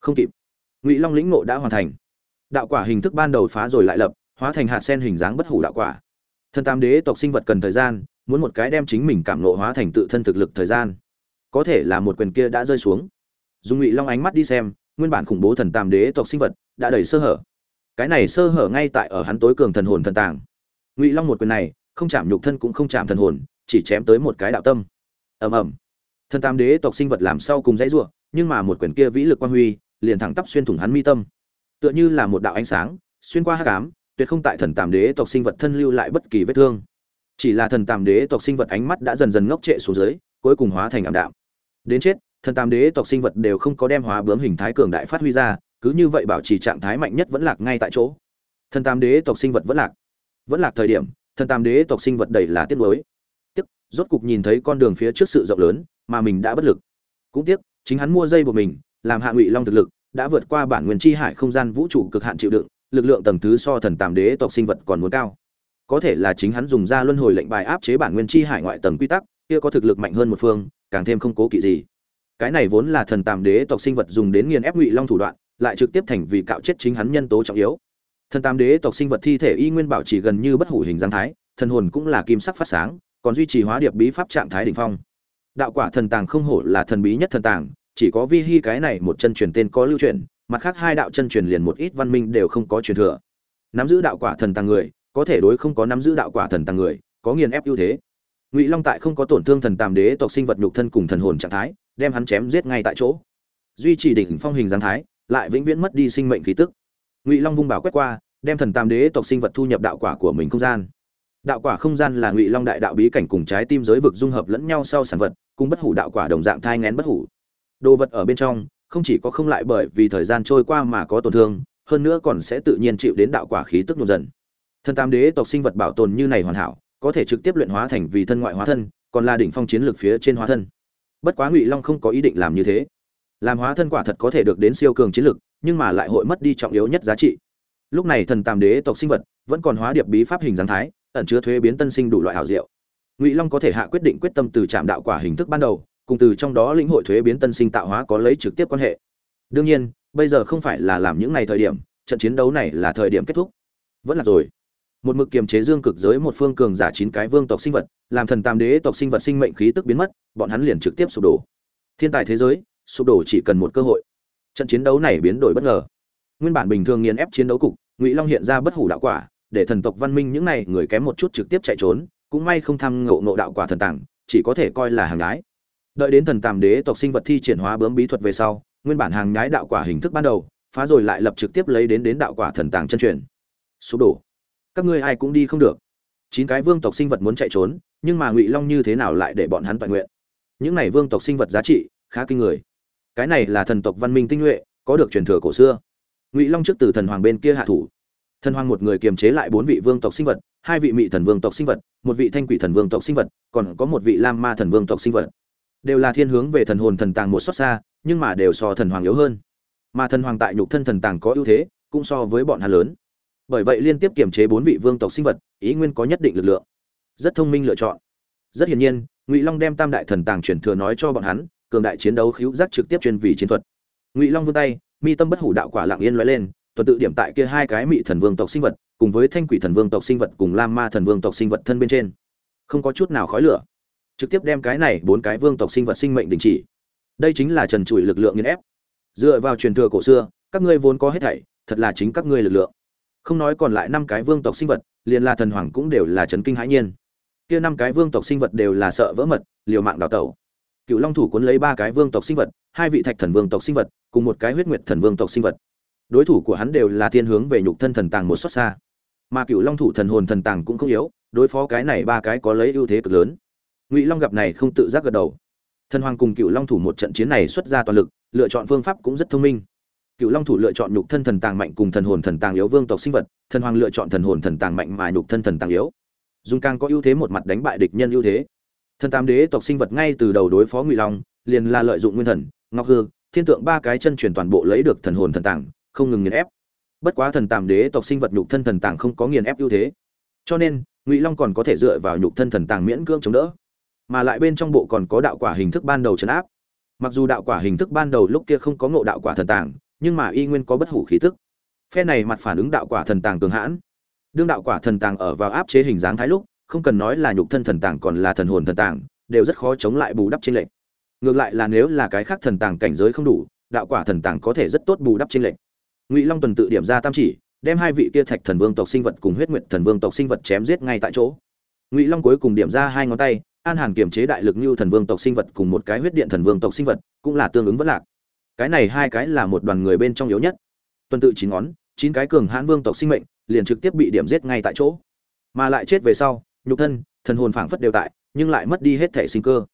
không kịp. Ngụy long lĩnh ngộ đã hoàn thành. Đạo quả hình thức ban đầu phá rồi lại lập, hóa thành hạt sen hình dáng bất hủ đạo quả. Thần tam đế tộc sinh vật cần thời gian, muốn một cái đem chính mình cảm nộ hóa thành tự thân thực lực thời gian. Có thể là một quyền kia đã rơi xuống. Dùng ngụy long ánh mắt đi xem, nguyên bản khủng bố thần tam đế tộc sinh vật đã đầy sơ hở. Cái này sơ hở ngay tại ở hắn tối cường thần hồn thần tàng. Ngụy long một quyền này, không chạm nhục thân cũng không chạm thần hồn, chỉ chém tới một cái đạo tâm. Ầm ầm. Thần tam đế tộc sinh vật làm sau cùng dãy rủa, nhưng mà một quyền kia vĩ lực quang huy liền thẳng tắp xuyên thủng hắn mi tâm. Tựa như là một đạo ánh sáng, xuyên qua hắc ám, tuyệt không tại thần tam đế tộc sinh vật thân lưu lại bất kỳ vết thương. Chỉ là thần tam đế tộc sinh vật ánh mắt đã dần dần ngốc trệ xuống dưới, cuối cùng hóa thành ảm đạm. Đến chết, thần tam đế tộc sinh vật đều không có đem hóa bướm hình thái cường đại phát huy ra, cứ như vậy bảo trì trạng thái mạnh nhất vẫn lạc ngay tại chỗ. Thần tam đế tộc sinh vật vẫn lạc. Vẫn lạc thời điểm, thần tam đế tộc sinh vật đầy là tiếc nuối. Tiếc, rốt cục nhìn thấy con đường phía trước sự rộng lớn, mà mình đã bất lực. Cũng tiếc, chính hắn mua dây của mình làm hạ ngụy long thực lực, đã vượt qua bản nguyên chi hải không gian vũ trụ cực hạn chịu đựng, lực lượng tầng thứ so thần tam đế tộc sinh vật còn muốn cao. Có thể là chính hắn dùng ra luân hồi lệnh bài áp chế bản nguyên chi hải ngoại tầng quy tắc, kia có thực lực mạnh hơn một phương, càng thêm không cố kỵ gì. Cái này vốn là thần tam đế tộc sinh vật dùng đến nghiền ép ngụy long thủ đoạn, lại trực tiếp thành vì cạo chết chính hắn nhân tố trọng yếu. Thần tam đế tộc sinh vật thi thể y nguyên bảo chỉ gần như bất hủ hình dáng thái, thần hồn cũng là kim sắc phát sáng, còn duy trì hóa điệp bí pháp trạng thái đỉnh phong. Đạo quả thần tàng không hổ là thần bí nhất thần tàng chỉ có vi hi cái này một chân truyền tên có lưu truyền, mặt khác hai đạo chân truyền liền một ít văn minh đều không có truyền thừa. Nắm giữ đạo quả thần tàng người, có thể đối không có nắm giữ đạo quả thần tàng người, có nghiền ép ưu thế. Ngụy long tại không có tổn thương thần tam đế tộc sinh vật nhục thân cùng thần hồn trạng thái, đem hắn chém giết ngay tại chỗ. Duy trì đỉnh phong hình dáng thái, lại vĩnh viễn mất đi sinh mệnh khí tức. Ngụy long vung bảo quét qua, đem thần tam đế tộc sinh vật thu nhập đạo quả của mình không gian. Đạo quả không gian là ngụy long đại đạo bí cảnh cùng trái tim giới vực dung hợp lẫn nhau sau sản vật, cùng bất hủ đạo quả đồng dạng thai ngén bất hủ đồ vật ở bên trong, không chỉ có không lại bởi vì thời gian trôi qua mà có tổn thương, hơn nữa còn sẽ tự nhiên chịu đến đạo quả khí tức nhuộm dần. Thần tam đế tộc sinh vật bảo tồn như này hoàn hảo, có thể trực tiếp luyện hóa thành vì thân ngoại hóa thân, còn là đỉnh phong chiến lược phía trên hóa thân. Bất quá ngụy long không có ý định làm như thế. Làm hóa thân quả thật có thể được đến siêu cường chiến lược, nhưng mà lại hội mất đi trọng yếu nhất giá trị. Lúc này thần tam đế tộc sinh vật vẫn còn hóa điệp bí pháp hình dáng thái, ẩn chứa thuế biến tân sinh đủ loại hảo diệu. Ngụy long có thể hạ quyết định quyết tâm từ trạm đạo quả hình thức ban đầu cùng từ trong đó lĩnh hội thuế biến tân sinh tạo hóa có lấy trực tiếp quan hệ. Đương nhiên, bây giờ không phải là làm những ngày thời điểm, trận chiến đấu này là thời điểm kết thúc. Vẫn là rồi. Một mực kiềm chế dương cực giới một phương cường giả chín cái vương tộc sinh vật, làm thần tam đế tộc sinh vật sinh mệnh khí tức biến mất, bọn hắn liền trực tiếp sụp đổ. Thiên tài thế giới, sụp đổ chỉ cần một cơ hội. Trận chiến đấu này biến đổi bất ngờ. Nguyên bản bình thường nghiền ép chiến đấu cục, ngụy long hiện ra bất hủ đạo quả, để thần tộc văn minh những này người kém một chút trực tiếp chạy trốn, cũng may không tham ngộ ngộ đạo quả thần tàng, chỉ có thể coi là hàng nhái đợi đến thần tam đế tộc sinh vật thi triển hóa bướm bí thuật về sau, nguyên bản hàng nhái đạo quả hình thức ban đầu, phá rồi lại lập trực tiếp lấy đến đến đạo quả thần tàng chân truyền. Sụp đổ. Các ngươi ai cũng đi không được. Chín cái vương tộc sinh vật muốn chạy trốn, nhưng mà ngụy long như thế nào lại để bọn hắn toàn nguyện? Những này vương tộc sinh vật giá trị, khá kinh người. Cái này là thần tộc văn minh tinh nhuệ, có được truyền thừa cổ xưa. Ngụy long trước từ thần hoàng bên kia hạ thủ. Thần hoàng một người kiềm chế lại bốn vị vương tộc sinh vật, hai vị mị thần vương tộc sinh vật, một vị thanh quỷ thần vương tộc sinh vật, còn có một vị lam ma thần vương tộc sinh vật đều là thiên hướng về thần hồn thần tàng một xót xa, nhưng mà đều so thần hoàng yếu hơn. Mà thần hoàng tại nhục thân thần tàng có ưu thế, cũng so với bọn hắn lớn. Bởi vậy liên tiếp kiềm chế bốn vị vương tộc sinh vật, ý nguyên có nhất định lực lượng. Rất thông minh lựa chọn. Rất hiển nhiên, ngụy long đem tam đại thần tàng truyền thừa nói cho bọn hắn, cường đại chiến đấu khiếu giác trực tiếp chuyên vì chiến thuật. Ngụy long vươn tay, mi tâm bất hủ đạo quả lặng yên loại lên, tuần tự điểm tại kia hai cái mị thần vương tộc sinh vật, cùng với thanh quỷ thần vương tộc sinh vật cùng lam ma thần vương tộc sinh vật thân bên trên. Không có chút nào khói lửa trực tiếp đem cái này bốn cái vương tộc sinh vật sinh mệnh đình chỉ. Đây chính là trần trụi lực lượng nghiền ép. Dựa vào truyền thừa cổ xưa, các ngươi vốn có hết thảy, thật là chính các ngươi lực lượng. Không nói còn lại năm cái vương tộc sinh vật, liền là thần hoàng cũng đều là trấn kinh hãi nhiên. Kia năm cái vương tộc sinh vật đều là sợ vỡ mật, liều mạng đào tẩu. Cựu long thủ cuốn lấy ba cái vương tộc sinh vật, hai vị thạch thần vương tộc sinh vật, cùng một cái huyết nguyệt thần vương tộc sinh vật. Đối thủ của hắn đều là thiên hướng về nhục thân thần tàng một xuất xa. Mà cựu long thủ thần hồn thần tàng cũng không yếu, đối phó cái này ba cái có lấy ưu thế cực lớn ngụy long gặp này không tự giác gật đầu thần hoàng cùng cựu long thủ một trận chiến này xuất ra toàn lực lựa chọn phương pháp cũng rất thông minh cựu long thủ lựa chọn nhục thân thần tàng mạnh cùng thần hồn thần tàng yếu vương tộc sinh vật thần hoàng lựa chọn thần hồn thần tàng mạnh mà nhục thân thần tàng yếu dung càng có ưu thế một mặt đánh bại địch nhân ưu thế thần tam đế tộc sinh vật ngay từ đầu đối phó ngụy long liền là lợi dụng nguyên thần ngọc hư thiên tượng ba cái chân truyền toàn bộ lấy được thần hồn thần tàng không ngừng nghiền ép bất quá thần tam đế tộc sinh vật nhục thân thần tàng không có nghiền ép ưu thế cho nên ngụy long còn có thể dựa vào nhục thân thần tàng miễn cưỡng chống đỡ mà lại bên trong bộ còn có đạo quả hình thức ban đầu chấn áp. Mặc dù đạo quả hình thức ban đầu lúc kia không có ngộ đạo quả thần tàng, nhưng mà y nguyên có bất hủ khí tức. Phe này mặt phản ứng đạo quả thần tàng cường hãn. Đương đạo quả thần tàng ở vào áp chế hình dáng thái lúc, không cần nói là nhục thân thần tàng còn là thần hồn thần tàng, đều rất khó chống lại bù đắp trên lệnh ngược lại là nếu là cái khác thần tàng cảnh giới không đủ, đạo quả thần tàng có thể rất tốt bù đắp trên lệnh ngụy long tuần tự điểm ra tam chỉ, đem hai vị kia thạch thần vương tộc sinh vật cùng huyết nguyệt thần vương tộc sinh vật chém giết ngay tại chỗ. Ngụy long cuối cùng điểm ra hai ngón tay an hàn kiềm chế đại lực như thần vương tộc sinh vật cùng một cái huyết điện thần vương tộc sinh vật cũng là tương ứng vẫn lạc. Cái này hai cái là một đoàn người bên trong yếu nhất. Tuần tự chín ngón, chín cái cường hãn vương tộc sinh mệnh liền trực tiếp bị điểm giết ngay tại chỗ. Mà lại chết về sau, nhục thân, thần hồn phảng phất đều tại, nhưng lại mất đi hết thể sinh cơ.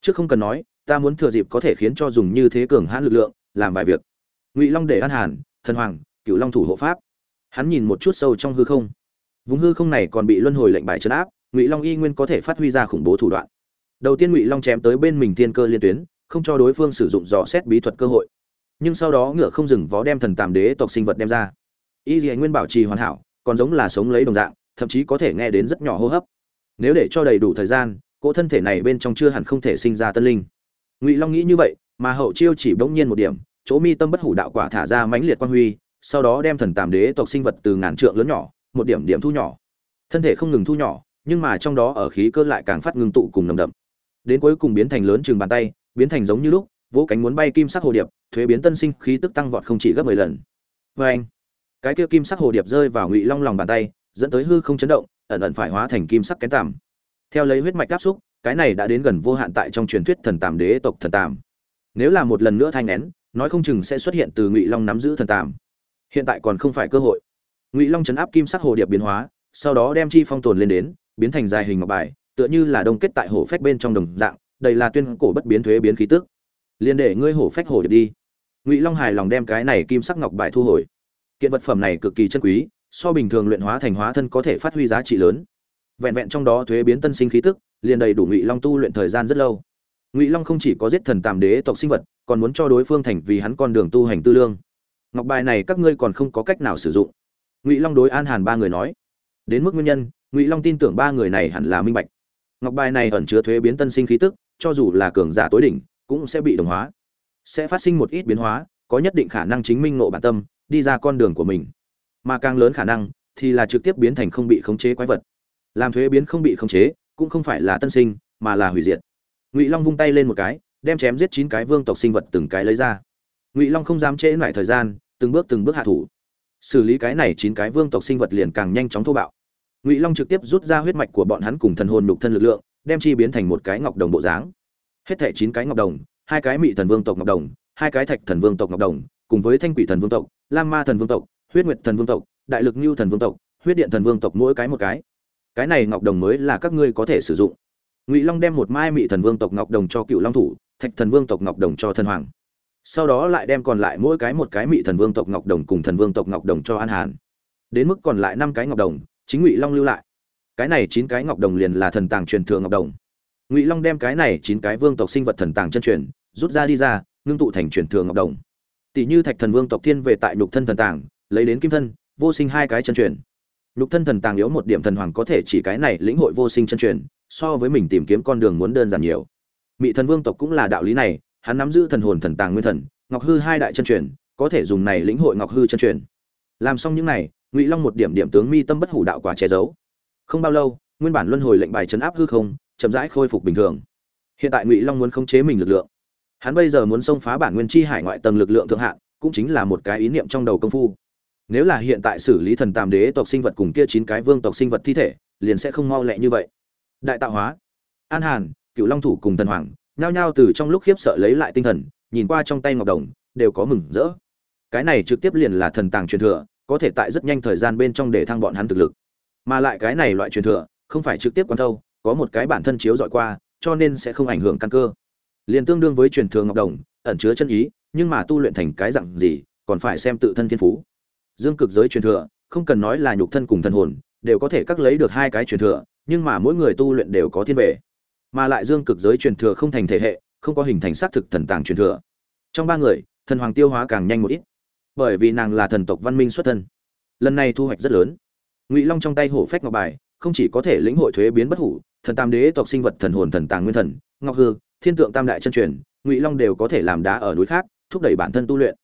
Trước không cần nói, ta muốn thừa dịp có thể khiến cho dùng như thế cường hãn lực lượng, làm vài việc. Ngụy long để an hàn, thần hoàng cựu long thủ hộ pháp. Hắn nhìn một chút sâu trong hư không. Vùng hư không này còn bị luân hồi lệnh bài chấn áp ngụy long y nguyên có thể phát huy ra khủng bố thủ đoạn đầu tiên ngụy long chém tới bên mình Thiên cơ liên tuyến không cho đối phương sử dụng dò xét bí thuật cơ hội nhưng sau đó ngựa không dừng vó đem thần tàm đế tộc sinh vật đem ra y dì nguyên bảo trì hoàn hảo còn giống là sống lấy đồng dạng thậm chí có thể nghe đến rất nhỏ hô hấp nếu để cho đầy đủ thời gian cỗ thân thể này bên trong chưa hẳn không thể sinh ra tân linh ngụy long nghĩ như vậy mà hậu chiêu chỉ bỗng nhiên một điểm chỗ mi tâm bất hủ đạo quả thả ra mãnh liệt quan huy sau đó đem thần tàm đế tộc sinh vật từ ngàn trượng lớn nhỏ một điểm điểm thu nhỏ thân thể không ngừng thu nhỏ nhưng mà trong đó ở khí cơ lại càng phát ngưng tụ cùng nồng đậm. Đến cuối cùng biến thành lớn chừng bàn tay, biến thành giống như lúc, vỗ cánh muốn bay kim sắc hồ điệp, thuế biến tân sinh, khí tức tăng vọt không chỉ gấp mười lần. Vê anh, cái kia kim sắc hồ điệp rơi vào ngụy long lòng bàn tay, dẫn tới hư không chấn động, ẩn ẩn phải hóa thành kim sắc kén tàm theo lấy huyết mạch áp xúc, cái này đã đến gần vô hạn tại trong truyền thuyết thần tàm đế tộc thần tàm nếu là một lần nữa thanh nén nói không chừng sẽ xuất hiện từ ngụy long nắm giữ thần tàm hiện tại còn không phải cơ hội. Ngụy long chấn áp kim sắc hồ điệp biến hóa, sau đó đem chi phong tồn lên đến biến thành dài hình ngọc bài, tựa như là đông kết tại hổ phách bên trong đồng dạng đây là tuyên cổ bất biến thuế biến khí tức. Liền để ngươi hổ phách hổ điệp đi. Ngụy long hài lòng đem cái này kim sắc ngọc bài thu hồi. Kiện vật phẩm này cực kỳ chân quý, so bình thường luyện hóa thành hóa thân có thể phát huy giá trị lớn. Vẹn vẹn trong đó thuế biến tân sinh khí tức, liền đầy đủ ngụy long tu luyện thời gian rất lâu. Ngụy long không chỉ có giết thần tàm đế tộc sinh vật, còn muốn cho đối phương thành vì hắn con đường tu hành tư lương. Ngọc bài này các ngươi còn không có cách nào sử dụng. Ngụy long đối an hàn ba người nói, đến mức nguyên nhân ngụy long tin tưởng ba người này hẳn là minh bạch ngọc bài này ẩn chứa thuế biến tân sinh khí tức cho dù là cường giả tối đỉnh cũng sẽ bị đồng hóa sẽ phát sinh một ít biến hóa có nhất định khả năng chính minh nộ bản tâm đi ra con đường của mình mà càng lớn khả năng thì là trực tiếp biến thành không bị khống chế quái vật làm thuế biến không bị khống chế cũng không phải là tân sinh mà là hủy diệt ngụy long vung tay lên một cái đem chém giết chín cái vương tộc sinh vật từng cái lấy ra ngụy long không dám trễ lại thời gian từng bước từng bước hạ thủ xử lý cái này chín cái vương tộc sinh vật liền càng nhanh chóng thô bạo ngụy long trực tiếp rút ra huyết mạch của bọn hắn cùng thần hồn nhục thân lực lượng đem chi biến thành một cái ngọc đồng bộ dáng hết thẻ chín cái ngọc đồng hai cái mị thần vương tộc ngọc đồng hai cái thạch thần vương tộc ngọc đồng cùng với thanh quỷ thần vương tộc lam ma thần vương tộc huyết nguyệt thần vương tộc đại lực ngưu thần vương tộc huyết điện thần vương tộc mỗi cái một cái cái này ngọc đồng mới là các ngươi có thể sử dụng ngụy long đem một mai mị thần vương tộc ngọc đồng cho cựu long thủ thạch thần vương tộc ngọc đồng cho thần hoàng sau đó lại đem còn lại mỗi cái một cái mị thần vương tộc ngọc đồng cùng thần vương tộc ngọc đồng cho an hàn đến mức còn lại năm cái ngọc đồng chính ngụy long lưu lại cái này chín cái ngọc đồng liền là thần tàng truyền thừa ngọc đồng ngụy long đem cái này chín cái vương tộc sinh vật thần tàng chân truyền rút ra đi ra ngưng tụ thành truyền thừa ngọc đồng tỷ như thạch thần vương tộc thiên về tại nhục thân thần tàng lấy đến kim thân vô sinh hai cái chân truyền nhục thân thần tàng yếu một điểm thần hoàng có thể chỉ cái này lĩnh hội vô sinh chân truyền so với mình tìm kiếm con đường muốn đơn giản nhiều mị thần vương tộc cũng là đạo lý này hắn nắm giữ thần hồn thần tàng nguyên thần ngọc hư hai đại chân truyền có thể dùng này lĩnh hội ngọc hư chân truyền làm xong những này ngụy long một điểm điểm tướng mi tâm bất hủ đạo quả che giấu. Không bao lâu, nguyên bản luân hồi lệnh bài chấn áp hư không, chậm rãi khôi phục bình thường. Hiện tại ngụy long muốn khống chế mình lực lượng. Hắn bây giờ muốn xông phá bản nguyên chi hải ngoại tầng lực lượng thượng hạn cũng chính là một cái ý niệm trong đầu công phu. Nếu là hiện tại xử lý thần tàm đế tộc sinh vật cùng kia chín cái vương tộc sinh vật thi thể, liền sẽ không mau lẹ như vậy. Đại tạo hóa, an hàn, cựu long thủ cùng thần hoàng, nhao nhao từ trong lúc khiếp sợ lấy lại tinh thần, nhìn qua trong tay ngọc đồng, đều có mừng rỡ. Cái này trực tiếp liền là thần tàng truyền thừa có thể tại rất nhanh thời gian bên trong để thăng bọn hắn thực lực. Mà lại cái này loại truyền thừa, không phải trực tiếp quan thâu, có một cái bản thân chiếu dọi qua, cho nên sẽ không ảnh hưởng căn cơ. Liền tương đương với truyền thừa ngọc đồng, ẩn chứa chân ý, nhưng mà tu luyện thành cái dặn gì, còn phải xem tự thân thiên phú. Dương cực giới truyền thừa, không cần nói là nhục thân cùng thần hồn, đều có thể cắt lấy được hai cái truyền thừa, nhưng mà mỗi người tu luyện đều có thiên về mà lại dương cực giới truyền thừa không thành thể hệ, không có hình thành xác thực thần tàng truyền thừa. Trong ba người, thần hoàng tiêu hóa càng nhanh một ít bởi vì nàng là thần tộc văn minh xuất thân. Lần này thu hoạch rất lớn. Ngụy long trong tay hổ phách ngọc bài, không chỉ có thể lĩnh hội thuế biến bất hủ, thần tam đế tộc sinh vật thần hồn thần tàng nguyên thần, ngọc hư, thiên tượng tam đại chân truyền, ngụy long đều có thể làm đá ở núi khác, thúc đẩy bản thân tu luyện.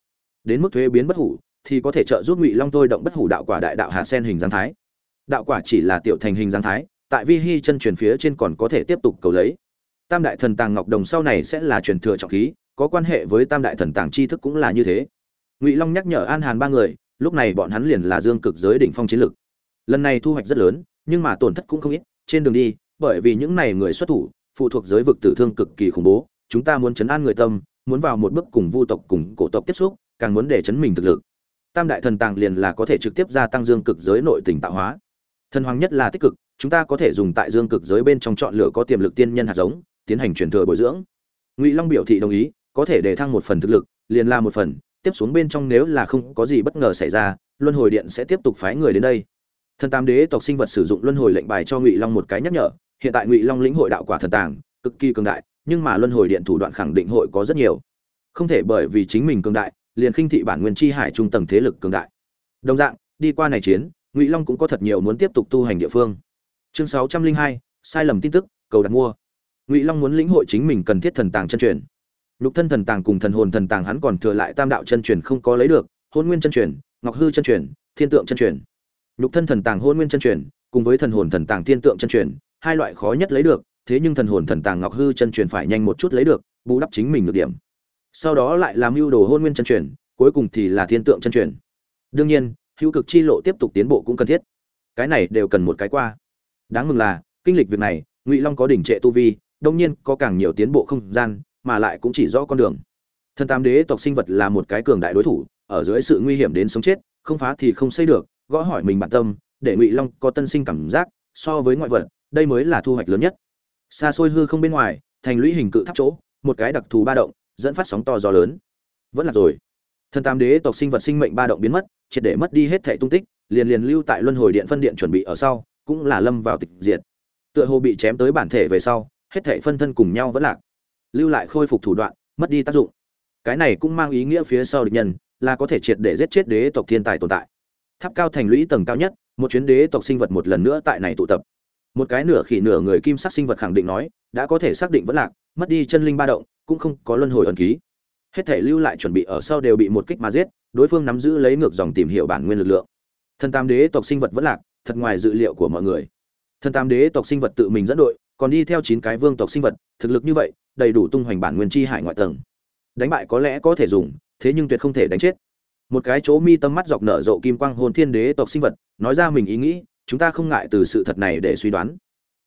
Đến mức thuế biến bất hủ, thì có thể trợ giúp ngụy long thôi động bất hủ đạo quả đại đạo hạ sen hình dáng thái. Đạo quả chỉ là tiểu thành hình dáng thái, tại vi hy chân truyền phía trên còn có thể tiếp tục cầu lấy. Tam đại thần tàng ngọc đồng sau này sẽ là truyền thừa trọng khí, có quan hệ với tam đại thần tàng tri thức cũng là như thế ngụy long nhắc nhở an hàn ba người, lúc này bọn hắn liền là dương cực giới đỉnh phong chiến lực lần này thu hoạch rất lớn, nhưng mà tổn thất cũng không ít, trên đường đi, bởi vì những này người xuất thủ, phụ thuộc giới vực tử thương cực kỳ khủng bố, chúng ta muốn chấn an người tâm, muốn vào một bước cùng vu tộc cùng cổ tộc tiếp xúc, càng muốn để chấn mình thực lực. Tam đại thần tàng liền là có thể trực tiếp gia tăng dương cực giới nội tình tạo hóa. Thần hoàng nhất là tích cực, chúng ta có thể dùng tại dương cực giới bên trong chọn lựa có tiềm lực tiên nhân hạt giống, tiến hành truyền thừa bồi dưỡng. Ngụy long biểu thị đồng ý, có thể để thăng một phần thực lực, liền là một phần tiếp xuống bên trong nếu là không có gì bất ngờ xảy ra, luân hồi điện sẽ tiếp tục phái người đến đây. Thần tam đế tộc sinh vật sử dụng luân hồi lệnh bài cho ngụy long một cái nhắc nhở, hiện tại ngụy long lĩnh hội đạo quả thần tàng, cực kỳ cường đại, nhưng mà luân hồi điện thủ đoạn khẳng định hội có rất nhiều. Không thể bởi vì chính mình cường đại, liền khinh thị bản nguyên chi hải trung tầng thế lực cường đại. Đồng dạng, đi qua này chiến, ngụy long cũng có thật nhiều muốn tiếp tục tu hành địa phương. Chương sáu trăm linh hai, sai lầm tin tức, cầu đặt mua. Ngụy long muốn lĩnh hội chính mình cần thiết thần tàng chân truyền. Lục thân thần tàng cùng thần hồn thần tàng hắn còn thừa lại tam đạo chân truyền không có lấy được, hôn nguyên chân truyền, ngọc hư chân truyền, thiên tượng chân truyền. Lục thân thần tàng hôn nguyên chân truyền, cùng với thần hồn thần tàng thiên tượng chân truyền, hai loại khó nhất lấy được, thế nhưng thần hồn thần tàng ngọc hư chân truyền phải nhanh một chút lấy được, bù đắp chính mình được điểm. Sau đó lại làm mưu đồ hôn nguyên chân truyền, cuối cùng thì là thiên tượng chân truyền. Đương nhiên, hữu cực chi lộ tiếp tục tiến bộ cũng cần thiết. Cái này đều cần một cái qua. Đáng mừng là, kinh lịch việc này, ngụy long có đỉnh trệ tu vi, đương nhiên có càng nhiều tiến bộ không gian mà lại cũng chỉ rõ con đường. Thần tam đế tộc sinh vật là một cái cường đại đối thủ, ở dưới sự nguy hiểm đến sống chết, không phá thì không xây được, gõ hỏi mình bản tâm, để ngụy long có tân sinh cảm giác, so với ngoại vật, đây mới là thu hoạch lớn nhất. Xa xôi hư không bên ngoài, thành lũy hình cự tháp chỗ, một cái đặc thù ba động, dẫn phát sóng to gió lớn. Vẫn là rồi. Thần tam đế tộc sinh vật sinh mệnh ba động biến mất, triệt để mất đi hết thể tung tích, liền liền lưu tại luân hồi điện phân điện chuẩn bị ở sau, cũng là lâm vào tịch diệt. Tựa hồ bị chém tới bản thể về sau, hết thể phân thân cùng nhau vẫn lạc lưu lại khôi phục thủ đoạn, mất đi tác dụng. Cái này cũng mang ý nghĩa phía sau địch nhân, là có thể triệt để giết chết đế tộc thiên tài tồn tại. Tháp cao thành lũy tầng cao nhất, một chuyến đế tộc sinh vật một lần nữa tại này tụ tập. Một cái nửa khỉ nửa người kim sắc sinh vật khẳng định nói, đã có thể xác định vẫn lạc, mất đi chân linh ba động, cũng không có luân hồi ẩn ký. Hết thể lưu lại chuẩn bị ở sau đều bị một kích mà giết, đối phương nắm giữ lấy ngược dòng tìm hiểu bản nguyên lực lượng. Thần tam đế tộc sinh vật vẫn lạc, thật ngoài dự liệu của mọi người thần tam đế tộc sinh vật tự mình dẫn đội, còn đi theo chín cái vương tộc sinh vật, thực lực như vậy, đầy đủ tung hoành bản nguyên chi hải ngoại tầng. Đánh bại có lẽ có thể dùng, thế nhưng tuyệt không thể đánh chết. Một cái chỗ mi tâm mắt dọc nở rộ kim quang hồn thiên đế tộc sinh vật, nói ra mình ý nghĩ, chúng ta không ngại từ sự thật này để suy đoán.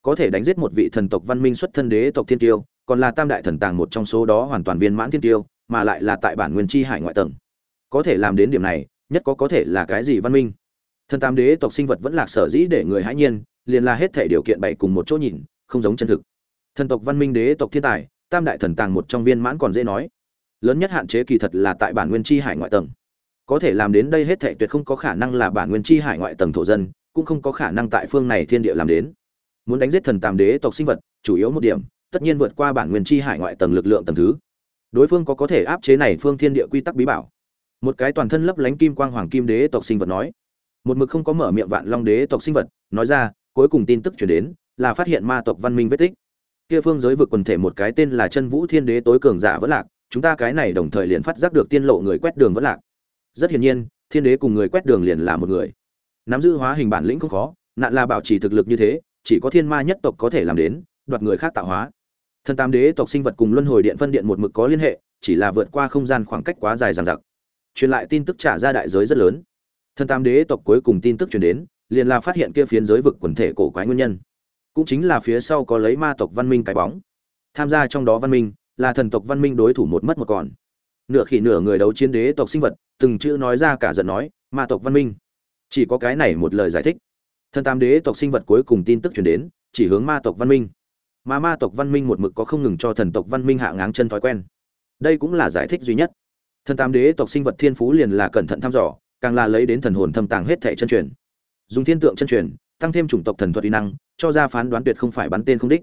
Có thể đánh giết một vị thần tộc văn minh xuất thân đế tộc thiên tiêu, còn là tam đại thần tàng một trong số đó hoàn toàn viên mãn thiên tiêu, mà lại là tại bản nguyên chi hải ngoại tầng. Có thể làm đến điểm này, nhất có có thể là cái gì văn minh? Thần tam đế tộc sinh vật vẫn lạc sở dĩ để người hãy nhiên liền là hết thể điều kiện bảy cùng một chỗ nhìn, không giống chân thực. Thần tộc văn minh đế tộc thiên tài, tam đại thần tàng một trong viên mãn còn dễ nói. Lớn nhất hạn chế kỳ thật là tại bản nguyên chi hải ngoại tầng. Có thể làm đến đây hết thể tuyệt không có khả năng là bản nguyên chi hải ngoại tầng thổ dân, cũng không có khả năng tại phương này thiên địa làm đến. Muốn đánh giết thần tam đế tộc sinh vật, chủ yếu một điểm, tất nhiên vượt qua bản nguyên chi hải ngoại tầng lực lượng tầng thứ. Đối phương có có thể áp chế này phương thiên địa quy tắc bí bảo. Một cái toàn thân lấp lánh kim quang hoàng kim đế tộc sinh vật nói. Một mực không có mở miệng vạn long đế tộc sinh vật, nói ra cuối cùng tin tức chuyển đến, là phát hiện ma tộc văn minh vết tích. Kia phương giới vực quần thể một cái tên là chân vũ thiên đế tối cường giả vẫn lạc, chúng ta cái này đồng thời liền phát giác được tiên lộ người quét đường vẫn lạc. Rất hiển nhiên, thiên đế cùng người quét đường liền là một người. Nắm giữ hóa hình bản lĩnh không khó, nạn là bảo trì thực lực như thế, chỉ có thiên ma nhất tộc có thể làm đến, đoạt người khác tạo hóa. Thần tam đế tộc sinh vật cùng luân hồi điện phân điện một mực có liên hệ, chỉ là vượt qua không gian khoảng cách quá dài dằng dặc. Truyền lại tin tức trả ra đại giới rất lớn. Thần tam đế tộc cuối cùng tin tức truyền đến liền là phát hiện kia phiến giới vực quần thể cổ quái nguyên nhân. Cũng chính là phía sau có lấy ma tộc văn minh cái bóng. Tham gia trong đó văn minh, là thần tộc văn minh đối thủ một mất một còn. Nửa khỉ nửa người đấu chiến đế tộc sinh vật, từng chữ nói ra cả giận nói, ma tộc văn minh. Chỉ có cái này một lời giải thích. Thần tam đế tộc sinh vật cuối cùng tin tức truyền đến, chỉ hướng ma tộc văn minh. Mà ma tộc văn minh một mực có không ngừng cho thần tộc văn minh hạ ngáng chân thói quen. Đây cũng là giải thích duy nhất. Thần tam đế tộc sinh vật thiên phú liền là cẩn thận thăm dò, càng là lấy đến thần hồn thâm tàng hết thẻ chân truyền dùng thiên tượng chân truyền, tăng thêm chủng tộc thần thuật uy năng, cho ra phán đoán tuyệt không phải bắn tên không đích.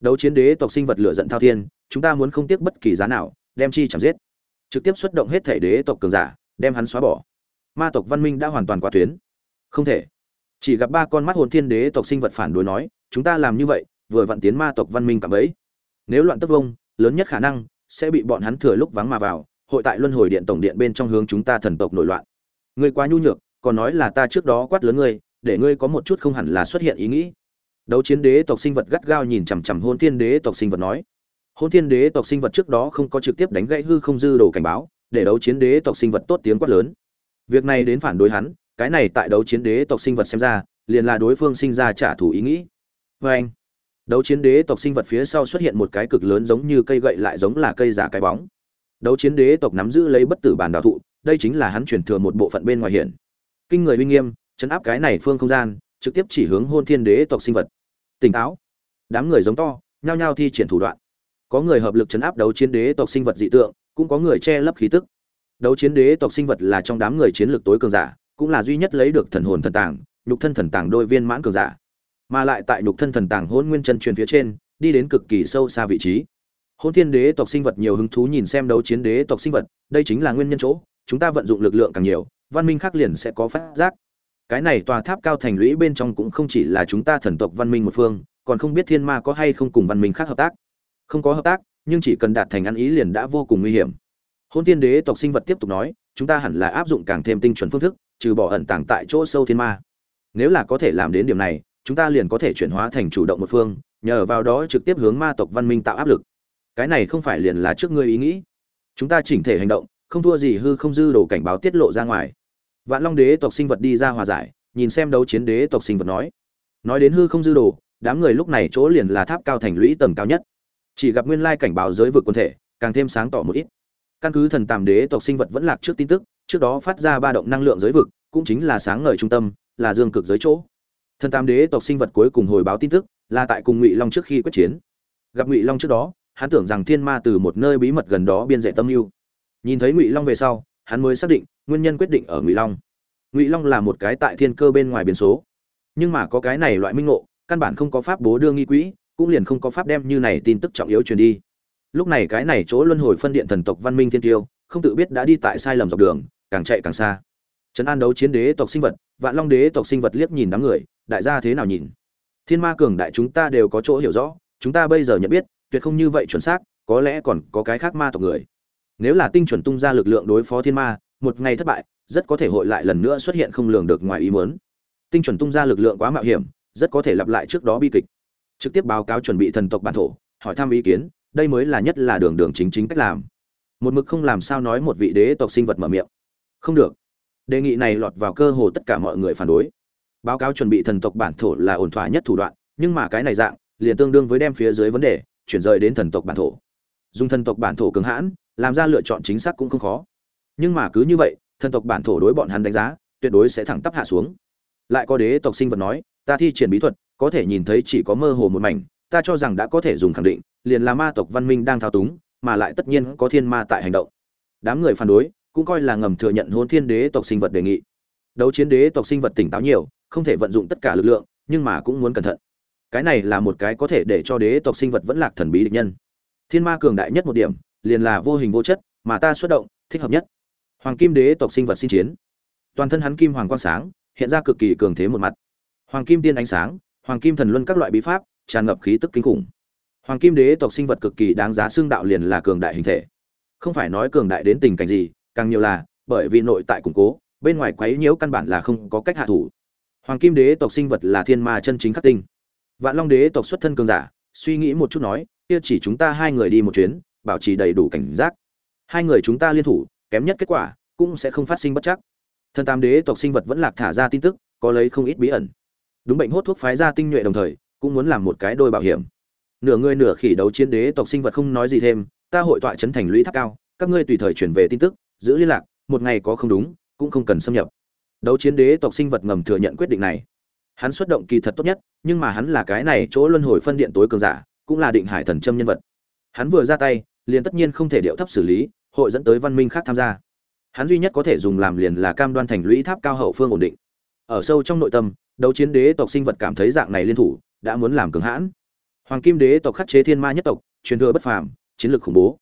Đấu chiến đế tộc sinh vật lửa giận thao thiên, chúng ta muốn không tiếc bất kỳ giá nào, đem chi chẳng giết. Trực tiếp xuất động hết thể đế tộc cường giả, đem hắn xóa bỏ. Ma tộc văn minh đã hoàn toàn qua tuyến. Không thể. Chỉ gặp ba con mắt hồn thiên đế tộc sinh vật phản đối nói, chúng ta làm như vậy, vừa vặn tiến ma tộc văn minh cảm ấy nếu loạn tất vông, lớn nhất khả năng sẽ bị bọn hắn thừa lúc vắng mà vào, hội tại luân hồi điện tổng điện bên trong hướng chúng ta thần tộc nổi loạn. Ngươi quá nhu nhược còn nói là ta trước đó quát lớn ngươi, để ngươi có một chút không hẳn là xuất hiện ý nghĩ. Đấu chiến đế tộc sinh vật gắt gao nhìn chằm chằm hôn thiên đế tộc sinh vật nói. Hôn thiên đế tộc sinh vật trước đó không có trực tiếp đánh gãy hư không dư đồ cảnh báo, để đấu chiến đế tộc sinh vật tốt tiếng quát lớn. Việc này đến phản đối hắn, cái này tại đấu chiến đế tộc sinh vật xem ra, liền là đối phương sinh ra trả thù ý nghĩ. Vê anh, đấu chiến đế tộc sinh vật phía sau xuất hiện một cái cực lớn giống như cây gậy lại giống là cây giả cái bóng. Đấu chiến đế tộc nắm giữ lấy bất tử bản đạo thụ, đây chính là hắn truyền thừa một bộ phận bên ngoài hiển kinh người uy nghiêm, chấn áp cái này phương không gian, trực tiếp chỉ hướng hôn thiên đế tộc sinh vật. Tỉnh táo. Đám người giống to, nhao nhao thi triển thủ đoạn. Có người hợp lực chấn áp đấu chiến đế tộc sinh vật dị tượng, cũng có người che lấp khí tức. Đấu chiến đế tộc sinh vật là trong đám người chiến lược tối cường giả, cũng là duy nhất lấy được thần hồn thần tàng, nhục thân thần tàng đôi viên mãn cường giả. Mà lại tại nhục thân thần tàng hôn nguyên chân truyền phía trên, đi đến cực kỳ sâu xa vị trí. Hôn thiên đế tộc sinh vật nhiều hứng thú nhìn xem đấu chiến đế tộc sinh vật, đây chính là nguyên nhân chỗ, chúng ta vận dụng lực lượng càng nhiều văn minh khác liền sẽ có phát giác. Cái này tòa tháp cao thành lũy bên trong cũng không chỉ là chúng ta thần tộc văn minh một phương, còn không biết thiên ma có hay không cùng văn minh khác hợp tác. Không có hợp tác, nhưng chỉ cần đạt thành ăn ý liền đã vô cùng nguy hiểm. Hôn tiên đế tộc sinh vật tiếp tục nói, chúng ta hẳn là áp dụng càng thêm tinh chuẩn phương thức, trừ bỏ ẩn tàng tại chỗ sâu thiên ma. Nếu là có thể làm đến điểm này, chúng ta liền có thể chuyển hóa thành chủ động một phương, nhờ vào đó trực tiếp hướng ma tộc văn minh tạo áp lực. Cái này không phải liền là trước ngươi ý nghĩ. Chúng ta chỉnh thể hành động, không thua gì hư không dư đồ cảnh báo tiết lộ ra ngoài vạn long đế tộc sinh vật đi ra hòa giải, nhìn xem đấu chiến đế tộc sinh vật nói. Nói đến hư không dư đồ, đám người lúc này chỗ liền là tháp cao thành lũy tầng cao nhất. Chỉ gặp nguyên lai cảnh báo giới vực quân thể, càng thêm sáng tỏ một ít. Căn cứ thần tàm đế tộc sinh vật vẫn lạc trước tin tức, trước đó phát ra ba động năng lượng giới vực, cũng chính là sáng ngời trung tâm, là dương cực giới chỗ. Thần tam đế tộc sinh vật cuối cùng hồi báo tin tức, là tại cùng ngụy long trước khi quyết chiến. Gặp ngụy long trước đó, hắn tưởng rằng thiên ma từ một nơi bí mật gần đó biên dạy tâm lưu. nhìn thấy ngụy long về sau, hắn mới xác định nguyên nhân quyết định ở ngụy long. Ngụy long là một cái tại thiên cơ bên ngoài biến số. Nhưng mà có cái này loại minh ngộ, căn bản không có pháp bố đưa nghi quỹ, cũng liền không có pháp đem như này tin tức trọng yếu truyền đi. Lúc này cái này chỗ luân hồi phân điện thần tộc văn minh thiên tiêu, không tự biết đã đi tại sai lầm dọc đường, càng chạy càng xa. Trấn an đấu chiến đế tộc sinh vật, vạn long đế tộc sinh vật liếc nhìn đám người, đại gia thế nào nhìn? Thiên ma cường đại chúng ta đều có chỗ hiểu rõ, chúng ta bây giờ nhận biết, tuyệt không như vậy chuẩn xác, có lẽ còn có cái khác ma tộc người. Nếu là tinh chuẩn tung ra lực lượng đối phó thiên ma một ngày thất bại, rất có thể hội lại lần nữa xuất hiện không lường được ngoài ý muốn. Tinh chuẩn tung ra lực lượng quá mạo hiểm, rất có thể lặp lại trước đó bi kịch. Trực tiếp báo cáo chuẩn bị thần tộc bản thổ, hỏi thăm ý kiến, đây mới là nhất là đường đường chính chính cách làm. Một mực không làm sao nói một vị đế tộc sinh vật mở miệng. Không được. Đề nghị này lọt vào cơ hồ tất cả mọi người phản đối. Báo cáo chuẩn bị thần tộc bản thổ là ổn thỏa nhất thủ đoạn, nhưng mà cái này dạng, liền tương đương với đem phía dưới vấn đề, chuyển rời đến thần tộc bản thổ. Dùng thần tộc bản thổ cứng hãn, làm ra lựa chọn chính xác cũng không khó nhưng mà cứ như vậy, thần tộc bản thổ đối bọn hắn đánh giá, tuyệt đối sẽ thẳng tắp hạ xuống. Lại có đế tộc sinh vật nói, ta thi triển bí thuật, có thể nhìn thấy chỉ có mơ hồ một mảnh, ta cho rằng đã có thể dùng khẳng định, liền là ma tộc văn minh đang thao túng, mà lại tất nhiên có thiên ma tại hành động. Đám người phản đối, cũng coi là ngầm thừa nhận hôn thiên đế tộc sinh vật đề nghị. Đấu chiến đế tộc sinh vật tỉnh táo nhiều, không thể vận dụng tất cả lực lượng, nhưng mà cũng muốn cẩn thận. Cái này là một cái có thể để cho đế tộc sinh vật vẫn lạc thần bí địch nhân. Thiên ma cường đại nhất một điểm, liền là vô hình vô chất, mà ta xuất động, thích hợp nhất hoàng kim đế tộc sinh vật xin chiến. Toàn thân hắn kim hoàng quang sáng, hiện ra cực kỳ cường thế một mặt. Hoàng kim tiên ánh sáng, hoàng kim thần luân các loại bí pháp, tràn ngập khí tức kinh khủng. Hoàng kim đế tộc sinh vật cực kỳ đáng giá xương đạo liền là cường đại hình thể. Không phải nói cường đại đến tình cảnh gì, càng nhiều là bởi vì nội tại củng cố, bên ngoài quấy nhiễu căn bản là không có cách hạ thủ. Hoàng kim đế tộc sinh vật là thiên ma chân chính khắc tinh. Vạn long đế tộc xuất thân cường giả, suy nghĩ một chút nói, kia chỉ chúng ta hai người đi một chuyến, bảo trì đầy đủ cảnh giác. Hai người chúng ta liên thủ kém nhất kết quả, cũng sẽ không phát sinh bất chắc. Thần tam đế tộc sinh vật vẫn lạc thả ra tin tức, có lấy không ít bí ẩn. Đúng bệnh hốt thuốc phái ra tinh nhuệ đồng thời, cũng muốn làm một cái đôi bảo hiểm. Nửa người nửa khỉ đấu chiến đế tộc sinh vật không nói gì thêm, ta hội tọa chấn thành lũy tháp cao, các ngươi tùy thời chuyển về tin tức, giữ liên lạc, một ngày có không đúng, cũng không cần xâm nhập. Đấu chiến đế tộc sinh vật ngầm thừa nhận quyết định này. Hắn xuất động kỳ thật tốt nhất, nhưng mà hắn là cái này chỗ luân hồi phân điện tối cường giả, cũng là định hải thần châm nhân vật. Hắn vừa ra tay, liền tất nhiên không thể điệu thấp xử lý hội dẫn tới văn minh khác tham gia. Hắn duy nhất có thể dùng làm liền là cam đoan thành lũy tháp cao hậu phương ổn định. Ở sâu trong nội tâm, đấu chiến đế tộc sinh vật cảm thấy dạng này liên thủ, đã muốn làm cường hãn. Hoàng kim đế tộc khắc chế thiên ma nhất tộc, truyền thừa bất phàm, chiến lược khủng bố.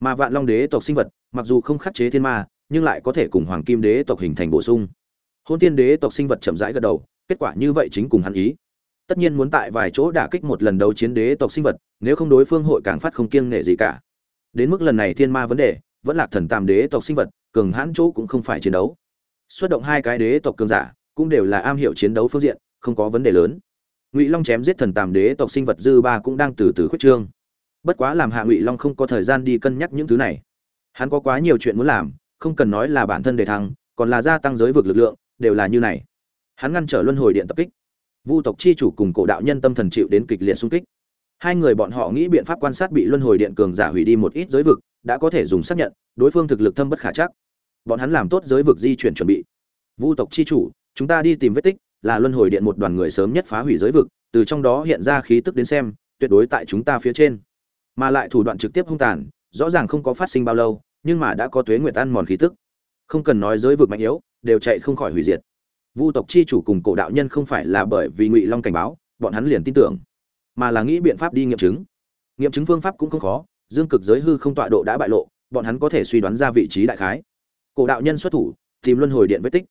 Mà vạn long đế tộc sinh vật, mặc dù không khắc chế thiên ma, nhưng lại có thể cùng hoàng kim đế tộc hình thành bổ sung. Hôn tiên đế tộc sinh vật chậm rãi gật đầu, kết quả như vậy chính cùng hắn ý. Tất nhiên muốn tại vài chỗ đả kích một lần đấu chiến đế tộc sinh vật, nếu không đối phương hội càng phát không kiêng nể gì cả. Đến mức lần này thiên ma vấn đề vẫn là thần tam đế tộc sinh vật, cường hãn chỗ cũng không phải chiến đấu. Xuất động hai cái đế tộc cường giả, cũng đều là am hiểu chiến đấu phương diện, không có vấn đề lớn. Ngụy long chém giết thần tam đế tộc sinh vật dư ba cũng đang từ từ khuyết trương. Bất quá làm hạ ngụy long không có thời gian đi cân nhắc những thứ này. Hắn có quá nhiều chuyện muốn làm, không cần nói là bản thân để thăng, còn là gia tăng giới vực lực lượng, đều là như này. Hắn ngăn trở luân hồi điện tập kích. Vu tộc chi chủ cùng cổ đạo nhân tâm thần chịu đến kịch liệt xung kích. Hai người bọn họ nghĩ biện pháp quan sát bị luân hồi điện cường giả hủy đi một ít giới vực đã có thể dùng xác nhận, đối phương thực lực thâm bất khả chắc. Bọn hắn làm tốt giới vực di chuyển chuẩn bị. Vu tộc chi chủ, chúng ta đi tìm vết tích, là luân hồi điện một đoàn người sớm nhất phá hủy giới vực, từ trong đó hiện ra khí tức đến xem, tuyệt đối tại chúng ta phía trên. Mà lại thủ đoạn trực tiếp hung tàn, rõ ràng không có phát sinh bao lâu, nhưng mà đã có tuế nguyệt ăn mòn khí tức. Không cần nói giới vực mạnh yếu, đều chạy không khỏi hủy diệt. Vu tộc chi chủ cùng cổ đạo nhân không phải là bởi vì ngụy long cảnh báo, bọn hắn liền tin tưởng, mà là nghĩ biện pháp đi nghiệm chứng. Nghiệm chứng phương pháp cũng không khó dương cực giới hư không tọa độ đã bại lộ, bọn hắn có thể suy đoán ra vị trí đại khái. Cổ đạo nhân xuất thủ, tìm luân hồi điện vết tích.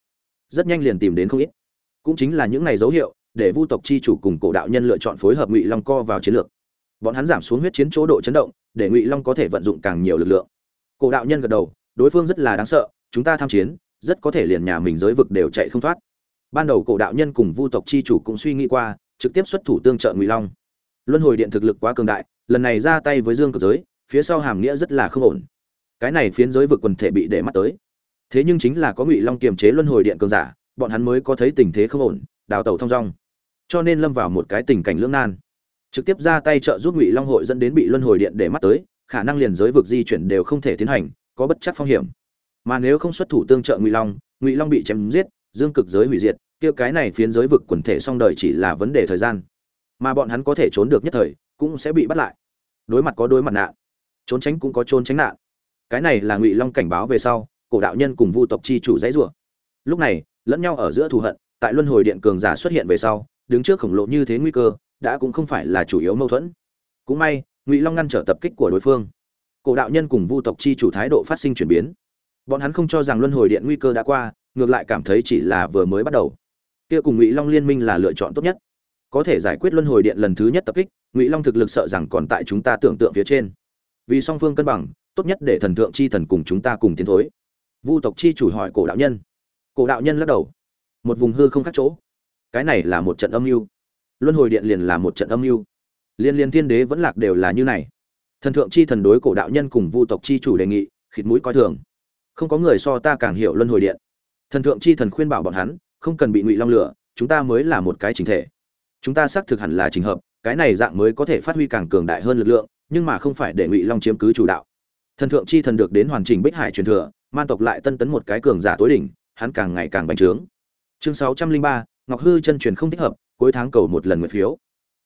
Rất nhanh liền tìm đến không ít. Cũng chính là những ngày dấu hiệu, để vu tộc chi chủ cùng cổ đạo nhân lựa chọn phối hợp ngụy long co vào chiến lược. Bọn hắn giảm xuống huyết chiến chỗ độ chấn động, để ngụy long có thể vận dụng càng nhiều lực lượng. Cổ đạo nhân gật đầu, đối phương rất là đáng sợ, chúng ta tham chiến, rất có thể liền nhà mình giới vực đều chạy không thoát. Ban đầu cổ đạo nhân cùng vu tộc chi chủ cũng suy nghĩ qua, trực tiếp xuất thủ tương trợ ngụy long. Luân hồi điện thực lực quá cường đại lần này ra tay với dương cực giới, phía sau hàm nghĩa rất là không ổn. Cái này phiến giới vực quần thể bị để mắt tới. Thế nhưng chính là có ngụy long kiềm chế luân hồi điện cường giả, bọn hắn mới có thấy tình thế không ổn, đào tẩu thong dong. Cho nên lâm vào một cái tình cảnh lưỡng nan. Trực tiếp ra tay trợ giúp ngụy long hội dẫn đến bị luân hồi điện để mắt tới, khả năng liền giới vực di chuyển đều không thể tiến hành, có bất chắc phong hiểm. Mà nếu không xuất thủ tương trợ ngụy long ngụy long bị chém giết, dương cực giới hủy diệt, kia cái này phiến giới vực quần thể song đời chỉ là vấn đề thời gian. Mà bọn hắn có thể trốn được nhất thời cũng sẽ bị bắt lại. Đối mặt có đối mặt nạn, trốn tránh cũng có trốn tránh nạn. Cái này là ngụy long cảnh báo về sau, cổ đạo nhân cùng vu tộc chi chủ dãy rủa. Lúc này, lẫn nhau ở giữa thù hận, tại luân hồi điện cường giả xuất hiện về sau, đứng trước khổng lồ như thế nguy cơ, đã cũng không phải là chủ yếu mâu thuẫn. Cũng may, ngụy long ngăn trở tập kích của đối phương. Cổ đạo nhân cùng vu tộc chi chủ thái độ phát sinh chuyển biến. Bọn hắn không cho rằng luân hồi điện nguy cơ đã qua, ngược lại cảm thấy chỉ là vừa mới bắt đầu. Kia cùng ngụy long liên minh là lựa chọn tốt nhất có thể giải quyết luân hồi điện lần thứ nhất tập kích, ngụy long thực lực sợ rằng còn tại chúng ta tưởng tượng phía trên. Vì song phương cân bằng, tốt nhất để thần thượng chi thần cùng chúng ta cùng tiến thối. Vu tộc chi chủ hỏi cổ đạo nhân. Cổ đạo nhân lắc đầu. Một vùng hư không khác chỗ. Cái này là một trận âm mưu. Luân hồi điện liền là một trận âm mưu. Liên liên thiên đế vẫn lạc đều là như này. Thần thượng chi thần đối cổ đạo nhân cùng vu tộc chi chủ đề nghị, khịt mũi coi thường. Không có người so ta càng hiểu luân hồi điện. Thần thượng chi thần khuyên bảo bọn hắn, không cần bị ngụy long lửa chúng ta mới là một cái chính thể chúng ta xác thực hẳn là trình hợp, cái này dạng mới có thể phát huy càng cường đại hơn lực lượng, nhưng mà không phải để ngụy long chiếm cứ chủ đạo. Thần thượng chi thần được đến hoàn chỉnh bích hải truyền thừa, man tộc lại tân tấn một cái cường giả tối đỉnh, hắn càng ngày càng bành trướng. Chương sáu trăm linh ba, ngọc hư chân truyền không thích hợp, cuối tháng cầu một lần nguyện phiếu.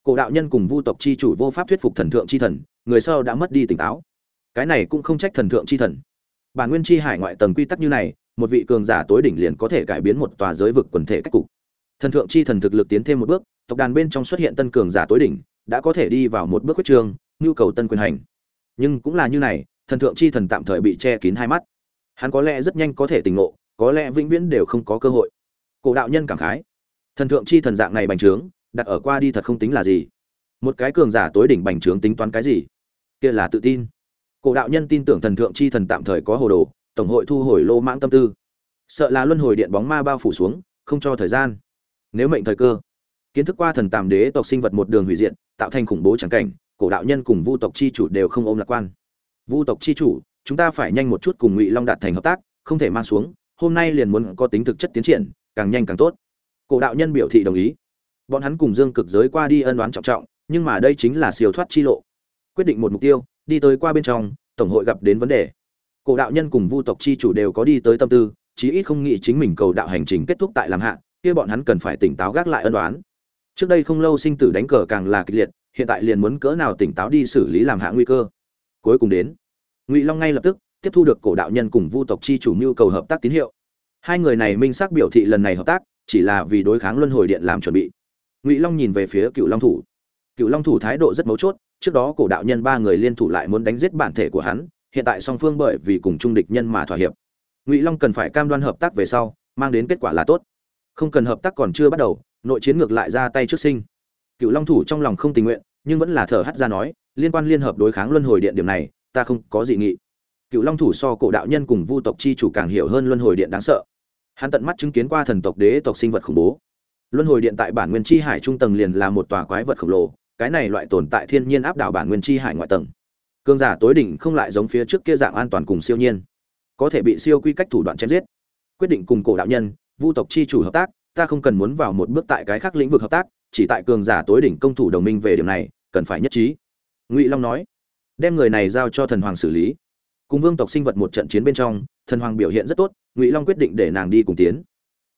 Cổ đạo nhân cùng vu tộc chi chủ vô pháp thuyết phục thần thượng chi thần, người sau đã mất đi tỉnh táo. Cái này cũng không trách thần thượng chi thần. Bản nguyên chi hải ngoại tầng quy tắc như này, một vị cường giả tối đỉnh liền có thể cải biến một tòa giới vực quần thể cách cục thần thượng chi thần thực lực tiến thêm một bước, tộc đàn bên trong xuất hiện tân cường giả tối đỉnh, đã có thể đi vào một bước quyết trường, nhu cầu tân quyền hành. Nhưng cũng là như này, thần thượng chi thần tạm thời bị che kín hai mắt. Hắn có lẽ rất nhanh có thể tỉnh ngộ, có lẽ vĩnh viễn đều không có cơ hội. Cổ đạo nhân cảm khái. Thần thượng chi thần dạng này bành trướng, đặt ở qua đi thật không tính là gì. Một cái cường giả tối đỉnh bành trướng tính toán cái gì? Kia là tự tin. Cổ đạo nhân tin tưởng thần thượng chi thần tạm thời có hồ đồ, tổng hội thu hồi lô mãng tâm tư. Sợ là luân hồi điện bóng ma bao phủ xuống, không cho thời gian nếu mệnh thời cơ, kiến thức qua thần tàm đế tộc sinh vật một đường hủy diệt, tạo thành khủng bố trắng cảnh, cổ đạo nhân cùng vu tộc chi chủ đều không ôm lạc quan. Vu tộc chi chủ, chúng ta phải nhanh một chút cùng ngụy long đạt thành hợp tác, không thể mang xuống, hôm nay liền muốn có tính thực chất tiến triển, càng nhanh càng tốt. Cổ đạo nhân biểu thị đồng ý. Bọn hắn cùng dương cực giới qua đi ân đoán trọng trọng, nhưng mà đây chính là siêu thoát chi lộ. Quyết định một mục tiêu, đi tới qua bên trong, tổng hội gặp đến vấn đề. Cổ đạo nhân cùng vu tộc chi chủ đều có đi tới tâm tư, chí ít không nghĩ chính mình cầu đạo hành trình kết thúc tại làm hạ kia bọn hắn cần phải tỉnh táo gác lại ân đoán trước đây không lâu sinh tử đánh cờ càng là kịch liệt, hiện tại liền muốn cỡ nào tỉnh táo đi xử lý làm hạ nguy cơ. Cuối cùng đến, ngụy long ngay lập tức tiếp thu được cổ đạo nhân cùng vu tộc chi chủ nhu cầu hợp tác tín hiệu. Hai người này minh xác biểu thị lần này hợp tác, chỉ là vì đối kháng luân hồi điện làm chuẩn bị. Ngụy long nhìn về phía cựu long thủ. Cựu long thủ thái độ rất mấu chốt, trước đó cổ đạo nhân ba người liên thủ lại muốn đánh giết bản thể của hắn, hiện tại song phương bởi vì cùng trung địch nhân mà thỏa hiệp. Ngụy long cần phải cam đoan hợp tác về sau, mang đến kết quả là tốt không cần hợp tác còn chưa bắt đầu, nội chiến ngược lại ra tay trước sinh. Cựu long thủ trong lòng không tình nguyện, nhưng vẫn là thở hắt ra nói, liên quan liên hợp đối kháng luân hồi điện điểm này, ta không có dị nghị. Cựu long thủ so cổ đạo nhân cùng vu tộc chi chủ càng hiểu hơn luân hồi điện đáng sợ. Hắn tận mắt chứng kiến qua thần tộc đế tộc sinh vật khủng bố. Luân hồi điện tại bản nguyên chi hải trung tầng liền là một tòa quái vật khổng lồ, cái này loại tồn tại thiên nhiên áp đảo bản nguyên chi hải ngoại tầng. Cương giả tối đỉnh không lại giống phía trước kia dạng an toàn cùng siêu nhiên, có thể bị siêu quy cách thủ đoạn chém giết. Quyết định cùng cổ đạo nhân vu tộc chi chủ hợp tác, ta không cần muốn vào một bước tại cái khác lĩnh vực hợp tác, chỉ tại cường giả tối đỉnh công thủ đồng minh về điểm này, cần phải nhất trí. Ngụy long nói. Đem người này giao cho thần hoàng xử lý. Cùng vương tộc sinh vật một trận chiến bên trong, thần hoàng biểu hiện rất tốt, ngụy long quyết định để nàng đi cùng tiến.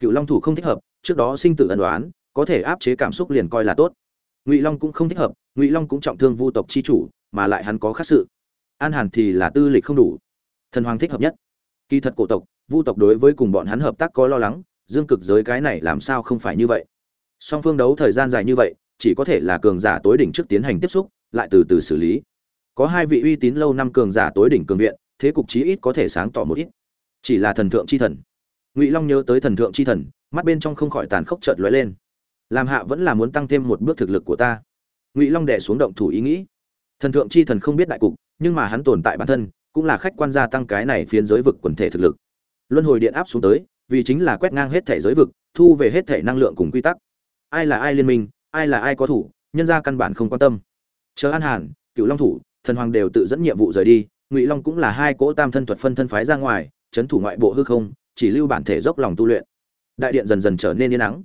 Cựu long thủ không thích hợp, trước đó sinh tử ẩn đoán có thể áp chế cảm xúc liền coi là tốt. Ngụy long cũng không thích hợp, ngụy long cũng trọng thương vu tộc chi chủ, mà lại hắn có khác sự. An hàn thì là tư lịch không đủ. Thần hoàng thích hợp nhất. Kỳ thật cổ tộc, vu tộc đối với cùng bọn hắn hợp tác có lo lắng dương cực giới cái này làm sao không phải như vậy? Song phương đấu thời gian dài như vậy, chỉ có thể là cường giả tối đỉnh trước tiến hành tiếp xúc, lại từ từ xử lý. Có hai vị uy tín lâu năm cường giả tối đỉnh cường viện, thế cục chí ít có thể sáng tỏ một ít. Chỉ là thần thượng chi thần. Ngụy long nhớ tới thần thượng chi thần, mắt bên trong không khỏi tàn khốc trợt lóe lên. Làm hạ vẫn là muốn tăng thêm một bước thực lực của ta. Ngụy long đẻ xuống động thủ ý nghĩ. Thần thượng chi thần không biết đại cục, nhưng mà hắn tồn tại bản thân, cũng là khách quan gia tăng cái này phiến giới vực quần thể thực lực. Luân hồi điện áp xuống tới vì chính là quét ngang hết thể giới vực, thu về hết thể năng lượng cùng quy tắc. Ai là ai liên minh, ai là ai có thủ, nhân ra căn bản không quan tâm. Chờ an hàn cựu long thủ, thần hoàng đều tự dẫn nhiệm vụ rời đi, ngụy long cũng là hai cỗ tam thân thuật phân thân phái ra ngoài, chấn thủ ngoại bộ hư không, chỉ lưu bản thể dốc lòng tu luyện. Đại điện dần dần trở nên yên ắng.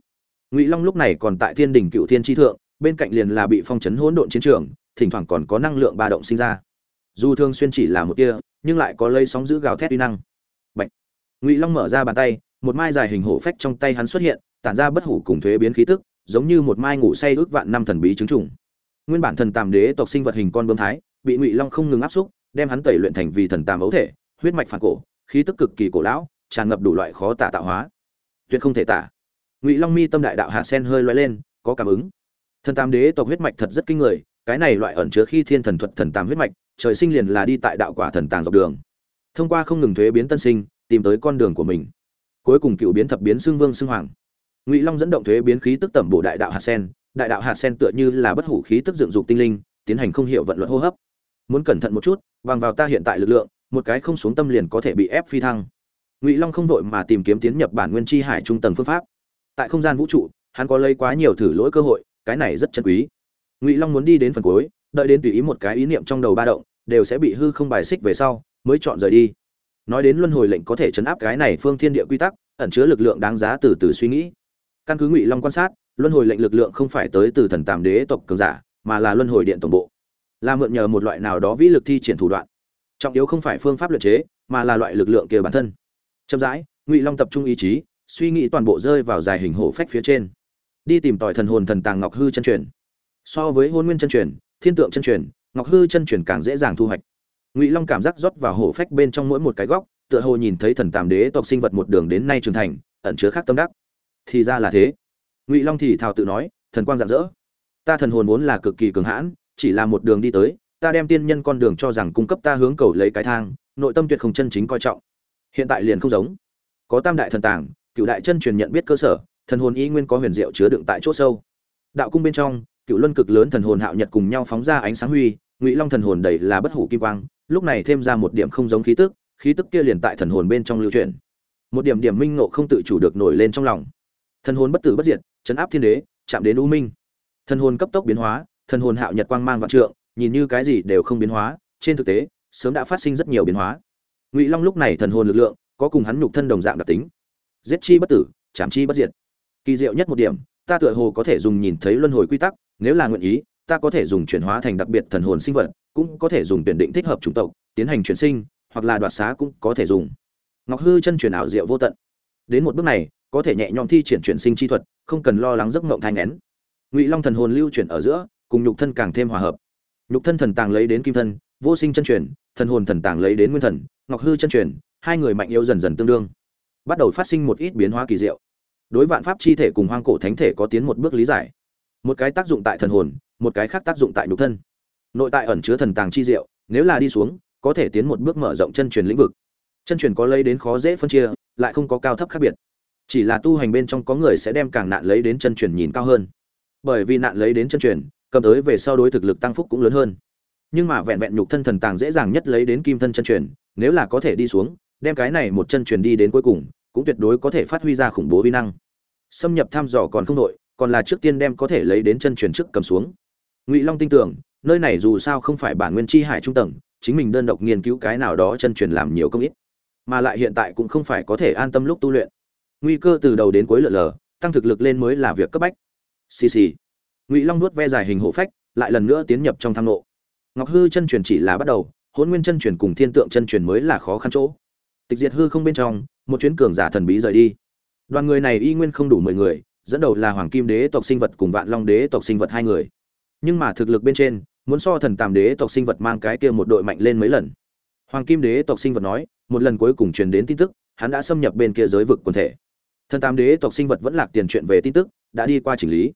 ngụy long lúc này còn tại thiên đình cựu thiên tri thượng, bên cạnh liền là bị phong chấn hỗn độn chiến trường, thỉnh thoảng còn có năng lượng ba động sinh ra. Dù thường xuyên chỉ là một tia, nhưng lại có lây sóng giữ gào thét uy năng. Bạch. ngụy long mở ra bàn tay một mai dài hình hổ phách trong tay hắn xuất hiện, tản ra bất hủ cùng thuế biến khí tức, giống như một mai ngủ say ước vạn năm thần bí chứng trùng. Nguyên bản thần tàm đế tộc sinh vật hình con bướm thái, bị ngụy long không ngừng áp xúc, đem hắn tẩy luyện thành vì thần tàm ấu thể, huyết mạch phản cổ, khí tức cực kỳ cổ lão, tràn ngập đủ loại khó tả tạo hóa. Tuyệt không thể tả. Ngụy long mi tâm đại đạo hạ sen hơi loay lên, có cảm ứng. Thần tam đế tộc huyết mạch thật rất kinh người, cái này loại ẩn chứa khi thiên thần thuật thần tam huyết mạch, trời sinh liền là đi tại đạo quả thần tàng dọc đường. Thông qua không ngừng thuế biến tân sinh, tìm tới con đường của mình cuối cùng cựu biến thập biến xương vương xương hoàng. Ngụy long dẫn động thuế biến khí tức tẩm bổ đại đạo hạt sen, đại đạo hạt sen tựa như là bất hủ khí tức dựng dục tinh linh, tiến hành không hiểu vận luật hô hấp. Muốn cẩn thận một chút, bằng vào ta hiện tại lực lượng, một cái không xuống tâm liền có thể bị ép phi thăng. Ngụy long không vội mà tìm kiếm tiến nhập bản nguyên chi hải trung tầng phương pháp. Tại không gian vũ trụ, hắn có lấy quá nhiều thử lỗi cơ hội, cái này rất chân quý. Ngụy long muốn đi đến phần cuối, đợi đến tùy ý một cái ý niệm trong đầu ba động, đều sẽ bị hư không bài xích về sau, mới chọn rời đi nói đến luân hồi lệnh có thể chấn áp cái này phương thiên địa quy tắc, ẩn chứa lực lượng đáng giá từ từ suy nghĩ. Căn cứ ngụy long quan sát, luân hồi lệnh lực lượng không phải tới từ thần tàm đế tộc cường giả, mà là luân hồi điện tổng bộ. Là mượn nhờ một loại nào đó vĩ lực thi triển thủ đoạn. Trọng yếu không phải phương pháp luyện chế, mà là loại lực lượng kia bản thân. Chậm rãi, ngụy long tập trung ý chí, suy nghĩ toàn bộ rơi vào dài hình hổ phách phía trên. Đi tìm tòi thần hồn thần tàng ngọc hư chân truyền. So với hôn nguyên chân truyền, thiên tượng chân truyền, ngọc hư chân truyền càng dễ dàng thu hoạch ngụy long cảm giác rót vào hổ phách bên trong mỗi một cái góc, tựa hồ nhìn thấy thần tàm đế tộc sinh vật một đường đến nay trưởng thành, ẩn chứa khác tâm đắc. Thì ra là thế. Ngụy long thì thào tự nói, thần quang rạng rỡ. Ta thần hồn vốn là cực kỳ cường hãn, chỉ là một đường đi tới, ta đem tiên nhân con đường cho rằng cung cấp ta hướng cầu lấy cái thang, nội tâm tuyệt không chân chính coi trọng. Hiện tại liền không giống. Có tam đại thần tàng, cựu đại chân truyền nhận biết cơ sở, thần hồn y nguyên có huyền diệu chứa đựng tại chỗ sâu. Đạo cung bên trong, cựu luân cực lớn thần hồn hạo nhật cùng nhau phóng ra ánh sáng huy, ngụy long thần hồn đầy là bất hủ kim quang lúc này thêm ra một điểm không giống khí tức khí tức kia liền tại thần hồn bên trong lưu truyền một điểm điểm minh ngộ không tự chủ được nổi lên trong lòng. Thần hồn bất tử bất diệt, chấn áp thiên đế, chạm đến u minh. Thần hồn cấp tốc biến hóa, thần hồn hạo nhật quang mang vạn trượng, nhìn như cái gì đều không biến hóa, trên thực tế, sớm đã phát sinh rất nhiều biến hóa. Ngụy long lúc này thần hồn lực lượng, có cùng hắn nhục thân đồng dạng đặc tính. Giết chi bất tử, chạm chi bất diệt. Kỳ diệu nhất một điểm, ta tựa hồ có thể dùng nhìn thấy luân hồi quy tắc, nếu là nguyện ý, ta có thể dùng chuyển hóa thành đặc biệt thần hồn sinh vật cũng có thể dùng tuyển định thích hợp chủng tộc, tiến hành chuyển sinh, hoặc là đoạt xá cũng có thể dùng. Ngọc hư chân truyền ảo diệu vô tận. Đến một bước này, có thể nhẹ nhõm thi triển chuyển sinh chi thuật, không cần lo lắng giấc mộng thai ngén ngụy long thần hồn lưu chuyển ở giữa, cùng nhục thân càng thêm hòa hợp. Nhục thân thần tàng lấy đến kim thân, vô sinh chân truyền, thần hồn thần tàng lấy đến nguyên thần, ngọc hư chân truyền, hai người mạnh yếu dần dần tương đương. Bắt đầu phát sinh một ít biến hóa kỳ diệu. Đối vạn pháp chi thể cùng hoang cổ thánh thể có tiến một bước lý giải. Một cái tác dụng tại thần hồn, một cái khác tác dụng tại nhục thân nội tại ẩn chứa thần tàng chi diệu, nếu là đi xuống, có thể tiến một bước mở rộng chân truyền lĩnh vực. Chân truyền có lấy đến khó dễ phân chia, lại không có cao thấp khác biệt. Chỉ là tu hành bên trong có người sẽ đem càng nạn lấy đến chân truyền nhìn cao hơn. Bởi vì nạn lấy đến chân truyền, cầm tới về sau đối thực lực tăng phúc cũng lớn hơn. Nhưng mà vẹn vẹn nhục thân thần tàng dễ dàng nhất lấy đến kim thân chân truyền, nếu là có thể đi xuống, đem cái này một chân truyền đi đến cuối cùng, cũng tuyệt đối có thể phát huy ra khủng bố vi năng. Xâm nhập thăm dò còn không đội còn là trước tiên đem có thể lấy đến chân truyền trước cầm xuống. Ngụy long tin tưởng nơi này dù sao không phải bản nguyên chi hải trung tầng chính mình đơn độc nghiên cứu cái nào đó chân truyền làm nhiều công ít. Mà lại hiện tại cũng không phải có thể an tâm lúc tu luyện. Nguy cơ từ đầu đến cuối lượn lờ tăng thực lực lên mới là việc cấp bách. Xì xì. Ngụy long nuốt ve dài hình hộ phách lại lần nữa tiến nhập trong thang lộ, ngọc hư chân truyền chỉ là bắt đầu hôn nguyên chân truyền cùng thiên tượng chân truyền mới là khó khăn chỗ. Tịch diệt hư không bên trong một chuyến cường giả thần bí rời đi. Đoàn người này y nguyên không đủ mười người dẫn đầu là hoàng kim đế tộc sinh vật cùng vạn long đế tộc sinh vật hai người. Nhưng mà thực lực bên trên muốn so thần tàm đế tộc sinh vật mang cái kia một đội mạnh lên mấy lần. Hoàng kim đế tộc sinh vật nói, một lần cuối cùng truyền đến tin tức, hắn đã xâm nhập bên kia giới vực quần thể. Thần tam đế tộc sinh vật vẫn lạc tiền chuyện về tin tức, đã đi qua chỉnh lý.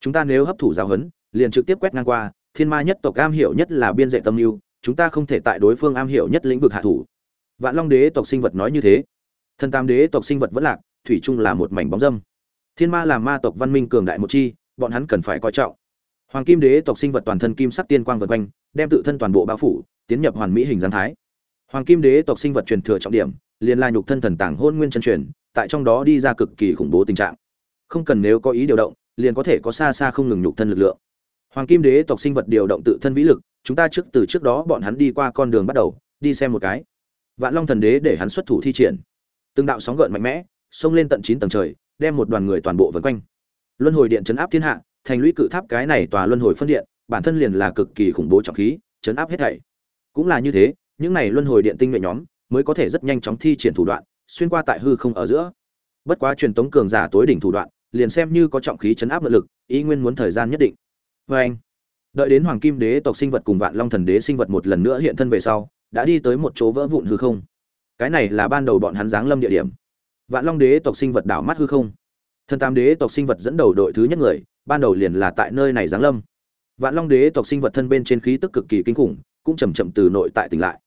Chúng ta nếu hấp thụ giáo huấn, liền trực tiếp quét ngang qua, thiên ma nhất tộc am hiểu nhất là biên dạy tâm lưu chúng ta không thể tại đối phương am hiểu nhất lĩnh vực hạ thủ. Vạn long đế tộc sinh vật nói như thế. Thần tam đế tộc sinh vật vẫn lạc, thủy chung là một mảnh bóng dâm. Thiên ma là ma tộc văn minh cường đại một chi, bọn hắn cần phải coi trọng hoàng kim đế tộc sinh vật toàn thân kim sắc tiên quang vật quanh, đem tự thân toàn bộ bao phủ, tiến nhập hoàn mỹ hình dáng thái. Hoàng kim đế tộc sinh vật truyền thừa trọng điểm, liền là nhục thân thần tàng hôn nguyên chân truyền, tại trong đó đi ra cực kỳ khủng bố tình trạng. Không cần nếu có ý điều động, liền có thể có xa xa không ngừng nhục thân lực lượng. Hoàng kim đế tộc sinh vật điều động tự thân vĩ lực, chúng ta trước, từ trước đó bọn hắn đi qua con đường bắt đầu, đi xem một cái. Vạn long thần đế để hắn xuất thủ thi triển. Từng đạo sóng gợn mạnh mẽ, xông lên tận chín tầng trời, đem một đoàn người toàn bộ vần quanh. Luân hồi điện chấn áp thiên hạ thành lũy cự tháp cái này tòa luân hồi phân điện, bản thân liền là cực kỳ khủng bố trọng khí, chấn áp hết thảy. Cũng là như thế, những này luân hồi điện tinh nhuệ nhóm mới có thể rất nhanh chóng thi triển thủ đoạn, xuyên qua tại hư không ở giữa. Bất quá truyền tống cường giả tối đỉnh thủ đoạn, liền xem như có trọng khí chấn áp nội lực, ý nguyên muốn thời gian nhất định. Vê anh, đợi đến hoàng kim đế tộc sinh vật cùng vạn long thần đế sinh vật một lần nữa hiện thân về sau, đã đi tới một chỗ vỡ vụn hư không. Cái này là ban đầu bọn hắn giáng lâm địa điểm. Vạn long đế tộc sinh vật đảo mắt hư không. Thần tam đế tộc sinh vật dẫn đầu đội thứ nhất người ban đầu liền là tại nơi này giáng lâm. Vạn long đế tộc sinh vật thân bên trên khí tức cực kỳ kinh khủng, cũng chầm chậm từ nội tại tỉnh lại.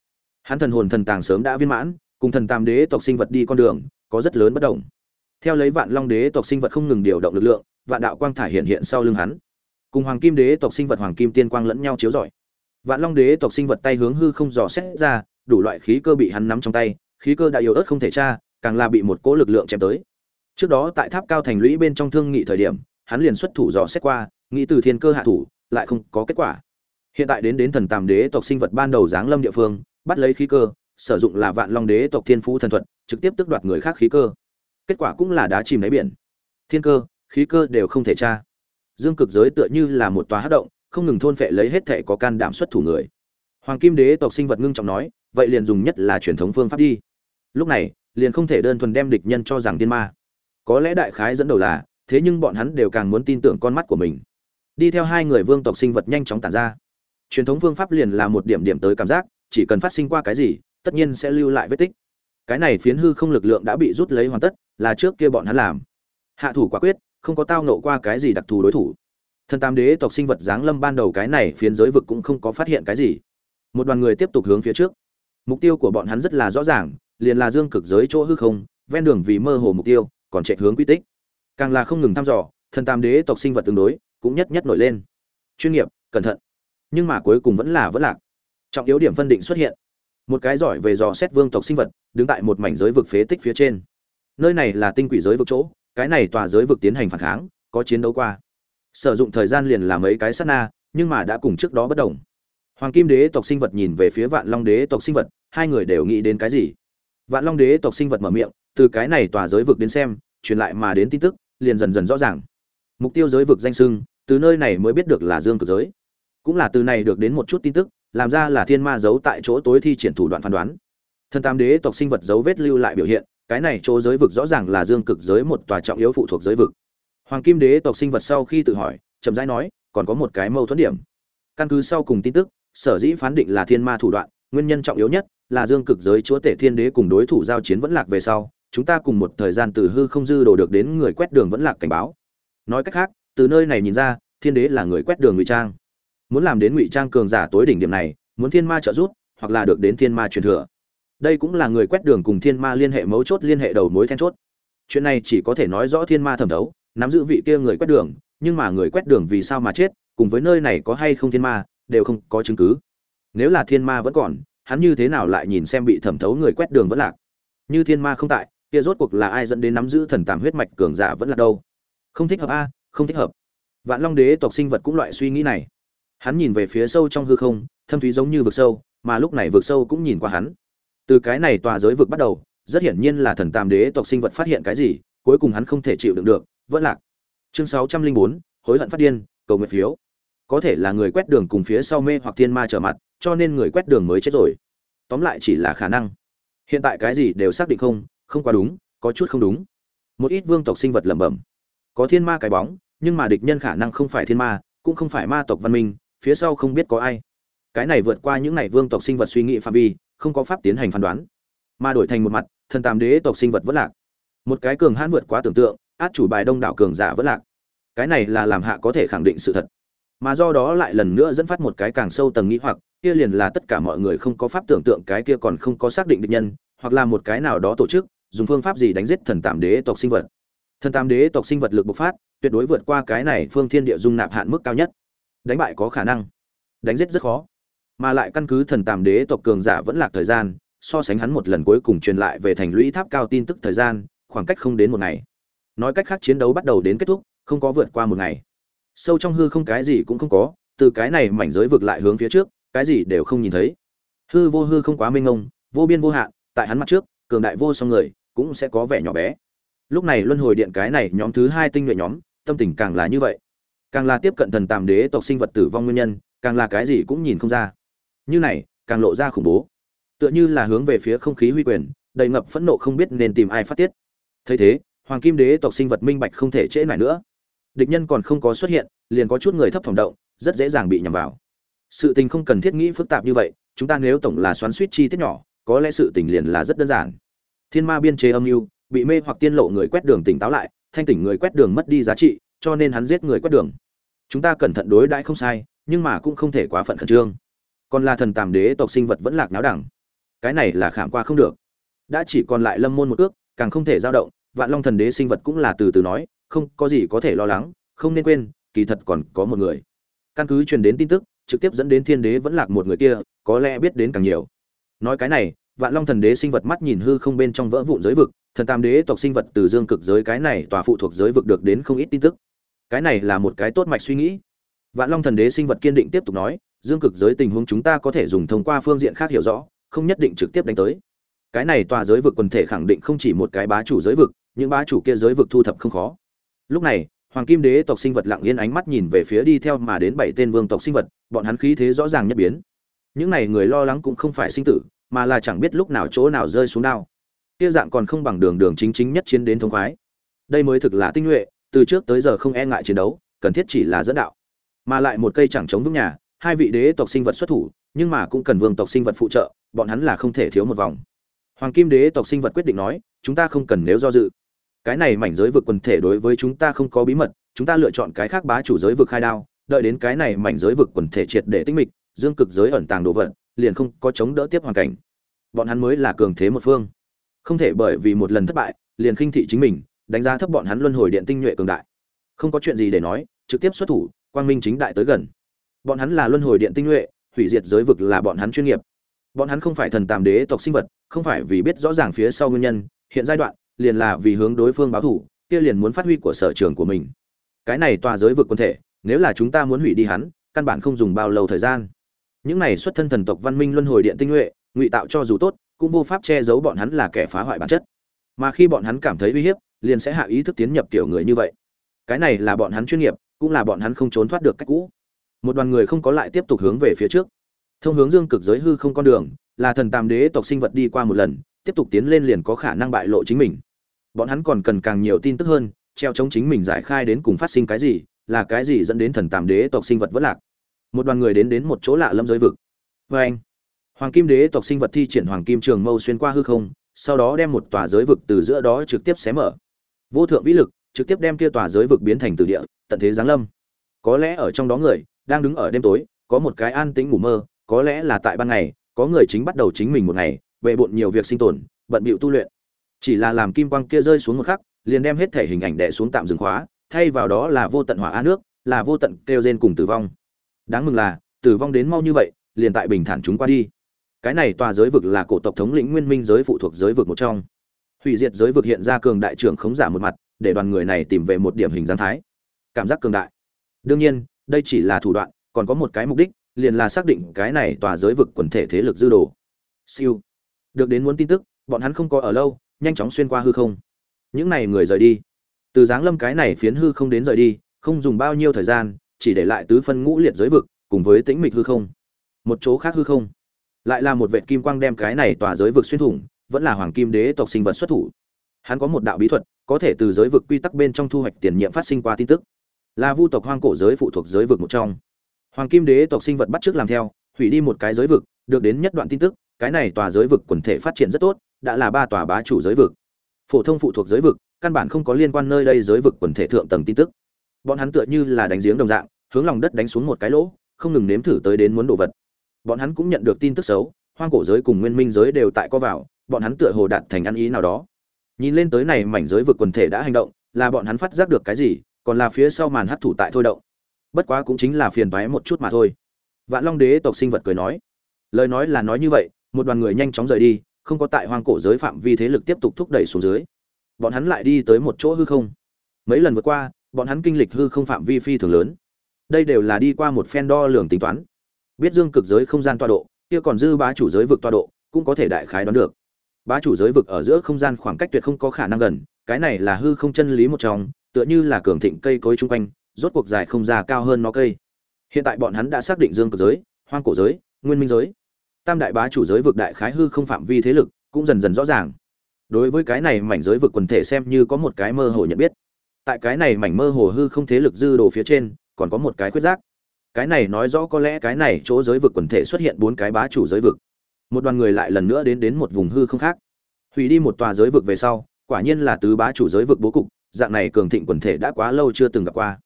Hắn thần hồn thần tàng sớm đã viên mãn, cùng thần tam đế tộc sinh vật đi con đường, có rất lớn bất đồng. Theo lấy vạn long đế tộc sinh vật không ngừng điều động lực lượng, vạn đạo quang thải hiện hiện sau lưng hắn. Cùng hoàng kim đế tộc sinh vật hoàng kim tiên quang lẫn nhau chiếu rọi. Vạn long đế tộc sinh vật tay hướng hư không dò xét ra, đủ loại khí cơ bị hắn nắm trong tay, khí cơ đã yếu ớt không thể tra, càng là bị một cỗ lực lượng chém tới. Trước đó tại tháp cao thành lũy bên trong thương nghị thời điểm hắn liền xuất thủ dò xét qua, nghĩ từ thiên cơ hạ thủ, lại không có kết quả. Hiện tại đến đến thần tàm đế tộc sinh vật ban đầu giáng lâm địa phương, bắt lấy khí cơ, sử dụng là vạn long đế tộc thiên phú thần thuật, trực tiếp tước đoạt người khác khí cơ. Kết quả cũng là đá chìm đáy biển. Thiên cơ, khí cơ đều không thể tra. Dương cực giới tựa như là một tòa hắc động, không ngừng thôn phệ lấy hết thể có can đảm xuất thủ người. Hoàng kim đế tộc sinh vật ngưng trọng nói, vậy liền dùng nhất là truyền thống phương pháp đi. Lúc này, liền không thể đơn thuần đem địch nhân cho rằng tiên ma. Có lẽ đại khái dẫn đầu là thế nhưng bọn hắn đều càng muốn tin tưởng con mắt của mình. Đi theo hai người vương tộc sinh vật nhanh chóng tản ra. Truyền thống phương pháp liền là một điểm điểm tới cảm giác, chỉ cần phát sinh qua cái gì, tất nhiên sẽ lưu lại vết tích. Cái này phiến hư không lực lượng đã bị rút lấy hoàn tất, là trước kia bọn hắn làm. Hạ thủ quả quyết, không có tao nộ qua cái gì đặc thù đối thủ. Thần tam đế tộc sinh vật giáng lâm ban đầu cái này phiến giới vực cũng không có phát hiện cái gì. Một đoàn người tiếp tục hướng phía trước. Mục tiêu của bọn hắn rất là rõ ràng, liền là dương cực giới chỗ hư không, ven đường vì mơ hồ mục tiêu, còn chạy hướng quy tích càng là không ngừng thăm dò, thần tam đế tộc sinh vật tương đối cũng nhất nhất nổi lên. Chuyên nghiệp, cẩn thận, nhưng mà cuối cùng vẫn là vẫn lạc. Trọng yếu điểm phân định xuất hiện. Một cái giỏi về dò xét vương tộc sinh vật, đứng tại một mảnh giới vực phế tích phía trên. Nơi này là tinh quỷ giới vực chỗ, cái này tòa giới vực tiến hành phản kháng, có chiến đấu qua. Sử dụng thời gian liền làm mấy cái sát na, nhưng mà đã cùng trước đó bất đồng. Hoàng kim đế tộc sinh vật nhìn về phía vạn long đế tộc sinh vật, hai người đều nghĩ đến cái gì? Vạn long đế tộc sinh vật mở miệng, từ cái này tòa giới vực đến xem, truyền lại mà đến tin tức liền dần dần rõ ràng. Mục tiêu giới vực danh sưng, từ nơi này mới biết được là dương cực giới. Cũng là từ này được đến một chút tin tức, làm ra là thiên ma giấu tại chỗ tối thi triển thủ đoạn phán đoán. Thần tam đế tộc sinh vật dấu vết lưu lại biểu hiện, cái này chỗ giới vực rõ ràng là dương cực giới một tòa trọng yếu phụ thuộc giới vực. Hoàng kim đế tộc sinh vật sau khi tự hỏi, chậm rãi nói, còn có một cái mâu thuẫn điểm. Căn cứ sau cùng tin tức, sở dĩ phán định là thiên ma thủ đoạn, nguyên nhân trọng yếu nhất là dương cực giới chúa tể thiên đế cùng đối thủ giao chiến vẫn lạc về sau chúng ta cùng một thời gian từ hư không dư đồ được đến người quét đường vẫn là cảnh báo. Nói cách khác, từ nơi này nhìn ra, thiên đế là người quét đường ngụy trang. Muốn làm đến ngụy trang cường giả tối đỉnh điểm này, muốn thiên ma trợ giúp, hoặc là được đến thiên ma truyền thừa. Đây cũng là người quét đường cùng thiên ma liên hệ mấu chốt, liên hệ đầu mối then chốt. Chuyện này chỉ có thể nói rõ thiên ma thẩm thấu, nắm giữ vị kia người quét đường, nhưng mà người quét đường vì sao mà chết, cùng với nơi này có hay không thiên ma, đều không có chứng cứ. Nếu là thiên ma vẫn còn, hắn như thế nào lại nhìn xem bị thẩm thấu người quét đường vẫn lạc? Như thiên ma không tại kia rốt cuộc là ai dẫn đến nắm giữ thần tàm huyết mạch cường giả vẫn là đâu? Không thích hợp a, không thích hợp. Vạn long đế tộc sinh vật cũng loại suy nghĩ này. Hắn nhìn về phía sâu trong hư không, thâm thúy giống như vực sâu, mà lúc này vực sâu cũng nhìn qua hắn. Từ cái này tòa giới vực bắt đầu, rất hiển nhiên là thần tàm đế tộc sinh vật phát hiện cái gì, cuối cùng hắn không thể chịu đựng được, vẫn lạc. Chương sáu trăm linh bốn, hối hận phát điên, cầu nguyện phiếu. Có thể là người quét đường cùng phía sau mê hoặc thiên ma trở mặt, cho nên người quét đường mới chết rồi. Tóm lại chỉ là khả năng. Hiện tại cái gì đều xác định không không quá đúng, có chút không đúng. Một ít vương tộc sinh vật lẩm bẩm. Có thiên ma cái bóng, nhưng mà địch nhân khả năng không phải thiên ma, cũng không phải ma tộc văn minh, phía sau không biết có ai. Cái này vượt qua những này vương tộc sinh vật suy nghĩ phạm vi, không có pháp tiến hành phán đoán. Mà đổi thành một mặt, thần tam đế tộc sinh vật vẫn lạc. Một cái cường hãn vượt quá tưởng tượng, át chủ bài đông đảo cường giả vẫn lạc. Cái này là làm hạ có thể khẳng định sự thật. Mà do đó lại lần nữa dẫn phát một cái càng sâu tầng nghĩ hoặc, kia liền là tất cả mọi người không có pháp tưởng tượng cái kia còn không có xác định định nhân hoặc là một cái nào đó tổ chức, dùng phương pháp gì đánh giết thần tam đế tộc sinh vật. Thần tam đế tộc sinh vật lực bộc phát, tuyệt đối vượt qua cái này phương thiên địa dung nạp hạn mức cao nhất. Đánh bại có khả năng, đánh giết rất khó. Mà lại căn cứ thần tam đế tộc cường giả vẫn lạc thời gian, so sánh hắn một lần cuối cùng truyền lại về thành lũy tháp cao tin tức thời gian, khoảng cách không đến một ngày. Nói cách khác chiến đấu bắt đầu đến kết thúc, không có vượt qua một ngày. Sâu trong hư không cái gì cũng không có, từ cái này mảnh giới vực lại hướng phía trước, cái gì đều không nhìn thấy. Hư vô hư không quá mênh ngông vô biên vô hạn tại hắn mặt trước, cường đại vô song người cũng sẽ có vẻ nhỏ bé. Lúc này luân hồi điện cái này nhóm thứ hai tinh nhuệ nhóm, tâm tình càng là như vậy. Càng là tiếp cận thần tàm đế tộc sinh vật tử vong nguyên nhân, càng là cái gì cũng nhìn không ra. Như này, càng lộ ra khủng bố. Tựa như là hướng về phía không khí huy quyền, đầy ngập phẫn nộ không biết nên tìm ai phát tiết. Thấy thế, hoàng kim đế tộc sinh vật minh bạch không thể trễ nải nữa. Địch nhân còn không có xuất hiện, liền có chút người thấp phòng động, rất dễ dàng bị nhầm vào. Sự tình không cần thiết nghĩ phức tạp như vậy, chúng ta nếu tổng là xoắn suýt chi tiết nhỏ có lẽ sự tình liền là rất đơn giản. Thiên ma biên chế âm mưu, bị mê hoặc tiên lộ người quét đường tỉnh táo lại, thanh tỉnh người quét đường mất đi giá trị, cho nên hắn giết người quét đường. Chúng ta cẩn thận đối đãi không sai, nhưng mà cũng không thể quá phận khẩn trương. Còn là thần tàm đế tộc sinh vật vẫn lạc náo đẳng. Cái này là khảm qua không được. Đã chỉ còn lại lâm môn một ước, càng không thể dao động, vạn long thần đế sinh vật cũng là từ từ nói, không có gì có thể lo lắng, không nên quên, kỳ thật còn có một người. Căn cứ truyền đến tin tức, trực tiếp dẫn đến thiên đế vẫn lạc một người kia, có lẽ biết đến càng nhiều nói cái này, vạn long thần đế sinh vật mắt nhìn hư không bên trong vỡ vụn giới vực, thần tam đế tộc sinh vật từ dương cực giới cái này tòa phụ thuộc giới vực được đến không ít tin tức. Cái này là một cái tốt mạch suy nghĩ. Vạn long thần đế sinh vật kiên định tiếp tục nói, dương cực giới tình huống chúng ta có thể dùng thông qua phương diện khác hiểu rõ, không nhất định trực tiếp đánh tới. Cái này tòa giới vực quần thể khẳng định không chỉ một cái bá chủ giới vực, những bá chủ kia giới vực thu thập không khó. Lúc này, hoàng kim đế tộc sinh vật lặng yên ánh mắt nhìn về phía đi theo mà đến bảy tên vương tộc sinh vật, bọn hắn khí thế rõ ràng nhất biến những này người lo lắng cũng không phải sinh tử, mà là chẳng biết lúc nào chỗ nào rơi xuống đao. Kia dạng còn không bằng đường đường chính chính nhất chiến đến thông khoái. Đây mới thực là tinh nhuệ, từ trước tới giờ không e ngại chiến đấu, cần thiết chỉ là dẫn đạo. Mà lại một cây chẳng chống vững nhà, hai vị đế tộc sinh vật xuất thủ, nhưng mà cũng cần vương tộc sinh vật phụ trợ, bọn hắn là không thể thiếu một vòng. Hoàng kim đế tộc sinh vật quyết định nói, chúng ta không cần nếu do dự. Cái này mảnh giới vực quần thể đối với chúng ta không có bí mật, chúng ta lựa chọn cái khác bá chủ giới vực khai đao, đợi đến cái này mảnh giới vực quần thể triệt để tinh mịch dương cực giới ẩn tàng đồ vật, liền không có chống đỡ tiếp hoàn cảnh. Bọn hắn mới là cường thế một phương. Không thể bởi vì một lần thất bại, liền khinh thị chính mình, đánh giá thấp bọn hắn luân hồi điện tinh nhuệ cường đại. Không có chuyện gì để nói, trực tiếp xuất thủ, quang minh chính đại tới gần. Bọn hắn là luân hồi điện tinh nhuệ, hủy diệt giới vực là bọn hắn chuyên nghiệp. Bọn hắn không phải thần tàm đế tộc sinh vật, không phải vì biết rõ ràng phía sau nguyên nhân, hiện giai đoạn, liền là vì hướng đối phương báo thủ kia liền muốn phát huy của sở trường của mình. Cái này tòa giới vực quân thể, nếu là chúng ta muốn hủy đi hắn, căn bản không dùng bao lâu thời gian những này xuất thân thần tộc văn minh luân hồi điện tinh nhuệ, ngụy tạo cho dù tốt, cũng vô pháp che giấu bọn hắn là kẻ phá hoại bản chất. Mà khi bọn hắn cảm thấy uy hiếp, liền sẽ hạ ý thức tiến nhập tiểu người như vậy. Cái này là bọn hắn chuyên nghiệp, cũng là bọn hắn không trốn thoát được cách cũ. Một đoàn người không có lại tiếp tục hướng về phía trước. Thông hướng dương cực giới hư không con đường, là thần tam đế tộc sinh vật đi qua một lần, tiếp tục tiến lên liền có khả năng bại lộ chính mình. Bọn hắn còn cần càng nhiều tin tức hơn, treo chống chính mình giải khai đến cùng phát sinh cái gì, là cái gì dẫn đến thần tam đế tộc sinh vật vỡ lạc một đoàn người đến đến một chỗ lạ lâm giới vực. Vê anh, hoàng kim đế tộc sinh vật thi triển hoàng kim trường mâu xuyên qua hư không, sau đó đem một tòa giới vực từ giữa đó trực tiếp xé mở. Vô thượng vĩ lực, trực tiếp đem kia tòa giới vực biến thành từ địa, tận thế giáng lâm. Có lẽ ở trong đó người, đang đứng ở đêm tối, có một cái an tĩnh ngủ mơ, có lẽ là tại ban ngày, có người chính bắt đầu chính mình một ngày bệ bộn nhiều việc sinh tồn, bận bịu tu luyện. Chỉ là làm kim quang kia rơi xuống một khắc, liền đem hết thể hình ảnh đè xuống tạm dừng khóa, thay vào đó là vô tận hỏa a nước, là vô tận kêu rên cùng tử vong đáng mừng là, tử vong đến mau như vậy, liền tại bình thản chúng qua đi. Cái này tòa giới vực là cổ tộc thống lĩnh nguyên minh giới phụ thuộc giới vực một trong. Hủy diệt giới vực hiện ra cường đại trưởng khống giả một mặt, để đoàn người này tìm về một điểm hình dáng thái. Cảm giác cường đại. Đương nhiên, đây chỉ là thủ đoạn, còn có một cái mục đích, liền là xác định cái này tòa giới vực quần thể thế lực dư đồ. Siêu. Được đến muốn tin tức, bọn hắn không có ở lâu, nhanh chóng xuyên qua hư không. Những này người rời đi. Từ giáng lâm cái này phiến hư không đến rời đi, không dùng bao nhiêu thời gian chỉ để lại tứ phân ngũ liệt giới vực, cùng với tĩnh mịch hư không. Một chỗ khác hư không. Lại là một vệ kim quang đem cái này tòa giới vực xuyên thủng, vẫn là hoàng kim đế tộc sinh vật xuất thủ. Hắn có một đạo bí thuật, có thể từ giới vực quy tắc bên trong thu hoạch tiền nhiệm phát sinh qua tin tức. Là vu tộc hoang cổ giới phụ thuộc giới vực một trong. Hoàng kim đế tộc sinh vật bắt trước làm theo, hủy đi một cái giới vực, được đến nhất đoạn tin tức, cái này tòa giới vực quần thể phát triển rất tốt, đã là ba tòa bá chủ giới vực. Phổ thông phụ thuộc giới vực, căn bản không có liên quan nơi đây giới vực quần thể thượng tầng tin tức. Bọn hắn tựa như là đánh giếng đồng dạng hướng lòng đất đánh xuống một cái lỗ, không ngừng nếm thử tới đến muốn đồ vật. Bọn hắn cũng nhận được tin tức xấu, hoang cổ giới cùng nguyên minh giới đều tại co vào, bọn hắn tựa hồ đạt thành ăn ý nào đó. Nhìn lên tới này mảnh giới vực quần thể đã hành động, là bọn hắn phát giác được cái gì, còn là phía sau màn hấp thủ tại thôi động. Bất quá cũng chính là phiền toái một chút mà thôi. Vạn long đế tộc sinh vật cười nói, lời nói là nói như vậy, một đoàn người nhanh chóng rời đi, không có tại hoang cổ giới phạm vi thế lực tiếp tục thúc đẩy xuống dưới. Bọn hắn lại đi tới một chỗ hư không. Mấy lần vượt qua, bọn hắn kinh lịch hư không phạm vi phi thường lớn đây đều là đi qua một phen đo lường tính toán. Biết dương cực giới không gian toa độ, kia còn dư bá chủ giới vực toa độ, cũng có thể đại khái đoán được. Bá chủ giới vực ở giữa không gian khoảng cách tuyệt không có khả năng gần, cái này là hư không chân lý một trong, tựa như là cường thịnh cây cối chung quanh, rốt cuộc dài không già cao hơn nó cây. Hiện tại bọn hắn đã xác định dương cực giới, hoang cổ giới, nguyên minh giới. Tam đại bá chủ giới vực đại khái hư không phạm vi thế lực cũng dần dần rõ ràng. Đối với cái này mảnh giới vực quần thể xem như có một cái mơ hồ nhận biết. Tại cái này mảnh mơ hồ hư không thế lực dư đồ phía trên còn có một cái khuyết giác. Cái này nói rõ có lẽ cái này chỗ giới vực quần thể xuất hiện bốn cái bá chủ giới vực. Một đoàn người lại lần nữa đến đến một vùng hư không khác. Hủy đi một tòa giới vực về sau, quả nhiên là tứ bá chủ giới vực bố cục, dạng này cường thịnh quần thể đã quá lâu chưa từng gặp qua.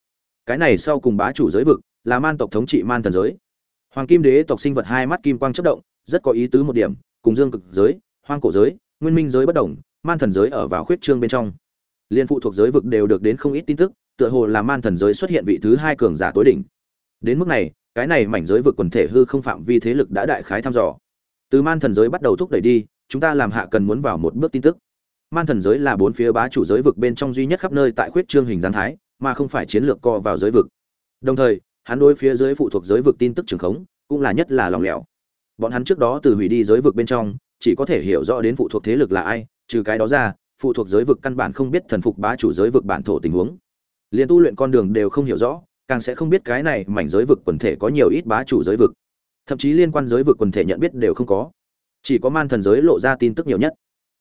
Cái này sau cùng bá chủ giới vực là man tộc thống trị man thần giới. Hoàng kim đế tộc sinh vật hai mắt kim quang chất động, rất có ý tứ một điểm, cùng dương cực giới, hoang cổ giới, nguyên minh giới bất đồng, man thần giới ở vào khuyết trương bên trong. Liên phụ thuộc giới vực đều được đến không ít tin tức tựa hồ là man thần giới xuất hiện vị thứ hai cường giả tối đỉnh. Đến mức này, cái này mảnh giới vực quần thể hư không phạm vi thế lực đã đại khái thăm dò. Từ man thần giới bắt đầu thúc đẩy đi, chúng ta làm hạ cần muốn vào một bước tin tức. Man thần giới là bốn phía bá chủ giới vực bên trong duy nhất khắp nơi tại khuyết trương hình dáng thái, mà không phải chiến lược co vào giới vực. Đồng thời, hắn đối phía dưới phụ thuộc giới vực tin tức trường khống, cũng là nhất là lòng lẻo. Bọn hắn trước đó từ hủy đi giới vực bên trong, chỉ có thể hiểu rõ đến phụ thuộc thế lực là ai, trừ cái đó ra, phụ thuộc giới vực căn bản không biết thần phục bá chủ giới vực bản thổ tình huống liền tu luyện con đường đều không hiểu rõ, càng sẽ không biết cái này mảnh giới vực quần thể có nhiều ít bá chủ giới vực. Thậm chí liên quan giới vực quần thể nhận biết đều không có. Chỉ có man thần giới lộ ra tin tức nhiều nhất.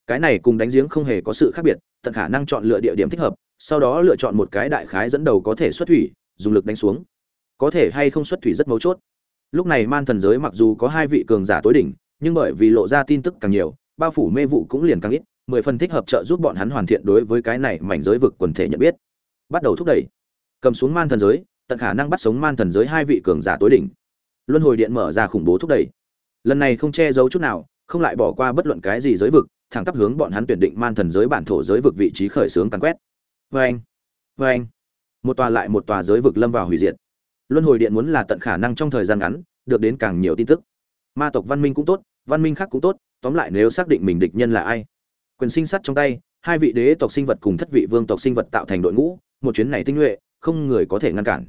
Cái này cùng đánh giếng không hề có sự khác biệt, tận khả năng chọn lựa địa điểm thích hợp, sau đó lựa chọn một cái đại khái dẫn đầu có thể xuất thủy, dùng lực đánh xuống. Có thể hay không xuất thủy rất mấu chốt. Lúc này man thần giới mặc dù có hai vị cường giả tối đỉnh, nhưng bởi vì lộ ra tin tức càng nhiều, bao phủ mê vụ cũng liền càng ít, mười phần thích hợp trợ giúp bọn hắn hoàn thiện đối với cái này mảnh giới vực quần thể nhận biết bắt đầu thúc đẩy. Cầm xuống man thần giới, tận khả năng bắt sống man thần giới hai vị cường giả tối đỉnh. Luân hồi điện mở ra khủng bố thúc đẩy. Lần này không che giấu chút nào, không lại bỏ qua bất luận cái gì giới vực, thẳng tắp hướng bọn hắn tuyển định man thần giới bản thổ giới vực vị trí khởi xướng càn quét. Vê anh vê anh một tòa lại một tòa giới vực lâm vào hủy diệt. Luân hồi điện muốn là tận khả năng trong thời gian ngắn, được đến càng nhiều tin tức. Ma tộc văn minh cũng tốt, văn minh khác cũng tốt, tóm lại nếu xác định mình địch nhân là ai? Quyền sinh sắt trong tay, hai vị đế tộc sinh vật cùng thất vị vương tộc sinh vật tạo thành đội ngũ một chuyến này tinh nhuệ, không người có thể ngăn cản.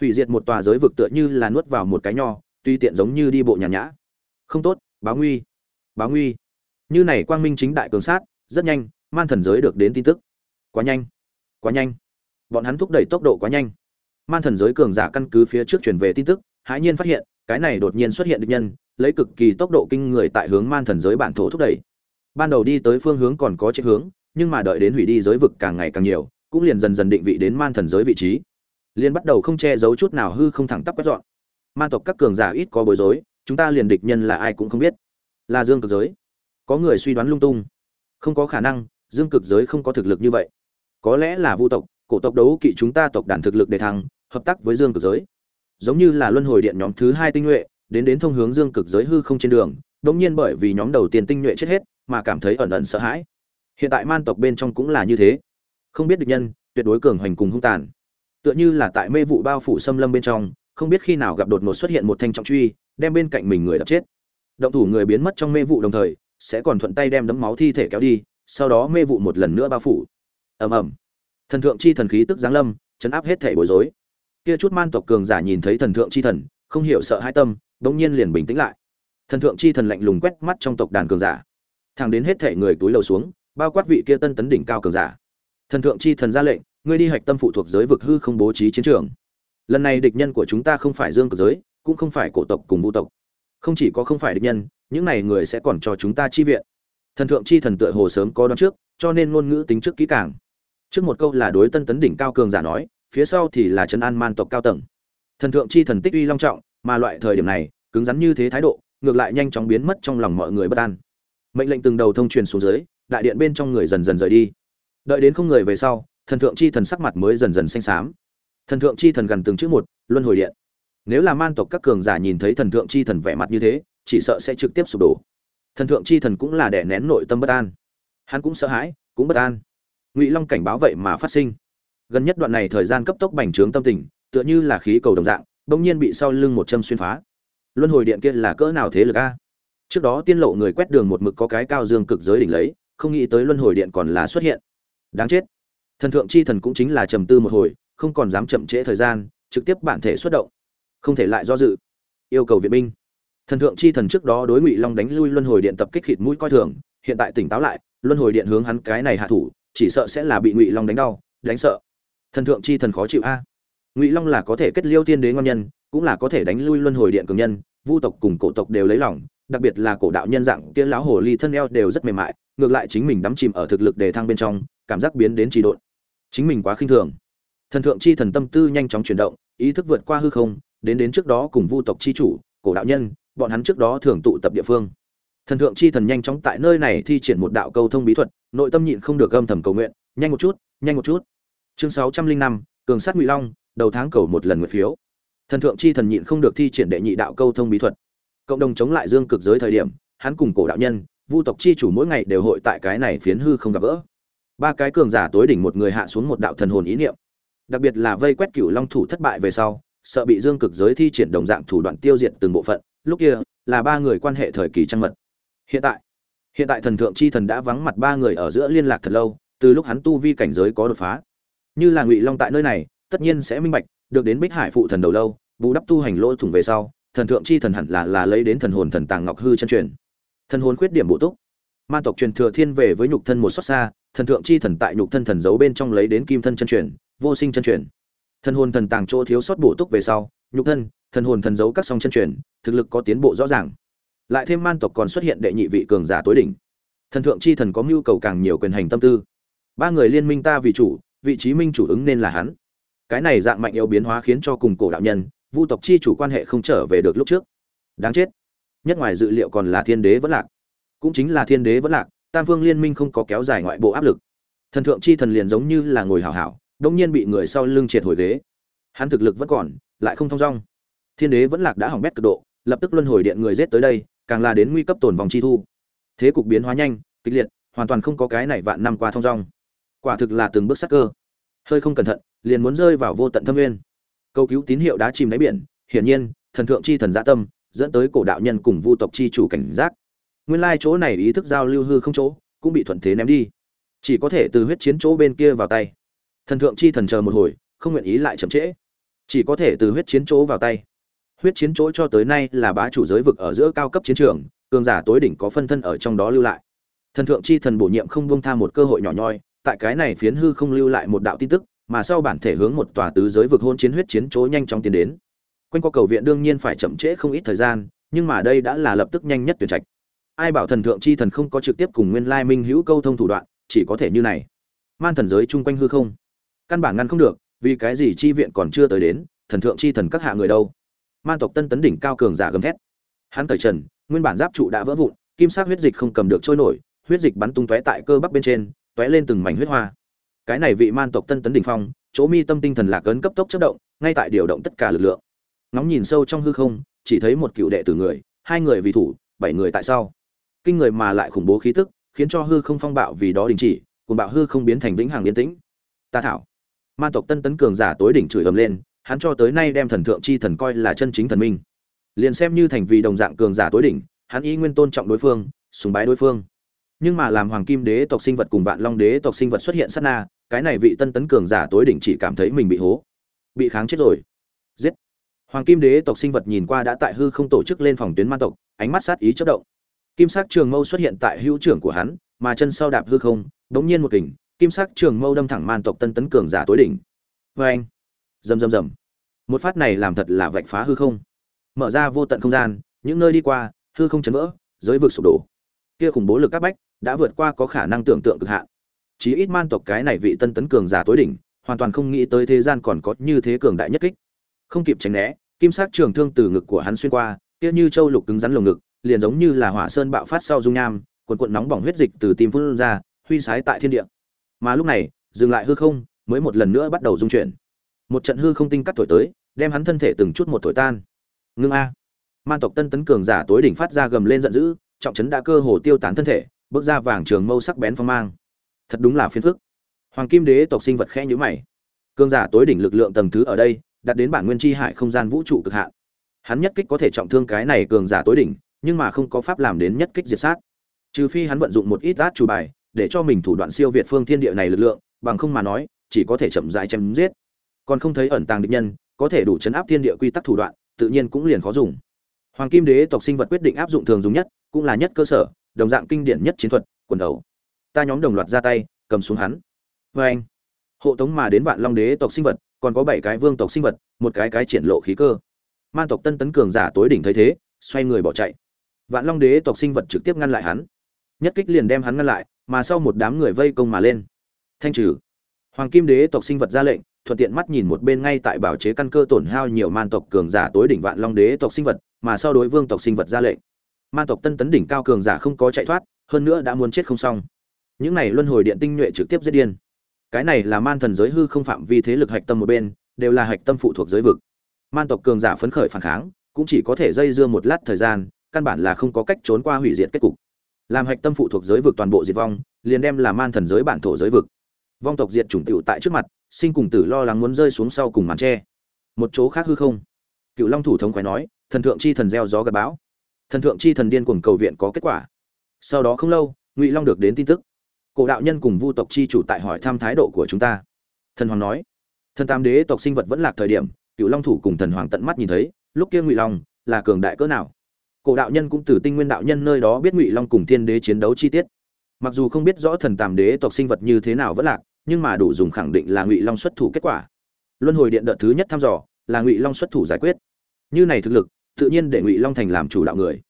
Hủy diệt một tòa giới vực tựa như là nuốt vào một cái nho, tuy tiện giống như đi bộ nhàn nhã. Không tốt, báo nguy báo nguy. Như này quang minh chính đại cường sát, rất nhanh, man thần giới được đến tin tức. Quá nhanh quá nhanh. Bọn hắn thúc đẩy tốc độ quá nhanh. Man thần giới cường giả căn cứ phía trước truyền về tin tức, hãi nhiên phát hiện, cái này đột nhiên xuất hiện được nhân, lấy cực kỳ tốc độ kinh người tại hướng man thần giới bản thổ thúc đẩy. Ban đầu đi tới phương hướng còn có chiếc hướng, nhưng mà đợi đến hủy đi giới vực càng ngày càng nhiều cũng liền dần dần định vị đến man thần giới vị trí. Liền bắt đầu không che giấu chút nào hư không thẳng tắp quét dọn. Man tộc các cường giả ít có bối rối, chúng ta liền địch nhân là ai cũng không biết. Là dương cực giới. Có người suy đoán lung tung. Không có khả năng, dương cực giới không có thực lực như vậy. Có lẽ là vu tộc, cổ tộc đấu kỵ chúng ta tộc đàn thực lực để thăng, hợp tác với dương cực giới. Giống như là luân hồi điện nhóm thứ hai tinh nhuệ, đến đến thông hướng dương cực giới hư không trên đường đống nhiên bởi vì nhóm đầu tiên tinh nhuệ chết hết, mà cảm thấy ẩn ẩn sợ hãi. Hiện tại man tộc bên trong cũng là như thế không biết địch nhân, tuyệt đối cường hoành cùng hung tàn. Tựa như là tại mê vụ bao phủ xâm lâm bên trong, không biết khi nào gặp đột ngột xuất hiện một thanh trọng truy, đem bên cạnh mình người đập chết. Động thủ người biến mất trong mê vụ đồng thời, sẽ còn thuận tay đem đấm máu thi thể kéo đi, sau đó mê vụ một lần nữa bao phủ. Ầm ầm. Thần thượng chi thần khí tức giáng lâm, chấn áp hết thể bối rối. Kia chút man tộc cường giả nhìn thấy thần thượng chi thần, không hiểu sợ hai tâm bỗng nhiên liền bình tĩnh lại. Thần thượng chi thần lạnh lùng quét mắt trong tộc đàn cường giả. Thẳng đến hết thể người túi lầu xuống, bao quát vị kia tân tấn đỉnh cao cường giả thần thượng chi thần ra lệnh, ngươi đi hạch tâm phụ thuộc giới vực hư không bố trí chiến trường. Lần này địch nhân của chúng ta không phải dương cực giới, cũng không phải cổ tộc cùng vũ tộc. Không chỉ có không phải địch nhân, những này người sẽ còn cho chúng ta chi viện. Thần thượng chi thần tựa hồ sớm có đoán trước, cho nên ngôn ngữ tính trước kỹ càng. Trước một câu là đối tân tấn đỉnh cao cường giả nói, phía sau thì là trấn an man tộc cao tầng. Thần thượng chi thần tích uy long trọng, mà loại thời điểm này, cứng rắn như thế thái độ, ngược lại nhanh chóng biến mất trong lòng mọi người bất an. Mệnh lệnh từng đầu thông truyền xuống dưới, đại điện bên trong người dần dần rời đi đợi đến không người về sau, thần thượng chi thần sắc mặt mới dần dần xanh xám. Thần thượng chi thần gần từng chữ một, luân hồi điện. Nếu là man tộc các cường giả nhìn thấy thần thượng chi thần vẻ mặt như thế, chỉ sợ sẽ trực tiếp sụp đổ. Thần thượng chi thần cũng là đè nén nội tâm bất an. Hắn cũng sợ hãi, cũng bất an. Ngụy long cảnh báo vậy mà phát sinh. Gần nhất đoạn này thời gian cấp tốc bành trướng tâm tình, tựa như là khí cầu đồng dạng, bỗng nhiên bị sau lưng một châm xuyên phá. Luân hồi điện kia là cỡ nào thế lực a? Trước đó tiên lộ người quét đường một mực có cái cao dương cực giới đỉnh lấy, không nghĩ tới luân hồi điện còn là xuất hiện đáng chết. Thần thượng chi thần cũng chính là trầm tư một hồi, không còn dám chậm trễ thời gian, trực tiếp bản thể xuất động. Không thể lại do dự. Yêu cầu viện binh. Thần thượng chi thần trước đó đối ngụy long đánh lui luân hồi điện tập kích khịt mũi coi thường, hiện tại tỉnh táo lại, luân hồi điện hướng hắn cái này hạ thủ, chỉ sợ sẽ là bị ngụy long đánh đau, đánh sợ. Thần thượng chi thần khó chịu a. Ngụy long là có thể kết liêu tiên đế ngon nhân, cũng là có thể đánh lui luân hồi điện cường nhân, vu tộc cùng cổ tộc đều lấy lòng, đặc biệt là cổ đạo nhân dạng kia lão hồ ly thân eo đều rất mềm mại, ngược lại chính mình đắm chìm ở thực lực đề thăng bên trong cảm giác biến đến trì độn. Chính mình quá khinh thường. Thần thượng chi thần tâm tư nhanh chóng chuyển động, ý thức vượt qua hư không, đến đến trước đó cùng vu tộc chi chủ, cổ đạo nhân, bọn hắn trước đó thường tụ tập địa phương. Thần thượng chi thần nhanh chóng tại nơi này thi triển một đạo câu thông bí thuật, nội tâm nhịn không được âm thầm cầu nguyện, nhanh một chút, nhanh một chút. Chương sáu trăm linh năm, cường sát ngụy long, đầu tháng cầu một lần nguyện phiếu. Thần thượng chi thần nhịn không được thi triển đệ nhị đạo câu thông bí thuật. Cộng đồng chống lại dương cực giới thời điểm, hắn cùng cổ đạo nhân, vu tộc chi chủ mỗi ngày đều hội tại cái này phiến hư không gặp gỡ ba cái cường giả tối đỉnh một người hạ xuống một đạo thần hồn ý niệm. Đặc biệt là vây quét cửu long thủ thất bại về sau, sợ bị dương cực giới thi triển đồng dạng thủ đoạn tiêu diệt từng bộ phận, lúc kia là ba người quan hệ thời kỳ trăng mật. Hiện tại hiện tại thần thượng chi thần đã vắng mặt ba người ở giữa liên lạc thật lâu, từ lúc hắn tu vi cảnh giới có đột phá. Như là ngụy long tại nơi này, tất nhiên sẽ minh bạch, được đến bích hải phụ thần đầu lâu, bù đắp tu hành lỗ thủng về sau, thần thượng chi thần hẳn là là lấy đến thần hồn thần tàng ngọc hư chân truyền. Thần hồn khuyết điểm bổ túc. Man tộc truyền thừa thiên về với nhục thân một xót xa thần thượng chi thần tại nhục thân thần giấu bên trong lấy đến kim thân chân truyền, vô sinh chân truyền. Thần hồn thần tàng chỗ thiếu sót bổ túc về sau, nhục thân, thần hồn thần giấu các song chân truyền, thực lực có tiến bộ rõ ràng. Lại thêm man tộc còn xuất hiện đệ nhị vị cường giả tối đỉnh. Thần thượng chi thần có mưu cầu càng nhiều quyền hành tâm tư. Ba người liên minh ta vì chủ, vị trí minh chủ ứng nên là hắn. Cái này dạng mạnh yếu biến hóa khiến cho cùng cổ đạo nhân, vu tộc chi chủ quan hệ không trở về được lúc trước. Đáng chết. Nhất ngoài dự liệu còn là thiên đế vẫn lạc. Cũng chính là thiên đế vẫn lạc tam phương liên minh không có kéo dài ngoại bộ áp lực. Thần thượng chi thần liền giống như là ngồi hảo hảo đông nhiên bị người sau lưng triệt hồi ghế. Hắn thực lực vẫn còn, lại không thong dong. Thiên đế vẫn lạc đã hỏng bét cực độ, lập tức luân hồi điện người giết tới đây, càng là đến nguy cấp tổn vòng chi thu. Thế cục biến hóa nhanh, kịch liệt, hoàn toàn không có cái này vạn năm qua thong dong. Quả thực là từng bước sắc cơ. Hơi không cẩn thận, liền muốn rơi vào vô tận thâm nguyên. Câu cứu tín hiệu đã chìm đáy biển, hiển nhiên, thần thượng chi thần dạ tâm, dẫn tới cổ đạo nhân cùng vu tộc chi chủ cảnh giác nguyên lai chỗ này ý thức giao lưu hư không chỗ, cũng bị thuận thế ném đi. Chỉ có thể từ huyết chiến chỗ bên kia vào tay. Thần thượng chi thần chờ một hồi, không nguyện ý lại chậm trễ. Chỉ có thể từ huyết chiến chỗ vào tay. Huyết chiến chỗ cho tới nay là bá chủ giới vực ở giữa cao cấp chiến trường, cường giả tối đỉnh có phân thân ở trong đó lưu lại. Thần thượng chi thần bổ nhiệm không buông tha một cơ hội nhỏ nhoi, tại cái này phiến hư không lưu lại một đạo tin tức, mà sau bản thể hướng một tòa tứ giới vực hôn chiến huyết chiến chỗ nhanh chóng tiến đến. Quanh qua cầu viện đương nhiên phải chậm trễ không ít thời gian, nhưng mà đây đã là lập tức nhanh nhất tuyển trạch ai bảo thần thượng chi thần không có trực tiếp cùng nguyên lai minh hữu câu thông thủ đoạn, chỉ có thể như này. Man thần giới chung quanh hư không? Căn bản ngăn không được, vì cái gì chi viện còn chưa tới đến, thần thượng chi thần các hạ người đâu? Man tộc tân tấn đỉnh cao cường giả gầm thét. Hắn cởi trần, nguyên bản giáp trụ đã vỡ vụn, kim sắc huyết dịch không cầm được trôi nổi, huyết dịch bắn tung tóe tại cơ bắp bên trên, tóe lên từng mảnh huyết hoa. Cái này vị man tộc tân tấn đỉnh phong, chỗ mi tâm tinh thần lạc ấn cấp tốc chất động, ngay tại điều động tất cả lực lượng. Ngóng nhìn sâu trong hư không, chỉ thấy một cựu đệ tử người, hai người vì thủ, bảy người tại sau kinh người mà lại khủng bố khí tức, khiến cho hư không phong bạo vì đó đình chỉ cùng bạo hư không biến thành vĩnh hằng yên tĩnh. Ta thảo. Man tộc tân tấn cường giả tối đỉnh chửi ầm lên, hắn cho tới nay đem thần thượng chi thần coi là chân chính thần minh. Liền xem như thành vì đồng dạng cường giả tối đỉnh, hắn ý nguyên tôn trọng đối phương, sùng bái đối phương. Nhưng mà làm hoàng kim đế tộc sinh vật cùng vạn long đế tộc sinh vật xuất hiện sát na, cái này vị tân tấn cường giả tối đỉnh chỉ cảm thấy mình bị hố, bị kháng chết rồi. Giết. Hoàng kim đế tộc sinh vật nhìn qua đã tại hư không tổ chức lên phòng tuyến man tộc, ánh mắt sát ý chất động kim sắc trường mâu xuất hiện tại hữu trưởng của hắn, mà chân sau đạp hư không, đống nhiên một kình, kim sắc trường mâu đâm thẳng man tộc tân tấn cường giả tối đỉnh. Vê anh rầm rầm rầm. Một phát này làm thật là vạch phá hư không. Mở ra vô tận không gian, những nơi đi qua, hư không chấn vỡ, giới vực sụp đổ. Kia khủng bố lực các bách đã vượt qua có khả năng tưởng tượng cực hạn. Chí ít man tộc cái này vị tân tấn cường giả tối đỉnh, hoàn toàn không nghĩ tới thế gian còn có như thế cường đại nhất kích. Không kịp tránh né, kim sắc trường thương từ ngực của hắn xuyên qua, kia như châu lục cứng rắn lồng ngực liền giống như là hỏa sơn bạo phát sau dung nham cuộn cuộn nóng bỏng huyết dịch từ tim phun ra, huy sái tại thiên địa. Mà lúc này, dừng lại hư không, mới một lần nữa bắt đầu dung chuyển. Một trận hư không tinh cắt thổi tới, đem hắn thân thể từng chút một thổi tan. Ngưng a. Man tộc tân tấn cường giả tối đỉnh phát ra gầm lên giận dữ, trọng trấn đã cơ hồ tiêu tán thân thể, bước ra vàng trường mâu sắc bén phong mang. Thật đúng là phiền phức. Hoàng kim đế tộc sinh vật khẽ nhữ mày. Cường giả tối đỉnh lực lượng tầng thứ ở đây, đạt đến bản nguyên chi hải không gian vũ trụ cực hạn. Hắn nhất kích có thể trọng thương cái này cường giả tối đỉnh nhưng mà không có pháp làm đến nhất kích diệt sát. Trừ phi hắn vận dụng một ít át chủ bài, để cho mình thủ đoạn siêu việt phương thiên địa này lực lượng, bằng không mà nói, chỉ có thể chậm rãi chém giết. Còn không thấy ẩn tàng địch nhân, có thể đủ chấn áp thiên địa quy tắc thủ đoạn, tự nhiên cũng liền khó dùng. Hoàng kim đế tộc sinh vật quyết định áp dụng thường dùng nhất, cũng là nhất cơ sở, đồng dạng kinh điển nhất chiến thuật, quần đầu. Ta nhóm đồng loạt ra tay, cầm xuống hắn. Vê anh, hộ tống mà đến vạn long đế tộc sinh vật, còn có bảy cái vương tộc sinh vật, một cái cái triển lộ khí cơ. Man tộc tân tấn cường giả tối đỉnh thấy thế, xoay người bỏ chạy vạn long đế tộc sinh vật trực tiếp ngăn lại hắn. Nhất kích liền đem hắn ngăn lại, mà sau một đám người vây công mà lên. Thanh trừ. Hoàng kim đế tộc sinh vật ra lệnh, thuận tiện mắt nhìn một bên ngay tại bảo chế căn cơ tổn hao nhiều man tộc cường giả tối đỉnh vạn long đế tộc sinh vật, mà sau đối vương tộc sinh vật ra lệnh. Man tộc tân tấn đỉnh cao cường giả không có chạy thoát, hơn nữa đã muốn chết không xong. Những này luân hồi điện tinh nhuệ trực tiếp giết điên. Cái này là man thần giới hư không phạm vi thế lực hạch tâm một bên, đều là hạch tâm phụ thuộc giới vực. Man tộc cường giả phấn khởi phản kháng, cũng chỉ có thể dây dưa một lát thời gian căn bản là không có cách trốn qua hủy diệt kết cục. Làm hạch tâm phụ thuộc giới vực toàn bộ diệt vong, liền đem là man thần giới bản thổ giới vực. Vong tộc diệt chủng tựu tại trước mặt, sinh cùng tử lo lắng muốn rơi xuống sau cùng màn tre. Một chỗ khác hư không. Cựu long thủ thống khói nói, thần thượng chi thần gieo gió gặp bão. Thần thượng chi thần điên cuồng cầu viện có kết quả. Sau đó không lâu, ngụy long được đến tin tức. Cổ đạo nhân cùng vu tộc chi chủ tại hỏi thăm thái độ của chúng ta. Thần hoàng nói, thần tam đế tộc sinh vật vẫn lạc thời điểm, cựu long thủ cùng thần hoàng tận mắt nhìn thấy, lúc kia ngụy long là cường đại cỡ nào? Cổ đạo nhân cũng từ tinh nguyên đạo nhân nơi đó biết ngụy long cùng thiên đế chiến đấu chi tiết. Mặc dù không biết rõ thần tam đế tộc sinh vật như thế nào vẫn lạc, nhưng mà đủ dùng khẳng định là ngụy long xuất thủ kết quả. Luân hồi điện đợt thứ nhất thăm dò, là ngụy long xuất thủ giải quyết. Như này thực lực, tự nhiên để ngụy long thành làm chủ đạo người.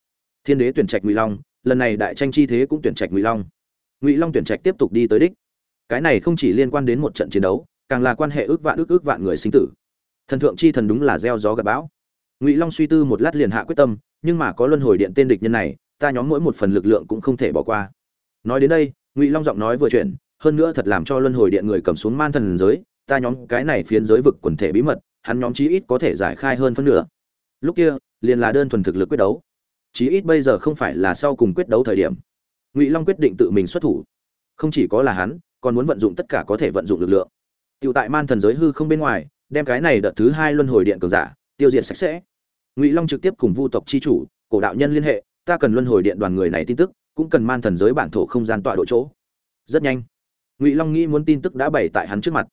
Thiên đế tuyển trạch ngụy long, lần này đại tranh chi thế cũng tuyển trạch ngụy long. Ngụy long tuyển trạch tiếp tục đi tới đích. Cái này không chỉ liên quan đến một trận chiến đấu, càng là quan hệ ước vạn ước ước vạn người sinh tử. Thần thượng chi thần đúng là gieo gió gặp bão ngụy long suy tư một lát liền hạ quyết tâm, nhưng mà có luân hồi điện tên địch nhân này, ta nhóm mỗi một phần lực lượng cũng không thể bỏ qua. Nói đến đây, ngụy long giọng nói vừa chuyển, hơn nữa thật làm cho luân hồi điện người cầm xuống man thần giới, ta nhóm cái này phiến giới vực quần thể bí mật, hắn nhóm chí ít có thể giải khai hơn phân nửa. Lúc kia, liền là đơn thuần thực lực quyết đấu. Chí ít bây giờ không phải là sau cùng quyết đấu thời điểm. Ngụy long quyết định tự mình xuất thủ. Không chỉ có là hắn, còn muốn vận dụng tất cả có thể vận dụng lực lượng. Tựu tại man thần giới hư không bên ngoài, đem cái này đợt thứ hai luân hồi điện cường giả tiêu diệt sạch sẽ. Ngụy long trực tiếp cùng vu tộc chi chủ, cổ đạo nhân liên hệ, ta cần luân hồi điện đoàn người này tin tức, cũng cần man thần giới bản thổ không gian tọa độ chỗ. Rất nhanh, ngụy long nghĩ muốn tin tức đã bày tại hắn trước mặt.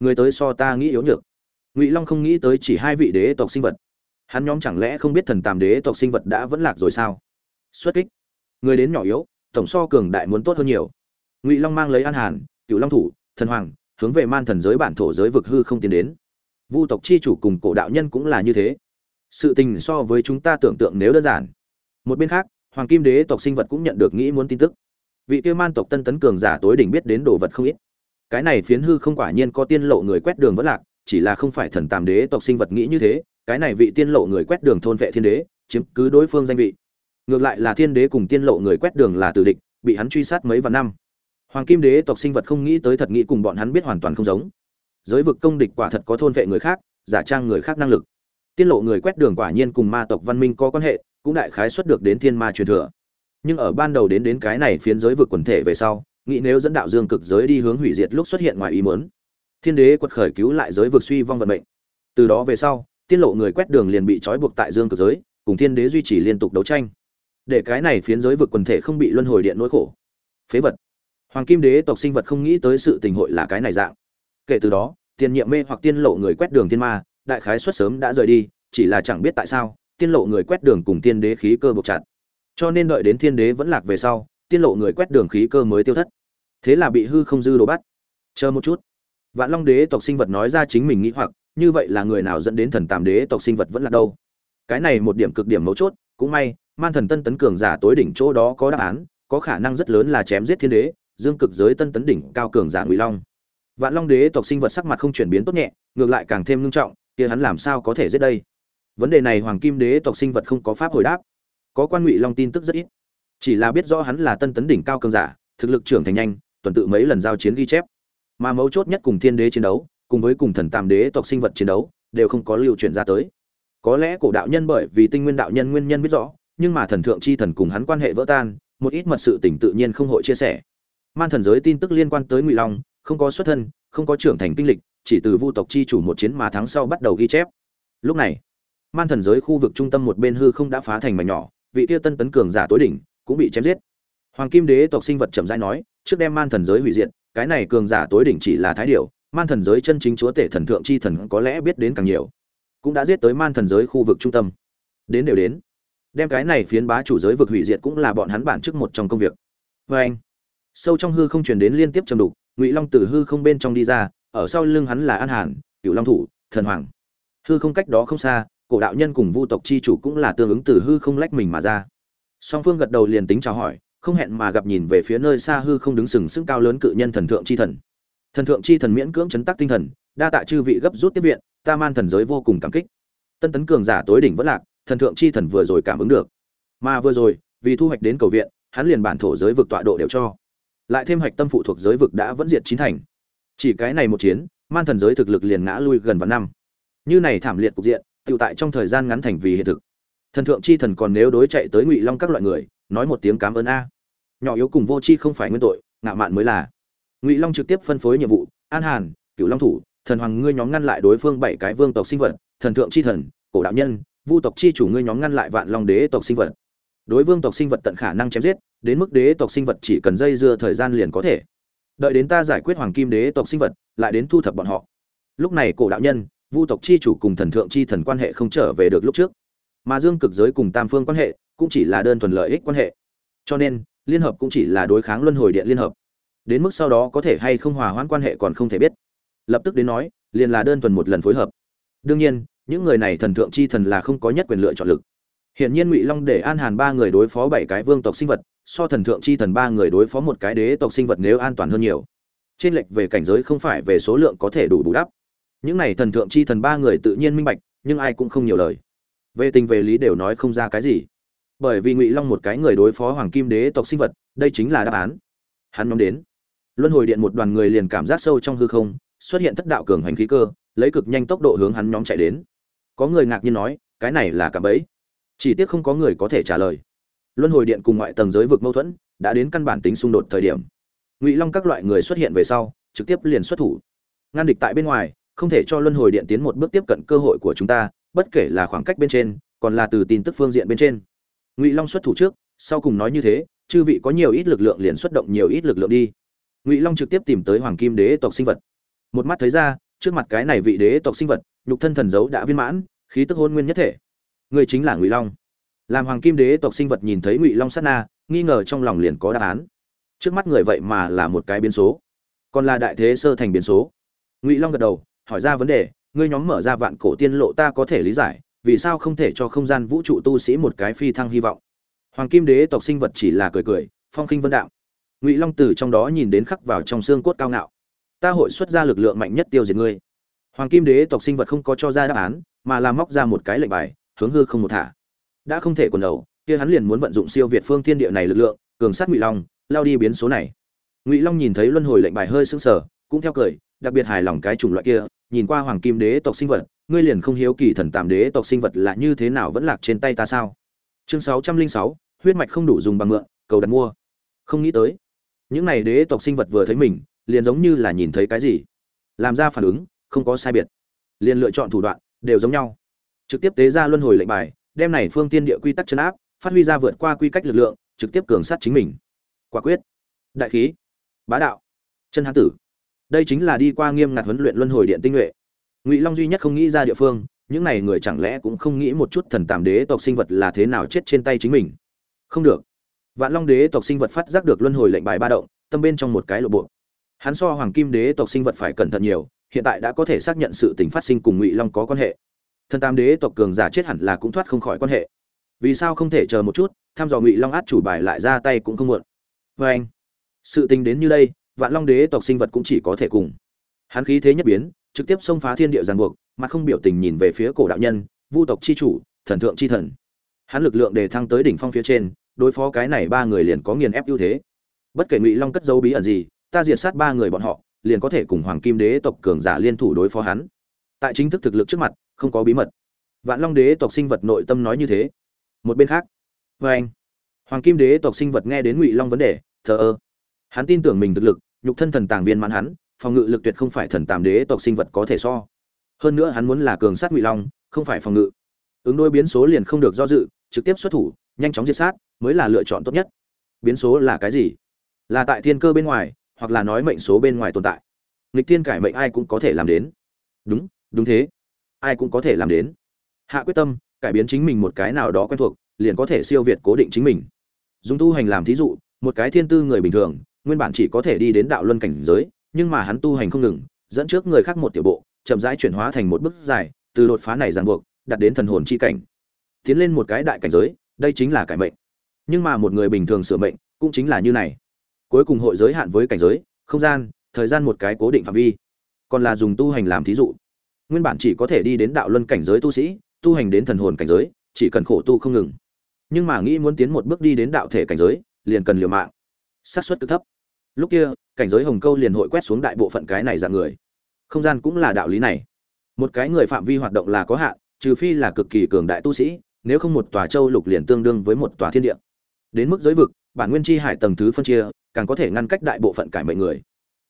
Người tới so ta nghĩ yếu nhược. Ngụy long không nghĩ tới chỉ hai vị đế tộc sinh vật. Hắn nhóm chẳng lẽ không biết thần tàm đế tộc sinh vật đã vẫn lạc rồi sao? Xuất kích. Người đến nhỏ yếu, tổng so cường đại muốn tốt hơn nhiều. Ngụy long mang lấy an hàn cựu long thủ, thần hoàng, hướng về man thần giới bản thổ giới vực hư không tiến đến vu tộc chi chủ cùng cổ đạo nhân cũng là như thế. Sự tình so với chúng ta tưởng tượng nếu đơn giản. Một bên khác, hoàng kim đế tộc sinh vật cũng nhận được nghĩ muốn tin tức. Vị tiêu man tộc tân tấn cường giả tối đỉnh biết đến đồ vật không ít. Cái này phiến hư không quả nhiên có tiên lộ người quét đường vẫn lạc, chỉ là không phải thần tàm đế tộc sinh vật nghĩ như thế, cái này vị tiên lộ người quét đường thôn vệ thiên đế, chiếm cứ đối phương danh vị. Ngược lại là thiên đế cùng tiên lộ người quét đường là tử địch, bị hắn truy sát mấy vạn năm. Hoàng kim đế tộc sinh vật không nghĩ tới thật nghĩ cùng bọn hắn biết hoàn toàn không giống giới vực công địch quả thật có thôn vệ người khác, giả trang người khác năng lực. Tiên lộ người quét đường quả nhiên cùng ma tộc văn minh có quan hệ, cũng đại khái xuất được đến thiên ma truyền thừa. Nhưng ở ban đầu đến đến cái này phiến giới vực quần thể về sau, nghĩ nếu dẫn đạo dương cực giới đi hướng hủy diệt lúc xuất hiện ngoài ý muốn, thiên đế quật khởi cứu lại giới vực suy vong vận mệnh. Từ đó về sau tiên lộ người quét đường liền bị trói buộc tại dương cực giới, cùng thiên đế duy trì liên tục đấu tranh. Để cái này phiến giới vực quần thể không bị luân hồi điện nỗi khổ. Phế vật. Hoàng kim đế tộc sinh vật không nghĩ tới sự tình hội là cái này dạng kể từ đó, tiền nhiệm mê hoặc tiên lộ người quét đường tiên ma, đại khái xuất sớm đã rời đi, chỉ là chẳng biết tại sao, tiên lộ người quét đường cùng tiên đế khí cơ buộc chặt. Cho nên đợi đến thiên đế vẫn lạc về sau, tiên lộ người quét đường khí cơ mới tiêu thất. Thế là bị hư không dư đồ bắt. Chờ một chút. Vạn long đế tộc sinh vật nói ra chính mình nghĩ hoặc, như vậy là người nào dẫn đến thần tam đế tộc sinh vật vẫn là đâu? Cái này một điểm cực điểm mấu chốt, cũng may, man thần tân tấn cường giả tối đỉnh chỗ đó có đáp án, có khả năng rất lớn là chém giết thiên đế, dương cực giới tân tấn đỉnh cao cường giả ngụy long vạn long đế tộc sinh vật sắc mặt không chuyển biến tốt nhẹ, ngược lại càng thêm nghiêm trọng, kia hắn làm sao có thể giết đây? Vấn đề này hoàng kim đế tộc sinh vật không có pháp hồi đáp. Có quan ngụy long tin tức rất ít. Chỉ là biết rõ hắn là tân tấn đỉnh cao cường giả, thực lực trưởng thành nhanh, tuần tự mấy lần giao chiến ghi chép. Mà mấu chốt nhất cùng thiên đế chiến đấu, cùng với cùng thần tam đế tộc sinh vật chiến đấu, đều không có lưu truyền ra tới. Có lẽ cổ đạo nhân bởi vì tinh nguyên đạo nhân nguyên nhân biết rõ, nhưng mà thần thượng chi thần cùng hắn quan hệ vỡ tan, một ít mật sự tình tự nhiên không hội chia sẻ. Man thần giới tin tức liên quan tới ngụy long không có xuất thân, không có trưởng thành kinh lịch, chỉ từ vu tộc chi chủ một chiến mà thắng sau bắt đầu ghi chép. Lúc này, man thần giới khu vực trung tâm một bên hư không đã phá thành mảnh nhỏ, vị tiêu tân tấn cường giả tối đỉnh cũng bị chém giết. Hoàng kim đế tộc sinh vật chậm rãi nói, trước đem man thần giới hủy diệt, cái này cường giả tối đỉnh chỉ là thái điểu, man thần giới chân chính chúa tể thần thượng chi thần có lẽ biết đến càng nhiều, cũng đã giết tới man thần giới khu vực trung tâm. Đến đều đến. Đem cái này phiến bá chủ giới vực hủy diệt cũng là bọn hắn bản chức một trong công việc. Vê anh sâu trong hư không truyền đến liên tiếp trầm đục, ngụy long từ hư không bên trong đi ra, ở sau lưng hắn là an hàn cựu long thủ, thần hoàng. Hư không cách đó không xa, cổ đạo nhân cùng vu tộc chi chủ cũng là tương ứng từ hư không lách mình mà ra. Song phương gật đầu liền tính chào hỏi, không hẹn mà gặp nhìn về phía nơi xa hư không đứng sừng sững cao lớn cự nhân thần thượng chi thần. Thần thượng chi thần miễn cưỡng chấn tác tinh thần, đa tạ chư vị gấp rút tiếp viện, ta man thần giới vô cùng cảm kích. Tân tấn cường giả tối đỉnh vẫn lạc, thần thượng chi thần vừa rồi cảm ứng được. Mà vừa rồi, vì thu hoạch đến cầu viện, hắn liền bản thổ giới vực tọa độ đều cho lại thêm hạch tâm phụ thuộc giới vực đã vẫn diệt chín thành. Chỉ cái này một chiến, man thần giới thực lực liền ngã lui gần vạn năm. Như này thảm liệt cục diện tự tại trong thời gian ngắn thành vì hiện thực. Thần thượng chi thần còn nếu đối chạy tới ngụy long các loại người, nói một tiếng cảm ơn a. Nhỏ yếu cùng vô chi không phải nguyên tội, ngạo mạn mới là. Ngụy long trực tiếp phân phối nhiệm vụ, an hàn cựu long thủ, thần hoàng ngươi nhóm ngăn lại đối phương bảy cái vương tộc sinh vật, thần thượng chi thần, cổ đạo nhân, vu tộc chi chủ ngươi nhóm ngăn lại vạn long đế tộc sinh vật đối vương tộc sinh vật tận khả năng chém giết, đến mức đế tộc sinh vật chỉ cần dây dưa thời gian liền có thể. Đợi đến ta giải quyết hoàng kim đế tộc sinh vật, lại đến thu thập bọn họ. Lúc này cổ đạo nhân, vu tộc chi chủ cùng thần thượng chi thần quan hệ không trở về được lúc trước. Mà dương cực giới cùng tam phương quan hệ cũng chỉ là đơn thuần lợi ích quan hệ. Cho nên, liên hợp cũng chỉ là đối kháng luân hồi điện liên hợp. Đến mức sau đó có thể hay không hòa hoãn quan hệ còn không thể biết. Lập tức đến nói, liền là đơn thuần một lần phối hợp. Đương nhiên, những người này thần thượng chi thần là không có nhất quyền lựa chọn lực hiện nhiên ngụy long để an hàn ba người đối phó bảy cái vương tộc sinh vật, so thần thượng chi thần ba người đối phó một cái đế tộc sinh vật nếu an toàn hơn nhiều. Trên lệch về cảnh giới không phải về số lượng có thể đủ bù đắp. Những này thần thượng chi thần ba người tự nhiên minh bạch, nhưng ai cũng không nhiều lời. Về tình về lý đều nói không ra cái gì. Bởi vì ngụy long một cái người đối phó hoàng kim đế tộc sinh vật, đây chính là đáp án. Hắn nhóm đến. Luân hồi điện một đoàn người liền cảm giác sâu trong hư không, xuất hiện thất đạo cường hành khí cơ, lấy cực nhanh tốc độ hướng hắn nhóm chạy đến. Có người ngạc nhiên nói, cái này là cả bẫy chỉ tiếc không có người có thể trả lời. Luân hồi điện cùng ngoại tầng giới vực mâu thuẫn đã đến căn bản tính xung đột thời điểm. Ngụy long các loại người xuất hiện về sau, trực tiếp liền xuất thủ. Ngăn địch tại bên ngoài, không thể cho luân hồi điện tiến một bước tiếp cận cơ hội của chúng ta, bất kể là khoảng cách bên trên, còn là từ tin tức phương diện bên trên. Ngụy long xuất thủ trước, sau cùng nói như thế, chư vị có nhiều ít lực lượng liền xuất động nhiều ít lực lượng đi. Ngụy long trực tiếp tìm tới hoàng kim đế tộc sinh vật. Một mắt thấy ra, trước mặt cái này vị đế tộc sinh vật, nhục thân thần dấu đã viên mãn, khí tức hôn nguyên nhất thể người chính là ngụy long làm hoàng kim đế tộc sinh vật nhìn thấy ngụy long sát na nghi ngờ trong lòng liền có đáp án trước mắt người vậy mà là một cái biến số còn là đại thế sơ thành biến số ngụy long gật đầu hỏi ra vấn đề ngươi nhóm mở ra vạn cổ tiên lộ ta có thể lý giải vì sao không thể cho không gian vũ trụ tu sĩ một cái phi thăng hy vọng hoàng kim đế tộc sinh vật chỉ là cười cười phong khinh vân đạo ngụy long từ trong đó nhìn đến khắc vào trong xương cốt cao ngạo ta hội xuất ra lực lượng mạnh nhất tiêu diệt ngươi hoàng kim đế tộc sinh vật không có cho ra đáp án mà là móc ra một cái lệnh bài hướng hư không một thả. Đã không thể quần đầu, kia hắn liền muốn vận dụng siêu việt phương thiên địa này lực lượng, cường sát ngụy long, lao đi biến số này. Ngụy long nhìn thấy luân hồi lệnh bài hơi sưng sờ, cũng theo cười, đặc biệt hài lòng cái chủng loại kia, nhìn qua hoàng kim đế tộc sinh vật, ngươi liền không hiếu kỳ thần tàm đế tộc sinh vật là như thế nào vẫn lạc trên tay ta sao? Chương sáu trăm linh sáu, huyết mạch không đủ dùng bằng mượn, cầu đặt mua. Không nghĩ tới, những này đế tộc sinh vật vừa thấy mình, liền giống như là nhìn thấy cái gì. Làm ra phản ứng, không có sai biệt. Liền lựa chọn thủ đoạn, đều giống nhau trực tiếp tế ra luân hồi lệnh bài, đem này phương tiên địa quy tắc chấn áp, phát huy ra vượt qua quy cách lực lượng, trực tiếp cường sát chính mình. Quả quyết. Đại khí. Bá đạo. Chân hán tử. Đây chính là đi qua nghiêm ngặt huấn luyện luân hồi điện tinh nhuệ. Ngụy long duy nhất không nghĩ ra địa phương, những này người chẳng lẽ cũng không nghĩ một chút thần tàm đế tộc sinh vật là thế nào chết trên tay chính mình? Không được. Vạn long đế tộc sinh vật phát giác được luân hồi lệnh bài ba động, tâm bên trong một cái lộ bộ. Hắn so hoàng kim đế tộc sinh vật phải cẩn thận nhiều, hiện tại đã có thể xác nhận sự tình phát sinh cùng ngụy long có quan hệ thần tam đế tộc cường giả chết hẳn là cũng thoát không khỏi quan hệ. Vì sao không thể chờ một chút thăm dò ngụy long át chủ bài lại ra tay cũng không muộn. Vê anh, sự tình đến như đây, vạn long đế tộc sinh vật cũng chỉ có thể cùng. Hắn khí thế nhất biến, trực tiếp xông phá thiên địa giàn buộc, mà không biểu tình nhìn về phía cổ đạo nhân, vu tộc chi chủ, thần thượng chi thần. Hắn lực lượng đề thăng tới đỉnh phong phía trên, đối phó cái này ba người liền có nghiền ép ưu thế. Bất kể ngụy long cất dấu bí ẩn gì, ta diệt sát ba người bọn họ, liền có thể cùng hoàng kim đế tộc cường giả liên thủ đối phó hắn. Tại chính thức thực lực trước mặt không có bí mật. Vạn long đế tộc sinh vật nội tâm nói như thế. Một bên khác vê anh, hoàng kim đế tộc sinh vật nghe đến ngụy long vấn đề, thờ ơ. Hắn tin tưởng mình thực lực, nhục thân thần tàng viên mãn hắn, phòng ngự lực tuyệt không phải thần tàm đế tộc sinh vật có thể so. Hơn nữa hắn muốn là cường sát ngụy long, không phải phòng ngự. Ứng đôi biến số liền không được do dự, trực tiếp xuất thủ, nhanh chóng diệt sát, mới là lựa chọn tốt nhất. Biến số là cái gì? Là tại thiên cơ bên ngoài, hoặc là nói mệnh số bên ngoài tồn tại? Nghịch thiên cải mệnh ai cũng có thể làm đến. Đúng đúng thế ai cũng có thể làm đến. Hạ quyết tâm, cải biến chính mình một cái nào đó quen thuộc, liền có thể siêu việt cố định chính mình. Dùng tu hành làm thí dụ, một cái thiên tư người bình thường, nguyên bản chỉ có thể đi đến đạo luân cảnh giới, nhưng mà hắn tu hành không ngừng, dẫn trước người khác một tiểu bộ, chậm rãi chuyển hóa thành một bước dài, từ đột phá này ràng buộc đặt đến thần hồn chi cảnh. Tiến lên một cái đại cảnh giới, đây chính là cải mệnh. Nhưng mà một người bình thường sửa mệnh, cũng chính là như này. Cuối cùng hội giới hạn với cảnh giới, không gian, thời gian một cái cố định phạm vi. Còn là dùng tu hành làm thí dụ nguyên bản chỉ có thể đi đến đạo luân cảnh giới tu sĩ, tu hành đến thần hồn cảnh giới, chỉ cần khổ tu không ngừng. Nhưng mà nghĩ muốn tiến một bước đi đến đạo thể cảnh giới, liền cần liều mạng. Xác suất cực thấp. Lúc kia, cảnh giới hồng câu liền hội quét xuống đại bộ phận cái này dạng người. Không gian cũng là đạo lý này. Một cái người phạm vi hoạt động là có hạn, trừ phi là cực kỳ cường đại tu sĩ, nếu không một tòa châu lục liền tương đương với một tòa thiên địa. Đến mức giới vực, bản nguyên chi hải tầng thứ phân chia, càng có thể ngăn cách đại bộ phận cải mệnh người.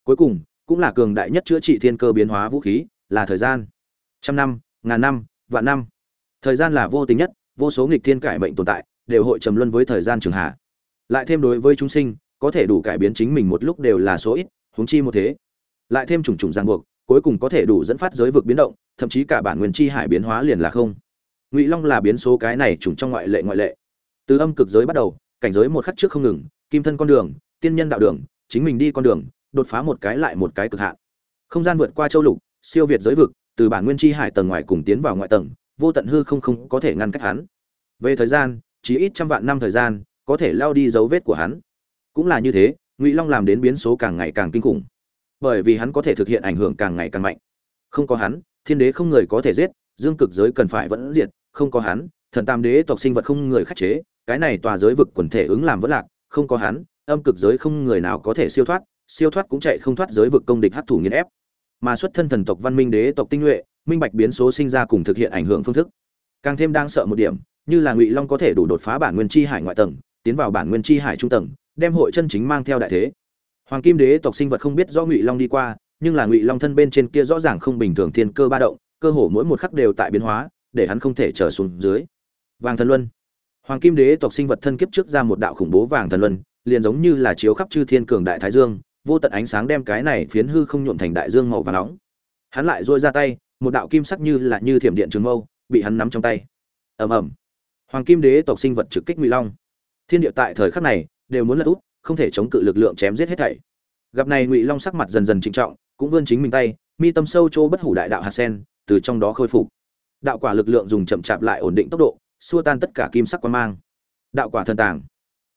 Cuối cùng, cũng là cường đại nhất chữa trị thiên cơ biến hóa vũ khí là thời gian. Trăm năm, ngàn năm, vạn năm. Thời gian là vô tính nhất, vô số nghịch thiên cải mệnh tồn tại, đều hội trầm luân với thời gian trường hạ. Lại thêm đối với chúng sinh, có thể đủ cải biến chính mình một lúc đều là số ít, huống chi một thế. Lại thêm trùng trùng ràng buộc, cuối cùng có thể đủ dẫn phát giới vực biến động, thậm chí cả bản nguyên chi hải biến hóa liền là không. Ngụy long là biến số cái này trùng trong ngoại lệ ngoại lệ. Từ âm cực giới bắt đầu, cảnh giới một khắc trước không ngừng, kim thân con đường, tiên nhân đạo đường, chính mình đi con đường, đột phá một cái lại một cái cực hạn. Không gian vượt qua châu lục siêu việt giới vực, từ bản nguyên chi hải tầng ngoài cùng tiến vào ngoại tầng, vô tận hư không không có thể ngăn cách hắn. Về thời gian, chỉ ít trăm vạn năm thời gian, có thể lao đi dấu vết của hắn. Cũng là như thế, ngụy long làm đến biến số càng ngày càng kinh khủng. Bởi vì hắn có thể thực hiện ảnh hưởng càng ngày càng mạnh. Không có hắn, thiên đế không người có thể giết, dương cực giới cần phải vẫn diệt, không có hắn, thần tam đế tộc sinh vật không người khắc chế, cái này tòa giới vực quần thể ứng làm vẫn lạc, không có hắn, âm cực giới không người nào có thể siêu thoát siêu thoát cũng chạy không thoát giới vực công địch hấp thủ nghiền ép mà xuất thân thần tộc văn minh đế tộc tinh nhuệ, minh bạch biến số sinh ra cùng thực hiện ảnh hưởng phương thức. Càng thêm đang sợ một điểm, như là ngụy long có thể đủ đột phá bản nguyên chi hải ngoại tầng, tiến vào bản nguyên chi hải trung tầng, đem hội chân chính mang theo đại thế. Hoàng kim đế tộc sinh vật không biết rõ ngụy long đi qua, nhưng là ngụy long thân bên trên kia rõ ràng không bình thường thiên cơ ba động, cơ hồ mỗi một khắc đều tại biến hóa, để hắn không thể trở xuống dưới. Vàng thần luân. Hoàng kim đế tộc sinh vật thân kiếp trước ra một đạo khủng bố vàng thần luân, liền giống như là chiếu khắp chư thiên cường đại thái dương vô tận ánh sáng đem cái này phiến hư không nhuộm thành đại dương màu và nóng. Hắn lại dôi ra tay, một đạo kim sắc như là như thiểm điện trường mâu, bị hắn nắm trong tay. Ầm ầm. Hoàng kim đế tộc sinh vật trực kích ngụy long. Thiên địa tại thời khắc này đều muốn lật úp, không thể chống cự lực lượng chém giết hết thảy. Gặp này ngụy long sắc mặt dần dần trịnh trọng, cũng vươn chính mình tay, mi tâm sâu chỗ bất hủ đại đạo hạt sen, từ trong đó khôi phục. Đạo quả lực lượng dùng chậm chạp lại ổn định tốc độ, xua tan tất cả kim sắc quan mang. Đạo quả thần tàng.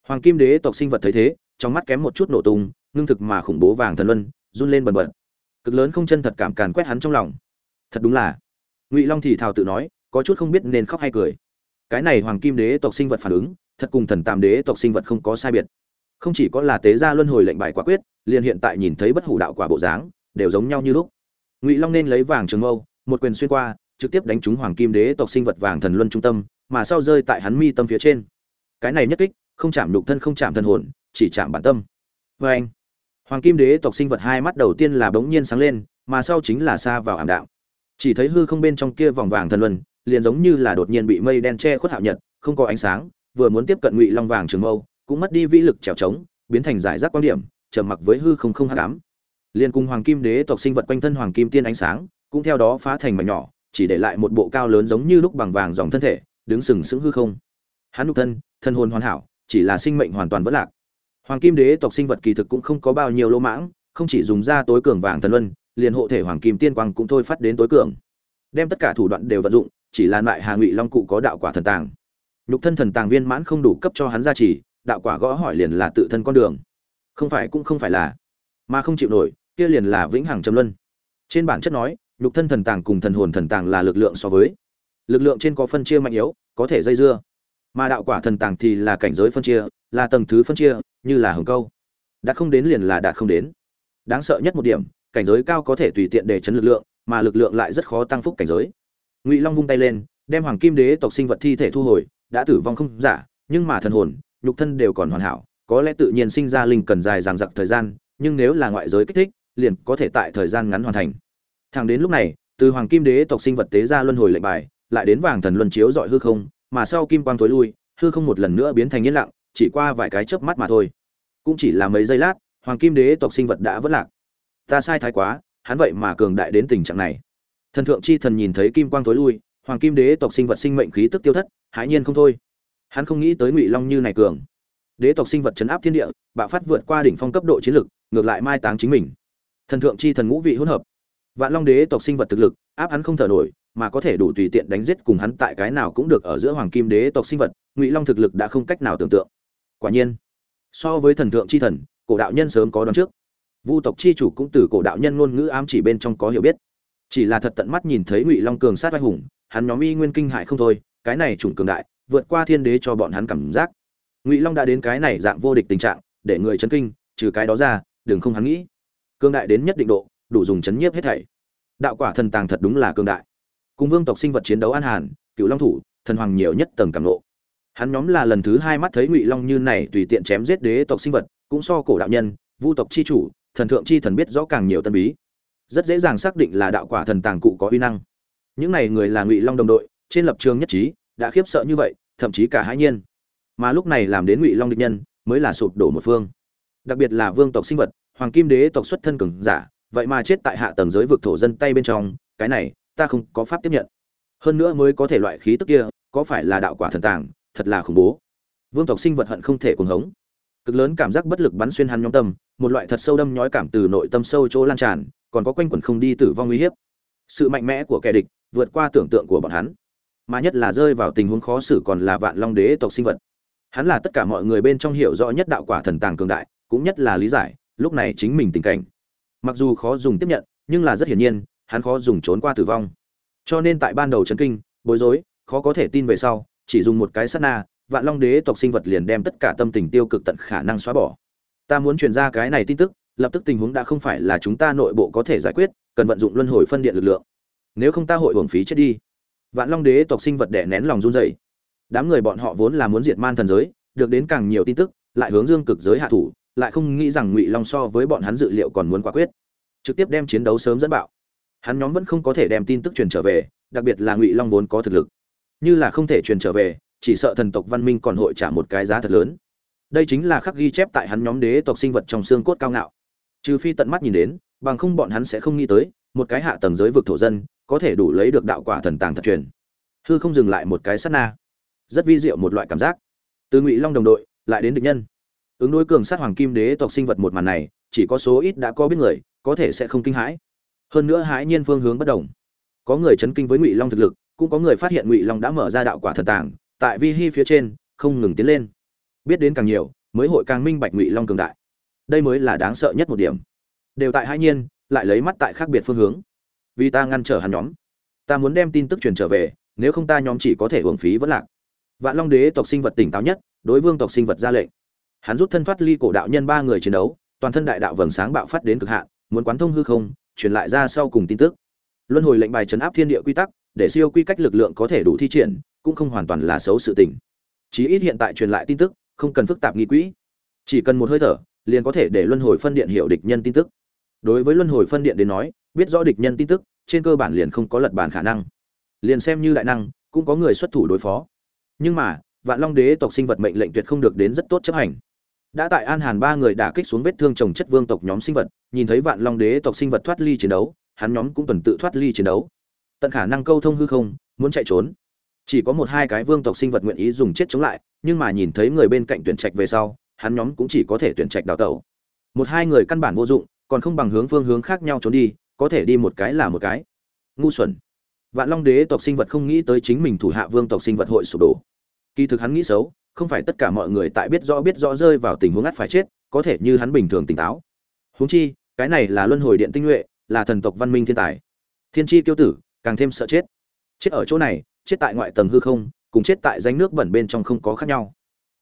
Hoàng kim đế tộc sinh vật thấy thế, trong mắt kém một chút nổ tung ngưng thực mà khủng bố vàng thần luân, run lên bần bật. Cực lớn không chân thật cảm càn quét hắn trong lòng. Thật đúng là. Ngụy long thì thào tự nói, có chút không biết nên khóc hay cười. Cái này hoàng kim đế tộc sinh vật phản ứng, thật cùng thần tam đế tộc sinh vật không có sai biệt. Không chỉ có là tế gia luân hồi lệnh bài quả quyết, liền hiện tại nhìn thấy bất hủ đạo quả bộ dáng, đều giống nhau như lúc. Ngụy long nên lấy vàng trường mâu, một quyền xuyên qua, trực tiếp đánh trúng hoàng kim đế tộc sinh vật vàng thần luân trung tâm, mà sau rơi tại hắn mi tâm phía trên. Cái này nhất kích, không chạm đục thân không chạm thân hồn, chỉ chạm bản tâm. Vê anh hoàng kim đế tộc sinh vật hai mắt đầu tiên là bỗng nhiên sáng lên, mà sau chính là xa vào ảm đạm. Chỉ thấy hư không bên trong kia vòng vàng thần luân, liền giống như là đột nhiên bị mây đen che khuất hạo nhật, không có ánh sáng, vừa muốn tiếp cận ngụy long vàng trường mâu, cũng mất đi vĩ lực trèo trống, biến thành giải rác quan điểm, trầm mặc với hư không không dám. liên cùng hoàng kim đế tộc sinh vật quanh thân hoàng kim tiên ánh sáng, cũng theo đó phá thành mảnh nhỏ, chỉ để lại một bộ cao lớn giống như lúc bằng vàng dòng thân thể, đứng sừng sững hư không. Hắn nhục thân thân hồn hoàn hảo, chỉ là sinh mệnh hoàn toàn vất lạc hoàng kim đế tộc sinh vật kỳ thực cũng không có bao nhiêu lỗ mãng, không chỉ dùng ra tối cường vàng thần luân, liền hộ thể hoàng kim tiên quang cũng thôi phát đến tối cường. Đem tất cả thủ đoạn đều vận dụng, chỉ là lại hà ngụy long cụ có đạo quả thần tàng. Lục thân thần tàng viên mãn không đủ cấp cho hắn gia trì, đạo quả gõ hỏi liền là tự thân con đường. Không phải cũng không phải là, mà không chịu nổi, kia liền là vĩnh hằng trầm luân. Trên bản chất nói lục thân thần tàng cùng thần hồn thần tàng là lực lượng so với. Lực lượng trên có phân chia mạnh yếu, có thể dây dưa mà đạo quả thần tàng thì là cảnh giới phân chia, là tầng thứ phân chia, như là hồng câu. Đạt không đến liền là đạt không đến. Đáng sợ nhất một điểm, cảnh giới cao có thể tùy tiện để chấn lực lượng, mà lực lượng lại rất khó tăng phúc cảnh giới. Ngụy long vung tay lên, đem hoàng kim đế tộc sinh vật thi thể thu hồi, đã tử vong không giả, nhưng mà thần hồn, nhục thân đều còn hoàn hảo, có lẽ tự nhiên sinh ra linh cần dài dằng dặc thời gian, nhưng nếu là ngoại giới kích thích, liền có thể tại thời gian ngắn hoàn thành. Thẳng đến lúc này, từ hoàng kim đế tộc sinh vật tế ra luân hồi lệnh bài, lại đến vàng thần luân chiếu dọi hư không mà sau kim quang tối lui, hư không một lần nữa biến thành yên lặng, chỉ qua vài cái chớp mắt mà thôi. Cũng chỉ là mấy giây lát, hoàng kim đế tộc sinh vật đã vỡ lạc. Ta sai thái quá, hắn vậy mà cường đại đến tình trạng này. Thần thượng chi thần nhìn thấy kim quang tối lui, hoàng kim đế tộc sinh vật sinh mệnh khí tức tiêu thất, hãi nhiên không thôi. Hắn không nghĩ tới ngụy long như này cường. Đế tộc sinh vật chấn áp thiên địa, bạo phát vượt qua đỉnh phong cấp độ chiến lực, ngược lại mai táng chính mình. Thần thượng chi thần ngũ vị hỗn hợp. Vạn long đế tộc sinh vật thực lực, áp hắn không thở nổi mà có thể đủ tùy tiện đánh giết cùng hắn tại cái nào cũng được ở giữa hoàng kim đế tộc sinh vật, ngụy long thực lực đã không cách nào tưởng tượng. Quả nhiên, so với thần thượng chi thần, cổ đạo nhân sớm có đoán trước. Vu tộc chi chủ cũng từ cổ đạo nhân ngôn ngữ ám chỉ bên trong có hiểu biết. Chỉ là thật tận mắt nhìn thấy ngụy long cường sát vai hùng, hắn nhóm y nguyên kinh hại không thôi, cái này chủng cường đại, vượt qua thiên đế cho bọn hắn cảm giác. Ngụy long đã đến cái này dạng vô địch tình trạng, để người chấn kinh, trừ cái đó ra, đừng không hắn nghĩ. Cương đại đến nhất định độ, đủ dùng chấn nhiếp hết thảy. Đạo quả thần tàng thật đúng là cương đại cùng vương tộc sinh vật chiến đấu an hàn, cựu long thủ, thần hoàng nhiều nhất tầng cảm nộ hắn nhóm là lần thứ hai mắt thấy ngụy long như này tùy tiện chém giết đế tộc sinh vật, cũng so cổ đạo nhân, vu tộc chi chủ, thần thượng chi thần biết rõ càng nhiều tân bí. Rất dễ dàng xác định là đạo quả thần tàng cụ có uy năng. Những này người là ngụy long đồng đội, trên lập trường nhất trí, đã khiếp sợ như vậy, thậm chí cả hãi nhiên. Mà lúc này làm đến ngụy long địch nhân, mới là sụp đổ một phương. Đặc biệt là vương tộc sinh vật, hoàng kim đế tộc xuất thân cường giả, vậy mà chết tại hạ tầng giới vực thổ dân tay bên trong, cái này ta không có pháp tiếp nhận. Hơn nữa mới có thể loại khí tức kia, có phải là đạo quả thần tàng, thật là khủng bố. Vương tộc sinh vật hận không thể cuồng hống. Cực lớn cảm giác bất lực bắn xuyên hắn nhóm tâm, một loại thật sâu đâm nhói cảm từ nội tâm sâu chỗ lan tràn, còn có quanh quẩn không đi tử vong uy hiếp. Sự mạnh mẽ của kẻ địch, vượt qua tưởng tượng của bọn hắn. Mà nhất là rơi vào tình huống khó xử còn là vạn long đế tộc sinh vật. Hắn là tất cả mọi người bên trong hiểu rõ nhất đạo quả thần tàng cường đại, cũng nhất là lý giải, lúc này chính mình tình cảnh. Mặc dù khó dùng tiếp nhận, nhưng là rất hiển nhiên hắn khó dùng trốn qua tử vong. Cho nên tại ban đầu chấn kinh, bối rối, khó có thể tin về sau, chỉ dùng một cái sát na, vạn long đế tộc sinh vật liền đem tất cả tâm tình tiêu cực tận khả năng xóa bỏ. Ta muốn truyền ra cái này tin tức, lập tức tình huống đã không phải là chúng ta nội bộ có thể giải quyết, cần vận dụng luân hồi phân điện lực lượng. Nếu không ta hội hưởng phí chết đi. Vạn long đế tộc sinh vật đẻ nén lòng run rẩy. Đám người bọn họ vốn là muốn diệt man thần giới, được đến càng nhiều tin tức, lại hướng dương cực giới hạ thủ, lại không nghĩ rằng ngụy long so với bọn hắn dự liệu còn muốn quả quyết. Trực tiếp đem chiến đấu sớm dẫn bạo hắn nhóm vẫn không có thể đem tin tức truyền trở về, đặc biệt là ngụy long vốn có thực lực. Như là không thể truyền trở về, chỉ sợ thần tộc văn minh còn hội trả một cái giá thật lớn. Đây chính là khắc ghi chép tại hắn nhóm đế tộc sinh vật trong xương cốt cao ngạo. Trừ phi tận mắt nhìn đến, bằng không bọn hắn sẽ không nghĩ tới, một cái hạ tầng giới vực thổ dân, có thể đủ lấy được đạo quả thần tàng thật truyền. Hư không dừng lại một cái sát na. Rất vi diệu một loại cảm giác. Từ ngụy long đồng đội, lại đến địch nhân. Ứng đối cường sát hoàng kim đế tộc sinh vật một màn này, chỉ có số ít đã có biết người, có thể sẽ không kinh hãi hơn nữa hãi nhiên phương hướng bất đồng. Có người chấn kinh với ngụy long thực lực, cũng có người phát hiện ngụy long đã mở ra đạo quả thần tàng, tại vi hi phía trên, không ngừng tiến lên. Biết đến càng nhiều, mới hội càng minh bạch ngụy long cường đại. Đây mới là đáng sợ nhất một điểm. Đều tại hãi nhiên, lại lấy mắt tại khác biệt phương hướng. Vì ta ngăn trở hắn nhóm. Ta muốn đem tin tức truyền trở về, nếu không ta nhóm chỉ có thể hưởng phí vẫn lạc. Vạn long đế tộc sinh vật tỉnh táo nhất, đối vương tộc sinh vật ra lệnh. Hắn rút thân thoát ly cổ đạo nhân ba người chiến đấu, toàn thân đại đạo vầng sáng bạo phát đến cực hạn, muốn quán thông hư không truyền lại ra sau cùng tin tức. Luân hồi lệnh bài chấn áp thiên địa quy tắc, để siêu quy cách lực lượng có thể đủ thi triển, cũng không hoàn toàn là xấu sự tình. Chí ít hiện tại truyền lại tin tức, không cần phức tạp nghi quỹ. Chỉ cần một hơi thở, liền có thể để luân hồi phân điện hiệu địch nhân tin tức. Đối với luân hồi phân điện đến nói, biết rõ địch nhân tin tức, trên cơ bản liền không có lật bản khả năng. Liền xem như đại năng, cũng có người xuất thủ đối phó. Nhưng mà, vạn long đế tộc sinh vật mệnh lệnh tuyệt không được đến rất tốt chấp hành đã tại an hàn ba người đả kích xuống vết thương trồng chất vương tộc nhóm sinh vật, nhìn thấy vạn long đế tộc sinh vật thoát ly chiến đấu, hắn nhóm cũng tuần tự thoát ly chiến đấu. Tận khả năng câu thông hư không, muốn chạy trốn. Chỉ có một hai cái vương tộc sinh vật nguyện ý dùng chết chống lại, nhưng mà nhìn thấy người bên cạnh tuyển trạch về sau, hắn nhóm cũng chỉ có thể tuyển trạch đào tẩu. Một hai người căn bản vô dụng, còn không bằng hướng phương hướng khác nhau trốn đi, có thể đi một cái là một cái. Ngu xuẩn. Vạn long đế tộc sinh vật không nghĩ tới chính mình thủ hạ vương tộc sinh vật hội sụp đổ. Kỳ thực hắn nghĩ xấu không phải tất cả mọi người tại biết rõ biết rõ rơi vào tình huống ngắt phải chết, có thể như hắn bình thường tỉnh táo. Huống chi, cái này là luân hồi điện tinh nhuệ, là thần tộc văn minh thiên tài. Thiên chi tiêu tử, càng thêm sợ chết. Chết ở chỗ này, chết tại ngoại tầng hư không, cùng chết tại danh nước bẩn bên trong không có khác nhau.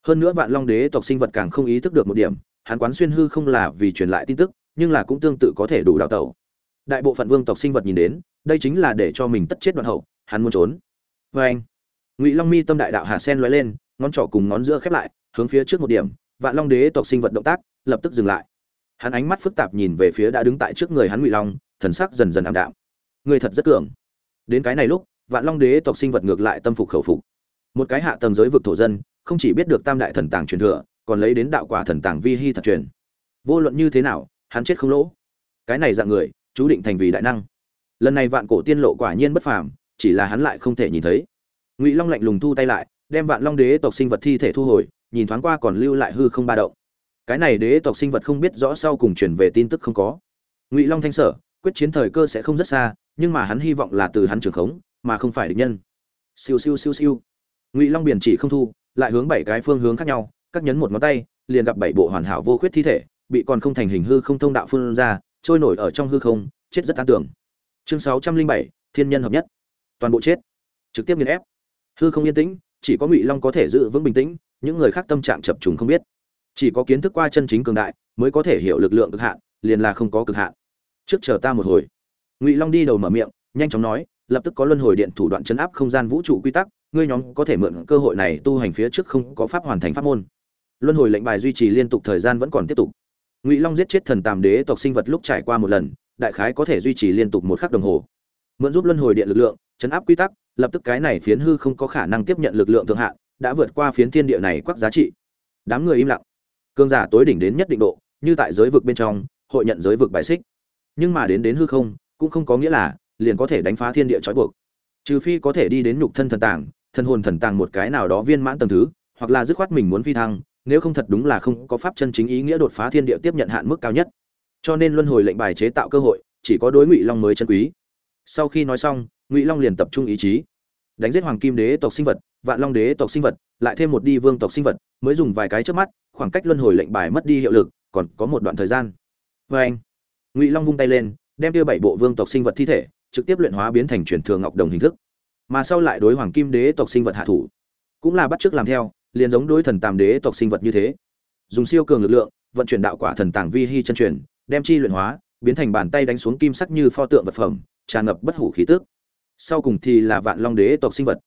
Hơn nữa vạn long đế tộc sinh vật càng không ý thức được một điểm, hắn quán xuyên hư không là vì truyền lại tin tức, nhưng là cũng tương tự có thể đủ đào tẩu. Đại bộ phận vương tộc sinh vật nhìn đến, đây chính là để cho mình tất chết đoạn hậu, hắn muốn trốn. Vê anh ngụy long mi tâm đại đạo hà sen lóe lên ngón trỏ cùng ngón giữa khép lại, hướng phía trước một điểm, vạn long đế tộc sinh vật động tác lập tức dừng lại. Hắn ánh mắt phức tạp nhìn về phía đã đứng tại trước người hắn ngụy long, thần sắc dần dần ảm đạm. Người thật rất cường. Đến cái này lúc, vạn long đế tộc sinh vật ngược lại tâm phục khẩu phục. Một cái hạ tầng giới vực thổ dân, không chỉ biết được tam đại thần tàng truyền thừa, còn lấy đến đạo quả thần tàng vi hy thật truyền. Vô luận như thế nào, hắn chết không lỗ. Cái này dạng người, chú định thành vì đại năng. Lần này vạn cổ tiên lộ quả nhiên bất phàm, chỉ là hắn lại không thể nhìn thấy. Ngụy long lạnh lùng thu tay lại đem vạn long đế tộc sinh vật thi thể thu hồi, nhìn thoáng qua còn lưu lại hư không ba động. Cái này đế tộc sinh vật không biết rõ sau cùng chuyển về tin tức không có. Ngụy long thanh sở, quyết chiến thời cơ sẽ không rất xa, nhưng mà hắn hy vọng là từ hắn trưởng khống, mà không phải địch nhân. Siêu siêu siêu siêu. Ngụy long biển chỉ không thu, lại hướng bảy cái phương hướng khác nhau, các nhấn một ngón tay, liền gặp bảy bộ hoàn hảo vô khuyết thi thể, bị còn không thành hình hư không thông đạo phương ra, trôi nổi ở trong hư không, chết rất an tưởng. Chương sáu trăm linh bảy, thiên nhân hợp nhất. Toàn bộ chết. Trực tiếp nghiền ép. Hư không yên tĩnh chỉ có ngụy long có thể giữ vững bình tĩnh, những người khác tâm trạng chập trùng không biết. Chỉ có kiến thức qua chân chính cường đại mới có thể hiểu lực lượng cực hạn, liền là không có cực hạn. Trước chờ ta một hồi. Ngụy long đi đầu mở miệng, nhanh chóng nói, lập tức có luân hồi điện thủ đoạn chấn áp không gian vũ trụ quy tắc, ngươi nhóm có thể mượn cơ hội này tu hành phía trước không có pháp hoàn thành pháp môn. Luân hồi lệnh bài duy trì liên tục thời gian vẫn còn tiếp tục. Ngụy long giết chết thần tàm đế tộc sinh vật lúc trải qua một lần, đại khái có thể duy trì liên tục một khắc đồng hồ. Mượn giúp luân hồi điện lực lượng, chấn áp quy tắc lập tức cái này phiến hư không có khả năng tiếp nhận lực lượng thượng hạn, đã vượt qua phiến thiên địa này quắc giá trị. Đám người im lặng. Cương giả tối đỉnh đến nhất định độ, như tại giới vực bên trong, hội nhận giới vực bài xích. Nhưng mà đến đến hư không, cũng không có nghĩa là liền có thể đánh phá thiên địa trói buộc. Trừ phi có thể đi đến nhục thân thần tàng thân hồn thần tàng một cái nào đó viên mãn tầng thứ, hoặc là dứt khoát mình muốn phi thăng, nếu không thật đúng là không có pháp chân chính ý nghĩa đột phá thiên địa tiếp nhận hạn mức cao nhất. Cho nên luân hồi lệnh bài chế tạo cơ hội, chỉ có đối ngụy long mới chân quý. Sau khi nói xong, ngụy long liền tập trung ý chí đánh giết hoàng kim đế tộc sinh vật, vạn long đế tộc sinh vật, lại thêm một đi vương tộc sinh vật, mới dùng vài cái trước mắt, khoảng cách luân hồi lệnh bài mất đi hiệu lực, còn có một đoạn thời gian. Vê anh, ngụy long vung tay lên, đem tiêu bảy bộ vương tộc sinh vật thi thể, trực tiếp luyện hóa biến thành truyền thường ngọc đồng hình thức. Mà sau lại đối hoàng kim đế tộc sinh vật hạ thủ. Cũng là bắt chước làm theo, liền giống đối thần tàm đế tộc sinh vật như thế. Dùng siêu cường lực lượng, vận chuyển đạo quả thần tàng vi hy chân truyền, đem chi luyện hóa, biến thành bàn tay đánh xuống kim sắc như pho tượng vật phẩm, tràn ngập bất hủ khí tước sau cùng thì là vạn long đế tộc sinh vật.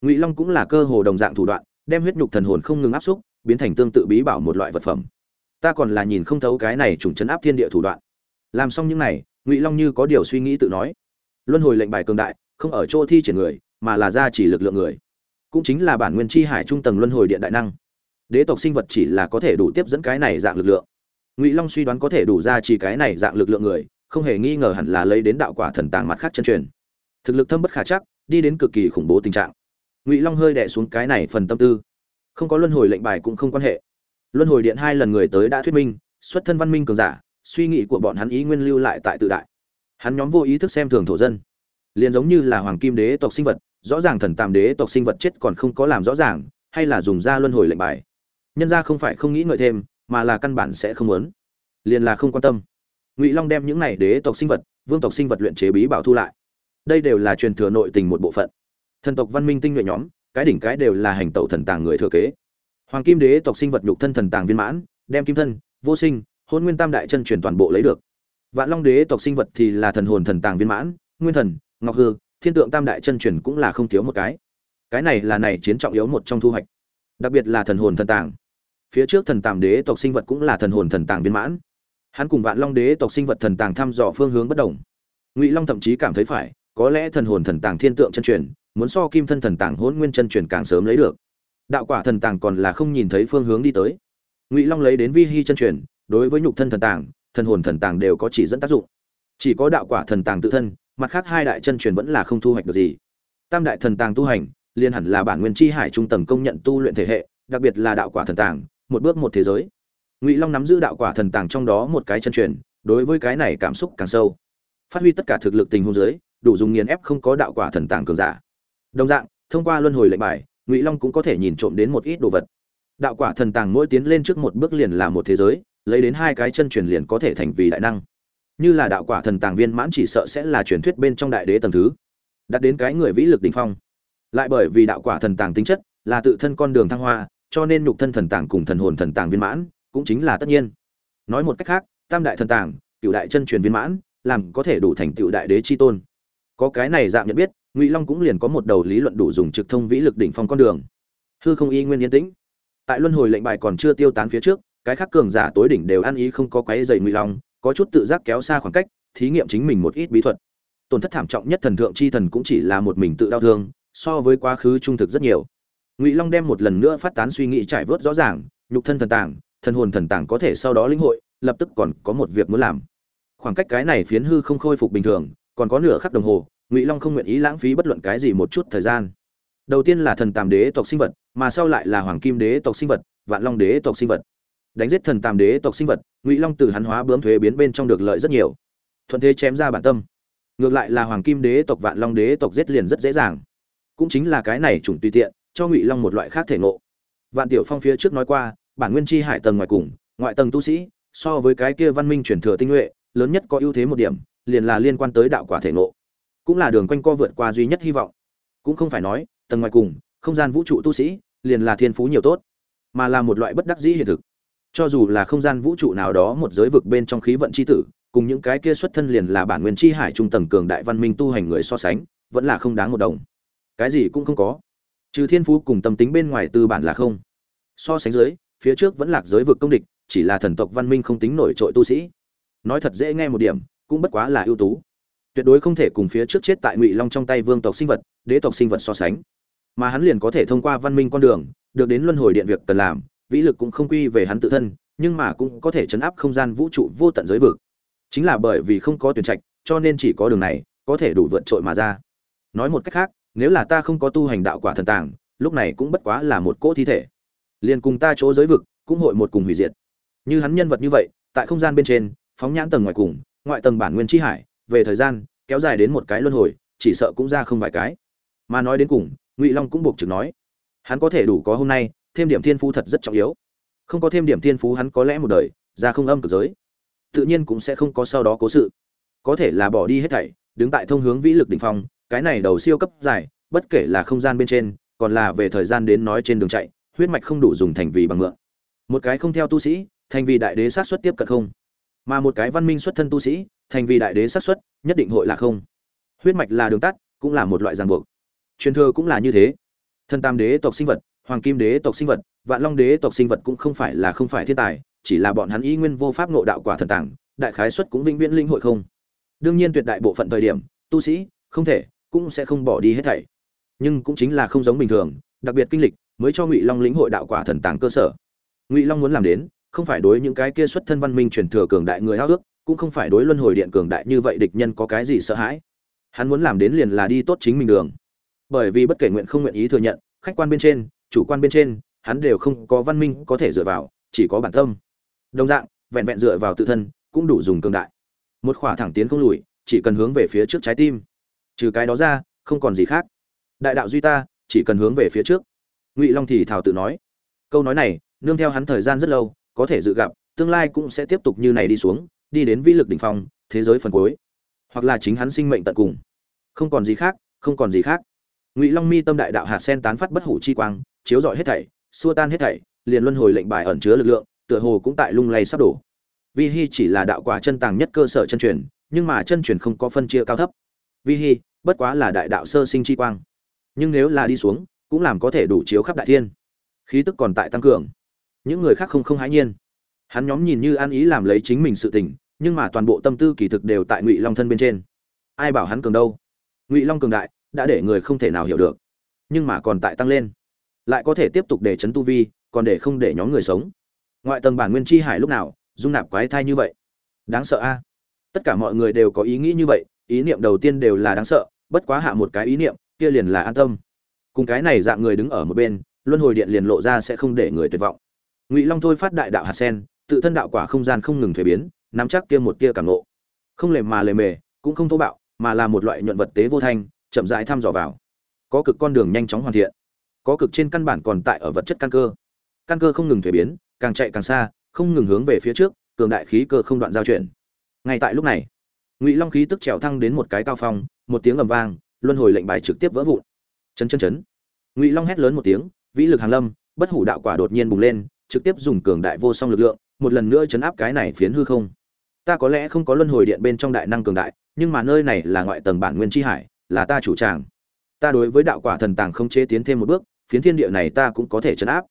Ngụy long cũng là cơ hồ đồng dạng thủ đoạn, đem huyết nhục thần hồn không ngừng áp xúc, biến thành tương tự bí bảo một loại vật phẩm. Ta còn là nhìn không thấu cái này trùng chấn áp thiên địa thủ đoạn. Làm xong những này, ngụy long như có điều suy nghĩ tự nói. Luân hồi lệnh bài cường đại, không ở chỗ thi triển người, mà là gia chỉ lực lượng người. Cũng chính là bản nguyên chi hải trung tầng luân hồi điện đại năng. Đế tộc sinh vật chỉ là có thể đủ tiếp dẫn cái này dạng lực lượng. Ngụy long suy đoán có thể đủ ra chỉ cái này dạng lực lượng người, không hề nghi ngờ hẳn là lấy đến đạo quả thần tàng mặt khác chân truyền thực lực thâm bất khả chắc, đi đến cực kỳ khủng bố tình trạng. Ngụy long hơi đẻ xuống cái này phần tâm tư. Không có luân hồi lệnh bài cũng không quan hệ. Luân hồi điện hai lần người tới đã thuyết minh, xuất thân văn minh cường giả, suy nghĩ của bọn hắn ý nguyên lưu lại tại tự đại. Hắn nhóm vô ý thức xem thường thổ dân. Liền giống như là hoàng kim đế tộc sinh vật, rõ ràng thần tàm đế tộc sinh vật chết còn không có làm rõ ràng, hay là dùng ra luân hồi lệnh bài. Nhân ra không phải không nghĩ ngợi thêm, mà là căn bản sẽ không muốn. Liền là không quan tâm. Ngụy long đem những này đế tộc sinh vật, vương tộc sinh vật luyện chế bí bảo thu lại đây đều là truyền thừa nội tình một bộ phận. Thần tộc văn minh tinh nhuệ nhóm, cái đỉnh cái đều là hành tẩu thần tàng người thừa kế. Hoàng kim đế tộc sinh vật nhục thân thần tàng viên mãn, đem kim thân, vô sinh, hôn nguyên tam đại chân truyền toàn bộ lấy được. Vạn long đế tộc sinh vật thì là thần hồn thần tàng viên mãn, nguyên thần, ngọc hư, thiên tượng tam đại chân truyền cũng là không thiếu một cái. Cái này là này chiến trọng yếu một trong thu hoạch. Đặc biệt là thần hồn thần tàng. Phía trước thần tàng đế tộc sinh vật cũng là thần hồn thần tàng viên mãn. Hắn cùng vạn long đế tộc sinh vật thần tàng thăm dò phương hướng bất đồng. Ngụy long thậm chí cảm thấy phải có lẽ thần hồn thần tàng thiên tượng chân truyền, muốn so kim thân thần tàng hôn nguyên chân truyền càng sớm lấy được. Đạo quả thần tàng còn là không nhìn thấy phương hướng đi tới. Ngụy long lấy đến vi hy chân truyền, đối với nhục thân thần tàng, thần hồn thần tàng đều có chỉ dẫn tác dụng. Chỉ có đạo quả thần tàng tự thân, mặt khác hai đại chân truyền vẫn là không thu hoạch được gì. Tam đại thần tàng tu hành liên hẳn là bản nguyên chi hải trung tầng công nhận tu luyện thể hệ, đặc biệt là đạo quả thần tàng, một bước một thế giới. Ngụy long nắm giữ đạo quả thần tàng trong đó một cái chân truyền, đối với cái này cảm xúc càng sâu. Phát huy tất cả thực lực tình hôn giới đủ dùng nghiền ép không có đạo quả thần tàng cường giả. Đồng dạng, thông qua luân hồi lệnh bài, ngụy long cũng có thể nhìn trộm đến một ít đồ vật. Đạo quả thần tàng mỗi tiến lên trước một bước liền là một thế giới, lấy đến hai cái chân truyền liền có thể thành vì đại năng. Như là đạo quả thần tàng viên mãn chỉ sợ sẽ là truyền thuyết bên trong đại đế tầng thứ đặt đến cái người vĩ lực đỉnh phong. Lại bởi vì đạo quả thần tàng tính chất là tự thân con đường thăng hoa, cho nên nhục thân thần tàng cùng thần hồn thần tàng viên mãn cũng chính là tất nhiên. Nói một cách khác, tam đại thần tàng cựu đại chân truyền viên mãn, làm có thể đủ thành tựu đại đế chi tôn có cái này dạng nhận biết, ngụy long cũng liền có một đầu lý luận đủ dùng trực thông vĩ lực đỉnh phong con đường. Hư không y nguyên yên tĩnh. Tại luân hồi lệnh bài còn chưa tiêu tán phía trước, cái khác cường giả tối đỉnh đều ăn ý không có quấy dày ngụy long, có chút tự giác kéo xa khoảng cách, thí nghiệm chính mình một ít bí thuật. Tổn thất thảm trọng nhất thần thượng chi thần cũng chỉ là một mình tự đau thương, so với quá khứ trung thực rất nhiều. Ngụy long đem một lần nữa phát tán suy nghĩ trải vớt rõ ràng, nhục thân thần tàng, thần hồn thần tàng có thể sau đó lĩnh hội, lập tức còn có một việc muốn làm. Khoảng cách cái này phiến hư không khôi phục bình thường còn có nửa khắc đồng hồ, ngụy long không nguyện ý lãng phí bất luận cái gì một chút thời gian. Đầu tiên là thần tàm đế tộc sinh vật, mà sau lại là hoàng kim đế tộc sinh vật, vạn long đế tộc sinh vật. Đánh giết thần tàm đế tộc sinh vật, ngụy long từ hắn hóa bướm thuế biến bên trong được lợi rất nhiều. Thuận thế chém ra bản tâm. Ngược lại là hoàng kim đế tộc, vạn long đế tộc giết liền rất dễ dàng. Cũng chính là cái này chủng tùy tiện, cho ngụy long một loại khác thể ngộ. Vạn tiểu phong phía trước nói qua, bản nguyên chi hải tầng ngoài cùng, ngoại tầng tu sĩ, so với cái kia văn minh truyền thừa tinh nhuệ, lớn nhất có ưu thế một điểm liền là liên quan tới đạo quả thể ngộ, cũng là đường quanh co vượt qua duy nhất hy vọng. Cũng không phải nói, tầng ngoài cùng, không gian vũ trụ tu sĩ, liền là thiên phú nhiều tốt, mà là một loại bất đắc dĩ hiện thực. Cho dù là không gian vũ trụ nào đó một giới vực bên trong khí vận chi tử, cùng những cái kia xuất thân liền là bản nguyên chi hải trung tầng cường đại văn minh tu hành người so sánh, vẫn là không đáng một đồng. Cái gì cũng không có. Trừ thiên phú cùng tâm tính bên ngoài tư bản là không. So sánh dưới, phía trước vẫn lạc giới vực công địch, chỉ là thần tộc văn minh không tính nổi trội tu sĩ. Nói thật dễ nghe một điểm cũng bất quá là ưu tú. Tuyệt đối không thể cùng phía trước chết tại ngụy long trong tay vương tộc sinh vật, đế tộc sinh vật so sánh. Mà hắn liền có thể thông qua văn minh con đường, được đến luân hồi điện việc cần làm, vĩ lực cũng không quy về hắn tự thân, nhưng mà cũng có thể chấn áp không gian vũ trụ vô tận giới vực. Chính là bởi vì không có tuyển trạch, cho nên chỉ có đường này, có thể đủ vượt trội mà ra. Nói một cách khác, nếu là ta không có tu hành đạo quả thần tàng, lúc này cũng bất quá là một cỗ thi thể. Liền cùng ta chỗ giới vực, cũng hội một cùng hủy diệt. Như hắn nhân vật như vậy, tại không gian bên trên, phóng nhãn tầng ngoài cùng ngoại tầng bản nguyên chi hải, về thời gian, kéo dài đến một cái luân hồi, chỉ sợ cũng ra không vài cái. Mà nói đến cùng, ngụy long cũng buộc chừng nói, hắn có thể đủ có hôm nay, thêm điểm thiên phú thật rất trọng yếu. Không có thêm điểm thiên phú hắn có lẽ một đời, ra không âm cực giới. Tự nhiên cũng sẽ không có sau đó cố sự. Có thể là bỏ đi hết thảy, đứng tại thông hướng vĩ lực đỉnh phong, cái này đầu siêu cấp giải bất kể là không gian bên trên, còn là về thời gian đến nói trên đường chạy, huyết mạch không đủ dùng thành vì bằng ngựa. một cái không theo tu sĩ, thành vì đại đế sát xuất tiếp cận không mà một cái văn minh xuất thân tu sĩ, thành vì đại đế sát xuất nhất định hội là không. Huyết mạch là đường tắt, cũng là một loại ràng buộc. Truyền thừa cũng là như thế. Thân tam đế tộc sinh vật, hoàng kim đế tộc sinh vật, vạn long đế tộc sinh vật cũng không phải là không phải thiên tài, chỉ là bọn hắn ý nguyên vô pháp ngộ đạo quả thần tàng, đại khái xuất cũng vĩnh viễn linh hội không. Đương nhiên tuyệt đại bộ phận thời điểm, tu sĩ, không thể, cũng sẽ không bỏ đi hết thảy. Nhưng cũng chính là không giống bình thường, đặc biệt kinh lịch, mới cho ngụy long lĩnh hội đạo quả thần tàng cơ sở. Ngụy long muốn làm đến không phải đối những cái kia xuất thân văn minh truyền thừa cường đại người hao ước, cũng không phải đối luân hồi điện cường đại như vậy địch nhân có cái gì sợ hãi. Hắn muốn làm đến liền là đi tốt chính mình đường. Bởi vì bất kể nguyện không nguyện ý thừa nhận, khách quan bên trên, chủ quan bên trên, hắn đều không có văn minh có thể dựa vào, chỉ có bản tâm. Đồng dạng, vẹn vẹn dựa vào tự thân, cũng đủ dùng cường đại. Một khỏa thẳng tiến không lùi, chỉ cần hướng về phía trước trái tim. Trừ cái đó ra, không còn gì khác. Đại đạo duy ta, chỉ cần hướng về phía trước. Ngụy long thì thảo tự nói. Câu nói này, nương theo hắn thời gian rất lâu có thể dự gặp, tương lai cũng sẽ tiếp tục như này đi xuống, đi đến vĩ lực đỉnh phong, thế giới phần cuối. Hoặc là chính hắn sinh mệnh tận cùng. Không còn gì khác, không còn gì khác. Ngụy long mi tâm đại đạo hạt sen tán phát bất hủ chi quang, chiếu rọi hết thảy, xua tan hết thảy, liền luân hồi lệnh bài ẩn chứa lực lượng, tựa hồ cũng tại lung lay sắp đổ. Vi hi chỉ là đạo quả chân tàng nhất cơ sở chân truyền, nhưng mà chân truyền không có phân chia cao thấp. Vi hi, bất quá là đại đạo sơ sinh chi quang. Nhưng nếu là đi xuống, cũng làm có thể đủ chiếu khắp đại thiên. Khí tức còn tại tăng cường những người khác không không hãi nhiên. Hắn nhóm nhìn như an ý làm lấy chính mình sự tình, nhưng mà toàn bộ tâm tư kỳ thực đều tại ngụy long thân bên trên. Ai bảo hắn cường đâu? Ngụy long cường đại, đã để người không thể nào hiểu được. Nhưng mà còn tại tăng lên. Lại có thể tiếp tục để chấn tu vi, còn để không để nhóm người sống. Ngoại tầng bản nguyên chi hải lúc nào, dung nạp quái thai như vậy? Đáng sợ a. Tất cả mọi người đều có ý nghĩ như vậy, ý niệm đầu tiên đều là đáng sợ, bất quá hạ một cái ý niệm, kia liền là an tâm. Cùng cái này dạng người đứng ở một bên, luân hồi điện liền lộ ra sẽ không để người tuyệt vọng ngụy long thôi phát đại đạo hạt sen, tự thân đạo quả không gian không ngừng thuế biến, nắm chắc kia một tia cảm nộ không lề mà lề mề, cũng không thô bạo, mà là một loại nhuận vật tế vô thanh, chậm rãi thăm dò vào. Có cực con đường nhanh chóng hoàn thiện, có cực trên căn bản còn tại ở vật chất căn cơ. Căn cơ không ngừng thuế biến, càng chạy càng xa, không ngừng hướng về phía trước, cường đại khí cơ không đoạn giao chuyển. Ngay tại lúc này, ngụy long khí tức trèo thăng đến một cái cao phong, một tiếng ầm vang, luân hồi lệnh bài trực tiếp vỡ vụn. Chấn chấn chấn. Ngụy long hét lớn một tiếng, vĩ lực hàng lâm, bất hủ đạo quả đột nhiên bùng lên trực tiếp dùng cường đại vô song lực lượng, một lần nữa chấn áp cái này phiến hư không. Ta có lẽ không có luân hồi điện bên trong đại năng cường đại, nhưng mà nơi này là ngoại tầng bản nguyên chi hải, là ta chủ tràng. Ta đối với đạo quả thần tàng không chế tiến thêm một bước, phiến thiên địa này ta cũng có thể chấn áp.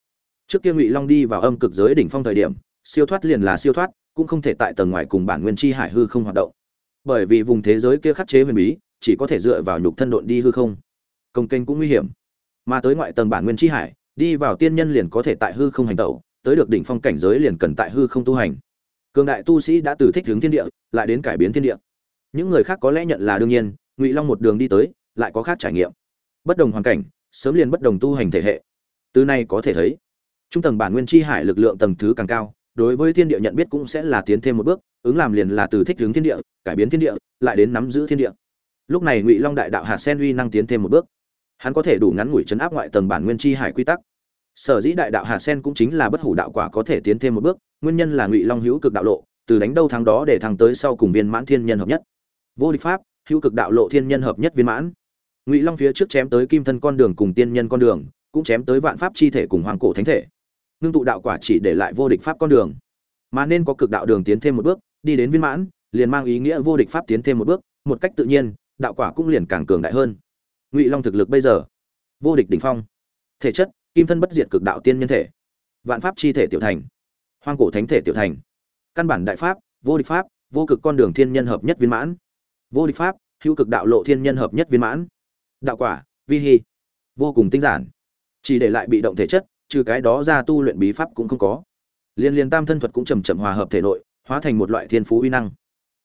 Trước kia ngụy long đi vào âm cực giới đỉnh phong thời điểm, siêu thoát liền là siêu thoát, cũng không thể tại tầng ngoài cùng bản nguyên chi hải hư không hoạt động. Bởi vì vùng thế giới kia khắc chế huyền bí, chỉ có thể dựa vào nhục thân độn đi hư không. Công kênh cũng nguy hiểm. Mà tới ngoại tầng bản nguyên chi hải, đi vào tiên nhân liền có thể tại hư không hành động tới được đỉnh phong cảnh giới liền cần tại hư không tu hành. Cường đại tu sĩ đã từ thích hướng thiên địa, lại đến cải biến thiên địa. Những người khác có lẽ nhận là đương nhiên, ngụy long một đường đi tới, lại có khác trải nghiệm. Bất đồng hoàn cảnh, sớm liền bất đồng tu hành thể hệ. Từ nay có thể thấy, trung tầng bản nguyên chi hải lực lượng tầng thứ càng cao, đối với thiên địa nhận biết cũng sẽ là tiến thêm một bước, ứng làm liền là từ thích hướng thiên địa, cải biến thiên địa, lại đến nắm giữ thiên địa. Lúc này ngụy long đại đạo hạt sen uy năng tiến thêm một bước. Hắn có thể đủ ngắn ngủi chấn áp ngoại tầng bản nguyên chi hải quy tắc sở dĩ đại đạo hạt sen cũng chính là bất hủ đạo quả có thể tiến thêm một bước, nguyên nhân là ngụy long hữu cực đạo lộ, từ đánh đâu thắng đó để thắng tới sau cùng viên mãn thiên nhân hợp nhất. Vô địch pháp, hữu cực đạo lộ thiên nhân hợp nhất viên mãn. Ngụy long phía trước chém tới kim thân con đường cùng tiên nhân con đường, cũng chém tới vạn pháp chi thể cùng hoàng cổ thánh thể. Ngưng tụ đạo quả chỉ để lại vô địch pháp con đường. Mà nên có cực đạo đường tiến thêm một bước, đi đến viên mãn, liền mang ý nghĩa vô địch pháp tiến thêm một bước, một cách tự nhiên, đạo quả cũng liền càng cường đại hơn. Ngụy long thực lực bây giờ, vô địch đỉnh phong. Thể chất kim thân bất diệt cực đạo tiên nhân thể. Vạn pháp chi thể tiểu thành. Hoang cổ thánh thể tiểu thành. Căn bản đại pháp, vô địch pháp, vô cực con đường thiên nhân hợp nhất viên mãn. Vô địch pháp, hữu cực đạo lộ thiên nhân hợp nhất viên mãn. Đạo quả, vi hy vô cùng tinh giản. Chỉ để lại bị động thể chất, trừ cái đó ra tu luyện bí pháp cũng không có. Liên liên tam thân thuật cũng chầm chậm hòa hợp thể nội, hóa thành một loại thiên phú uy năng.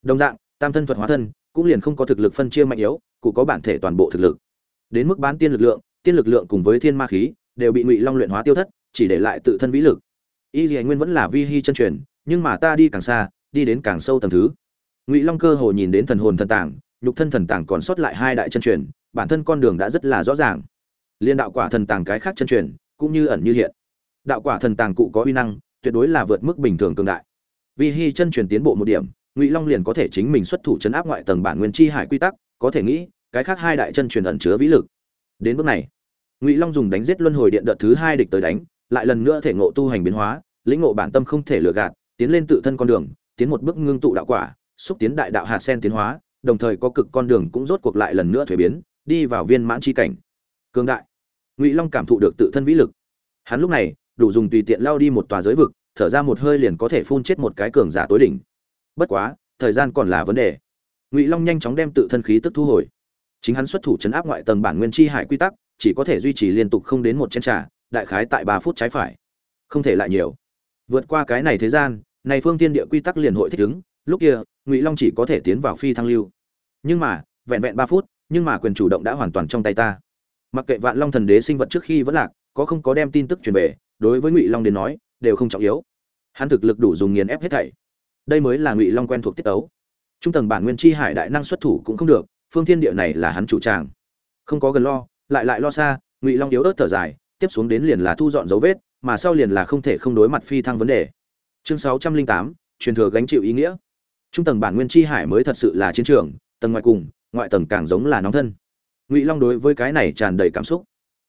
Đồng dạng, tam thân thuật hóa thân cũng liền không có thực lực phân chia mạnh yếu cụ có bản thể toàn bộ thực lực. Đến mức bán tiên lực lượng, tiên lực lượng cùng với thiên ma khí đều bị ngụy long luyện hóa tiêu thất, chỉ để lại tự thân vĩ lực. Y dì nguyên vẫn là vi Hi chân truyền, nhưng mà ta đi càng xa, đi đến càng sâu tầng thứ. Ngụy long cơ hồ nhìn đến thần hồn thần tàng nhục thân thần tàng còn sót lại hai đại chân truyền, bản thân con đường đã rất là rõ ràng. Liên đạo quả thần tàng cái khác chân truyền, cũng như ẩn như hiện. Đạo quả thần tàng cụ có uy năng, tuyệt đối là vượt mức bình thường cường đại. Vì hy chân truyền tiến bộ một điểm, ngụy long liền có thể chính mình xuất thủ chấn áp ngoại tầng bản nguyên chi hải quy tắc, có thể nghĩ, cái khác hai đại chân truyền ẩn chứa vĩ lực. Đến bước này ngụy long dùng đánh giết luân hồi điện đợt thứ hai địch tới đánh, lại lần nữa thể ngộ tu hành biến hóa, lĩnh ngộ bản tâm không thể lừa gạt, tiến lên tự thân con đường, tiến một bước ngưng tụ đạo quả, xúc tiến đại đạo hạt sen tiến hóa, đồng thời có cực con đường cũng rốt cuộc lại lần nữa thuế biến, đi vào viên mãn chi cảnh. Cương đại. Ngụy long cảm thụ được tự thân vĩ lực. Hắn lúc này, đủ dùng tùy tiện lao đi một tòa giới vực, thở ra một hơi liền có thể phun chết một cái cường giả tối đỉnh. Bất quá, thời gian còn là vấn đề. Ngụy long nhanh chóng đem tự thân khí tức thu hồi. Chính hắn xuất thủ chấn áp ngoại tầng bản nguyên chi hải quy tắc chỉ có thể duy trì liên tục không đến một chén trà, đại khái tại ba phút trái phải. Không thể lại nhiều. Vượt qua cái này thế gian, này phương tiên địa quy tắc liền hội thích ứng, lúc kia, ngụy long chỉ có thể tiến vào phi thăng lưu. Nhưng mà, vẹn vẹn ba phút, nhưng mà quyền chủ động đã hoàn toàn trong tay ta. Mặc kệ vạn long thần đế sinh vật trước khi vẫn lạc, có không có đem tin tức truyền về, đối với ngụy long đến nói, đều không trọng yếu. Hắn thực lực đủ dùng nghiền ép hết thảy. Đây mới là ngụy long quen thuộc tiết tấu. trung tầng bản nguyên chi hải đại năng xuất thủ cũng không được, phương thiên địa này là hắn chủ tràng. Không có gần lo lại lại lo xa, ngụy long yếu ớt thở dài, tiếp xuống đến liền là thu dọn dấu vết, mà sau liền là không thể không đối mặt phi thăng vấn đề. Chương sáu trăm linh tám, truyền thừa gánh chịu ý nghĩa. Trung tầng bản nguyên chi hải mới thật sự là chiến trường, tầng ngoài cùng, ngoại tầng càng giống là nóng thân. Ngụy long đối với cái này tràn đầy cảm xúc.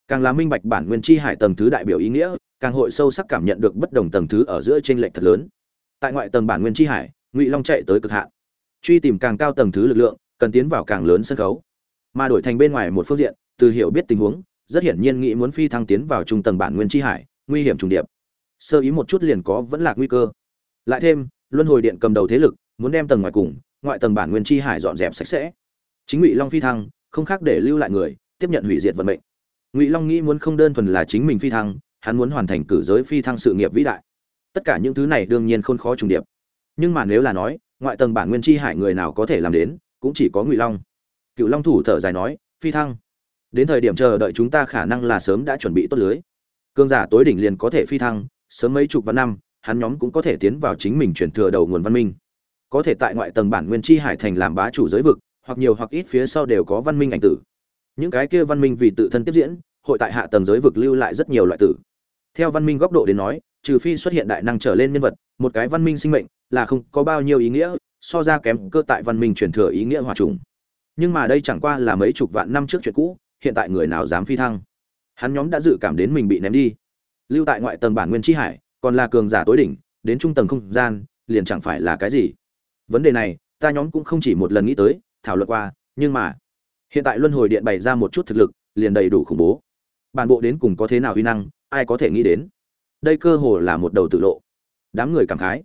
Càng là minh bạch bản nguyên chi hải tầng thứ đại biểu ý nghĩa, càng hội sâu sắc cảm nhận được bất đồng tầng thứ ở giữa trên lệch thật lớn. Tại ngoại tầng bản nguyên chi hải, ngụy long chạy tới cực hạn. Truy tìm càng cao tầng thứ lực lượng, cần tiến vào càng lớn sân khấu. Mà đổi thành bên ngoài một phương diện từ hiểu biết tình huống, rất hiển nhiên nghĩ muốn phi thăng tiến vào trung tầng bản nguyên chi hải, nguy hiểm trùng điệp. Sơ ý một chút liền có vẫn là nguy cơ. Lại thêm, luân hồi điện cầm đầu thế lực, muốn đem tầng ngoài cùng, ngoại tầng bản nguyên chi hải dọn dẹp sạch sẽ. Chính ngụy long phi thăng, không khác để lưu lại người, tiếp nhận hủy diệt vận mệnh. Ngụy long nghĩ muốn không đơn thuần là chính mình phi thăng, hắn muốn hoàn thành cử giới phi thăng sự nghiệp vĩ đại. Tất cả những thứ này đương nhiên không khó trùng điệp. Nhưng mà nếu là nói, ngoại tầng bản nguyên chi hải người nào có thể làm đến, cũng chỉ có ngụy long. Cựu long thủ thở dài nói, phi thăng đến thời điểm chờ đợi chúng ta khả năng là sớm đã chuẩn bị tốt lưới. Cương giả tối đỉnh liền có thể phi thăng, sớm mấy chục vạn năm, hắn nhóm cũng có thể tiến vào chính mình chuyển thừa đầu nguồn văn minh. Có thể tại ngoại tầng bản nguyên chi hải thành làm bá chủ giới vực, hoặc nhiều hoặc ít phía sau đều có văn minh ảnh tử. Những cái kia văn minh vì tự thân tiếp diễn, hội tại hạ tầng giới vực lưu lại rất nhiều loại tử. Theo văn minh góc độ đến nói, trừ phi xuất hiện đại năng trở lên nhân vật, một cái văn minh sinh mệnh là không có bao nhiêu ý nghĩa, so ra kém cơ tại văn minh truyền thừa ý nghĩa hòa trùng. Nhưng mà đây chẳng qua là mấy chục vạn năm trước chuyện cũ hiện tại người nào dám phi thăng? Hắn nhóm đã dự cảm đến mình bị ném đi. Lưu tại ngoại tầng bản nguyên tri hải, còn là cường giả tối đỉnh, đến trung tầng không gian, liền chẳng phải là cái gì? Vấn đề này, ta nhóm cũng không chỉ một lần nghĩ tới, thảo luận qua, nhưng mà, hiện tại luân hồi điện bày ra một chút thực lực, liền đầy đủ khủng bố. Bản bộ đến cùng có thế nào uy năng, ai có thể nghĩ đến? Đây cơ hồ là một đầu tự lộ. Đám người cảm khái.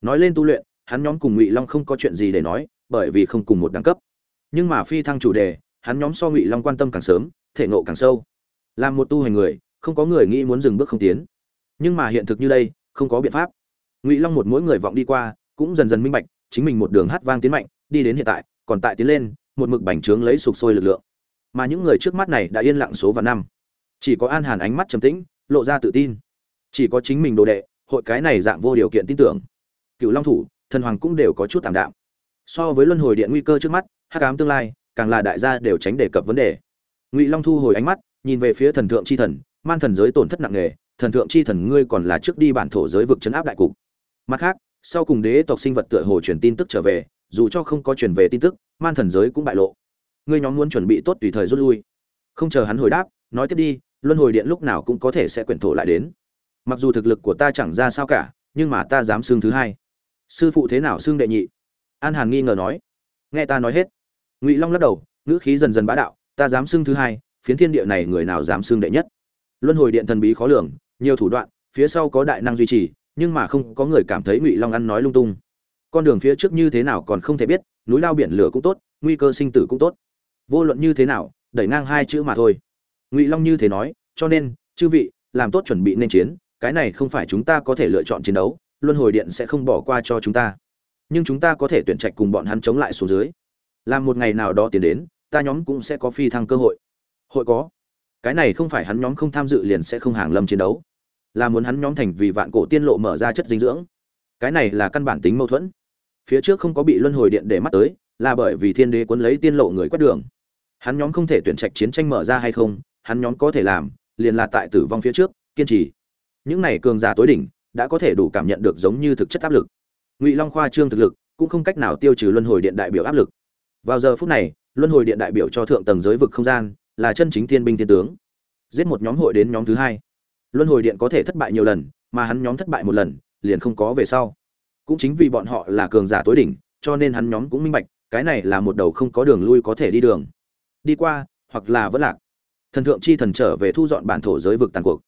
Nói lên tu luyện, hắn nhóm cùng ngụy long không có chuyện gì để nói, bởi vì không cùng một đẳng cấp. Nhưng mà phi thăng chủ đề hắn nhóm so ngụy long quan tâm càng sớm, thể ngộ càng sâu. Làm một tu hành người, không có người nghĩ muốn dừng bước không tiến. Nhưng mà hiện thực như đây, không có biện pháp. Ngụy long một mỗi người vọng đi qua, cũng dần dần minh bạch, chính mình một đường hát vang tiến mạnh, đi đến hiện tại, còn tại tiến lên, một mực bành trướng lấy sục sôi lực lượng. Mà những người trước mắt này đã yên lặng số và năm. Chỉ có an hàn ánh mắt trầm tĩnh, lộ ra tự tin. Chỉ có chính mình đồ đệ, hội cái này dạng vô điều kiện tin tưởng. Cựu long thủ, thần hoàng cũng đều có chút tạm đạm. So với luân hồi điện nguy cơ trước mắt, hắc ám tương lai càng là đại gia đều tránh đề cập vấn đề. Ngụy long thu hồi ánh mắt, nhìn về phía thần thượng chi thần, man thần giới tổn thất nặng nề, thần thượng chi thần ngươi còn là trước đi bản thổ giới vực chấn áp đại cục. Mặt khác, sau cùng đế tộc sinh vật tựa hồ truyền tin tức trở về, dù cho không có truyền về tin tức, man thần giới cũng bại lộ. Ngươi nhóm muốn chuẩn bị tốt tùy thời rút lui. Không chờ hắn hồi đáp, nói tiếp đi, luân hồi điện lúc nào cũng có thể sẽ quyển thổ lại đến. Mặc dù thực lực của ta chẳng ra sao cả, nhưng mà ta dám xưng thứ hai. Sư phụ thế nào xưng đệ nhị? An hàn nghi ngờ nói. Nghe ta nói hết ngụy long lắc đầu ngữ khí dần dần bá đạo ta dám xưng thứ hai phiến thiên địa này người nào dám xưng đệ nhất luân hồi điện thần bí khó lường nhiều thủ đoạn phía sau có đại năng duy trì nhưng mà không có người cảm thấy ngụy long ăn nói lung tung con đường phía trước như thế nào còn không thể biết núi lao biển lửa cũng tốt nguy cơ sinh tử cũng tốt vô luận như thế nào đẩy ngang hai chữ mà thôi ngụy long như thế nói cho nên chư vị làm tốt chuẩn bị nên chiến cái này không phải chúng ta có thể lựa chọn chiến đấu luân hồi điện sẽ không bỏ qua cho chúng ta nhưng chúng ta có thể tuyển trạch cùng bọn hắn chống lại số dưới làm một ngày nào đó tiến đến, ta nhóm cũng sẽ có phi thăng cơ hội. Hội có. Cái này không phải hắn nhóm không tham dự liền sẽ không hàng lâm chiến đấu. Là muốn hắn nhóm thành vì vạn cổ tiên lộ mở ra chất dinh dưỡng. Cái này là căn bản tính mâu thuẫn. Phía trước không có bị luân hồi điện để mắt tới, là bởi vì thiên đế cuốn lấy tiên lộ người quét đường. Hắn nhóm không thể tuyển trạch chiến tranh mở ra hay không, hắn nhóm có thể làm, liền là tại tử vong phía trước, kiên trì. Những này cường giả tối đỉnh, đã có thể đủ cảm nhận được giống như thực chất áp lực. Ngụy long khoa trương thực lực, cũng không cách nào tiêu trừ luân hồi điện đại biểu áp lực vào giờ phút này, luân hồi điện đại biểu cho thượng tầng giới vực không gian, là chân chính thiên binh thiên tướng. Giết một nhóm hội đến nhóm thứ hai. Luân hồi điện có thể thất bại nhiều lần, mà hắn nhóm thất bại một lần, liền không có về sau. Cũng chính vì bọn họ là cường giả tối đỉnh, cho nên hắn nhóm cũng minh bạch, cái này là một đầu không có đường lui có thể đi đường. Đi qua, hoặc là vẫn lạc. Thần thượng chi thần trở về thu dọn bản thổ giới vực tàn cuộc.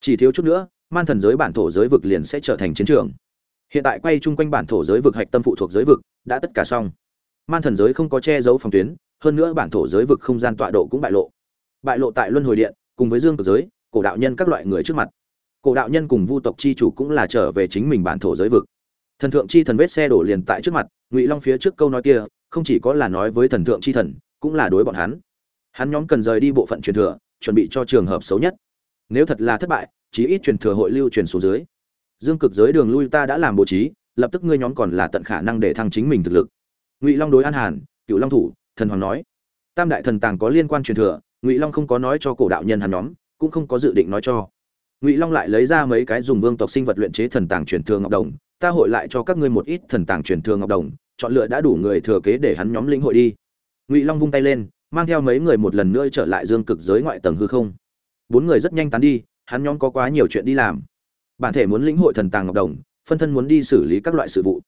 Chỉ thiếu chút nữa, man thần giới bản thổ giới vực liền sẽ trở thành chiến trường. Hiện tại quay chung quanh bản thổ giới vực hạch tâm phụ thuộc giới vực, đã tất cả xong man thần giới không có che giấu phòng tuyến, hơn nữa bản thổ giới vực không gian tọa độ cũng bại lộ. Bại lộ tại luân hồi điện, cùng với dương cực giới, cổ đạo nhân các loại người trước mặt. Cổ đạo nhân cùng vu tộc chi chủ cũng là trở về chính mình bản thổ giới vực. Thần thượng chi thần vết xe đổ liền tại trước mặt, ngụy long phía trước câu nói kia, không chỉ có là nói với thần thượng chi thần, cũng là đối bọn hắn. Hắn nhóm cần rời đi bộ phận truyền thừa, chuẩn bị cho trường hợp xấu nhất. Nếu thật là thất bại, chí ít truyền thừa hội lưu truyền xuống dưới. Dương cực giới đường lui ta đã làm bố trí, lập tức ngươi nhóm còn là tận khả năng để thăng chính mình thực lực ngụy long đối an hàn, cựu long thủ, thần hoàng nói. Tam đại thần tàng có liên quan truyền thừa, ngụy long không có nói cho cổ đạo nhân hắn nhóm, cũng không có dự định nói cho. Ngụy long lại lấy ra mấy cái dùng vương tộc sinh vật luyện chế thần tàng truyền thừa ngọc đồng, ta hội lại cho các ngươi một ít thần tàng truyền thừa ngọc đồng, chọn lựa đã đủ người thừa kế để hắn nhóm lĩnh hội đi. Ngụy long vung tay lên, mang theo mấy người một lần nữa trở lại dương cực giới ngoại tầng hư không. Bốn người rất nhanh tán đi, hắn nhóm có quá nhiều chuyện đi làm. Bản thể muốn lĩnh hội thần tàng ngọc đồng, phân thân muốn đi xử lý các loại sự vụ.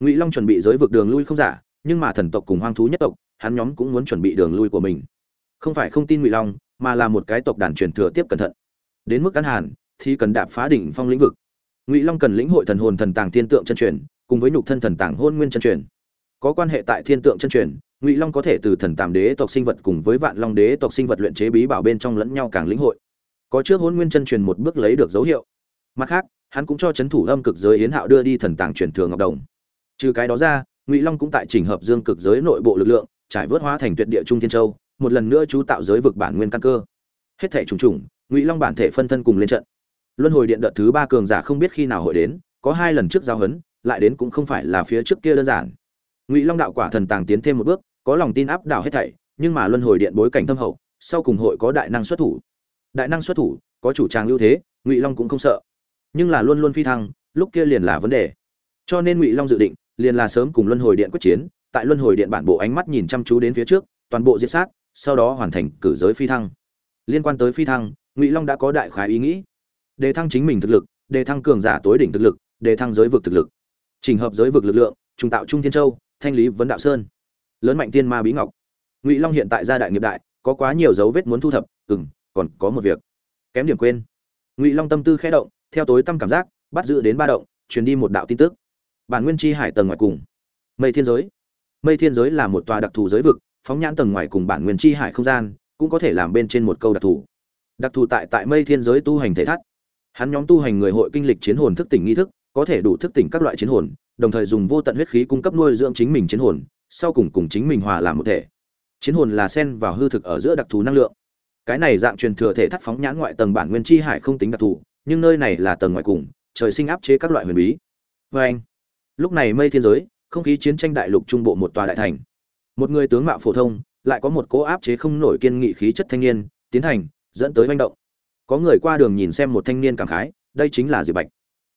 Ngụy long chuẩn bị giới vực đường lui không giả nhưng mà thần tộc cùng hoang thú nhất tộc, hắn nhóm cũng muốn chuẩn bị đường lui của mình. Không phải không tin ngụy long, mà là một cái tộc đàn truyền thừa tiếp cẩn thận. Đến mức ăn hàn, thì cần đạp phá đỉnh phong lĩnh vực. Ngụy long cần lĩnh hội thần hồn thần tàng thiên tượng chân truyền, cùng với nhục thân thần tàng hôn nguyên chân truyền. Có quan hệ tại thiên tượng chân truyền, ngụy long có thể từ thần tàm đế tộc sinh vật cùng với vạn long đế tộc sinh vật luyện chế bí bảo bên trong lẫn nhau càng lĩnh hội. Có trước hôn nguyên chân truyền một bước lấy được dấu hiệu. Mặt khác, hắn cũng cho chấn thủ âm cực giới yến hạo đưa đi thần tàng truyền thừa ngọc đồng. Trừ cái đó ra ngụy long cũng tại trình hợp dương cực giới nội bộ lực lượng, trải vớt hóa thành tuyệt địa trung thiên châu, một lần nữa chú tạo giới vực bản nguyên căn cơ. Hết thể trùng trùng, ngụy long bản thể phân thân cùng lên trận. Luân hồi điện đợt thứ ba cường giả không biết khi nào hội đến, có hai lần trước giao hấn, lại đến cũng không phải là phía trước kia đơn giản. Ngụy long đạo quả thần tàng tiến thêm một bước, có lòng tin áp đảo hết thảy, nhưng mà luân hồi điện bối cảnh thâm hậu, sau cùng hội có đại năng xuất thủ. Đại năng xuất thủ, có chủ tràng ưu thế, ngụy long cũng không sợ. Nhưng là luôn luôn phi thăng, lúc kia liền là vấn đề. Cho nên ngụy long dự định liền là sớm cùng luân hồi điện quyết chiến, tại luân hồi điện bản bộ ánh mắt nhìn chăm chú đến phía trước, toàn bộ diệt sát, sau đó hoàn thành cử giới phi thăng. Liên quan tới phi thăng, ngụy long đã có đại khái ý nghĩ. Đề thăng chính mình thực lực, đề thăng cường giả tối đỉnh thực lực, đề thăng giới vực thực lực. Trình hợp giới vực lực lượng, trùng tạo trung thiên châu, thanh lý vấn đạo sơn. Lớn mạnh tiên ma bí ngọc. Ngụy long hiện tại gia đại nghiệp đại, có quá nhiều dấu vết muốn thu thập ừ m còn có một việc. Kém điểm quên. Ngụy long tâm tư khẽ động, theo tối tâm cảm giác, bắt giữ đến ba động, truyền đi một đạo tin tức bản nguyên chi hải tầng ngoài cùng. Mây thiên giới. Mây thiên giới là một tòa đặc thù giới vực, phóng nhãn tầng ngoài cùng bản nguyên chi hải không gian, cũng có thể làm bên trên một câu đặc thù. Đặc thù tại tại mây thiên giới tu hành thể thắt. Hắn nhóm tu hành người hội kinh lịch chiến hồn thức tỉnh nghi thức, có thể đủ thức tỉnh các loại chiến hồn, đồng thời dùng vô tận huyết khí cung cấp nuôi dưỡng chính mình chiến hồn, sau cùng cùng chính mình hòa làm một thể. Chiến hồn là sen vào hư thực ở giữa đặc thù năng lượng. Cái này dạng truyền thừa thể thắt phóng nhãn ngoại tầng bản nguyên chi hải không tính đặc thù, nhưng nơi này là tầng ngoài cùng, trời sinh áp chế các loại huyền bí. Vê anh lúc này mây thiên giới, không khí chiến tranh đại lục trung bộ một tòa đại thành. Một người tướng mạo phổ thông, lại có một cố áp chế không nổi kiên nghị khí chất thanh niên, tiến hành, dẫn tới manh động. Có người qua đường nhìn xem một thanh niên cảm khái, đây chính là diệp bạch.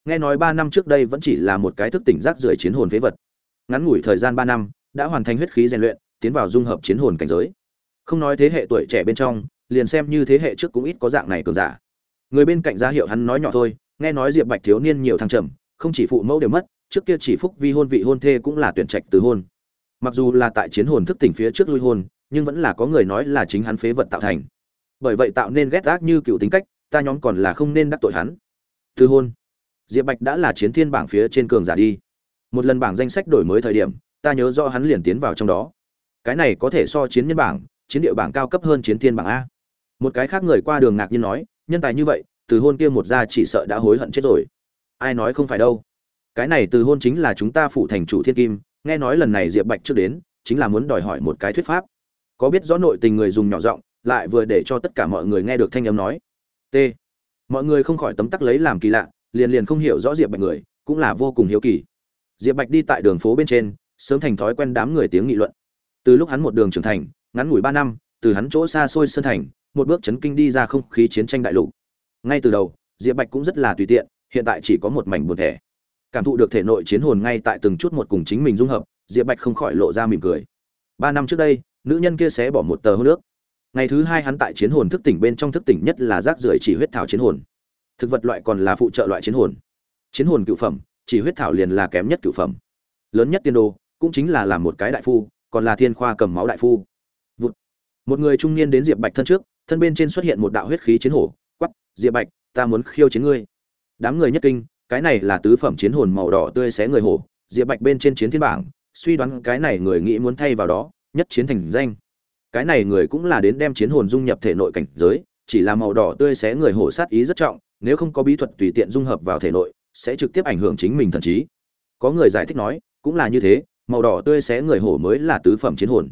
Nghe nói ba năm trước đây vẫn chỉ là một cái thức tỉnh rác rưởi chiến hồn phế vật. Ngắn ngủi thời gian ba năm, đã hoàn thành huyết khí rèn luyện, tiến vào dung hợp chiến hồn cảnh giới. Không nói thế hệ tuổi trẻ bên trong, liền xem như thế hệ trước cũng ít có dạng này cường giả. Người bên cạnh ra hiệu hắn nói nhỏ thôi, nghe nói diệp bạch thiếu niên nhiều thăng trầm, không chỉ phụ mẫu đều mất trước kia chỉ phúc vi hôn vị hôn thê cũng là tuyển trạch từ hôn. Mặc dù là tại chiến hồn thức tỉnh phía trước lui hôn, nhưng vẫn là có người nói là chính hắn phế vật tạo thành. Bởi vậy tạo nên ghét gác như cựu tính cách, ta nhóm còn là không nên đắc tội hắn. Từ hôn. Diệp bạch đã là chiến thiên bảng phía trên cường giả đi. Một lần bảng danh sách đổi mới thời điểm, ta nhớ do hắn liền tiến vào trong đó. Cái này có thể so chiến nhân bảng, chiến địa bảng cao cấp hơn chiến thiên bảng a. Một cái khác người qua đường ngạc nhiên nói, nhân tài như vậy, từ hôn kia một ra chỉ sợ đã hối hận chết rồi. Ai nói không phải đâu cái này từ hôn chính là chúng ta phụ thành chủ thiên kim, nghe nói lần này diệp bạch trước đến, chính là muốn đòi hỏi một cái thuyết pháp. Có biết rõ nội tình người dùng nhỏ giọng, lại vừa để cho tất cả mọi người nghe được thanh âm nói. T. Mọi người không khỏi tấm tắc lấy làm kỳ lạ, liền liền không hiểu rõ diệp bạch người, cũng là vô cùng hiếu kỳ. Diệp bạch đi tại đường phố bên trên, sớm thành thói quen đám người tiếng nghị luận. Từ lúc hắn một đường trưởng thành, ngắn ngủi ba năm, từ hắn chỗ xa xôi sơn thành, một bước chấn kinh đi ra không khí chiến tranh đại lục. Ngay từ đầu, diệp bạch cũng rất là tùy tiện, hiện tại chỉ có một mảnh buồn thẻ cảm thụ được thể nội chiến hồn ngay tại từng chút một cùng chính mình dung hợp, diệp bạch không khỏi lộ ra mỉm cười. Ba năm trước đây, nữ nhân kia sẽ bỏ một tờ hô nước ngày thứ hai hắn tại chiến hồn thức tỉnh bên trong thức tỉnh nhất là rác rưởi chỉ huyết thảo chiến hồn. Thực vật loại còn là phụ trợ loại chiến hồn. Chiến hồn cựu phẩm, chỉ huyết thảo liền là kém nhất cựu phẩm. Lớn nhất tiên đô cũng chính là làm một cái đại phu, còn là thiên khoa cầm máu đại phu. Vụt. một người trung niên đến diệp bạch thân trước, thân bên trên xuất hiện một đạo huyết khí chiến hổ. Quắp diệp bạch, ta muốn khiêu chiến ngươi. Đám người nhất kinh cái này là tứ phẩm chiến hồn màu đỏ tươi xé người hổ diệp bạch bên trên chiến thiên bảng, suy đoán cái này người nghĩ muốn thay vào đó, nhất chiến thành danh. Cái này người cũng là đến đem chiến hồn dung nhập thể nội cảnh giới, chỉ là màu đỏ tươi xé người hổ sát ý rất trọng, nếu không có bí thuật tùy tiện dung hợp vào thể nội, sẽ trực tiếp ảnh hưởng chính mình thần trí. Có người giải thích nói, cũng là như thế, màu đỏ tươi xé người hổ mới là tứ phẩm chiến hồn.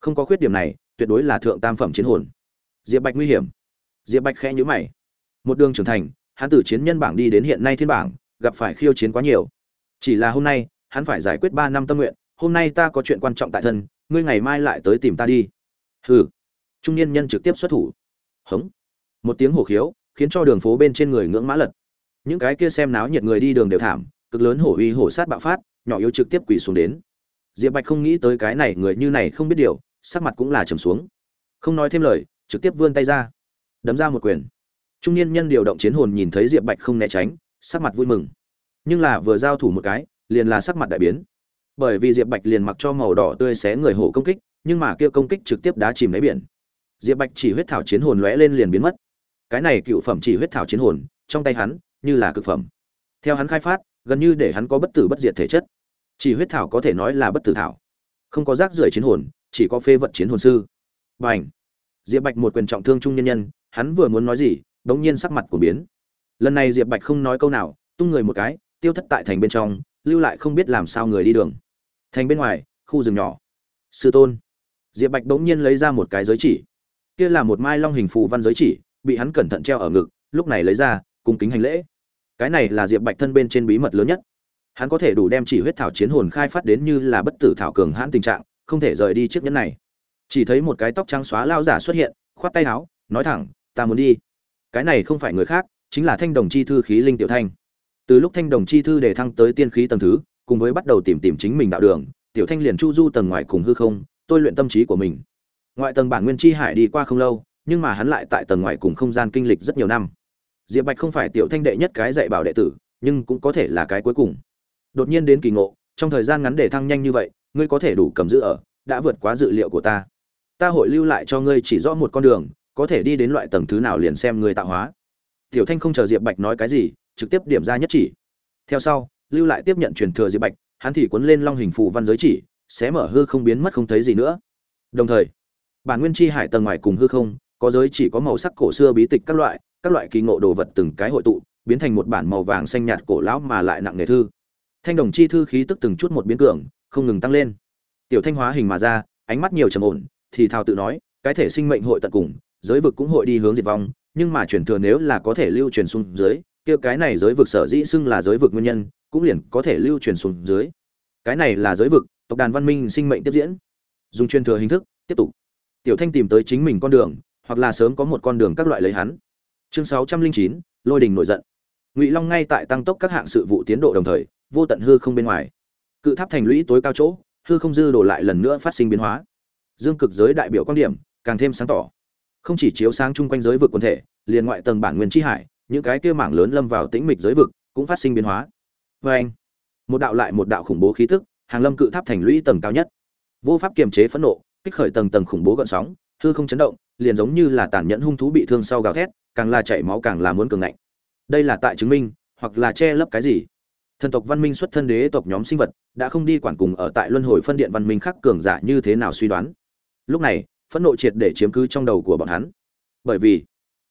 Không có khuyết điểm này, tuyệt đối là thượng tam phẩm chiến hồn. Diệp bạch nguy hiểm. Diệp bạch khẽ nhữ mày. Một đường trưởng thành hắn từ chiến nhân bảng đi đến hiện nay thiên bảng, gặp phải khiêu chiến quá nhiều. Chỉ là hôm nay, hắn phải giải quyết ba năm tâm nguyện, hôm nay ta có chuyện quan trọng tại thân, ngươi ngày mai lại tới tìm ta đi. Hừ. Trung niên nhân trực tiếp xuất thủ. Hững. một tiếng hổ khiếu, khiến cho đường phố bên trên người ngưỡng mã lật. Những cái kia xem náo nhiệt người đi đường đều thảm, cực lớn hổ uy hổ sát bạo phát, nhỏ yếu trực tiếp quỳ xuống đến. Diệp bạch không nghĩ tới cái này, người như này không biết điều, sắc mặt cũng là trầm xuống. Không nói thêm lời, trực tiếp vươn tay ra. Đấm ra một quyền trung niên nhân điều động chiến hồn nhìn thấy diệp bạch không né tránh, sắc mặt vui mừng. Nhưng là vừa giao thủ một cái, liền là sắc mặt đại biến. Bởi vì diệp bạch liền mặc cho màu đỏ tươi xé người hổ công kích, nhưng mà kia công kích trực tiếp đá chìm lấy biển. Diệp bạch chỉ huyết thảo chiến hồn lóe lên liền biến mất. Cái này cựu phẩm chỉ huyết thảo chiến hồn, trong tay hắn, như là cực phẩm. Theo hắn khai phát, gần như để hắn có bất tử bất diệt thể chất. Chỉ huyết thảo có thể nói là bất tử thảo. Không có rác rưởi chiến hồn, chỉ có phê vật chiến hồn sư. Bành! Diệp bạch một quyền trọng thương trung nhân nhân, hắn vừa muốn nói gì đống nhiên sắc mặt của biến. Lần này diệp bạch không nói câu nào, tung người một cái, tiêu thất tại thành bên trong, lưu lại không biết làm sao người đi đường. Thành bên ngoài, khu rừng nhỏ. Sư tôn. Diệp bạch đống nhiên lấy ra một cái giới chỉ. Kia là một mai long hình phù văn giới chỉ, bị hắn cẩn thận treo ở ngực, lúc này lấy ra, cung kính hành lễ. Cái này là diệp bạch thân bên trên bí mật lớn nhất. Hắn có thể đủ đem chỉ huyết thảo chiến hồn khai phát đến như là bất tử thảo cường hãn tình trạng, không thể rời đi chiếc nhẫn này. Chỉ thấy một cái tóc trắng xóa lao giả xuất hiện, khoát tay áo, nói thẳng, ta muốn đi cái này không phải người khác, chính là thanh đồng chi thư khí linh tiểu thanh. Từ lúc thanh đồng chi thư đề thăng tới tiên khí tầng thứ, cùng với bắt đầu tìm tìm chính mình đạo đường, tiểu thanh liền chu du tầng ngoài cùng hư không, tôi luyện tâm trí của mình. Ngoại tầng bản nguyên chi hải đi qua không lâu, nhưng mà hắn lại tại tầng ngoài cùng không gian kinh lịch rất nhiều năm. Diệp bạch không phải tiểu thanh đệ nhất cái dạy bảo đệ tử, nhưng cũng có thể là cái cuối cùng. Đột nhiên đến kỳ ngộ, trong thời gian ngắn để thăng nhanh như vậy, ngươi có thể đủ cầm giữ ở, đã vượt quá dự liệu của ta. Ta hội lưu lại cho ngươi chỉ rõ một con đường có thể đi đến loại tầng thứ nào liền xem người tạo hóa. Tiểu thanh không chờ diệp bạch nói cái gì, trực tiếp điểm ra nhất chỉ. Theo sau, lưu lại tiếp nhận truyền thừa diệp bạch, hắn thì cuốn lên long hình phù văn giới chỉ, xé mở hư không biến mất không thấy gì nữa. Đồng thời, bản nguyên chi hải tầng ngoài cùng hư không, có giới chỉ có màu sắc cổ xưa bí tịch các loại các loại kỳ ngộ đồ vật từng cái hội tụ, biến thành một bản màu vàng xanh nhạt cổ lão mà lại nặng nề thư. Thanh đồng chi thư khí tức từng chút một biến cường, không ngừng tăng lên. Tiểu thanh hóa hình mà ra, ánh mắt nhiều trầm ổn, thì thào tự nói, cái thể sinh mệnh hội tận cùng giới vực cũng hội đi hướng diệt vong, nhưng mà truyền thừa nếu là có thể lưu truyền xuống dưới, kia cái này giới vực sở dĩ xưng là giới vực nguyên nhân, cũng liền có thể lưu truyền xuống dưới. Cái này là giới vực, tộc đàn văn minh sinh mệnh tiếp diễn. Dùng truyền thừa hình thức, tiếp tục. Tiểu thanh tìm tới chính mình con đường, hoặc là sớm có một con đường các loại lấy hắn. Chương sáu trăm linh chín, lôi đình nổi giận. Ngụy long ngay tại tăng tốc các hạng sự vụ tiến độ đồng thời, vô tận hư không bên ngoài. Cự tháp thành lũy tối cao chỗ, hư không dư đổ lại lần nữa phát sinh biến hóa. Dương cực giới đại biểu quan điểm, càng thêm sáng tỏ không chỉ chiếu sáng chung quanh giới vực quần thể, liền ngoại tầng bản nguyên tri hải, những cái kia mảng lớn lâm vào tĩnh mịch giới vực cũng phát sinh biến hóa. Vê anh, một đạo lại một đạo khủng bố khí tức, hàng lâm cự tháp thành lũy tầng cao nhất. Vô pháp kiềm chế phẫn nộ, kích khởi tầng tầng khủng bố gợn sóng, hư không chấn động, liền giống như là tàn nhẫn hung thú bị thương sau gào thét, càng là chảy máu càng là muốn cường ngạnh. Đây là tại chứng minh, hoặc là che lấp cái gì? Thần tộc văn minh xuất thân đế tộc nhóm sinh vật, đã không đi quản cùng ở tại luân hồi phân điện văn minh khác cường giả như thế nào suy đoán. Lúc này phẫn nộ triệt để chiếm cứ trong đầu của bọn hắn. Bởi vì,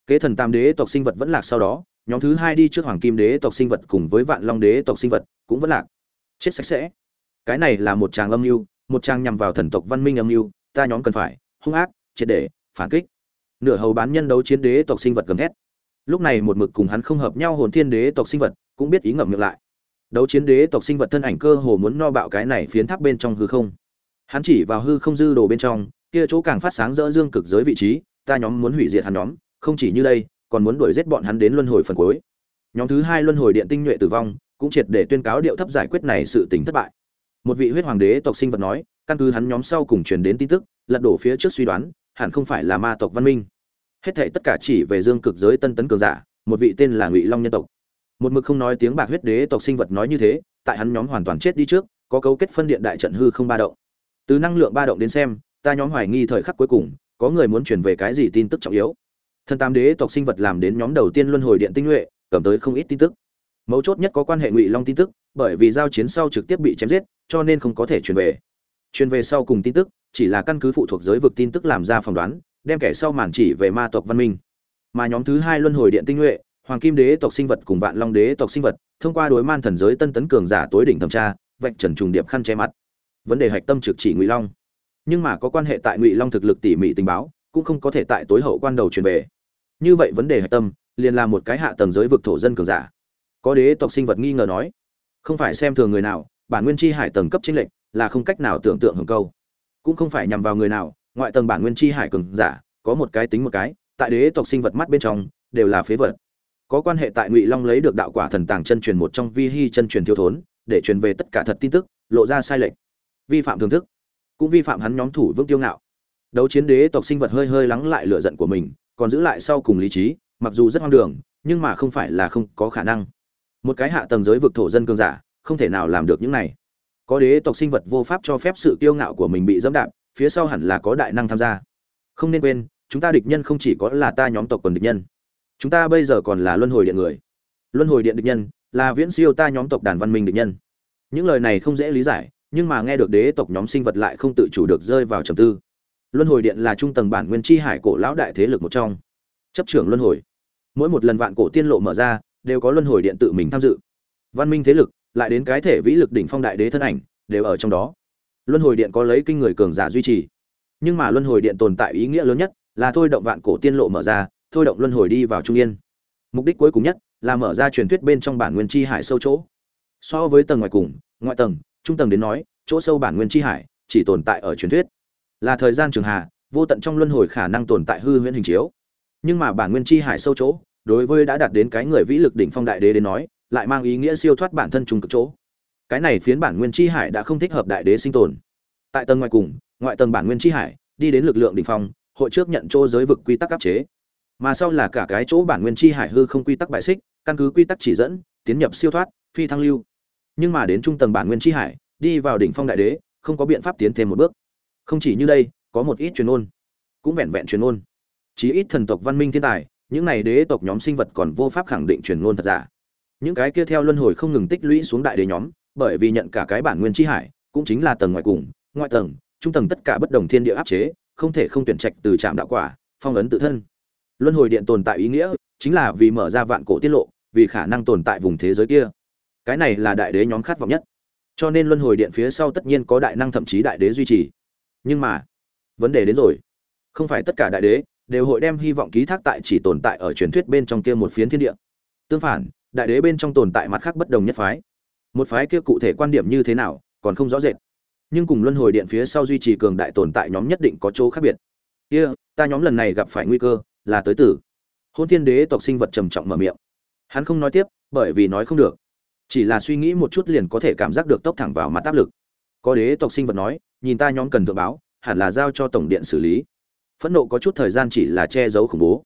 kế thần tam đế tộc sinh vật vẫn lạc sau đó, nhóm thứ hai đi trước hoàng kim đế tộc sinh vật cùng với vạn long đế tộc sinh vật cũng vẫn lạc. Chết sạch sẽ. Cái này là một tràng âm mưu, một tràng nhằm vào thần tộc văn minh âm mưu, ta nhóm cần phải hung ác, triệt để phản kích. Nửa hầu bán nhân đấu chiến đế tộc sinh vật gầm thét. Lúc này một mực cùng hắn không hợp nhau hồn thiên đế tộc sinh vật cũng biết ý ngậm miệng lại. Đấu chiến đế tộc sinh vật thân ảnh cơ hồ muốn no bạo cái này phiến tháp bên trong hư không. Hắn chỉ vào hư không dư đồ bên trong kia chỗ càng phát sáng rỡ dương cực giới vị trí, ta nhóm muốn hủy diệt hắn nhóm, không chỉ như đây, còn muốn đuổi giết bọn hắn đến luân hồi phần cuối. Nhóm thứ hai luân hồi điện tinh nhuệ tử vong, cũng triệt để tuyên cáo điệu thấp giải quyết này sự tình thất bại. Một vị huyết hoàng đế tộc sinh vật nói, căn cứ hắn nhóm sau cùng truyền đến tin tức, lật đổ phía trước suy đoán, hẳn không phải là ma tộc văn minh. Hết thảy tất cả chỉ về dương cực giới tân tấn cường giả, một vị tên là ngụy long nhân tộc. Một mực không nói tiếng bạc huyết đế tộc sinh vật nói như thế, tại hắn nhóm hoàn toàn chết đi trước, có cấu kết phân điện đại trận hư không ba động. Từ năng lượng ba động đến xem ta nhóm hoài nghi thời khắc cuối cùng, có người muốn truyền về cái gì tin tức trọng yếu. Thần tam đế tộc sinh vật làm đến nhóm đầu tiên luân hồi điện tinh nhuệ, cầm tới không ít tin tức. Mấu chốt nhất có quan hệ ngụy long tin tức, bởi vì giao chiến sau trực tiếp bị chém giết, cho nên không có thể truyền về. Truyền về sau cùng tin tức, chỉ là căn cứ phụ thuộc giới vực tin tức làm ra phỏng đoán, đem kẻ sau màn chỉ về ma tộc văn minh. Mà nhóm thứ hai luân hồi điện tinh nhuệ, hoàng kim đế tộc sinh vật cùng vạn long đế tộc sinh vật, thông qua đối man thần giới tân tấn cường giả tối đỉnh thẩm tra, vạch trần trùng điệp khăn che mặt. Vấn đề hạch tâm trực chỉ ngụy long nhưng mà có quan hệ tại ngụy long thực lực tỉ mỉ tình báo cũng không có thể tại tối hậu quan đầu truyền về như vậy vấn đề hạch tâm liền là một cái hạ tầng giới vực thổ dân cường giả có đế tộc sinh vật nghi ngờ nói không phải xem thường người nào bản nguyên chi hải tầng cấp chính lệnh là không cách nào tưởng tượng hưởng câu cũng không phải nhằm vào người nào ngoại tầng bản nguyên chi hải cường giả có một cái tính một cái tại đế tộc sinh vật mắt bên trong đều là phế vật có quan hệ tại ngụy long lấy được đạo quả thần tàng chân truyền một trong vi Hi chân truyền thiếu thốn để truyền về tất cả thật tin tức lộ ra sai lệch vi phạm thưởng thức cũng vi phạm hắn nhóm thủ vương tiêu ngạo. Đấu chiến đế tộc sinh vật hơi hơi lắng lại lửa giận của mình, còn giữ lại sau cùng lý trí, mặc dù rất hoang đường, nhưng mà không phải là không có khả năng. Một cái hạ tầng giới vực thổ dân cương giả, không thể nào làm được những này. Có đế tộc sinh vật vô pháp cho phép sự kiêu ngạo của mình bị dẫm đạp, phía sau hẳn là có đại năng tham gia. Không nên quên, chúng ta địch nhân không chỉ có là ta nhóm tộc quần địch nhân. Chúng ta bây giờ còn là luân hồi điện người. Luân hồi điện địch nhân là viễn siêu ta nhóm tộc đàn văn minh địch nhân. Những lời này không dễ lý giải nhưng mà nghe được đế tộc nhóm sinh vật lại không tự chủ được rơi vào trầm tư. Luân hồi điện là trung tầng bản nguyên chi hải cổ lão đại thế lực một trong. Chấp trưởng luân hồi. Mỗi một lần vạn cổ tiên lộ mở ra, đều có luân hồi điện tự mình tham dự. Văn minh thế lực, lại đến cái thể vĩ lực đỉnh phong đại đế thân ảnh, đều ở trong đó. Luân hồi điện có lấy kinh người cường giả duy trì. Nhưng mà luân hồi điện tồn tại ý nghĩa lớn nhất là thôi động vạn cổ tiên lộ mở ra, thôi động luân hồi đi vào trung yên. Mục đích cuối cùng nhất là mở ra truyền thuyết bên trong bản nguyên chi hải sâu chỗ. So với tầng ngoài cùng, ngoại tầng trung tầng đến nói, chỗ sâu bản nguyên chi hải chỉ tồn tại ở truyền thuyết. Là thời gian trường hà, vô tận trong luân hồi khả năng tồn tại hư huyễn hình chiếu. Nhưng mà bản nguyên chi hải sâu chỗ, đối với đã đạt đến cái người vĩ lực đỉnh phong đại đế đến nói, lại mang ý nghĩa siêu thoát bản thân trùng cực chỗ. Cái này phiến bản nguyên chi hải đã không thích hợp đại đế sinh tồn. Tại tầng ngoài cùng, ngoại tầng bản nguyên chi hải, đi đến lực lượng đỉnh phong, hội trước nhận chỗ giới vực quy tắc áp chế. Mà sau là cả cái chỗ bản nguyên chi hải hư không quy tắc bài xích, căn cứ quy tắc chỉ dẫn, tiến nhập siêu thoát, phi thăng lưu nhưng mà đến trung tầng bản nguyên chi hải, đi vào đỉnh phong đại đế, không có biện pháp tiến thêm một bước. Không chỉ như đây, có một ít truyền ôn, cũng vẹn vẹn truyền ôn. Chí ít thần tộc văn minh thiên tài, những này đế tộc nhóm sinh vật còn vô pháp khẳng định truyền ngôn thật giả. Những cái kia theo luân hồi không ngừng tích lũy xuống đại đế nhóm, bởi vì nhận cả cái bản nguyên chi hải, cũng chính là tầng ngoài cùng, ngoại tầng, trung tầng tất cả bất đồng thiên địa áp chế, không thể không tuyển trạch từ trạm đạo quả, phong ấn tự thân. Luân hồi điện tồn tại ý nghĩa, chính là vì mở ra vạn cổ tiết lộ, vì khả năng tồn tại vùng thế giới kia cái này là đại đế nhóm khát vọng nhất. Cho nên luân hồi điện phía sau tất nhiên có đại năng thậm chí đại đế duy trì. Nhưng mà, vấn đề đến rồi. Không phải tất cả đại đế đều hội đem hy vọng ký thác tại chỉ tồn tại ở truyền thuyết bên trong kia một phiến thiên địa. Tương phản, đại đế bên trong tồn tại mặt khác bất đồng nhất phái. Một phái kia cụ thể quan điểm như thế nào, còn không rõ rệt. Nhưng cùng luân hồi điện phía sau duy trì cường đại tồn tại nhóm nhất định có chỗ khác biệt. Kia, ta nhóm lần này gặp phải nguy cơ là tới tử hôn thiên đế tộc sinh vật trầm trọng mở miệng. Hắn không nói tiếp, bởi vì nói không được chỉ là suy nghĩ một chút liền có thể cảm giác được tốc thẳng vào mặt áp lực. Có đế tộc sinh vật nói, nhìn ta nhóm cần thượng báo, hẳn là giao cho tổng điện xử lý. Phẫn nộ có chút thời gian chỉ là che giấu khủng bố.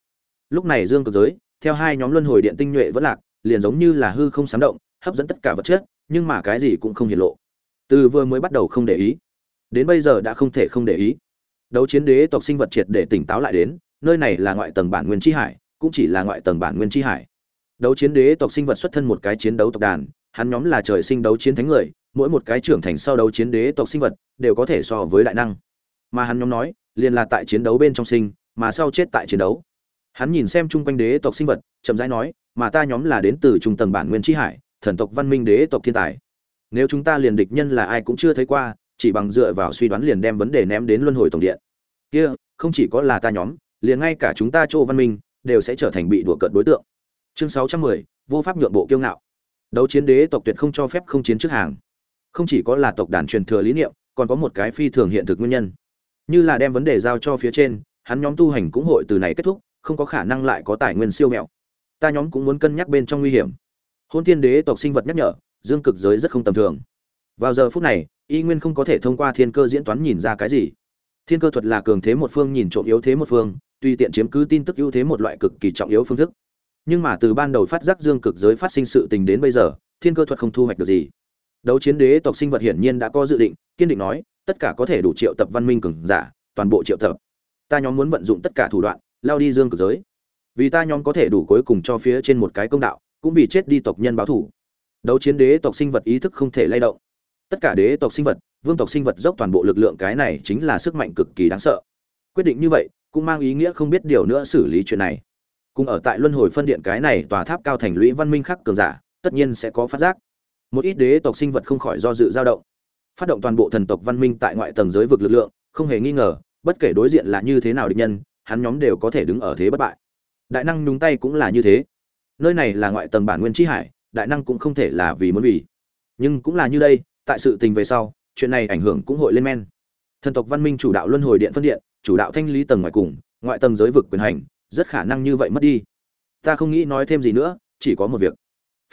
Lúc này dương cực giới, theo hai nhóm luân hồi điện tinh nhuệ vẫn lạc, liền giống như là hư không sám động, hấp dẫn tất cả vật chất, nhưng mà cái gì cũng không hiển lộ. Từ vừa mới bắt đầu không để ý, đến bây giờ đã không thể không để ý. Đấu chiến đế tộc sinh vật triệt để tỉnh táo lại đến, nơi này là ngoại tầng bản nguyên chi hải, cũng chỉ là ngoại tầng bản nguyên chi hải đấu chiến đế tộc sinh vật xuất thân một cái chiến đấu tộc đàn, hắn nhóm là trời sinh đấu chiến thánh người, mỗi một cái trưởng thành sau đấu chiến đế tộc sinh vật đều có thể so với đại năng. Mà hắn nhóm nói, liền là tại chiến đấu bên trong sinh, mà sau chết tại chiến đấu. Hắn nhìn xem chung quanh đế tộc sinh vật, chậm rãi nói, mà ta nhóm là đến từ trung tầng bản nguyên tri hải, thần tộc văn minh đế tộc thiên tài. Nếu chúng ta liền địch nhân là ai cũng chưa thấy qua, chỉ bằng dựa vào suy đoán liền đem vấn đề ném đến luân hồi tổng điện. Kia, không chỉ có là ta nhóm, liền ngay cả chúng ta chỗ văn minh, đều sẽ trở thành bị đùa cợt đối tượng chương sáu trăm mười, vô pháp nhượng bộ kiêu ngạo. Đấu chiến đế tộc tuyệt không cho phép không chiến trước hàng. Không chỉ có là tộc đàn truyền thừa lý niệm, còn có một cái phi thường hiện thực nguyên nhân. Như là đem vấn đề giao cho phía trên, hắn nhóm tu hành cũng hội từ này kết thúc, không có khả năng lại có tài nguyên siêu mẹo. Ta nhóm cũng muốn cân nhắc bên trong nguy hiểm. Hôn Thiên đế tộc sinh vật nhắc nhở, dương cực giới rất không tầm thường. Vào giờ phút này, y nguyên không có thể thông qua thiên cơ diễn toán nhìn ra cái gì. Thiên cơ thuật là cường thế một phương nhìn trộm yếu thế một phương, tùy tiện chiếm cứ tin tức ưu thế một loại cực kỳ trọng yếu phương thức nhưng mà từ ban đầu phát giác dương cực giới phát sinh sự tình đến bây giờ, thiên cơ thuật không thu hoạch được gì. Đấu chiến đế tộc sinh vật hiển nhiên đã có dự định, kiên định nói, tất cả có thể đủ triệu tập văn minh cường giả, toàn bộ triệu tập. Ta nhóm muốn vận dụng tất cả thủ đoạn, lao đi dương cực giới. Vì ta nhóm có thể đủ cuối cùng cho phía trên một cái công đạo, cũng vì chết đi tộc nhân báo thủ. Đấu chiến đế tộc sinh vật ý thức không thể lay động. Tất cả đế tộc sinh vật, vương tộc sinh vật dốc toàn bộ lực lượng cái này chính là sức mạnh cực kỳ đáng sợ. Quyết định như vậy, cũng mang ý nghĩa không biết điều nữa xử lý chuyện này cùng ở tại luân hồi phân điện cái này tòa tháp cao thành lũy văn minh khắc cường giả, tất nhiên sẽ có phát giác. Một ít đế tộc sinh vật không khỏi do dự dao động. Phát động toàn bộ thần tộc văn minh tại ngoại tầng giới vực lực lượng, không hề nghi ngờ, bất kể đối diện là như thế nào địch nhân, hắn nhóm đều có thể đứng ở thế bất bại. Đại năng nhúng tay cũng là như thế. Nơi này là ngoại tầng bản nguyên tri hải, đại năng cũng không thể là vì muốn vì. Nhưng cũng là như đây, tại sự tình về sau, chuyện này ảnh hưởng cũng hội lên men. Thần tộc văn minh chủ đạo luân hồi điện phân điện, chủ đạo thanh lý tầng ngoài cùng, ngoại tầng giới vực quyền hành rất khả năng như vậy mất đi. Ta không nghĩ nói thêm gì nữa, chỉ có một việc.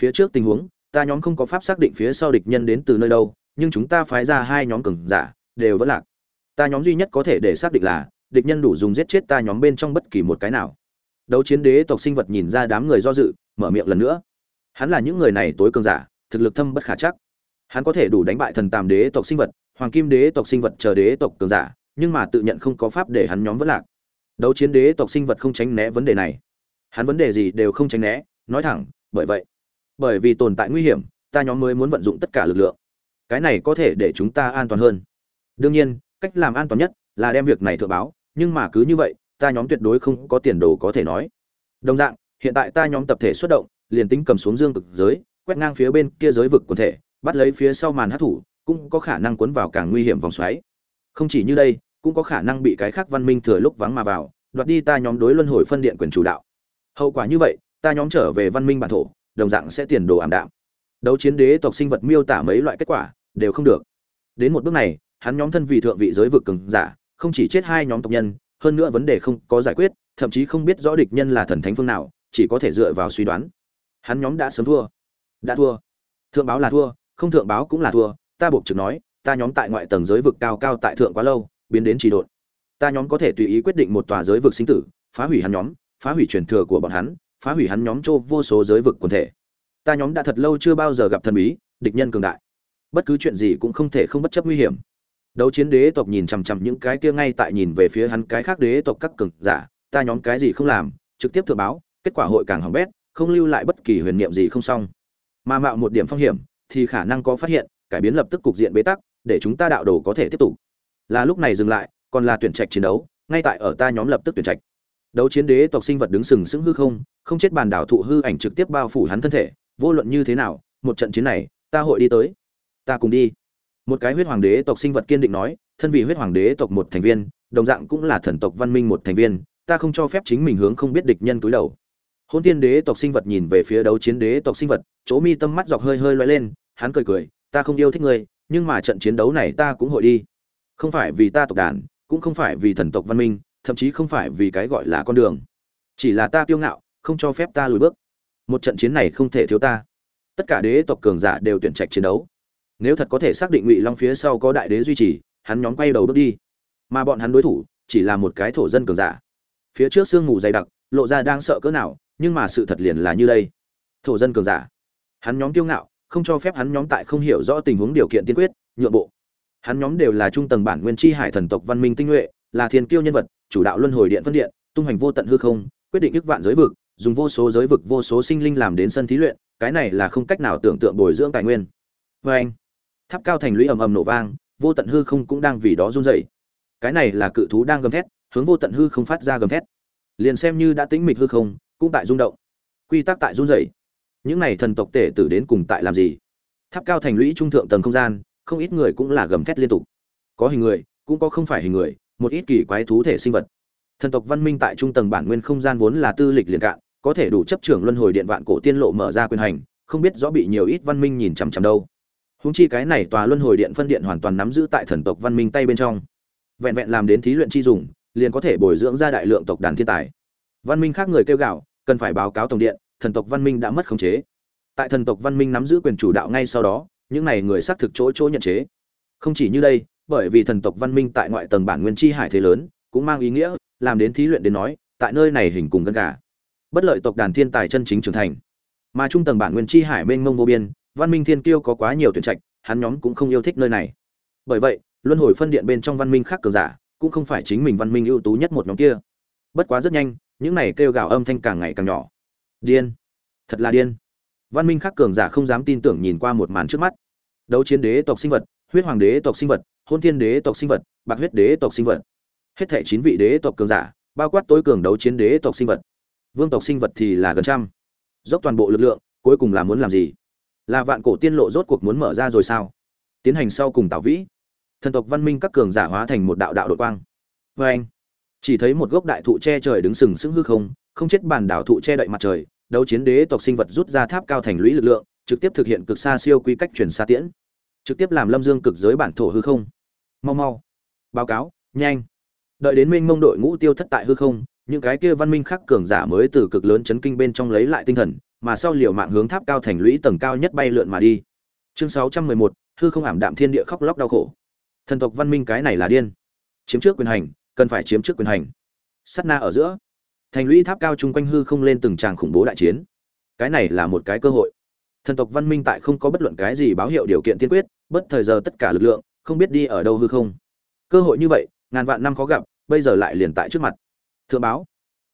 Phía trước tình huống, ta nhóm không có pháp xác định phía sau địch nhân đến từ nơi đâu, nhưng chúng ta phái ra hai nhóm cường giả, đều vẫn lạc. Ta nhóm duy nhất có thể để xác định là, địch nhân đủ dùng giết chết ta nhóm bên trong bất kỳ một cái nào. Đấu chiến đế tộc sinh vật nhìn ra đám người do dự, mở miệng lần nữa. Hắn là những người này tối cường giả, thực lực thâm bất khả chắc. Hắn có thể đủ đánh bại thần tàm đế tộc sinh vật, hoàng kim đế tộc sinh vật chờ đế tộc cường giả, nhưng mà tự nhận không có pháp để hắn nhóm vẫn lạc đấu chiến đế tộc sinh vật không tránh né vấn đề này. Hắn vấn đề gì đều không tránh né, nói thẳng, bởi vậy, bởi vì tồn tại nguy hiểm, ta nhóm mới muốn vận dụng tất cả lực lượng. Cái này có thể để chúng ta an toàn hơn. Đương nhiên, cách làm an toàn nhất là đem việc này thượng báo, nhưng mà cứ như vậy, ta nhóm tuyệt đối không có tiền đồ có thể nói. Đồng dạng, hiện tại ta nhóm tập thể xuất động, liền tính cầm xuống dương cực giới, quét ngang phía bên kia giới vực quần thể, bắt lấy phía sau màn hát thủ, cũng có khả năng cuốn vào càng nguy hiểm vòng xoáy. Không chỉ như đây cũng có khả năng bị cái khác văn minh thừa lúc vắng mà vào, đoạt đi ta nhóm đối luân hồi phân điện quyền chủ đạo. Hậu quả như vậy, ta nhóm trở về văn minh bản thổ, đồng dạng sẽ tiền đồ ảm đạm. Đấu chiến đế tộc sinh vật miêu tả mấy loại kết quả, đều không được. Đến một bước này, hắn nhóm thân vị thượng vị giới vực cường giả, không chỉ chết hai nhóm tộc nhân, hơn nữa vấn đề không có giải quyết, thậm chí không biết rõ địch nhân là thần thánh phương nào, chỉ có thể dựa vào suy đoán. Hắn nhóm đã sớm thua. Đã thua. Thượng báo là thua, không thượng báo cũng là thua, ta buộc trực nói, ta nhóm tại ngoại tầng giới vực cao cao tại thượng quá lâu biến đến trì độn. Ta nhóm có thể tùy ý quyết định một tòa giới vực sinh tử, phá hủy hắn nhóm, phá hủy truyền thừa của bọn hắn, phá hủy hắn nhóm chô vô số giới vực quần thể. Ta nhóm đã thật lâu chưa bao giờ gặp thần bí, địch nhân cường đại. Bất cứ chuyện gì cũng không thể không bất chấp nguy hiểm. Đấu chiến đế tộc nhìn chằm chằm những cái kia ngay tại nhìn về phía hắn cái khác đế tộc các cường giả, ta nhóm cái gì không làm, trực tiếp thừa báo, kết quả hội càng hỏng bét, không lưu lại bất kỳ huyền niệm gì không xong. Mà mạo một điểm phong hiểm, thì khả năng có phát hiện, cải biến lập tức cục diện bế tắc, để chúng ta đạo đồ có thể tiếp tục là lúc này dừng lại, còn là tuyển trạch chiến đấu, ngay tại ở ta nhóm lập tức tuyển trạch. Đấu chiến đế tộc sinh vật đứng sừng sững hư không không chết bàn đảo thụ hư ảnh trực tiếp bao phủ hắn thân thể, vô luận như thế nào, một trận chiến này, ta hội đi tới. Ta cùng đi. Một cái huyết hoàng đế tộc sinh vật kiên định nói, thân vị huyết hoàng đế tộc một thành viên, đồng dạng cũng là thần tộc văn minh một thành viên, ta không cho phép chính mình hướng không biết địch nhân túi đầu. Hôn tiên đế tộc sinh vật nhìn về phía đấu chiến đế tộc sinh vật, chỗ mi tâm mắt dọc hơi hơi loay lên, hắn cười cười, ta không yêu thích ngươi, nhưng mà trận chiến đấu này ta cũng hội đi không phải vì ta tộc đàn, cũng không phải vì thần tộc văn minh, thậm chí không phải vì cái gọi là con đường. Chỉ là ta kiêu ngạo, không cho phép ta lùi bước. Một trận chiến này không thể thiếu ta. Tất cả đế tộc cường giả đều tuyển trạch chiến đấu. Nếu thật có thể xác định ngụy long phía sau có đại đế duy trì, hắn nhóm quay đầu bước đi. Mà bọn hắn đối thủ chỉ là một cái thổ dân cường giả. Phía trước sương mù dày đặc, lộ ra đang sợ cỡ nào, nhưng mà sự thật liền là như đây. Thổ dân cường giả. Hắn nhóm kiêu ngạo, không cho phép hắn nhóm tại không hiểu rõ tình huống điều kiện tiên quyết, nhượng bộ hắn nhóm đều là trung tầng bản nguyên chi hải thần tộc văn minh tinh nhuệ, là thiên kiêu nhân vật, chủ đạo luân hồi điện phân điện, tung hành vô tận hư không, quyết định ức vạn giới vực, dùng vô số giới vực, vô số sinh linh làm đến sân thí luyện, cái này là không cách nào tưởng tượng bồi dưỡng tài nguyên. Vê anh, tháp cao thành lũy ầm ầm nổ vang, vô tận hư không cũng đang vì đó run rẩy. Cái này là cự thú đang gầm thét, hướng vô tận hư không phát ra gầm thét. Liền xem như đã tĩnh mịch hư không, cũng tại rung động. Quy tắc tại run rẩy. Những này thần tộc tể tử đến cùng tại làm gì? Tháp cao thành lũy trung thượng tầng không gian không ít người cũng là gầm thét liên tục. Có hình người, cũng có không phải hình người, một ít kỳ quái thú thể sinh vật. Thần tộc văn minh tại trung tầng bản nguyên không gian vốn là tư lịch liền cạn, có thể đủ chấp trưởng luân hồi điện vạn cổ tiên lộ mở ra quyền hành, không biết rõ bị nhiều ít văn minh nhìn chằm chằm đâu. Húng chi cái này tòa luân hồi điện phân điện hoàn toàn nắm giữ tại thần tộc văn minh tay bên trong. Vẹn vẹn làm đến thí luyện chi dùng, liền có thể bồi dưỡng ra đại lượng tộc đàn thiên tài. Văn minh khác người kêu gạo, cần phải báo cáo tổng điện, thần tộc văn minh đã mất khống chế. Tại thần tộc văn minh nắm giữ quyền chủ đạo ngay sau đó những này người xác thực chỗ chỗ nhận chế. Không chỉ như đây, bởi vì thần tộc văn minh tại ngoại tầng bản nguyên chi hải thế lớn, cũng mang ý nghĩa, làm đến thí luyện đến nói, tại nơi này hình cùng gân gà. Bất lợi tộc đàn thiên tài chân chính trưởng thành. Mà trung tầng bản nguyên chi hải mênh mông vô biên, văn minh thiên kiêu có quá nhiều tuyển trạch, hắn nhóm cũng không yêu thích nơi này. Bởi vậy, luân hồi phân điện bên trong văn minh khác cường giả, cũng không phải chính mình văn minh ưu tú nhất một nhóm kia. Bất quá rất nhanh, những này kêu gào âm thanh càng ngày càng nhỏ. Điên. Thật là điên văn minh khác cường giả không dám tin tưởng nhìn qua một màn trước mắt. Đấu chiến đế tộc sinh vật, huyết hoàng đế tộc sinh vật, hôn thiên đế tộc sinh vật, bạc huyết đế tộc sinh vật. Hết thảy chín vị đế tộc cường giả, bao quát tối cường đấu chiến đế tộc sinh vật. Vương tộc sinh vật thì là gần trăm. Dốc toàn bộ lực lượng, cuối cùng là muốn làm gì? Là vạn cổ tiên lộ rốt cuộc muốn mở ra rồi sao? Tiến hành sau cùng tạo vĩ. Thần tộc văn minh các cường giả hóa thành một đạo đạo đội quang. Vê anh chỉ thấy một gốc đại thụ che trời đứng sừng sững hư không không chết bản đảo thụ che đậy mặt trời đấu chiến đế tộc sinh vật rút ra tháp cao thành lũy lực lượng, trực tiếp thực hiện cực xa siêu quy cách chuyển xa tiễn. Trực tiếp làm lâm dương cực giới bản thổ hư không. Mau mau. Báo cáo, nhanh. Đợi đến minh mông đội ngũ tiêu thất tại hư không, những cái kia văn minh khắc cường giả mới từ cực lớn chấn kinh bên trong lấy lại tinh thần, mà sau liều mạng hướng tháp cao thành lũy tầng cao nhất bay lượn mà đi. Chương sáu trăm mười một, hư không ảm đạm thiên địa khóc lóc đau khổ. Thần tộc văn minh cái này là điên. Chiếm trước quyền hành, cần phải chiếm trước quyền hành. Sát na ở giữa thành lũy tháp cao chung quanh hư không lên từng tràng khủng bố đại chiến. Cái này là một cái cơ hội. Thần tộc văn minh tại không có bất luận cái gì báo hiệu điều kiện tiên quyết, bất thời giờ tất cả lực lượng, không biết đi ở đâu hư không. Cơ hội như vậy, ngàn vạn năm khó gặp, bây giờ lại liền tại trước mặt. Thượng báo,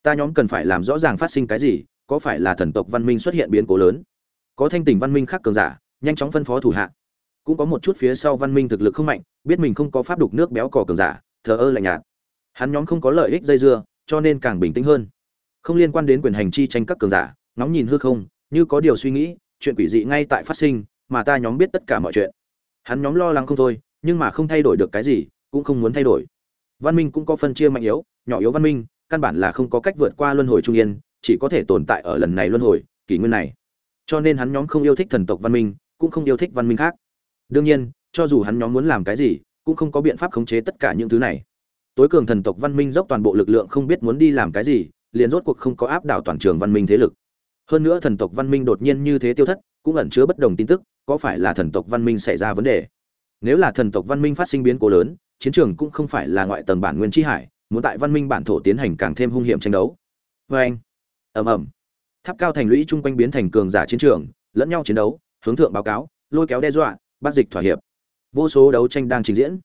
ta nhóm cần phải làm rõ ràng phát sinh cái gì, có phải là thần tộc văn minh xuất hiện biến cố lớn? Có thanh tỉnh văn minh khác cường giả, nhanh chóng phân phó thủ hạ. Cũng có một chút phía sau văn minh thực lực không mạnh, biết mình không có pháp đục nước béo cò cường giả, thờ ơ lạnh nhạt. Hắn nhóm không có lợi ích dây dưa cho nên càng bình tĩnh hơn. Không liên quan đến quyền hành chi tranh các cường giả, ngóng nhìn hư không, như có điều suy nghĩ, chuyện quỷ dị ngay tại phát sinh, mà ta nhóm biết tất cả mọi chuyện. Hắn nhóm lo lắng không thôi, nhưng mà không thay đổi được cái gì, cũng không muốn thay đổi. Văn minh cũng có phân chia mạnh yếu, nhỏ yếu văn minh, căn bản là không có cách vượt qua luân hồi trung yên, chỉ có thể tồn tại ở lần này luân hồi, kỷ nguyên này. Cho nên hắn nhóm không yêu thích thần tộc văn minh, cũng không yêu thích văn minh khác. Đương nhiên, cho dù hắn nhóm muốn làm cái gì, cũng không có biện pháp khống chế tất cả những thứ này tối cường thần tộc văn minh dốc toàn bộ lực lượng không biết muốn đi làm cái gì, liền rốt cuộc không có áp đảo toàn trường văn minh thế lực. Hơn nữa thần tộc văn minh đột nhiên như thế tiêu thất, cũng ẩn chứa bất đồng tin tức, có phải là thần tộc văn minh xảy ra vấn đề? Nếu là thần tộc văn minh phát sinh biến cố lớn, chiến trường cũng không phải là ngoại tầng bản nguyên tri hải, muốn tại văn minh bản thổ tiến hành càng thêm hung hiểm tranh đấu. Vê anh, ầm ầm. Tháp cao thành lũy chung quanh biến thành cường giả chiến trường, lẫn nhau chiến đấu, hướng thượng báo cáo, lôi kéo đe dọa, bắt dịch thỏa hiệp. Vô số đấu tranh đang trình diễn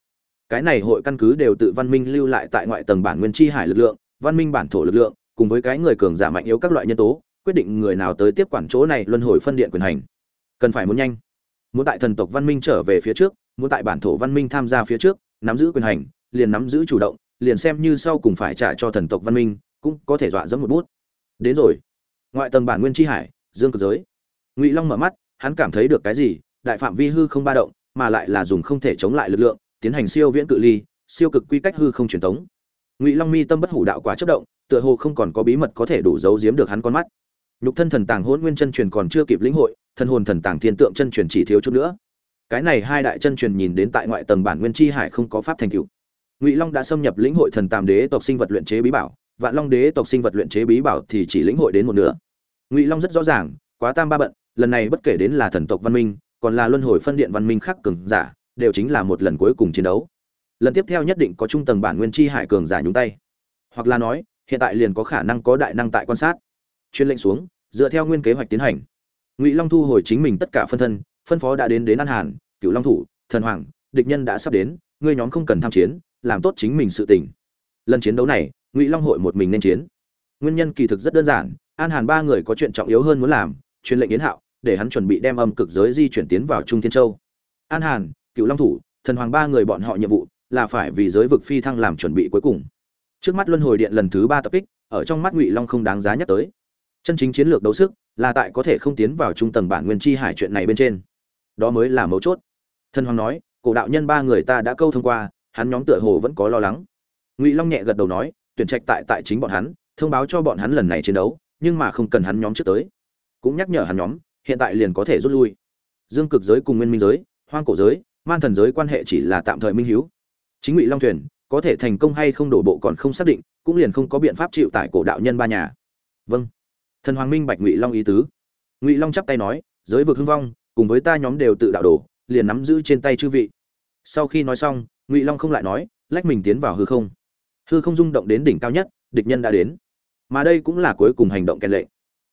cái này hội căn cứ đều tự văn minh lưu lại tại ngoại tầng bản nguyên chi hải lực lượng, văn minh bản thổ lực lượng, cùng với cái người cường giả mạnh yếu các loại nhân tố, quyết định người nào tới tiếp quản chỗ này luân hồi phân điện quyền hành. Cần phải muốn nhanh. Muốn tại thần tộc văn minh trở về phía trước, muốn tại bản thổ văn minh tham gia phía trước, nắm giữ quyền hành, liền nắm giữ chủ động, liền xem như sau cùng phải trả cho thần tộc văn minh, cũng có thể dọa dẫm một bút. Đến rồi. Ngoại tầng bản nguyên chi hải, dương cực giới. Ngụy long mở mắt, hắn cảm thấy được cái gì, đại phạm vi hư không ba động, mà lại là dùng không thể chống lại lực lượng tiến hành siêu viễn cự ly, siêu cực quy cách hư không truyền thống. Ngụy long mi tâm bất hủ đạo quá chất động, tựa hồ không còn có bí mật có thể đủ giấu giếm được hắn con mắt. Nhục thân thần tàng hỗn nguyên chân truyền còn chưa kịp lĩnh hội thân hồn thần tàng thiên tượng chân truyền chỉ thiếu chút nữa. Cái này hai đại chân truyền nhìn đến tại ngoại tầng bản nguyên chi hải không có pháp thành tựu. Ngụy long đã xâm nhập lĩnh hội thần tam đế tộc sinh vật luyện chế bí bảo, vạn long đế tộc sinh vật luyện chế bí bảo thì chỉ lĩnh hội đến một nửa. Ngụy long rất rõ ràng, quá tam ba bận, lần này bất kể đến là thần tộc văn minh, còn là luân hồi phân điện văn minh khác cường giả đều chính là một lần cuối cùng chiến đấu. Lần tiếp theo nhất định có trung tầng bản nguyên chi hải cường giả nhúng tay. Hoặc là nói, hiện tại liền có khả năng có đại năng tại quan sát. Chuyên lệnh xuống, dựa theo nguyên kế hoạch tiến hành. Ngụy long thu hồi chính mình tất cả phân thân, phân phó đã đến đến an hàn cựu long thủ, thần hoàng, địch nhân đã sắp đến, ngươi nhóm không cần tham chiến, làm tốt chính mình sự tỉnh lần chiến đấu này, ngụy long hội một mình nên chiến. Nguyên nhân kỳ thực rất đơn giản, an hàn ba người có chuyện trọng yếu hơn muốn làm truyền lệnh yến hạo, để hắn chuẩn bị đem âm cực giới di chuyển tiến vào trung thiên châu. An hàn cựu long thủ, thần hoàng ba người bọn họ nhiệm vụ là phải vì giới vực phi thăng làm chuẩn bị cuối cùng. Trước mắt luân hồi điện lần thứ ba tập kích, ở trong mắt ngụy long không đáng giá nhắc tới. Chân chính chiến lược đấu sức là tại có thể không tiến vào trung tầng bản nguyên chi hải chuyện này bên trên. Đó mới là mấu chốt. Thần hoàng nói, cổ đạo nhân ba người ta đã câu thông qua, hắn nhóm tựa hồ vẫn có lo lắng. Ngụy long nhẹ gật đầu nói, tuyển trạch tại tại chính bọn hắn, thông báo cho bọn hắn lần này chiến đấu, nhưng mà không cần hắn nhóm trước tới. Cũng nhắc nhở hắn nhóm, hiện tại liền có thể rút lui. Dương cực giới cùng nguyên minh giới, hoang cổ giới man thần giới quan hệ chỉ là tạm thời minh hiếu. Chính ngụy long thuyền, có thể thành công hay không đổ bộ còn không xác định, cũng liền không có biện pháp chịu tại cổ đạo nhân ba nhà. Vâng. Thần hoàng minh bạch ngụy long ý tứ. Ngụy long chắp tay nói, giới vực hưng vong, cùng với ta nhóm đều tự đạo đổ, liền nắm giữ trên tay chư vị. Sau khi nói xong, ngụy long không lại nói, lách mình tiến vào hư không. Hư không rung động đến đỉnh cao nhất, địch nhân đã đến. Mà đây cũng là cuối cùng hành động kèn lệ.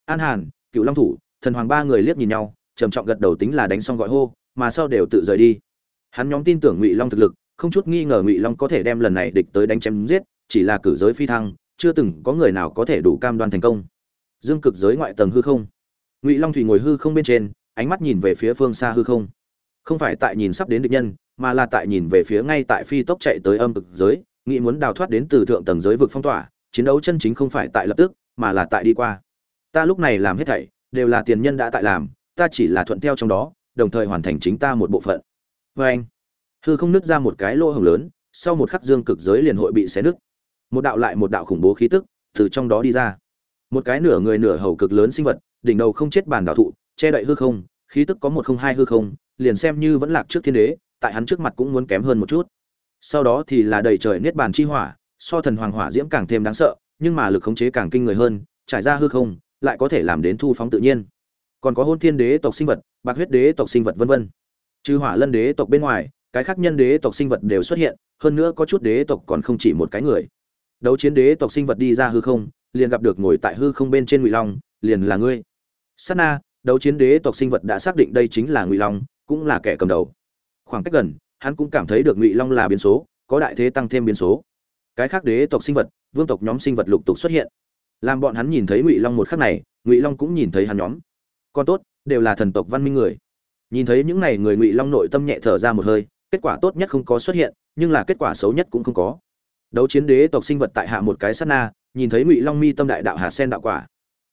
An hàn, cựu long thủ, thần hoàng ba người liếc nhìn nhau, trầm trọng gật đầu tính là đánh xong gọi hô, mà sau đều tự rời đi hắn nhóm tin tưởng ngụy long thực lực, không chút nghi ngờ ngụy long có thể đem lần này địch tới đánh chém giết, chỉ là cử giới phi thăng, chưa từng có người nào có thể đủ cam đoan thành công. Dương cực giới ngoại tầng hư không. Ngụy long thủy ngồi hư không bên trên, ánh mắt nhìn về phía phương xa hư không. Không phải tại nhìn sắp đến địch nhân, mà là tại nhìn về phía ngay tại phi tốc chạy tới âm cực giới, nghĩ muốn đào thoát đến từ thượng tầng giới vực phong tỏa, chiến đấu chân chính không phải tại lập tức, mà là tại đi qua. Ta lúc này làm hết thảy, đều là tiền nhân đã tại làm, ta chỉ là thuận theo trong đó, đồng thời hoàn thành chính ta một bộ phận vê anh, hư không nứt ra một cái lỗ hồng lớn, sau một khắc dương cực giới liền hội bị xé nứt. Một đạo lại một đạo khủng bố khí tức từ trong đó đi ra. Một cái nửa người nửa hầu cực lớn sinh vật, đỉnh đầu không chết bản đạo thụ, che đậy hư không, khí tức có một không hai hư không, liền xem như vẫn lạc trước thiên đế, tại hắn trước mặt cũng muốn kém hơn một chút. Sau đó thì là đầy trời niết bàn chi hỏa, so thần hoàng hỏa diễm càng thêm đáng sợ, nhưng mà lực khống chế càng kinh người hơn, trải ra hư không, lại có thể làm đến thu phóng tự nhiên. Còn có hôn thiên đế tộc sinh vật, bạc huyết đế tộc sinh vật vân vân trừ hỏa lân đế tộc bên ngoài, cái khác nhân đế tộc sinh vật đều xuất hiện, hơn nữa có chút đế tộc còn không chỉ một cái người. Đấu chiến đế tộc sinh vật đi ra hư không, liền gặp được ngồi tại hư không bên trên ngụy long, liền là ngươi. Sát na, đấu chiến đế tộc sinh vật đã xác định đây chính là ngụy long, cũng là kẻ cầm đầu. Khoảng cách gần, hắn cũng cảm thấy được ngụy long là biến số, có đại thế tăng thêm biến số. Cái khác đế tộc sinh vật, vương tộc nhóm sinh vật lục tục xuất hiện. Làm bọn hắn nhìn thấy ngụy long một khắc này, ngụy long cũng nhìn thấy hắn nhóm. Còn tốt, đều là thần tộc văn minh người nhìn thấy những này người ngụy long nội tâm nhẹ thở ra một hơi, kết quả tốt nhất không có xuất hiện, nhưng là kết quả xấu nhất cũng không có. Đấu chiến đế tộc sinh vật tại hạ một cái sát na, nhìn thấy ngụy long mi tâm đại đạo hạt sen đạo quả.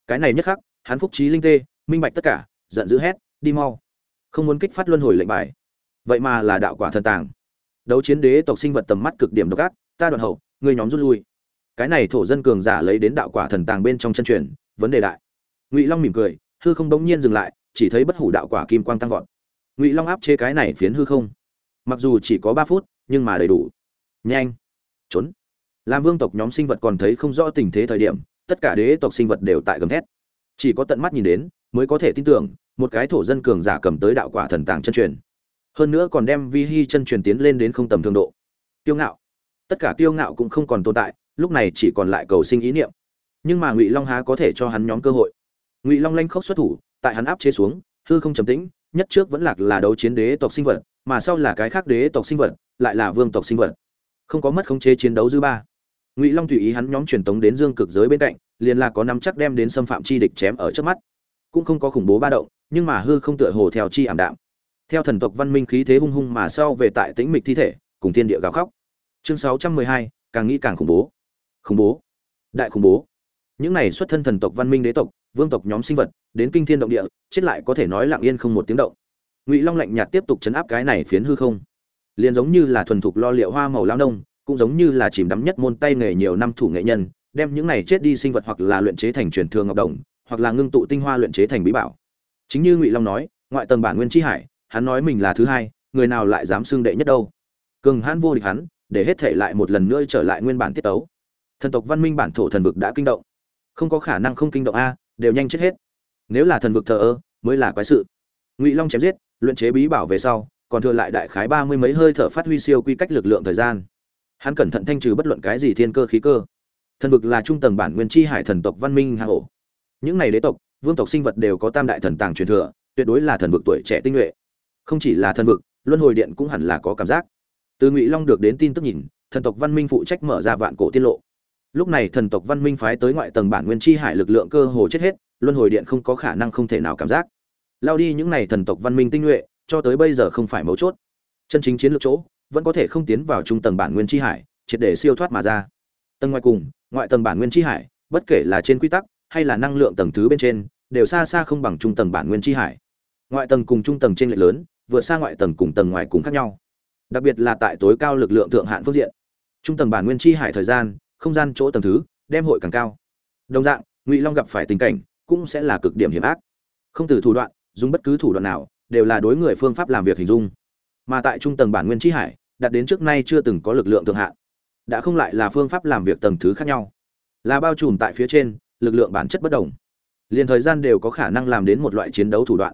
Cái này nhất khắc, hắn phúc trí linh tê, minh bạch tất cả, giận dữ hét, đi mau. Không muốn kích phát luân hồi lệnh bài. Vậy mà là đạo quả thần tàng. Đấu chiến đế tộc sinh vật tầm mắt cực điểm độc ác, ta đoạn hậu, người nhóm rút lui. Cái này thổ dân cường giả lấy đến đạo quả thần tàng bên trong chân truyền, vấn đề đại. Ngụy long mỉm cười, hư không bỗng nhiên dừng lại chỉ thấy bất hủ đạo quả kim quang tăng vọt. Ngụy long áp chế cái này phiến hư không. Mặc dù chỉ có ba phút, nhưng mà đầy đủ. Nhanh. Trốn. Làm vương tộc nhóm sinh vật còn thấy không rõ tình thế thời điểm, tất cả đế tộc sinh vật đều tại gầm thét. Chỉ có tận mắt nhìn đến, mới có thể tin tưởng, một cái thổ dân cường giả cầm tới đạo quả thần tàng chân truyền. Hơn nữa còn đem vi hi chân truyền tiến lên đến không tầm thương độ. Tiêu ngạo. Tất cả tiêu ngạo cũng không còn tồn tại, lúc này chỉ còn lại cầu sinh ý niệm. Nhưng mà ngụy long há có thể cho hắn nhóm cơ hội. Ngụy long lanh khốc xuất thủ tại hắn áp chế xuống, hư không trầm tĩnh, nhất trước vẫn lạc là đấu chiến đế tộc sinh vật, mà sau là cái khác đế tộc sinh vật, lại là vương tộc sinh vật. Không có mất khống chế chiến đấu dư ba. Ngụy long tùy ý hắn nhóm truyền tống đến dương cực giới bên cạnh, liền là có năm chắc đem đến xâm phạm chi địch chém ở trước mắt. Cũng không có khủng bố ba động, nhưng mà hư không tựa hồ theo chi ảm đạm. Theo thần tộc văn minh khí thế hung hung mà sau về tại tĩnh mịch thi thể, cùng thiên địa gào khóc. Chương sáu trăm mười hai, càng nghĩ càng khủng bố. Khủng bố. Đại khủng bố. Những này xuất thân thần tộc văn minh đế tộc vương tộc nhóm sinh vật, đến kinh thiên động địa, chết lại có thể nói lặng yên không một tiếng động. Ngụy long lạnh nhạt tiếp tục chấn áp cái này phiến hư không. Liền giống như là thuần thục lo liệu hoa màu lao nông, cũng giống như là chìm đắm nhất môn tay nghề nhiều năm thủ nghệ nhân, đem những này chết đi sinh vật hoặc là luyện chế thành truyền thường ngọc đồng, hoặc là ngưng tụ tinh hoa luyện chế thành bí bảo. Chính như ngụy long nói, ngoại tầng bản nguyên tri hải, hắn nói mình là thứ hai, người nào lại dám xưng đệ nhất đâu. Cường hãn vô địch hắn, để hết thể lại một lần nữa trở lại nguyên bản tiết tấu. Thần tộc văn minh bản thổ thần vực đã kinh động. Không có khả năng không kinh động a đều nhanh chết hết. Nếu là thần vực thờ ơ, mới là quái sự. Ngụy long chém giết, luyện chế bí bảo về sau, còn thừa lại đại khái ba mươi mấy hơi thở phát huy siêu quy cách lực lượng thời gian. Hắn cẩn thận thanh trừ bất luận cái gì thiên cơ khí cơ. Thần vực là trung tầng bản nguyên chi hải thần tộc văn minh hạ hổ. Những này đế tộc, vương tộc sinh vật đều có tam đại thần tàng truyền thừa, tuyệt đối là thần vực tuổi trẻ tinh nhuệ. Không chỉ là thần vực, luân hồi điện cũng hẳn là có cảm giác. Từ ngụy long được đến tin tức nhìn, thần tộc văn minh phụ trách mở ra vạn cổ tiết lộ lúc này thần tộc văn minh phái tới ngoại tầng bản nguyên chi hải lực lượng cơ hồ chết hết, luân hồi điện không có khả năng không thể nào cảm giác. Lao đi những này thần tộc văn minh tinh nhuệ, cho tới bây giờ không phải mấu chốt. Chân chính chiến lược chỗ, vẫn có thể không tiến vào trung tầng bản nguyên chi hải, triệt để siêu thoát mà ra. Tầng ngoài cùng, ngoại tầng bản nguyên chi hải, bất kể là trên quy tắc, hay là năng lượng tầng thứ bên trên, đều xa xa không bằng trung tầng bản nguyên chi hải. Ngoại tầng cùng trung tầng trên lệch lớn vượt xa ngoại tầng cùng tầng ngoài cùng khác nhau. Đặc biệt là tại tối cao lực lượng thượng hạn phương diện. Trung tầng bản nguyên chi hải thời gian không gian chỗ tầng thứ, đem hội càng cao. Đồng dạng, ngụy long gặp phải tình cảnh cũng sẽ là cực điểm hiểm ác. Không từ thủ đoạn, dùng bất cứ thủ đoạn nào đều là đối người phương pháp làm việc hình dung. Mà tại trung tầng bản nguyên chi hải đạt đến trước nay chưa từng có lực lượng thượng hạn. Đã không lại là phương pháp làm việc tầng thứ khác nhau. Là bao trùm tại phía trên, lực lượng bản chất bất đồng. Liền thời gian đều có khả năng làm đến một loại chiến đấu thủ đoạn.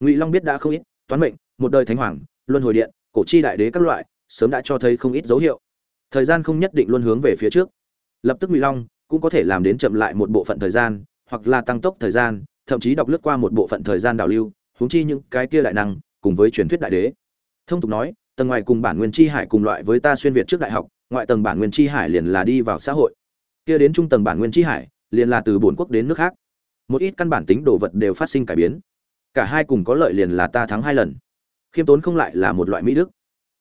Ngụy long biết đã không ít, toán mệnh, một đời thánh hoàng, luân hồi điện, cổ chi đại đế các loại, sớm đã cho thấy không ít dấu hiệu. Thời gian không nhất định luôn hướng về phía trước lập tức ngụy long cũng có thể làm đến chậm lại một bộ phận thời gian, hoặc là tăng tốc thời gian, thậm chí đọc lướt qua một bộ phận thời gian đảo lưu, huống chi những cái kia đại năng, cùng với truyền thuyết đại đế. Thông tục nói, tầng ngoài cùng bản nguyên chi hải cùng loại với ta xuyên việt trước đại học, ngoại tầng bản nguyên chi hải liền là đi vào xã hội. Kia đến trung tầng bản nguyên chi hải, liền là từ bổn quốc đến nước khác. Một ít căn bản tính đồ vật đều phát sinh cải biến. Cả hai cùng có lợi liền là ta thắng hai lần. Khiêm tốn không lại là một loại mỹ đức.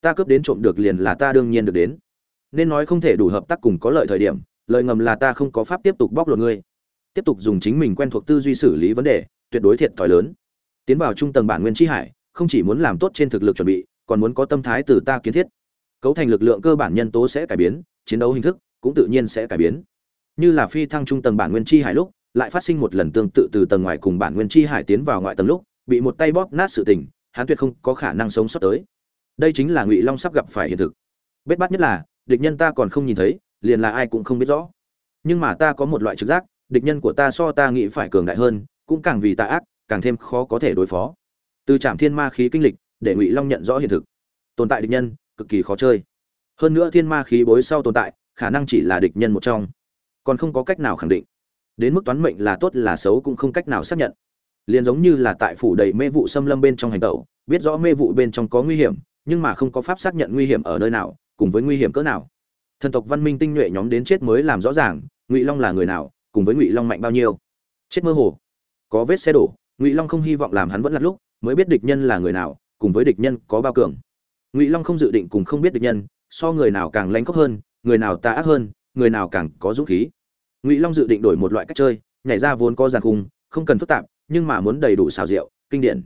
Ta cướp đến trộm được liền là ta đương nhiên được đến nên nói không thể đủ hợp tác cùng có lợi thời điểm lợi ngầm là ta không có pháp tiếp tục bóc lột ngươi. Tiếp tục dùng chính mình quen thuộc tư duy xử lý vấn đề, tuyệt đối thiệt thòi lớn. Tiến vào trung tầng bản nguyên tri hải, không chỉ muốn làm tốt trên thực lực chuẩn bị, còn muốn có tâm thái từ ta kiến thiết. Cấu thành lực lượng cơ bản nhân tố sẽ cải biến, chiến đấu hình thức cũng tự nhiên sẽ cải biến. Như là phi thăng trung tầng bản nguyên chi hải lúc, lại phát sinh một lần tương tự từ tầng ngoài cùng bản nguyên chi hải tiến vào ngoại tầng lúc, bị một tay bóp nát sự tình, hắn tuyệt không có khả năng sống sót tới. Đây chính là ngụy long sắp gặp phải hiện thực. Bết bát nhất là địch nhân ta còn không nhìn thấy, liền là ai cũng không biết rõ. Nhưng mà ta có một loại trực giác, địch nhân của ta so ta nghĩ phải cường đại hơn, cũng càng vì tà ác, càng thêm khó có thể đối phó. Từ trạm thiên ma khí kinh lịch, để ngụy long nhận rõ hiện thực. Tồn tại địch nhân, cực kỳ khó chơi. Hơn nữa thiên ma khí bối sau tồn tại, khả năng chỉ là địch nhân một trong. Còn không có cách nào khẳng định. Đến mức toán mệnh là tốt là xấu cũng không cách nào xác nhận. Liền giống như là tại phủ đầy mê vụ xâm lâm bên trong hành tẩu, biết rõ mê vụ bên trong có nguy hiểm, nhưng mà không có pháp xác nhận nguy hiểm ở nơi nào cùng với nguy hiểm cỡ nào. Thần tộc văn minh tinh nhuệ nhóm đến chết mới làm rõ ràng, ngụy long là người nào, cùng với ngụy long mạnh bao nhiêu. Chết mơ hồ. Có vết xe đổ, ngụy long không hy vọng làm hắn vẫn lặt lúc, mới biết địch nhân là người nào, cùng với địch nhân có bao cường. Ngụy long không dự định cùng không biết địch nhân, so người nào càng lanh khóc hơn, người nào tà ác hơn, người nào càng có dũng khí. Ngụy long dự định đổi một loại cách chơi, nhảy ra vốn có giàn khung, không cần phức tạp, nhưng mà muốn đầy đủ xào rượu, kinh điển.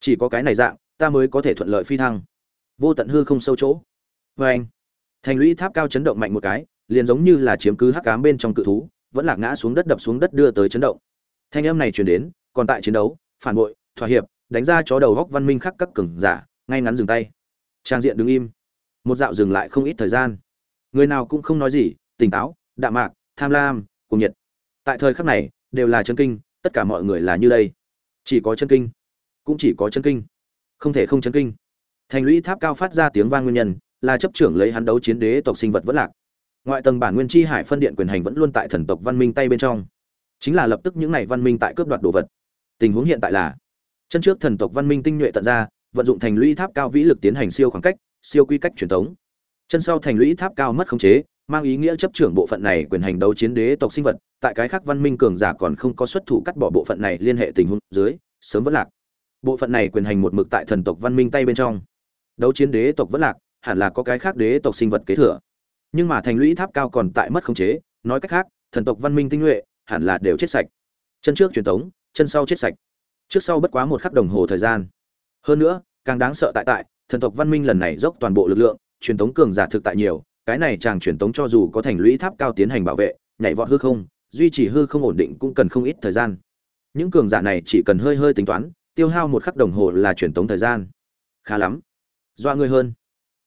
Chỉ có cái này dạng, ta mới có thể thuận lợi phi thăng. Vô tận hư không sâu chỗ vê anh, thành lũy tháp cao chấn động mạnh một cái, liền giống như là chiếm cứ hắc cám bên trong cự thú, vẫn là ngã xuống đất đập xuống đất đưa tới chấn động. Thanh âm này truyền đến, còn tại chiến đấu, phản bội, thỏa hiệp, đánh ra chó đầu góc văn minh khắc các cường giả, ngay ngắn dừng tay. Trang diện đứng im. Một dạo dừng lại không ít thời gian. Người nào cũng không nói gì, tỉnh táo, đạm mạc, tham lam cùng nhiệt. Tại thời khắc này, đều là chân kinh, tất cả mọi người là như đây. Chỉ có chân kinh. Cũng chỉ có chân kinh. Không thể không chân kinh. Thành lũy tháp cao phát ra tiếng vang nguyên nhân là chấp trưởng lấy hắn đấu chiến đế tộc sinh vật vẫn lạc. Ngoại tầng bản nguyên chi hải phân điện quyền hành vẫn luôn tại thần tộc văn minh tay bên trong. Chính là lập tức những này văn minh tại cướp đoạt đồ vật. Tình huống hiện tại là, chân trước thần tộc văn minh tinh nhuệ tận ra, vận dụng thành lũy tháp cao vĩ lực tiến hành siêu khoảng cách, siêu quy cách truyền thống. Chân sau thành lũy tháp cao mất khống chế, mang ý nghĩa chấp trưởng bộ phận này quyền hành đấu chiến đế tộc sinh vật, tại cái khác văn minh cường giả còn không có xuất thủ cắt bỏ bộ phận này liên hệ tình huống dưới, sớm vẫn lạc. Bộ phận này quyền hành một mực tại thần tộc văn minh tay bên trong. Đấu chiến đế tộc vẫn lạc hẳn là có cái khác đế tộc sinh vật kế thừa. Nhưng mà thành lũy tháp cao còn tại mất khống chế, nói cách khác, thần tộc văn minh tinh nhuệ hẳn là đều chết sạch. Chân trước truyền thống, chân sau chết sạch. Trước sau bất quá một khắc đồng hồ thời gian. Hơn nữa, càng đáng sợ tại tại, thần tộc văn minh lần này dốc toàn bộ lực lượng, truyền thống cường giả thực tại nhiều, cái này chàng truyền thống cho dù có thành lũy tháp cao tiến hành bảo vệ, nhảy vọt hư không, duy trì hư không ổn định cũng cần không ít thời gian. Những cường giả này chỉ cần hơi hơi tính toán, tiêu hao một khắc đồng hồ là truyền thống thời gian. Khá lắm. Doa người hơn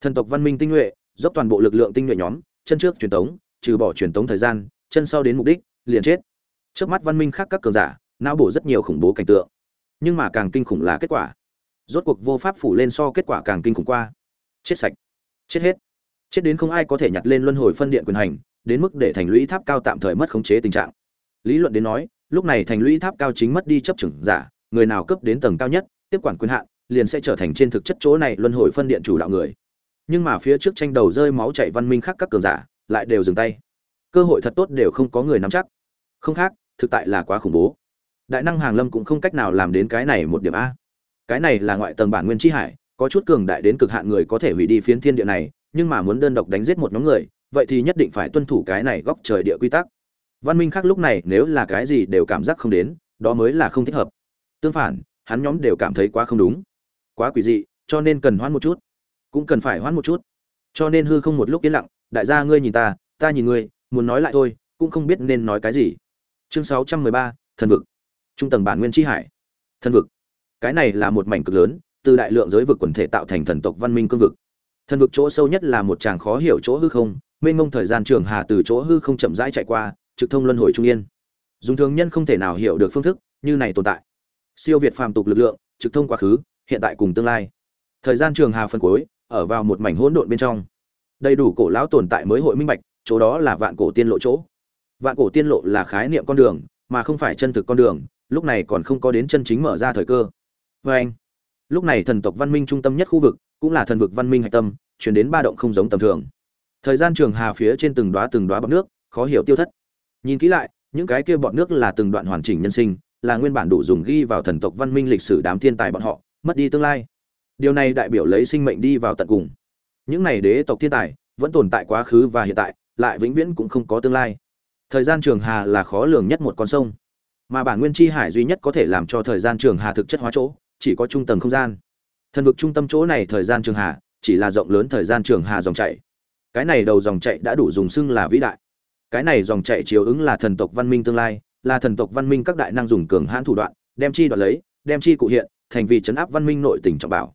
thần tộc văn minh tinh nhuệ, dốc toàn bộ lực lượng tinh nhuệ nhóm, chân trước truyền thống trừ bỏ truyền thống thời gian, chân sau đến mục đích, liền chết. Trước mắt văn minh khác các cường giả, não bổ rất nhiều khủng bố cảnh tượng. Nhưng mà càng kinh khủng là kết quả. Rốt cuộc vô pháp phủ lên so kết quả càng kinh khủng qua. Chết sạch. Chết hết. Chết đến không ai có thể nhặt lên luân hồi phân điện quyền hành, đến mức để thành lũy tháp cao tạm thời mất khống chế tình trạng. Lý luận đến nói, lúc này thành lũy tháp cao chính mất đi chấp chừng giả, người nào cấp đến tầng cao nhất, tiếp quản quyền hạn, liền sẽ trở thành trên thực chất chỗ này luân hồi phân điện chủ đạo người nhưng mà phía trước tranh đầu rơi máu chảy văn minh khác các cường giả, lại đều dừng tay. Cơ hội thật tốt đều không có người nắm chắc. Không khác, thực tại là quá khủng bố. Đại năng hàng lâm cũng không cách nào làm đến cái này một điểm a. Cái này là ngoại tầng bản nguyên tri hải, có chút cường đại đến cực hạn người có thể hủy đi phiến thiên địa này, nhưng mà muốn đơn độc đánh giết một nhóm người, vậy thì nhất định phải tuân thủ cái này góc trời địa quy tắc. Văn minh khác lúc này nếu là cái gì đều cảm giác không đến, đó mới là không thích hợp. Tương phản, hắn nhóm đều cảm thấy quá không đúng, quá quỷ dị, cho nên cần hoãn một chút cũng cần phải hoãn một chút. Cho nên hư không một lúc yên lặng, đại gia ngươi nhìn ta ta nhìn ngươi, muốn nói lại thôi, cũng không biết nên nói cái gì. Chương sáu trăm mười ba, thần vực. Trung tầng bản nguyên tri hải. Thần vực. Cái này là một mảnh cực lớn, từ đại lượng giới vực quần thể tạo thành thần tộc văn minh cương vực. Thần vực chỗ sâu nhất là một tràng khó hiểu chỗ hư không, mênh mông thời gian trường hà từ chỗ hư không chậm rãi chạy qua, trực thông luân hồi trung yên. Dùng thường nhân không thể nào hiểu được phương thức, như này tồn tại. Siêu việt phàm tục lực lượng, trực thông quá khứ, hiện tại cùng tương lai. Thời gian trường hà phân cuối ở vào một mảnh hỗn độn bên trong. Đầy đủ cổ lão tồn tại mới hội minh bạch, chỗ đó là vạn cổ tiên lộ chỗ. Vạn cổ tiên lộ là khái niệm con đường, mà không phải chân thực con đường, lúc này còn không có đến chân chính mở ra thời cơ. Vê anh, lúc này thần tộc văn minh trung tâm nhất khu vực, cũng là thần vực văn minh hạch tâm, chuyển đến ba động không giống tầm thường. Thời gian trường hà phía trên từng đoá từng đoá bọt nước, khó hiểu tiêu thất. Nhìn kỹ lại, những cái kia bọt nước là từng đoạn hoàn chỉnh nhân sinh, là nguyên bản đủ dùng ghi vào thần tộc văn minh lịch sử đám thiên tài bọn họ, mất đi tương lai điều này đại biểu lấy sinh mệnh đi vào tận cùng. Những này đế tộc thiên tài vẫn tồn tại quá khứ và hiện tại, lại vĩnh viễn cũng không có tương lai. Thời gian trường hà là khó lường nhất một con sông, mà bản nguyên chi hải duy nhất có thể làm cho thời gian trường hà thực chất hóa chỗ, chỉ có trung tầng không gian. Thần vực trung tâm chỗ này thời gian trường hà chỉ là rộng lớn thời gian trường hà dòng chảy. Cái này đầu dòng chảy đã đủ dùng xưng là vĩ đại. Cái này dòng chảy chiếu ứng là thần tộc văn minh tương lai, là thần tộc văn minh các đại năng dùng cường hãn thủ đoạn, đem chi đoạt lấy, đem chi cụ hiện, thành vì chấn áp văn minh nội tình trọng bảo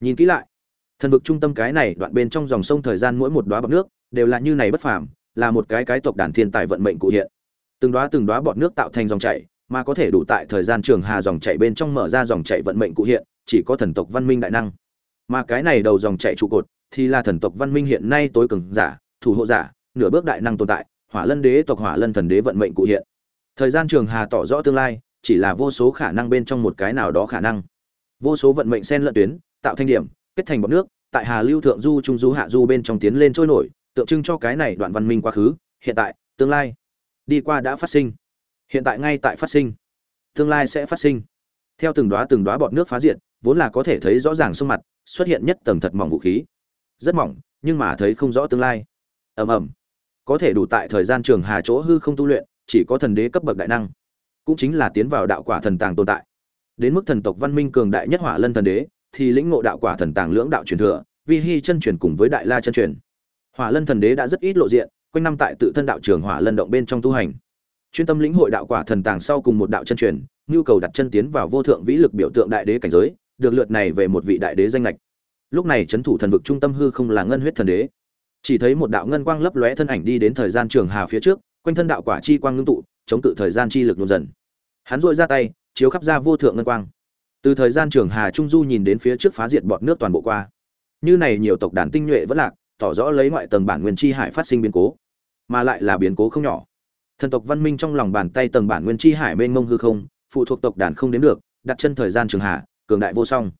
nhìn kỹ lại. Thần vực trung tâm cái này đoạn bên trong dòng sông thời gian mỗi một đóa bọt nước đều là như này bất phàm, là một cái cái tộc đàn thiên tài vận mệnh cụ hiện. Từng đóa từng đóa bọt nước tạo thành dòng chảy, mà có thể đủ tại thời gian trường hà dòng chảy bên trong mở ra dòng chảy vận mệnh cụ hiện, chỉ có thần tộc văn minh đại năng. Mà cái này đầu dòng chảy trụ cột thì là thần tộc văn minh hiện nay tối cường giả, thủ hộ giả, nửa bước đại năng tồn tại, hỏa lân đế tộc hỏa lân thần đế vận mệnh cụ hiện. Thời gian trường hà tỏ rõ tương lai, chỉ là vô số khả năng bên trong một cái nào đó khả năng. Vô số vận mệnh sen lẫn tuyến tạo thành điểm, kết thành bọt nước, tại hà lưu thượng du trung du hạ du bên trong tiến lên trôi nổi, tượng trưng cho cái này đoạn văn minh quá khứ, hiện tại, tương lai. Đi qua đã phát sinh. Hiện tại ngay tại phát sinh. Tương lai sẽ phát sinh. Theo từng đóa từng đóa bọt nước phá diệt, vốn là có thể thấy rõ ràng sông mặt, xuất hiện nhất tầng thật mỏng vũ khí. Rất mỏng, nhưng mà thấy không rõ tương lai. Ầm ầm. Có thể đủ tại thời gian trường hà chỗ hư không tu luyện, chỉ có thần đế cấp bậc đại năng. Cũng chính là tiến vào đạo quả thần tàng tồn tại. Đến mức thần tộc văn minh cường đại nhất hỏa lân thần đế thì lĩnh ngộ đạo quả thần tàng lưỡng đạo truyền thừa vi hi chân truyền cùng với đại la chân truyền. Hỏa lân thần đế đã rất ít lộ diện, quanh năm tại tự thân đạo trường hỏa lân động bên trong tu hành. Chuyên tâm lĩnh hội đạo quả thần tàng sau cùng một đạo chân truyền, nhu cầu đặt chân tiến vào vô thượng vĩ lực biểu tượng đại đế cảnh giới, được lượt này về một vị đại đế danh lệch lúc này trấn thủ thần vực trung tâm hư không là ngân huyết thần đế. Chỉ thấy một đạo ngân quang lấp lóe thân ảnh đi đến thời gian trường hà phía trước, quanh thân đạo quả chi quang ngưng tụ, chống cự thời gian chi lực nôn dần. Hắn rũa ra tay, chiếu khắp ra vô thượng ngân quang từ thời gian trường hà trung du nhìn đến phía trước phá diệt bọt nước toàn bộ qua. Như này nhiều tộc đàn tinh nhuệ vẫn lạc, tỏ rõ lấy ngoại tầng bản nguyên chi hải phát sinh biến cố. Mà lại là biến cố không nhỏ. Thần tộc văn minh trong lòng bàn tay tầng bản nguyên chi hải mênh mông hư không, phụ thuộc tộc đàn không đến được, đặt chân thời gian trường hà, cường đại vô song.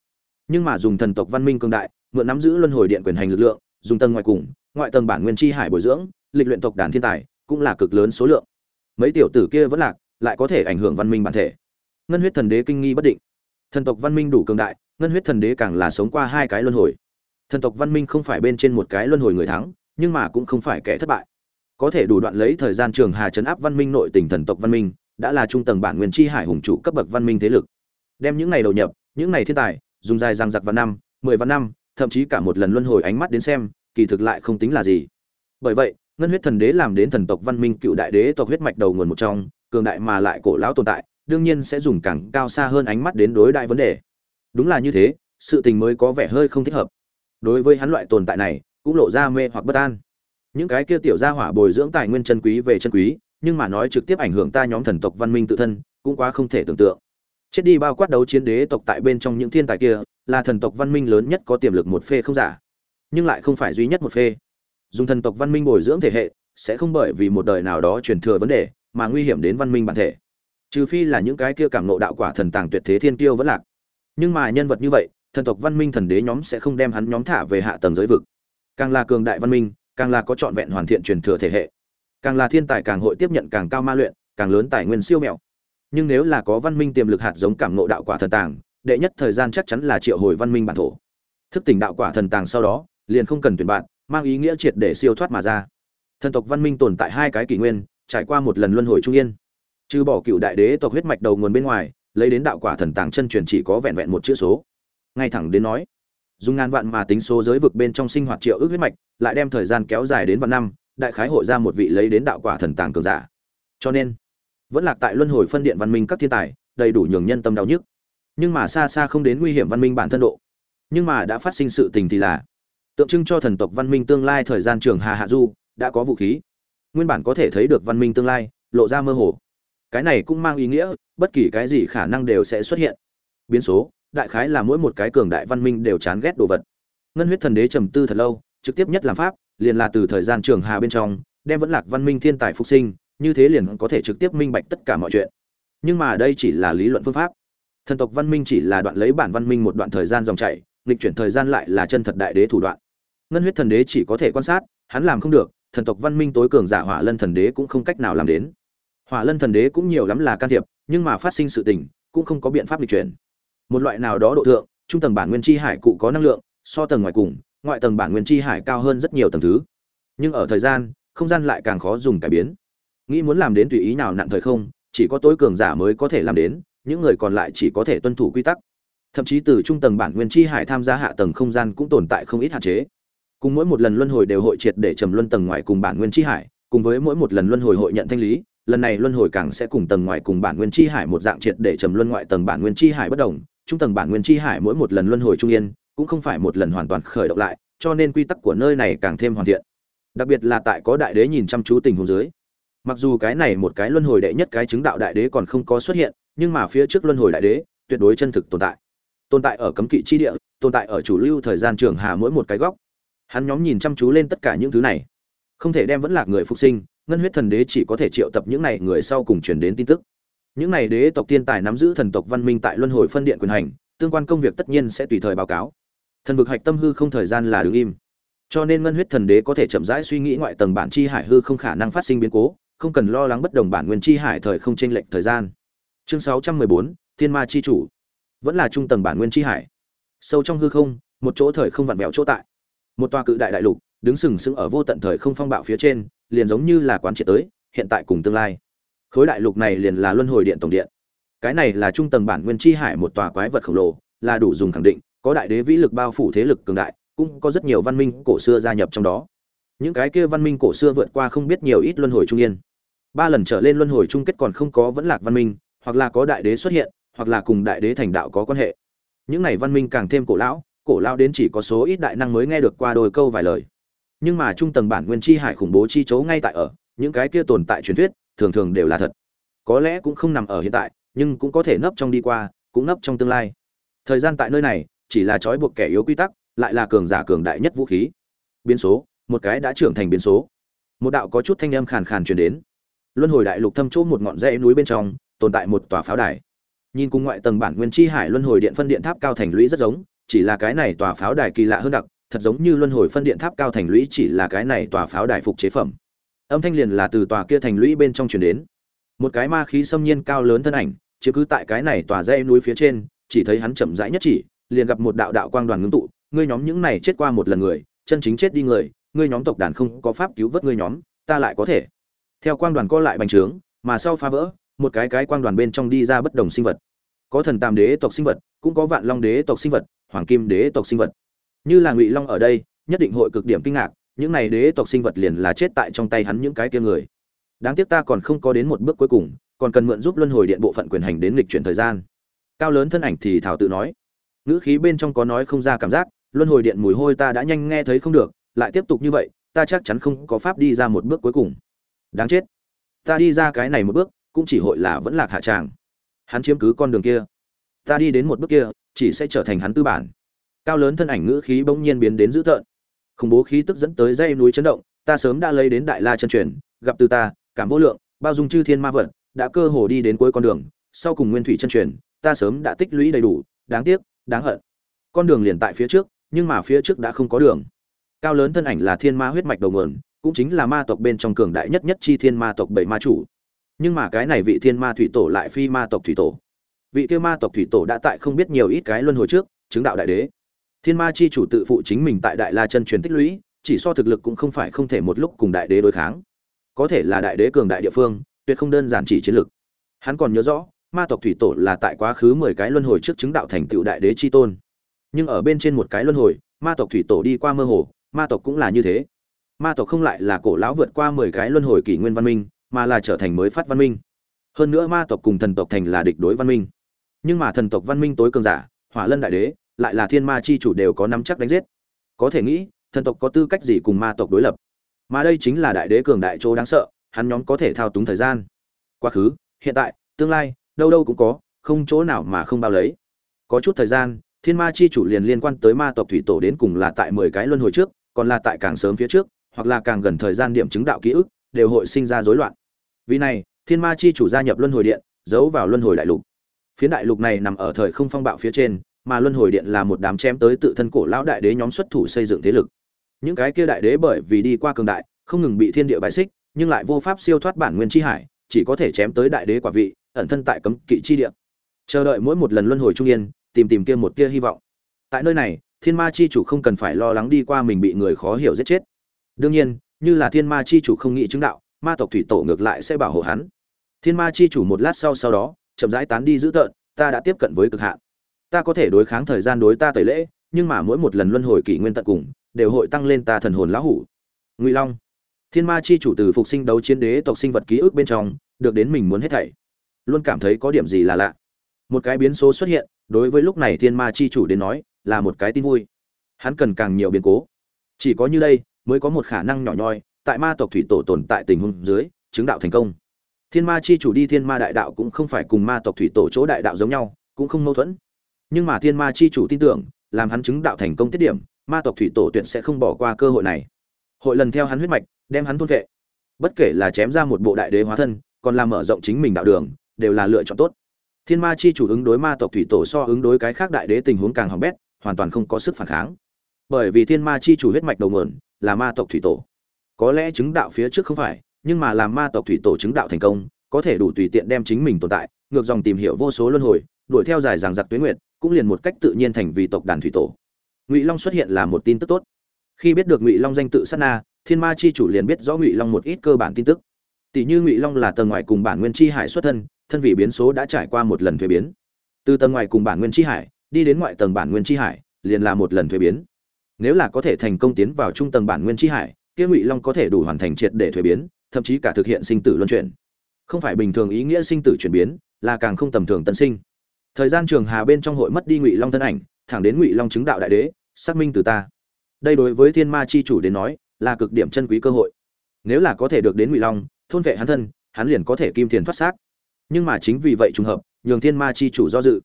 Nhưng mà dùng thần tộc văn minh cường đại, mượn nắm giữ luân hồi điện quyền hành lực lượng, dùng tầng ngoại cùng, ngoại tầng bản nguyên chi hải bồi dưỡng, lịch luyện tộc đàn thiên tài, cũng là cực lớn số lượng. Mấy tiểu tử kia vẫn lạc, lại có thể ảnh hưởng văn minh bản thể. Ngân huyết thần đế kinh nghi bất định thần tộc văn minh đủ cường đại, ngân huyết thần đế càng là sống qua hai cái luân hồi. Thần tộc văn minh không phải bên trên một cái luân hồi người thắng, nhưng mà cũng không phải kẻ thất bại. Có thể đủ đoạn lấy thời gian trường hà chấn áp văn minh nội tỉnh thần tộc văn minh, đã là trung tầng bản nguyên chi hải hùng chủ cấp bậc văn minh thế lực. Đem những ngày đầu nhập, những ngày thiên tài, dùng dài răng giặc vào năm, mười vạn năm, thậm chí cả một lần luân hồi ánh mắt đến xem, kỳ thực lại không tính là gì. Bởi vậy, ngân huyết thần đế làm đến thần tộc văn minh cựu đại đế tộc huyết mạch đầu nguồn một trong, cường đại mà lại cổ lão tồn tại đương nhiên sẽ dùng càng cao xa hơn ánh mắt đến đối đại vấn đề. Đúng là như thế, sự tình mới có vẻ hơi không thích hợp. Đối với hắn loại tồn tại này, cũng lộ ra mê hoặc bất an. Những cái kia tiểu gia hỏa bồi dưỡng tài nguyên chân quý về chân quý, nhưng mà nói trực tiếp ảnh hưởng ta nhóm thần tộc văn minh tự thân, cũng quá không thể tưởng tượng. Chết đi bao quát đấu chiến đế tộc tại bên trong những thiên tài kia, là thần tộc văn minh lớn nhất có tiềm lực một phê không giả. Nhưng lại không phải duy nhất một phê. Dùng thần tộc văn minh bồi dưỡng thể hệ, sẽ không bởi vì một đời nào đó truyền thừa vấn đề, mà nguy hiểm đến văn minh bản thể trừ phi là những cái kia cảm nộ đạo quả thần tàng tuyệt thế thiên kiêu vẫn lạc. Nhưng mà nhân vật như vậy, thần tộc văn minh thần đế nhóm sẽ không đem hắn nhóm thả về hạ tầng giới vực. Càng là cường đại văn minh, càng là có trọn vẹn hoàn thiện truyền thừa thể hệ. Càng là thiên tài càng hội tiếp nhận càng cao ma luyện, càng lớn tài nguyên siêu mẹo. Nhưng nếu là có văn minh tiềm lực hạt giống cảm nộ đạo quả thần tàng, đệ nhất thời gian chắc chắn là triệu hồi văn minh bản thổ. Thức tỉnh đạo quả thần tàng sau đó, liền không cần tuyển bạn, mang ý nghĩa triệt để siêu thoát mà ra. Thần tộc văn minh tồn tại hai cái kỷ nguyên, trải qua một lần luân hồi trung yên trừ bỏ cựu đại đế tộc huyết mạch đầu nguồn bên ngoài, lấy đến đạo quả thần tàng chân truyền chỉ có vẹn vẹn một chữ số. Ngay thẳng đến nói, dùng ngàn vạn mà tính số giới vực bên trong sinh hoạt triệu ước huyết mạch, lại đem thời gian kéo dài đến vạn năm, đại khái hội ra một vị lấy đến đạo quả thần tàng cường giả. Cho nên, vẫn lạc tại luân hồi phân điện văn minh các thiên tài, đầy đủ nhường nhân tâm đau nhức. Nhưng mà xa xa không đến nguy hiểm văn minh bản thân độ. Nhưng mà đã phát sinh sự tình thì là, tượng trưng cho thần tộc văn minh tương lai thời gian trường hà hạ du, đã có vũ khí. Nguyên bản có thể thấy được văn minh tương lai, lộ ra mơ hồ cái này cũng mang ý nghĩa, bất kỳ cái gì khả năng đều sẽ xuất hiện. Biến số, đại khái là mỗi một cái cường đại văn minh đều chán ghét đồ vật. Ngân huyết thần đế trầm tư thật lâu, trực tiếp nhất làm pháp, liền là từ thời gian trường hà bên trong, đem vẫn lạc văn minh thiên tài phục sinh, như thế liền có thể trực tiếp minh bạch tất cả mọi chuyện. Nhưng mà đây chỉ là lý luận phương pháp. Thần tộc văn minh chỉ là đoạn lấy bản văn minh một đoạn thời gian dòng chảy, nghịch chuyển thời gian lại là chân thật đại đế thủ đoạn. Ngân huyết thần đế chỉ có thể quan sát, hắn làm không được, thần tộc văn minh tối cường giả hỏa lân thần đế cũng không cách nào làm đến hỏa lân thần đế cũng nhiều lắm là can thiệp, nhưng mà phát sinh sự tình, cũng không có biện pháp lịch chuyển. Một loại nào đó độ thượng, trung tầng bản nguyên chi hải cụ có năng lượng, so tầng ngoài cùng, ngoại tầng bản nguyên chi hải cao hơn rất nhiều tầng thứ. Nhưng ở thời gian, không gian lại càng khó dùng cải biến. Nghĩ muốn làm đến tùy ý nào nặng thời không, chỉ có tối cường giả mới có thể làm đến, những người còn lại chỉ có thể tuân thủ quy tắc. Thậm chí từ trung tầng bản nguyên chi hải tham gia hạ tầng không gian cũng tồn tại không ít hạn chế. Cùng mỗi một lần luân hồi đều hội triệt để trầm luân tầng ngoài cùng bản nguyên chi hải, cùng với mỗi một lần luân hồi hội nhận thanh lý lần này luân hồi càng sẽ cùng tầng ngoài cùng bản nguyên chi hải một dạng triệt để trầm luân ngoại tầng bản nguyên chi hải bất đồng. Trung tầng bản nguyên chi hải mỗi một lần luân hồi trung yên, cũng không phải một lần hoàn toàn khởi động lại, cho nên quy tắc của nơi này càng thêm hoàn thiện. Đặc biệt là tại có đại đế nhìn chăm chú tình huống dưới. Mặc dù cái này một cái luân hồi đệ nhất cái chứng đạo đại đế còn không có xuất hiện, nhưng mà phía trước luân hồi đại đế tuyệt đối chân thực tồn tại. Tồn tại ở cấm kỵ chi địa, tồn tại ở chủ lưu thời gian trường hà mỗi một cái góc. Hắn nhóm nhìn chăm chú lên tất cả những thứ này. Không thể đem vẫn lạc người phục sinh ngân huyết thần đế chỉ có thể triệu tập những này người sau cùng truyền đến tin tức. Những này đế tộc tiên tài nắm giữ thần tộc văn minh tại luân hồi phân điện quyền hành tương quan công việc tất nhiên sẽ tùy thời báo cáo. Thần vực hạch tâm hư không thời gian là đứng im. Cho nên ngân huyết thần đế có thể chậm rãi suy nghĩ ngoại tầng bản chi hải hư không khả năng phát sinh biến cố không cần lo lắng bất đồng bản nguyên chi hải thời không chênh lệch thời gian. Chương 614, thiên ma chi chủ. Vẫn là trung tầng bản nguyên chi hải. Sâu trong hư không một chỗ thời không vặn vẹo chỗ tại. Một tòa cự đại đại lục đứng sừng sững ở vô tận thời không phong bạo phía trên, liền giống như là quán triệt tới, hiện tại cùng tương lai. Khối đại lục này liền là luân hồi điện tổng điện. Cái này là trung tầng bản nguyên chi hải một tòa quái vật khổng lồ, là đủ dùng khẳng định, có đại đế vĩ lực bao phủ thế lực cường đại, cũng có rất nhiều văn minh cổ xưa gia nhập trong đó. Những cái kia văn minh cổ xưa vượt qua không biết nhiều ít luân hồi trung yên ba lần trở lên luân hồi chung kết còn không có vẫn lạc văn minh, hoặc là có đại đế xuất hiện, hoặc là cùng đại đế thành đạo có quan hệ. Những này văn minh càng thêm cổ lão cổ lão đến chỉ có số ít đại năng mới nghe được qua đôi câu vài lời nhưng mà trung tầng bản nguyên chi hải khủng bố chi chấu ngay tại ở, những cái kia tồn tại truyền thuyết, thường thường đều là thật. Có lẽ cũng không nằm ở hiện tại, nhưng cũng có thể nấp trong đi qua, cũng nấp trong tương lai. Thời gian tại nơi này, chỉ là trói buộc kẻ yếu quy tắc, lại là cường giả cường đại nhất vũ khí. Biến số, một cái đã trưởng thành biến số. Một đạo có chút thanh âm khàn khàn truyền đến. Luân hồi đại lục thâm chỗ một ngọn dãy núi bên trong, tồn tại một tòa pháo đài. Nhìn cùng ngoại tầng bản nguyên chi hải luân hồi điện phân điện tháp cao thành lũy rất giống, chỉ là cái này tòa pháo đài kỳ lạ hơn đặc thật giống như luân hồi phân điện tháp cao thành lũy chỉ là cái này tòa pháo đài phục chế phẩm. Âm thanh liền là từ tòa kia thành lũy bên trong truyền đến. Một cái ma khí xâm nhiên cao lớn thân ảnh chứ cứ tại cái này tòa dây núi phía trên, chỉ thấy hắn chậm rãi nhất chỉ, liền gặp một đạo đạo quang đoàn ngưng tụ, ngươi nhóm những này chết qua một lần người, chân chính chết đi người, ngươi nhóm tộc đàn không có pháp cứu vớt ngươi nhóm, ta lại có thể. Theo quang đoàn co lại bành trướng, mà sau phá vỡ, một cái cái quang đoàn bên trong đi ra bất đồng sinh vật. Có thần tam đế tộc sinh vật, cũng có vạn long đế tộc sinh vật, hoàng kim đế tộc sinh vật như là ngụy long ở đây, nhất định hội cực điểm kinh ngạc, những này đế tộc sinh vật liền là chết tại trong tay hắn những cái kia người. Đáng tiếc ta còn không có đến một bước cuối cùng, còn cần mượn giúp luân hồi điện bộ phận quyền hành đến lịch chuyển thời gian. Cao lớn thân ảnh thì thảo tự nói. Ngữ khí bên trong có nói không ra cảm giác, luân hồi điện mùi hôi ta đã nhanh nghe thấy không được, lại tiếp tục như vậy, ta chắc chắn không có pháp đi ra một bước cuối cùng. Đáng chết. Ta đi ra cái này một bước, cũng chỉ hội là vẫn lạc hạ tràng. Hắn chiếm cứ con đường kia. Ta đi đến một bước kia, chỉ sẽ trở thành hắn tư bản cao lớn thân ảnh ngữ khí bỗng nhiên biến đến dữ tợn. Khủng bố khí tức dẫn tới dây núi chấn động, ta sớm đã lấy đến đại la chân truyền, gặp từ ta, cảm vô lượng, bao dung chư thiên ma vật, đã cơ hồ đi đến cuối con đường, sau cùng nguyên thủy chân truyền, ta sớm đã tích lũy đầy đủ, đáng tiếc, đáng hận. Con đường liền tại phía trước, nhưng mà phía trước đã không có đường. Cao lớn thân ảnh là thiên ma huyết mạch đầu nguồn, cũng chính là ma tộc bên trong cường đại nhất nhất chi thiên ma tộc bảy ma chủ. Nhưng mà cái này vị thiên ma thủy tổ lại phi ma tộc thủy tổ. Vị kia ma tộc thủy tổ đã tại không biết nhiều ít cái luân hồi trước, chứng đạo đại đế thiên ma chi chủ tự phụ chính mình tại đại la chân truyền tích lũy, chỉ so thực lực cũng không phải không thể một lúc cùng đại đế đối kháng. Có thể là đại đế cường đại địa phương, tuyệt không đơn giản chỉ chiến lực hắn còn nhớ rõ, ma tộc thủy tổ là tại quá khứ mười cái luân hồi trước chứng đạo thành tựu đại đế chi tôn. Nhưng ở bên trên một cái luân hồi, ma tộc thủy tổ đi qua mơ hồ, ma tộc cũng là như thế. Ma tộc không lại là cổ lão vượt qua mười cái luân hồi kỷ nguyên văn minh, mà là trở thành mới phát văn minh. Hơn nữa ma tộc cùng thần tộc thành là địch đối văn minh. Nhưng mà thần tộc văn minh tối cường giả, hỏa lân đại đế lại là thiên ma chi chủ đều có nắm chắc đánh giết. Có thể nghĩ, thần tộc có tư cách gì cùng ma tộc đối lập? Mà đây chính là đại đế cường đại chỗ đáng sợ, hắn nhóm có thể thao túng thời gian. Quá khứ, hiện tại, tương lai, đâu đâu cũng có, không chỗ nào mà không bao lấy. Có chút thời gian, thiên ma chi chủ liền liên quan tới ma tộc thủy tổ đến cùng là tại mười cái luân hồi trước, còn là tại càng sớm phía trước, hoặc là càng gần thời gian điểm chứng đạo ký ức, đều hội sinh ra rối loạn. Vì này, thiên ma chi chủ gia nhập luân hồi điện, giấu vào luân hồi đại lục. Phiến đại lục này nằm ở thời không phong bạo phía trên mà luân hồi điện là một đám chém tới tự thân cổ lão đại đế nhóm xuất thủ xây dựng thế lực. Những cái kia đại đế bởi vì đi qua cường đại, không ngừng bị thiên địa bài xích, nhưng lại vô pháp siêu thoát bản nguyên chi hải, chỉ có thể chém tới đại đế quả vị, ẩn thân tại cấm kỵ chi địa. Chờ đợi mỗi một lần luân hồi trung yên, tìm tìm kia một tia hy vọng. Tại nơi này, thiên ma chi chủ không cần phải lo lắng đi qua mình bị người khó hiểu giết chết. Đương nhiên, như là thiên ma chi chủ không nghĩ chứng đạo, ma tộc thủy tổ ngược lại sẽ bảo hộ hắn. Thiên ma chi chủ một lát sau sau đó, chậm rãi tán đi dữ tợn, ta đã tiếp cận với cực hạn ta có thể đối kháng thời gian đối ta tẩy lễ, nhưng mà mỗi một lần luân hồi kỷ nguyên tận cùng, đều hội tăng lên ta thần hồn lão hủ. Ngụy long, thiên ma chi chủ từ phục sinh đấu chiến đế tộc sinh vật ký ức bên trong, được đến mình muốn hết thảy. Luôn cảm thấy có điểm gì là lạ. Một cái biến số xuất hiện, đối với lúc này thiên ma chi chủ đến nói, là một cái tin vui. Hắn cần càng nhiều biến cố. Chỉ có như đây, mới có một khả năng nhỏ nhoi, tại ma tộc thủy tổ tồn tại tình huống dưới, chứng đạo thành công. Thiên ma chi chủ đi thiên ma đại đạo cũng không phải cùng ma tộc thủy tổ chỗ đại đạo giống nhau, cũng không mâu thuẫn nhưng mà thiên ma chi chủ tin tưởng, làm hắn chứng đạo thành công tiết điểm, ma tộc thủy tổ tuyệt sẽ không bỏ qua cơ hội này. Hội lần theo hắn huyết mạch, đem hắn thôn vệ. Bất kể là chém ra một bộ đại đế hóa thân, còn làm mở rộng chính mình đạo đường, đều là lựa chọn tốt. Thiên ma chi chủ ứng đối ma tộc thủy tổ so ứng đối cái khác đại đế tình huống càng hỏng bét, hoàn toàn không có sức phản kháng. Bởi vì thiên ma chi chủ huyết mạch đầu nguồn, là ma tộc thủy tổ. Có lẽ chứng đạo phía trước không phải, nhưng mà làm ma tộc thủy tổ chứng đạo thành công, có thể đủ tùy tiện đem chính mình tồn tại, ngược dòng tìm hiểu vô số luân hồi, đuổi theo dài ràng giặc tuyến nguyệt cũng liền một cách tự nhiên thành vì tộc đàn thủy tổ. Ngụy long xuất hiện là một tin tức tốt. Khi biết được ngụy long danh tự sát na, thiên ma chi chủ liền biết rõ ngụy long một ít cơ bản tin tức. Tỷ như ngụy long là tầng ngoài cùng bản nguyên chi hải xuất thân thân vị biến số đã trải qua một lần thuế biến. Từ tầng ngoài cùng bản nguyên chi hải, đi đến ngoại tầng bản nguyên chi hải, liền là một lần thuế biến. Nếu là có thể thành công tiến vào trung tầng bản nguyên chi hải, kia ngụy long có thể đủ hoàn thành triệt để thuế biến, thậm chí cả thực hiện sinh tử luân chuyển. Không phải bình thường ý nghĩa sinh tử chuyển biến, là càng không tầm thường tân sinh thời gian trường hà bên trong hội mất đi ngụy long thân ảnh, thẳng đến ngụy long chứng đạo đại đế, xác minh từ ta. Đây đối với thiên ma chi chủ đến nói, là cực điểm chân quý cơ hội. Nếu là có thể được đến ngụy long, thôn vệ hắn thân, hắn liền có thể kim tiền thoát xác. Nhưng mà chính vì vậy trùng hợp, nhường thiên ma chi chủ do dự.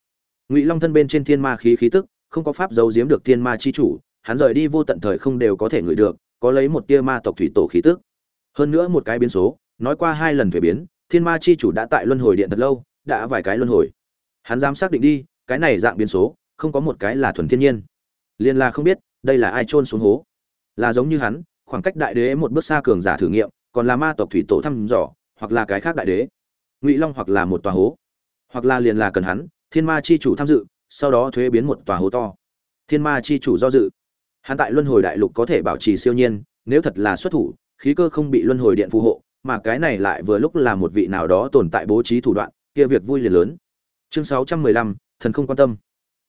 Ngụy long thân bên trên thiên ma khí khí tức, không có pháp giấu giếm được thiên ma chi chủ, hắn rời đi vô tận thời không đều có thể ngửi được, có lấy một tia ma tộc thủy tổ khí tức. Hơn nữa một cái biến số, nói qua hai lần thuế biến, thiên ma chi chủ đã tại luân hồi điện thật lâu, đã vài cái luân hồi hắn dám xác định đi, cái này dạng biến số, không có một cái là thuần thiên nhiên. Liên la không biết, đây là ai trôn xuống hố? Là giống như hắn, khoảng cách đại đế một bước xa cường giả thử nghiệm, còn là ma tộc thủy tổ thăm dò, hoặc là cái khác đại đế. Ngụy long hoặc là một tòa hố. Hoặc là liền là cần hắn, thiên ma chi chủ tham dự, sau đó thuế biến một tòa hố to. Thiên ma chi chủ do dự. Hắn tại luân hồi đại lục có thể bảo trì siêu nhiên, nếu thật là xuất thủ, khí cơ không bị luân hồi điện phù hộ, mà cái này lại vừa lúc là một vị nào đó tồn tại bố trí thủ đoạn, kia việc vui liền lớn chương sáu trăm mười lăm, thần không quan tâm.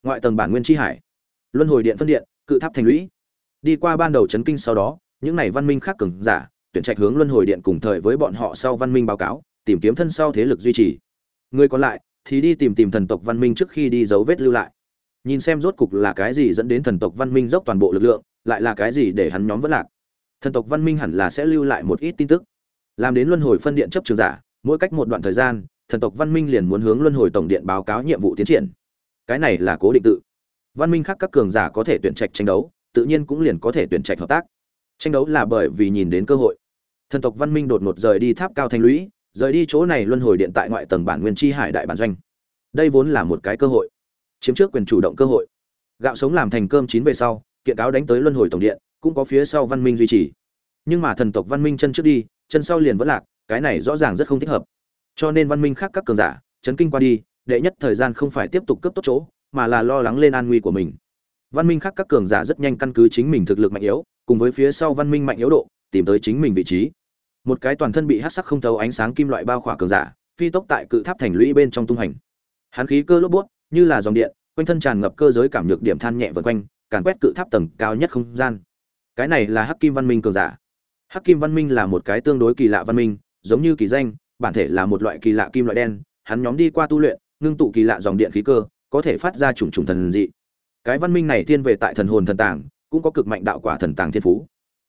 Ngoại tầng bản nguyên tri hải. Luân hồi điện phân điện, cự tháp thành lũy. Đi qua ban đầu chấn kinh sau đó, những này văn minh khác cường giả, tuyển trạch hướng luân hồi điện cùng thời với bọn họ sau văn minh báo cáo, tìm kiếm thân sau thế lực duy trì. Người còn lại thì đi tìm tìm thần tộc văn minh trước khi đi dấu vết lưu lại. Nhìn xem rốt cục là cái gì dẫn đến thần tộc văn minh dốc toàn bộ lực lượng, lại là cái gì để hắn nhóm vẫn lạc. Thần tộc văn minh hẳn là sẽ lưu lại một ít tin tức. Làm đến luân hồi phân điện chấp trường giả, mỗi cách một đoạn thời gian thần tộc văn minh liền muốn hướng luân hồi tổng điện báo cáo nhiệm vụ tiến triển. Cái này là cố định tự. Văn minh khác các cường giả có thể tuyển trạch tranh đấu, tự nhiên cũng liền có thể tuyển trạch hợp tác. Tranh đấu là bởi vì nhìn đến cơ hội. Thần tộc văn minh đột ngột rời đi tháp cao thanh lũy, rời đi chỗ này luân hồi điện tại ngoại tầng bản nguyên chi hải đại bản doanh. Đây vốn là một cái cơ hội. Chiếm trước quyền chủ động cơ hội. Gạo sống làm thành cơm chín về sau, kiện cáo đánh tới luân hồi tổng điện, cũng có phía sau văn minh duy trì. Nhưng mà thần tộc văn minh chân trước đi, chân sau liền vẫn lạc, cái này rõ ràng rất không thích hợp cho nên văn minh khác các cường giả, chấn kinh qua đi, đệ nhất thời gian không phải tiếp tục cướp tốt chỗ, mà là lo lắng lên an nguy của mình. Văn minh khác các cường giả rất nhanh căn cứ chính mình thực lực mạnh yếu, cùng với phía sau văn minh mạnh yếu độ, tìm tới chính mình vị trí. Một cái toàn thân bị hát sắc không thấu ánh sáng kim loại bao khỏa cường giả, phi tốc tại cự tháp thành lũy bên trong tung hành. Hắn khí cơ lốp bút, như là dòng điện, quanh thân tràn ngập cơ giới cảm nhược điểm than nhẹ vượt quanh, càn quét cự tháp tầng cao nhất không gian. Cái này là hắc kim văn minh cường giả. Hắc kim văn minh là một cái tương đối kỳ lạ văn minh, giống như kỳ danh bản thể là một loại kỳ lạ kim loại đen, hắn nhóm đi qua tu luyện, ngưng tụ kỳ lạ dòng điện khí cơ, có thể phát ra trùng trùng thần dị. Cái văn minh này thiên về tại thần hồn thần tàng, cũng có cực mạnh đạo quả thần tàng thiên phú.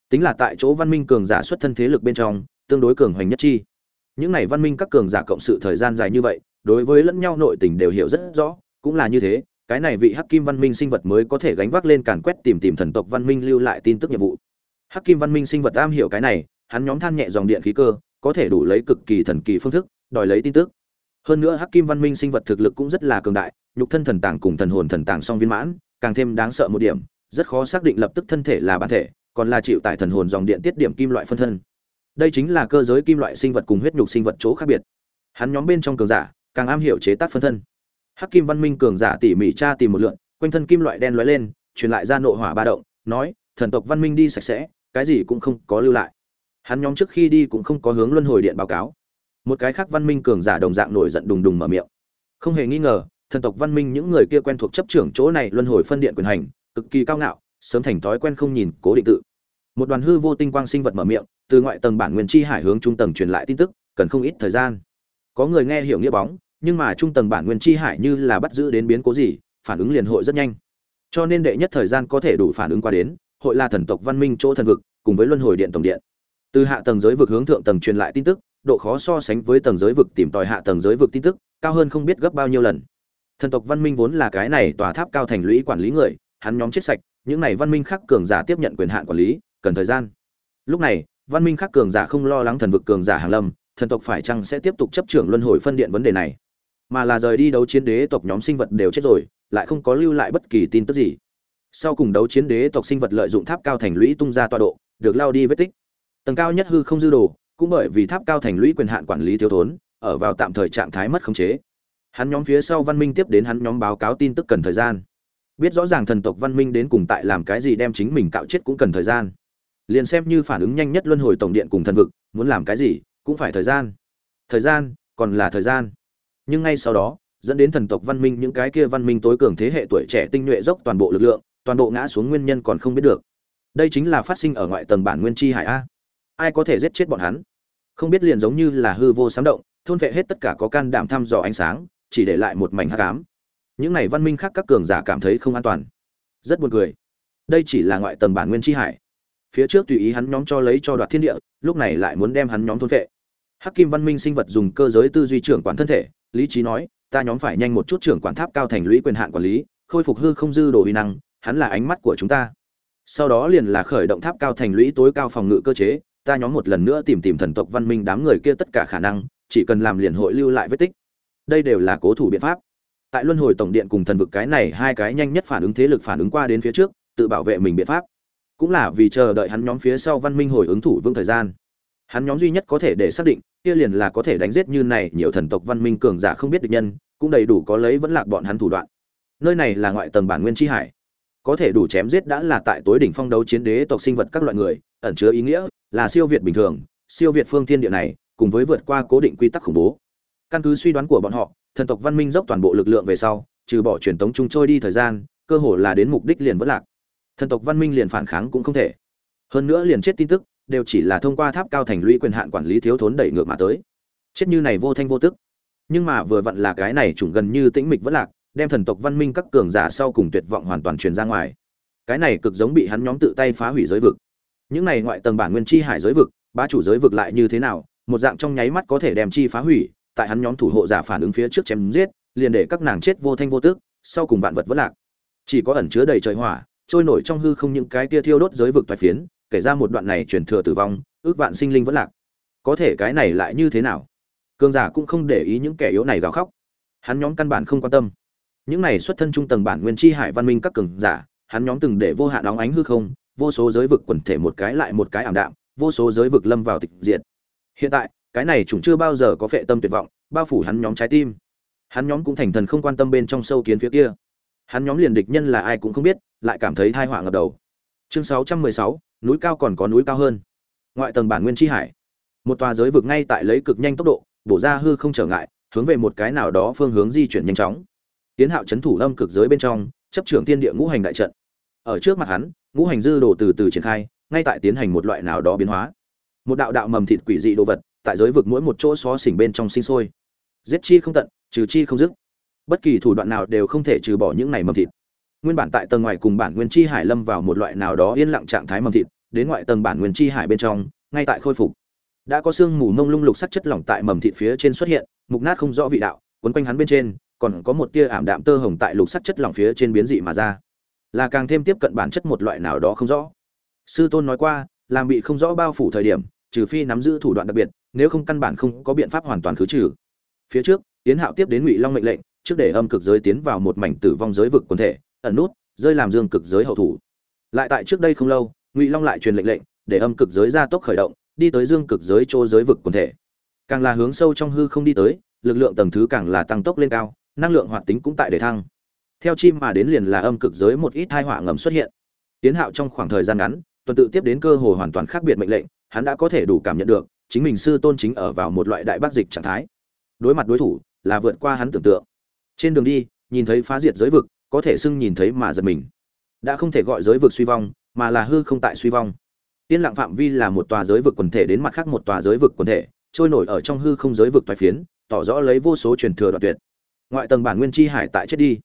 Tính là tại chỗ văn minh cường giả xuất thân thế lực bên trong, tương đối cường hoành nhất chi. Những này văn minh các cường giả cộng sự thời gian dài như vậy, đối với lẫn nhau nội tình đều hiểu rất rõ, cũng là như thế, cái này vị hắc kim văn minh sinh vật mới có thể gánh vác lên càn quét tìm tìm thần tộc văn minh lưu lại tin tức nhiệm vụ. Hắc kim văn minh sinh vật am hiểu cái này, hắn nhóm than nhẹ dòng điện khí cơ có thể đủ lấy cực kỳ thần kỳ phương thức, đòi lấy tin tức. Hơn nữa hắc kim văn minh sinh vật thực lực cũng rất là cường đại, nhục thân thần tàng cùng thần hồn thần tàng song viên mãn, càng thêm đáng sợ một điểm, rất khó xác định lập tức thân thể là bản thể, còn là chịu tại thần hồn dòng điện tiết điểm kim loại phân thân. Đây chính là cơ giới kim loại sinh vật cùng huyết nhục sinh vật chỗ khác biệt. Hắn nhóm bên trong cường giả, càng am hiểu chế tác phân thân. Hắc kim văn minh cường giả tỉ mỉ tra tìm một lượn, quanh thân kim loại đen lóe lên, truyền lại ra nộ hỏa ba động, nói, thần tộc văn minh đi sạch sẽ, cái gì cũng không có lưu lại hắn nhóm trước khi đi cũng không có hướng luân hồi điện báo cáo. Một cái khác văn minh cường giả đồng dạng nổi giận đùng đùng mở miệng. Không hề nghi ngờ, thần tộc văn minh những người kia quen thuộc chấp trưởng chỗ này luân hồi phân điện quyền hành, cực kỳ cao ngạo, sớm thành thói quen không nhìn cố định tự. Một đoàn hư vô tinh quang sinh vật mở miệng, từ ngoại tầng bản nguyên chi hải hướng trung tầng truyền lại tin tức, cần không ít thời gian. Có người nghe hiểu nghĩa bóng, nhưng mà trung tầng bản nguyên chi hải như là bắt giữ đến biến cố gì, phản ứng liền hội rất nhanh. Cho nên đệ nhất thời gian có thể đủ phản ứng qua đến, hội là thần tộc văn minh chỗ thần vực, cùng với luân hồi điện tổng điện từ hạ tầng giới vực hướng thượng tầng truyền lại tin tức, độ khó so sánh với tầng giới vực tìm tòi hạ tầng giới vực tin tức, cao hơn không biết gấp bao nhiêu lần. Thần tộc văn minh vốn là cái này tòa tháp cao thành lũy quản lý người, hắn nhóm chết sạch, những này văn minh khác cường giả tiếp nhận quyền hạn quản lý, cần thời gian. Lúc này, văn minh khác cường giả không lo lắng thần vực cường giả hàng lâm, thần tộc phải chăng sẽ tiếp tục chấp trưởng luân hồi phân điện vấn đề này? Mà là rời đi đấu chiến đế tộc nhóm sinh vật đều chết rồi, lại không có lưu lại bất kỳ tin tức gì. Sau cùng đấu chiến đế tộc sinh vật lợi dụng tháp cao thành lũy tung ra tọa độ, được lao đi vết tích tầng cao nhất hư không dư đồ, cũng bởi vì tháp cao thành lũy quyền hạn quản lý thiếu thốn, ở vào tạm thời trạng thái mất khống chế. Hắn nhóm phía sau văn minh tiếp đến hắn nhóm báo cáo tin tức cần thời gian. Biết rõ ràng thần tộc văn minh đến cùng tại làm cái gì đem chính mình cạo chết cũng cần thời gian. Liền xem như phản ứng nhanh nhất luân hồi tổng điện cùng thần vực, muốn làm cái gì, cũng phải thời gian. Thời gian, còn là thời gian. Nhưng ngay sau đó, dẫn đến thần tộc văn minh những cái kia văn minh tối cường thế hệ tuổi trẻ tinh nhuệ dốc toàn bộ lực lượng, toàn bộ ngã xuống nguyên nhân còn không biết được. Đây chính là phát sinh ở ngoại tầng bản nguyên chi hải a ai có thể giết chết bọn hắn? Không biết liền giống như là hư vô sám động, thôn vệ hết tất cả có can đảm thăm dò ánh sáng, chỉ để lại một mảnh hắc ám. Những này văn minh khác các cường giả cảm thấy không an toàn. Rất buồn cười. Đây chỉ là ngoại tầng bản nguyên chi hải. Phía trước tùy ý hắn nhóm cho lấy cho đoạt thiên địa, lúc này lại muốn đem hắn nhóm thôn vệ. Hắc kim văn minh sinh vật dùng cơ giới tư duy trưởng quản thân thể, lý trí nói, ta nhóm phải nhanh một chút trưởng quản tháp cao thành lũy quyền hạn quản lý, khôi phục hư không dư đồ uy năng, hắn là ánh mắt của chúng ta. Sau đó liền là khởi động tháp cao thành lũy tối cao phòng ngự cơ chế ta nhóm một lần nữa tìm tìm thần tộc văn minh đám người kia tất cả khả năng, chỉ cần làm liền hội lưu lại vết tích. Đây đều là cố thủ biện pháp. Tại luân hồi tổng điện cùng thần vực cái này hai cái nhanh nhất phản ứng thế lực phản ứng qua đến phía trước, tự bảo vệ mình biện pháp. Cũng là vì chờ đợi hắn nhóm phía sau văn minh hồi ứng thủ vương thời gian. Hắn nhóm duy nhất có thể để xác định, kia liền là có thể đánh giết như này nhiều thần tộc văn minh cường giả không biết địch nhân, cũng đầy đủ có lấy vẫn lạc bọn hắn thủ đoạn. Nơi này là ngoại tầng bản nguyên tri hải. Có thể đủ chém giết đã là tại tối đỉnh phong đấu chiến đế tộc sinh vật các loại người, ẩn chứa ý nghĩa là siêu việt bình thường, siêu việt phương thiên địa này, cùng với vượt qua cố định quy tắc khủng bố. Căn cứ suy đoán của bọn họ, thần tộc văn minh dốc toàn bộ lực lượng về sau, trừ bỏ truyền tống chung trôi đi thời gian, cơ hồ là đến mục đích liền vẫn lạc. Thần tộc văn minh liền phản kháng cũng không thể. Hơn nữa liền chết tin tức, đều chỉ là thông qua tháp cao thành lũy quyền hạn quản lý thiếu thốn đẩy ngược mà tới. Chết như này vô thanh vô tức. Nhưng mà vừa vặn là cái này chủng gần như tĩnh mịch vẫn lạc, đem thần tộc văn minh các cường giả sau cùng tuyệt vọng hoàn toàn truyền ra ngoài. Cái này cực giống bị hắn nhóm tự tay phá hủy giới vực những này ngoại tầng bản nguyên chi hải giới vực, bá chủ giới vực lại như thế nào, một dạng trong nháy mắt có thể đem chi phá hủy, tại hắn nhóm thủ hộ giả phản ứng phía trước chém giết, liền để các nàng chết vô thanh vô tức, sau cùng vạn vật vất lạc. Chỉ có ẩn chứa đầy trời hỏa, trôi nổi trong hư không những cái tia thiêu đốt giới vực toái phiến, kể ra một đoạn này truyền thừa tử vong, ước vạn sinh linh vẫn lạc. Có thể cái này lại như thế nào? Cường giả cũng không để ý những kẻ yếu này gào khóc. Hắn nhóm căn bản không quan tâm. Những này xuất thân trung tầng bản nguyên chi hải văn minh các cường giả, hắn nhóm từng để vô hạn óng ánh hư không vô số giới vực quần thể một cái lại một cái ảm đạm vô số giới vực lâm vào tịch diệt. Hiện tại cái này chúng chưa bao giờ có phệ tâm tuyệt vọng bao phủ hắn nhóm trái tim. Hắn nhóm cũng thành thần không quan tâm bên trong sâu kiến phía kia. Hắn nhóm liền địch nhân là ai cũng không biết lại cảm thấy thai họa ngập đầu. Chương 616, núi cao còn có núi cao hơn. Ngoại tầng bản nguyên chi hải. Một tòa giới vực ngay tại lấy cực nhanh tốc độ bổ ra hư không trở ngại hướng về một cái nào đó phương hướng di chuyển nhanh chóng. Tiến hạo chấn thủ lâm cực giới bên trong chấp trưởng tiên địa ngũ hành đại trận ở trước mặt hắn, ngũ hành dư đồ từ từ triển khai, ngay tại tiến hành một loại nào đó biến hóa. Một đạo đạo mầm thịt quỷ dị đồ vật, tại giới vực mỗi một chỗ xó xỉnh bên trong sinh sôi. Giết chi không tận, trừ chi không dứt. Bất kỳ thủ đoạn nào đều không thể trừ bỏ những này mầm thịt. Nguyên bản tại tầng ngoài cùng bản nguyên chi hải lâm vào một loại nào đó yên lặng trạng thái mầm thịt, đến ngoại tầng bản nguyên chi hải bên trong, ngay tại khôi phục. Đã có sương mù mông lung lục sắc chất lỏng tại mầm thịt phía trên xuất hiện, mục nát không rõ vị đạo, quấn quanh hắn bên trên, còn có một tia ảm đạm tơ hồng tại lục sắc chất lỏng phía trên biến dị mà ra là càng thêm tiếp cận bản chất một loại nào đó không rõ. Sư tôn nói qua, làm bị không rõ bao phủ thời điểm, trừ phi nắm giữ thủ đoạn đặc biệt, nếu không căn bản không có biện pháp hoàn toàn khứ trừ. Phía trước tiến hạo tiếp đến ngụy long mệnh lệnh, trước để âm cực giới tiến vào một mảnh tử vong giới vực quần thể, ẩn nút, rơi làm dương cực giới hậu thủ. Lại tại trước đây không lâu, ngụy long lại truyền lệnh lệnh, để âm cực giới ra tốc khởi động, đi tới dương cực giới chỗ giới vực quần thể. Càng là hướng sâu trong hư không đi tới, lực lượng tầng thứ càng là tăng tốc lên cao, năng lượng hoạt tính cũng tại để thăng theo chim mà đến liền là âm cực giới một ít tai họa ngầm xuất hiện. Tiến hạo trong khoảng thời gian ngắn, tuần tự tiếp đến cơ hồ hoàn toàn khác biệt mệnh lệnh, hắn đã có thể đủ cảm nhận được, chính mình sư tôn chính ở vào một loại đại bác dịch trạng thái. Đối mặt đối thủ, là vượt qua hắn tưởng tượng. Trên đường đi, nhìn thấy phá diệt giới vực, có thể xưng nhìn thấy mà giật mình. Đã không thể gọi giới vực suy vong, mà là hư không tại suy vong. Tiên lặng phạm vi là một tòa giới vực quần thể đến mặt khác một tòa giới vực quần thể, trôi nổi ở trong hư không giới vực toái phiến, tỏ rõ lấy vô số truyền thừa đoạn tuyệt. Ngoại tầng bản nguyên chi hải tại chết đi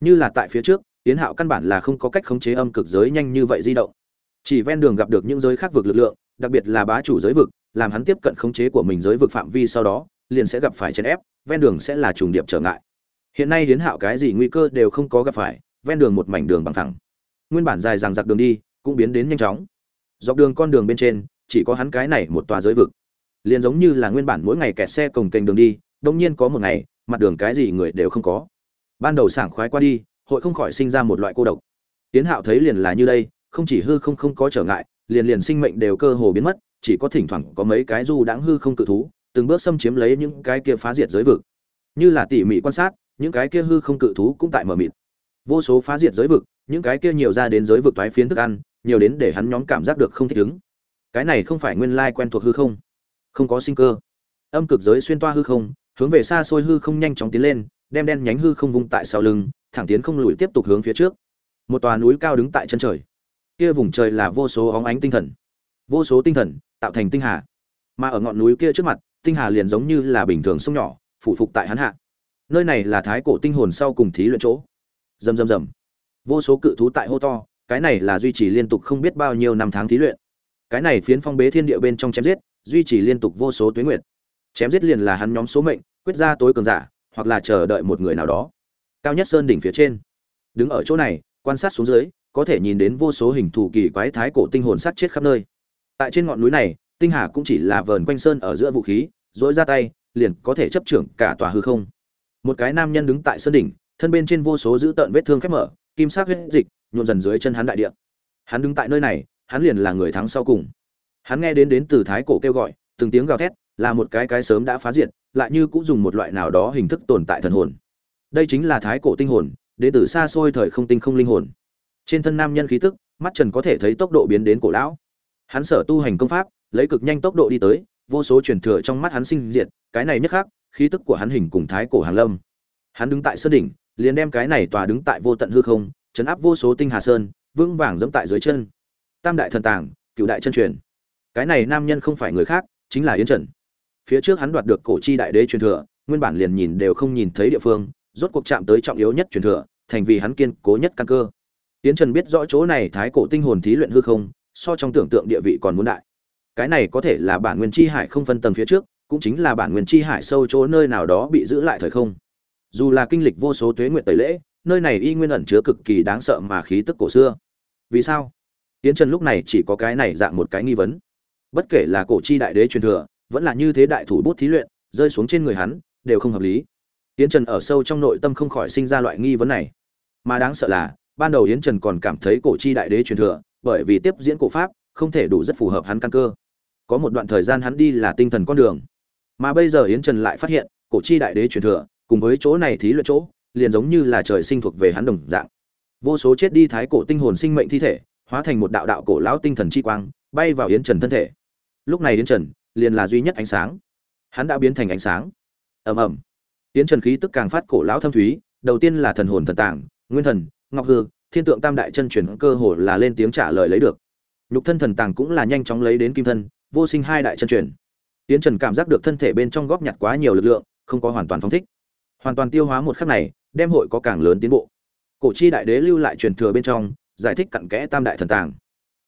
như là tại phía trước tiến hạo căn bản là không có cách khống chế âm cực giới nhanh như vậy di động. Chỉ ven đường gặp được những giới khác vực lực lượng, đặc biệt là bá chủ giới vực, làm hắn tiếp cận khống chế của mình giới vực phạm vi sau đó, liền sẽ gặp phải chèn ép, ven đường sẽ là trùng điệp trở ngại. Hiện nay hiến hạo cái gì nguy cơ đều không có gặp phải, ven đường một mảnh đường bằng thẳng nguyên bản dài dằng dặc đường đi, cũng biến đến nhanh chóng. Dọc đường con đường bên trên, chỉ có hắn cái này một tòa giới vực. Liền giống như là nguyên bản mỗi ngày kẹt xe cồng kềnh đường đi đông nhiên có một ngày, mặt đường cái gì người đều không có ban đầu sảng khoái qua đi, hội không khỏi sinh ra một loại cô độc. Tiến hạo thấy liền là như đây, không chỉ hư không không có trở ngại, liền liền sinh mệnh đều cơ hồ biến mất, chỉ có thỉnh thoảng có mấy cái du đãng hư không cự thú, từng bước xâm chiếm lấy những cái kia phá diệt giới vực. Như là tỉ mỉ quan sát, những cái kia hư không cự thú cũng tại mở mịt. Vô số phá diệt giới vực, những cái kia nhiều ra đến giới vực toái phiến thức ăn, nhiều đến để hắn nhóm cảm giác được không thích ứng. Cái này không phải nguyên lai quen thuộc hư không. Không có sinh cơ. Âm cực giới xuyên toa hư không, hướng về xa xôi hư không nhanh chóng tiến lên đem đen nhánh hư không vung tại sau lưng, thẳng tiến không lùi tiếp tục hướng phía trước. Một tòa núi cao đứng tại chân trời. Kia vùng trời là vô số óng ánh tinh thần. Vô số tinh thần tạo thành tinh hà. Mà ở ngọn núi kia trước mặt, tinh hà liền giống như là bình thường sông nhỏ phụ phục tại hắn hạ. Nơi này là thái cổ tinh hồn sau cùng thí luyện chỗ. Rầm rầm rầm. Vô số cự thú tại hô to, cái này là duy trì liên tục không biết bao nhiêu năm tháng thí luyện. Cái này phiến phong bế thiên địa bên trong chém giết, duy trì liên tục vô số tuyến nguyệt. Chém giết liền là hắn nhóm số mệnh, quyết ra tối cường giả hoặc là chờ đợi một người nào đó. Cao nhất sơn đỉnh phía trên. Đứng ở chỗ này, quan sát xuống dưới, có thể nhìn đến vô số hình thù kỳ quái thái cổ tinh hồn sát chết khắp nơi. Tại trên ngọn núi này, tinh hà cũng chỉ là vờn quanh sơn ở giữa vũ khí dỗi ra tay, liền có thể chấp trưởng cả tòa hư không. Một cái nam nhân đứng tại sơn đỉnh, thân bên trên vô số dữ tợn vết thương khép mở, kim sắc huyết dịch, nhuộm dần dưới chân hắn đại địa. Hắn đứng tại nơi này, hắn liền là người thắng sau cùng. Hắn nghe đến đến từ thái cổ kêu gọi, từng tiếng gào thét là một cái cái sớm đã phá diệt, lại như cũng dùng một loại nào đó hình thức tồn tại thần hồn. Đây chính là thái cổ tinh hồn đến từ xa xôi thời không tinh không linh hồn. Trên thân nam nhân khí tức, mắt trần có thể thấy tốc độ biến đến cổ lão. Hắn sở tu hành công pháp, lấy cực nhanh tốc độ đi tới, vô số truyền thừa trong mắt hắn sinh diệt, cái này nhất khác khí tức của hắn hình cùng thái cổ hàng lâm. Hắn đứng tại sơn đỉnh, liền đem cái này tòa đứng tại vô tận hư không, chấn áp vô số tinh hà sơn, vững vàng dẫm tại dưới chân. Tam đại thần tàng cửu đại chân truyền. Cái này nam nhân không phải người khác, chính là yến trần phía trước hắn đoạt được cổ chi đại đế truyền thừa, nguyên bản liền nhìn đều không nhìn thấy địa phương, rốt cuộc chạm tới trọng yếu nhất truyền thừa, thành vì hắn kiên cố nhất căn cơ. Tiến trần biết rõ chỗ này thái cổ tinh hồn thí luyện hư không, so trong tưởng tượng địa vị còn muốn đại. Cái này có thể là bản nguyên chi hải không phân tầng phía trước, cũng chính là bản nguyên chi hải sâu chỗ nơi nào đó bị giữ lại thời không. Dù là kinh lịch vô số tuế nguyện tẩy lễ, nơi này y nguyên ẩn chứa cực kỳ đáng sợ mà khí tức cổ xưa. Vì sao? Tiến trần lúc này chỉ có cái này dạng một cái nghi vấn. Bất kể là cổ chi đại đế truyền thừa vẫn là như thế đại thủ bút thí luyện, rơi xuống trên người hắn, đều không hợp lý. Yến trần ở sâu trong nội tâm không khỏi sinh ra loại nghi vấn này. Mà đáng sợ là, ban đầu yến trần còn cảm thấy cổ chi đại đế truyền thừa, bởi vì tiếp diễn cổ pháp, không thể đủ rất phù hợp hắn căn cơ. Có một đoạn thời gian hắn đi là tinh thần con đường. Mà bây giờ yến trần lại phát hiện, cổ chi đại đế truyền thừa, cùng với chỗ này thí luyện chỗ, liền giống như là trời sinh thuộc về hắn đồng dạng. Vô số chết đi thái cổ tinh hồn sinh mệnh thi thể, hóa thành một đạo đạo cổ lão tinh thần chi quang, bay vào yến trần thân thể. Lúc này yến trần liền là duy nhất ánh sáng. Hắn đã biến thành ánh sáng. Ầm ầm. Tiến trần khí tức càng phát cổ lão thâm thúy, đầu tiên là thần hồn thần tàng nguyên thần, ngọc hư, thiên tượng tam đại chân truyền cơ hồ là lên tiếng trả lời lấy được. Nhục thân thần tàng cũng là nhanh chóng lấy đến kim thân, vô sinh hai đại chân truyền. Tiến trần cảm giác được thân thể bên trong góp nhặt quá nhiều lực lượng, không có hoàn toàn phóng thích. Hoàn toàn tiêu hóa một khắc này, đem hội có càng lớn tiến bộ. Cổ chi đại đế lưu lại truyền thừa bên trong, giải thích cặn kẽ tam đại thần tàng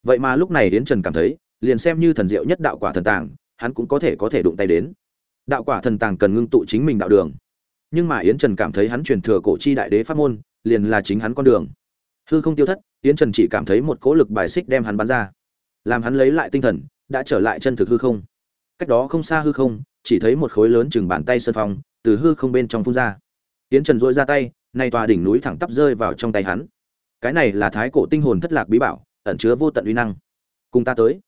vậy mà lúc này yến trần cảm thấy, liền xem như thần diệu nhất đạo quả thần tàng hắn cũng có thể có thể đụng tay đến. Đạo quả thần tàng cần ngưng tụ chính mình đạo đường. Nhưng mà yến trần cảm thấy hắn truyền thừa cổ chi đại đế pháp môn, liền là chính hắn con đường. Hư không tiêu thất, yến trần chỉ cảm thấy một cỗ lực bài xích đem hắn bắn ra. Làm hắn lấy lại tinh thần, đã trở lại chân thực hư không. Cách đó không xa hư không, chỉ thấy một khối lớn chừng bàn tay sơn phong, từ hư không bên trong phun ra. Yến trần dội ra tay, nay tòa đỉnh núi thẳng tắp rơi vào trong tay hắn. Cái này là thái cổ tinh hồn thất lạc bí bảo, ẩn chứa vô tận uy năng. Cùng ta tới.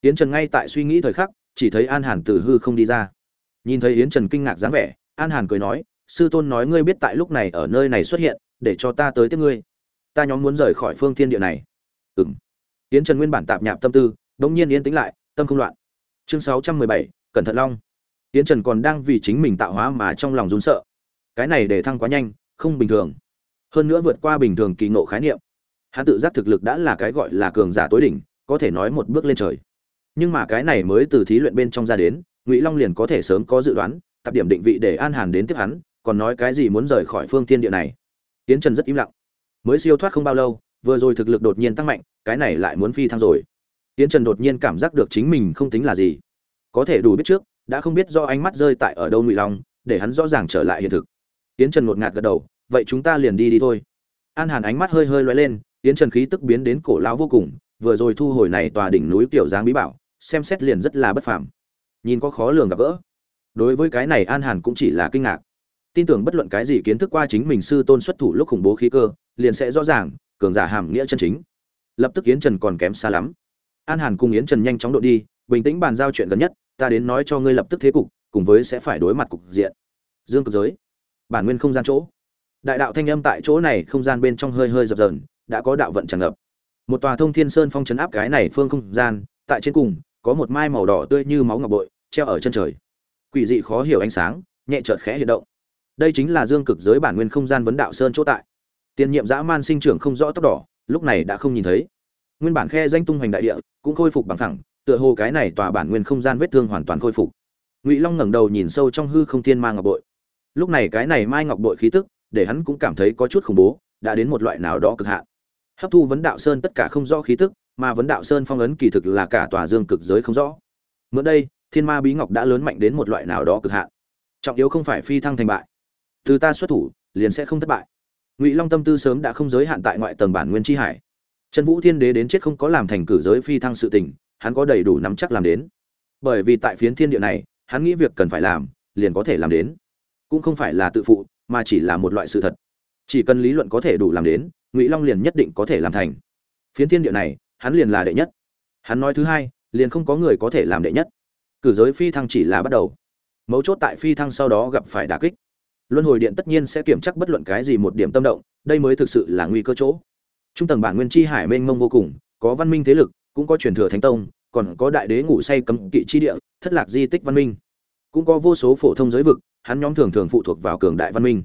Yến trần ngay tại suy nghĩ thời khắc chỉ thấy an hàn từ hư không đi ra. Nhìn thấy yến trần kinh ngạc dáng vẻ, an hàn cười nói, sư tôn nói ngươi biết tại lúc này ở nơi này xuất hiện, để cho ta tới tiếp ngươi. Ta nhóm muốn rời khỏi phương thiên địa này. Ừ m yến trần nguyên bản tạp nhạp tâm tư đ ỗ n g nhiên yến tính lại, tâm không loạn. Chương sáu trăm mười bảy, cẩn thận long. Yến trần còn đang vì chính mình tạo hóa mà trong lòng rún sợ. Cái này để thăng quá nhanh, không bình thường. Hơn nữa vượt qua bình thường kỳ ngộ khái niệm. Hắn tự giác thực lực đã là cái gọi là cường giả tối đỉnh, có thể nói một bước lên trời nhưng mà cái này mới từ thí luyện bên trong ra đến, ngụy long liền có thể sớm có dự đoán, tập điểm định vị để an hàn đến tiếp hắn, còn nói cái gì muốn rời khỏi phương thiên địa này. Tiến trần rất im lặng. Mới siêu thoát không bao lâu, vừa rồi thực lực đột nhiên tăng mạnh, cái này lại muốn phi thăng rồi. Tiến trần đột nhiên cảm giác được chính mình không tính là gì. Có thể đủ biết trước, đã không biết do ánh mắt rơi tại ở đâu ngụy long, để hắn rõ ràng trở lại hiện thực. Tiến trần ngột ngạt gật đầu, vậy chúng ta liền đi đi thôi. An hàn ánh mắt hơi hơi loay lên tiến trần khí tức biến đến cổ lão vô cùng, vừa rồi thu hồi này tòa đỉnh núi kiểu dáng bí bảo xem xét liền rất là bất phàm. Nhìn có khó lường gặp gỡ. Đối với cái này an hàn cũng chỉ là kinh ngạc. Tin tưởng bất luận cái gì kiến thức qua chính mình sư tôn xuất thủ lúc khủng bố khí cơ, liền sẽ rõ ràng, cường giả hàm nghĩa chân chính. Lập tức yến trần còn kém xa lắm. An hàn cùng yến trần nhanh chóng đội đi, bình tĩnh bàn giao chuyện gần nhất, ta đến nói cho ngươi lập tức thế cục, cùng với sẽ phải đối mặt cục diện. Dương cực giới. Bản nguyên không gian chỗ. Đại đạo thanh âm tại chỗ này không gian bên trong hơi hơi dập dờn, đã có đạo vận tràn ngập. Một tòa thông thiên sơn phong chấn áp cái này phương không gian, tại trên cùng có một mai màu đỏ tươi như máu ngọc bội, treo ở chân trời. Quỷ dị khó hiểu ánh sáng, nhẹ chợt khẽ hiện động. Đây chính là dương cực giới bản nguyên không gian vấn đạo sơn chỗ tại. Tiền nhiệm dã man sinh trưởng không rõ tóc đỏ, lúc này đã không nhìn thấy. Nguyên bản khe danh tung hoành đại địa, cũng khôi phục bằng thẳng tựa hồ cái này tòa bản nguyên không gian vết thương hoàn toàn khôi phục. Ngụy long ngẩng đầu nhìn sâu trong hư không thiên ma ngọc bội. Lúc này cái này mai ngọc bội khí tức, để hắn cũng cảm thấy có chút khủng bố, đã đến một loại nào đó cực hạn. Hấp thu vấn đạo sơn tất cả không rõ khí tức mà vấn đạo sơn phong ấn kỳ thực là cả tòa dương cực giới không rõ. Mượn đây, thiên ma bí ngọc đã lớn mạnh đến một loại nào đó cực hạn. Trọng yếu không phải phi thăng thành bại. Từ ta xuất thủ, liền sẽ không thất bại. Ngụy long tâm tư sớm đã không giới hạn tại ngoại tầng bản nguyên tri hải. Trần vũ thiên đế đến chết không có làm thành cử giới phi thăng sự tình, hắn có đầy đủ nắm chắc làm đến. Bởi vì tại phiến thiên địa này, hắn nghĩ việc cần phải làm, liền có thể làm đến. Cũng không phải là tự phụ, mà chỉ là một loại sự thật. Chỉ cần lý luận có thể đủ làm đến, ngụy long liền nhất định có thể làm thành. Phiến thiên địa này hắn liền là đệ nhất. Hắn nói thứ hai, liền không có người có thể làm đệ nhất. Cử giới phi thăng chỉ là bắt đầu. Mấu chốt tại phi thăng sau đó gặp phải đà kích. Luân hồi điện tất nhiên sẽ kiểm chắc bất luận cái gì một điểm tâm động, đây mới thực sự là nguy cơ chỗ. Trung tầng bản nguyên chi hải mênh mông vô cùng, có văn minh thế lực, cũng có truyền thừa thánh tông, còn có đại đế ngủ say cấm kỵ chi địa, thất lạc di tích văn minh. Cũng có vô số phổ thông giới vực, hắn nhóm thường thường phụ thuộc vào cường đại văn minh.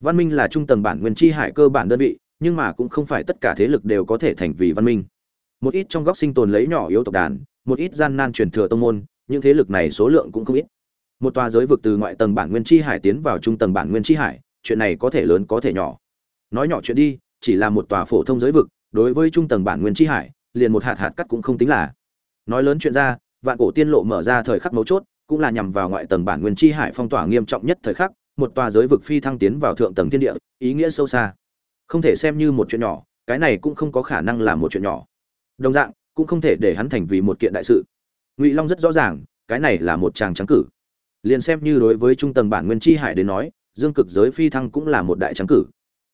Văn minh là trung tầng bản nguyên chi hải cơ bản đơn vị, nhưng mà cũng không phải tất cả thế lực đều có thể thành vì văn minh một ít trong góc sinh tồn lấy nhỏ yếu tộc đàn, một ít gian nan truyền thừa tông môn, những thế lực này số lượng cũng không ít. Một tòa giới vực từ ngoại tầng bản nguyên chi hải tiến vào trung tầng bản nguyên chi hải, chuyện này có thể lớn có thể nhỏ. Nói nhỏ chuyện đi, chỉ là một tòa phổ thông giới vực, đối với trung tầng bản nguyên chi hải, liền một hạt hạt cắt cũng không tính là. Nói lớn chuyện ra, vạn cổ tiên lộ mở ra thời khắc mấu chốt, cũng là nhằm vào ngoại tầng bản nguyên chi hải phong tỏa nghiêm trọng nhất thời khắc, một tòa giới vực phi thăng tiến vào thượng tầng thiên địa, ý nghĩa sâu xa. Không thể xem như một chuyện nhỏ, cái này cũng không có khả năng là một chuyện nhỏ đồng dạng, cũng không thể để hắn thành vì một kiện đại sự. Ngụy long rất rõ ràng, cái này là một tràng trắng cử. Liền xem như đối với trung tầng bản nguyên chi hải đến nói, dương cực giới phi thăng cũng là một đại trắng cử.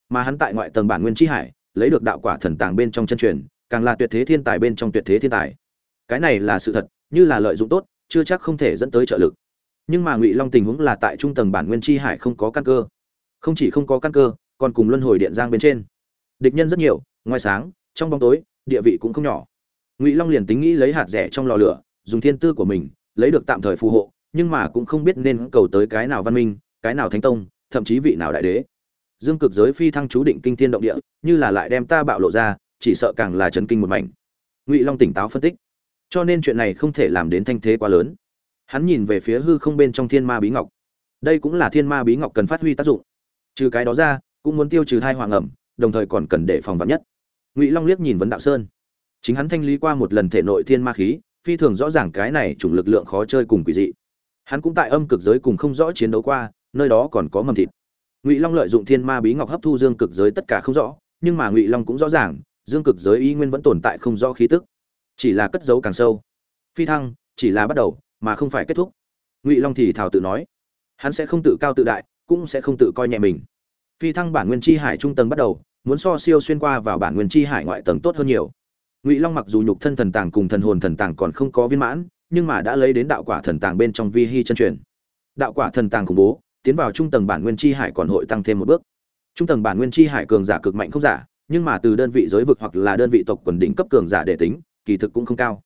Mà hắn tại ngoại tầng bản nguyên chi hải, lấy được đạo quả thần tàng bên trong chân truyền, càng là tuyệt thế thiên tài bên trong tuyệt thế thiên tài. Cái này là sự thật, như là lợi dụng tốt, chưa chắc không thể dẫn tới trợ lực. Nhưng mà ngụy long tình huống là tại trung tầng bản nguyên chi hải không có căn cơ. Không chỉ không có căn cơ, còn cùng luân hồi điện giang bên trên. Địch nhân rất nhiều, ngoài sáng, trong bóng tối địa vị cũng không nhỏ. Ngụy long liền tính nghĩ lấy hạt rẻ trong lò lửa, dùng thiên tư của mình, lấy được tạm thời phù hộ, nhưng mà cũng không biết nên cầu tới cái nào văn minh, cái nào thánh tông, thậm chí vị nào đại đế. Dương cực giới phi thăng chú định kinh thiên động địa, như là lại đem ta bạo lộ ra, chỉ sợ càng là chấn kinh một mảnh. Ngụy long tỉnh táo phân tích. Cho nên chuyện này không thể làm đến thanh thế quá lớn. Hắn nhìn về phía hư không bên trong thiên ma bí ngọc. Đây cũng là thiên ma bí ngọc cần phát huy tác dụng. Trừ cái đó ra, cũng muốn tiêu trừ thai hoàng ẩm, đồng thời còn cần để phòng vắn nhất ngụy long liếc nhìn vấn đạo sơn chính hắn thanh lý qua một lần thể nội thiên ma khí phi thường rõ ràng cái này chủng lực lượng khó chơi cùng quỷ dị hắn cũng tại âm cực giới cùng không rõ chiến đấu qua nơi đó còn có mầm thịt ngụy long lợi dụng thiên ma bí ngọc hấp thu dương cực giới tất cả không rõ nhưng mà ngụy long cũng rõ ràng dương cực giới y nguyên vẫn tồn tại không rõ khí tức chỉ là cất giấu càng sâu phi thăng chỉ là bắt đầu mà không phải kết thúc ngụy long thì thảo tự nói hắn sẽ không tự cao tự đại cũng sẽ không tự coi nhẹ mình phi thăng bản nguyên chi hải trung tầng bắt đầu muốn so siêu xuyên qua vào bản nguyên chi hải ngoại tầng tốt hơn nhiều. Ngụy long mặc dù nhục thân thần tàng cùng thần hồn thần tàng còn không có viên mãn, nhưng mà đã lấy đến đạo quả thần tàng bên trong vi hy chân truyền. Đạo quả thần tàng khủng bố, tiến vào trung tầng bản nguyên chi hải còn hội tăng thêm một bước. Trung tầng bản nguyên chi hải cường giả cực mạnh không giả, nhưng mà từ đơn vị giới vực hoặc là đơn vị tộc quần đỉnh cấp cường giả để tính, kỳ thực cũng không cao.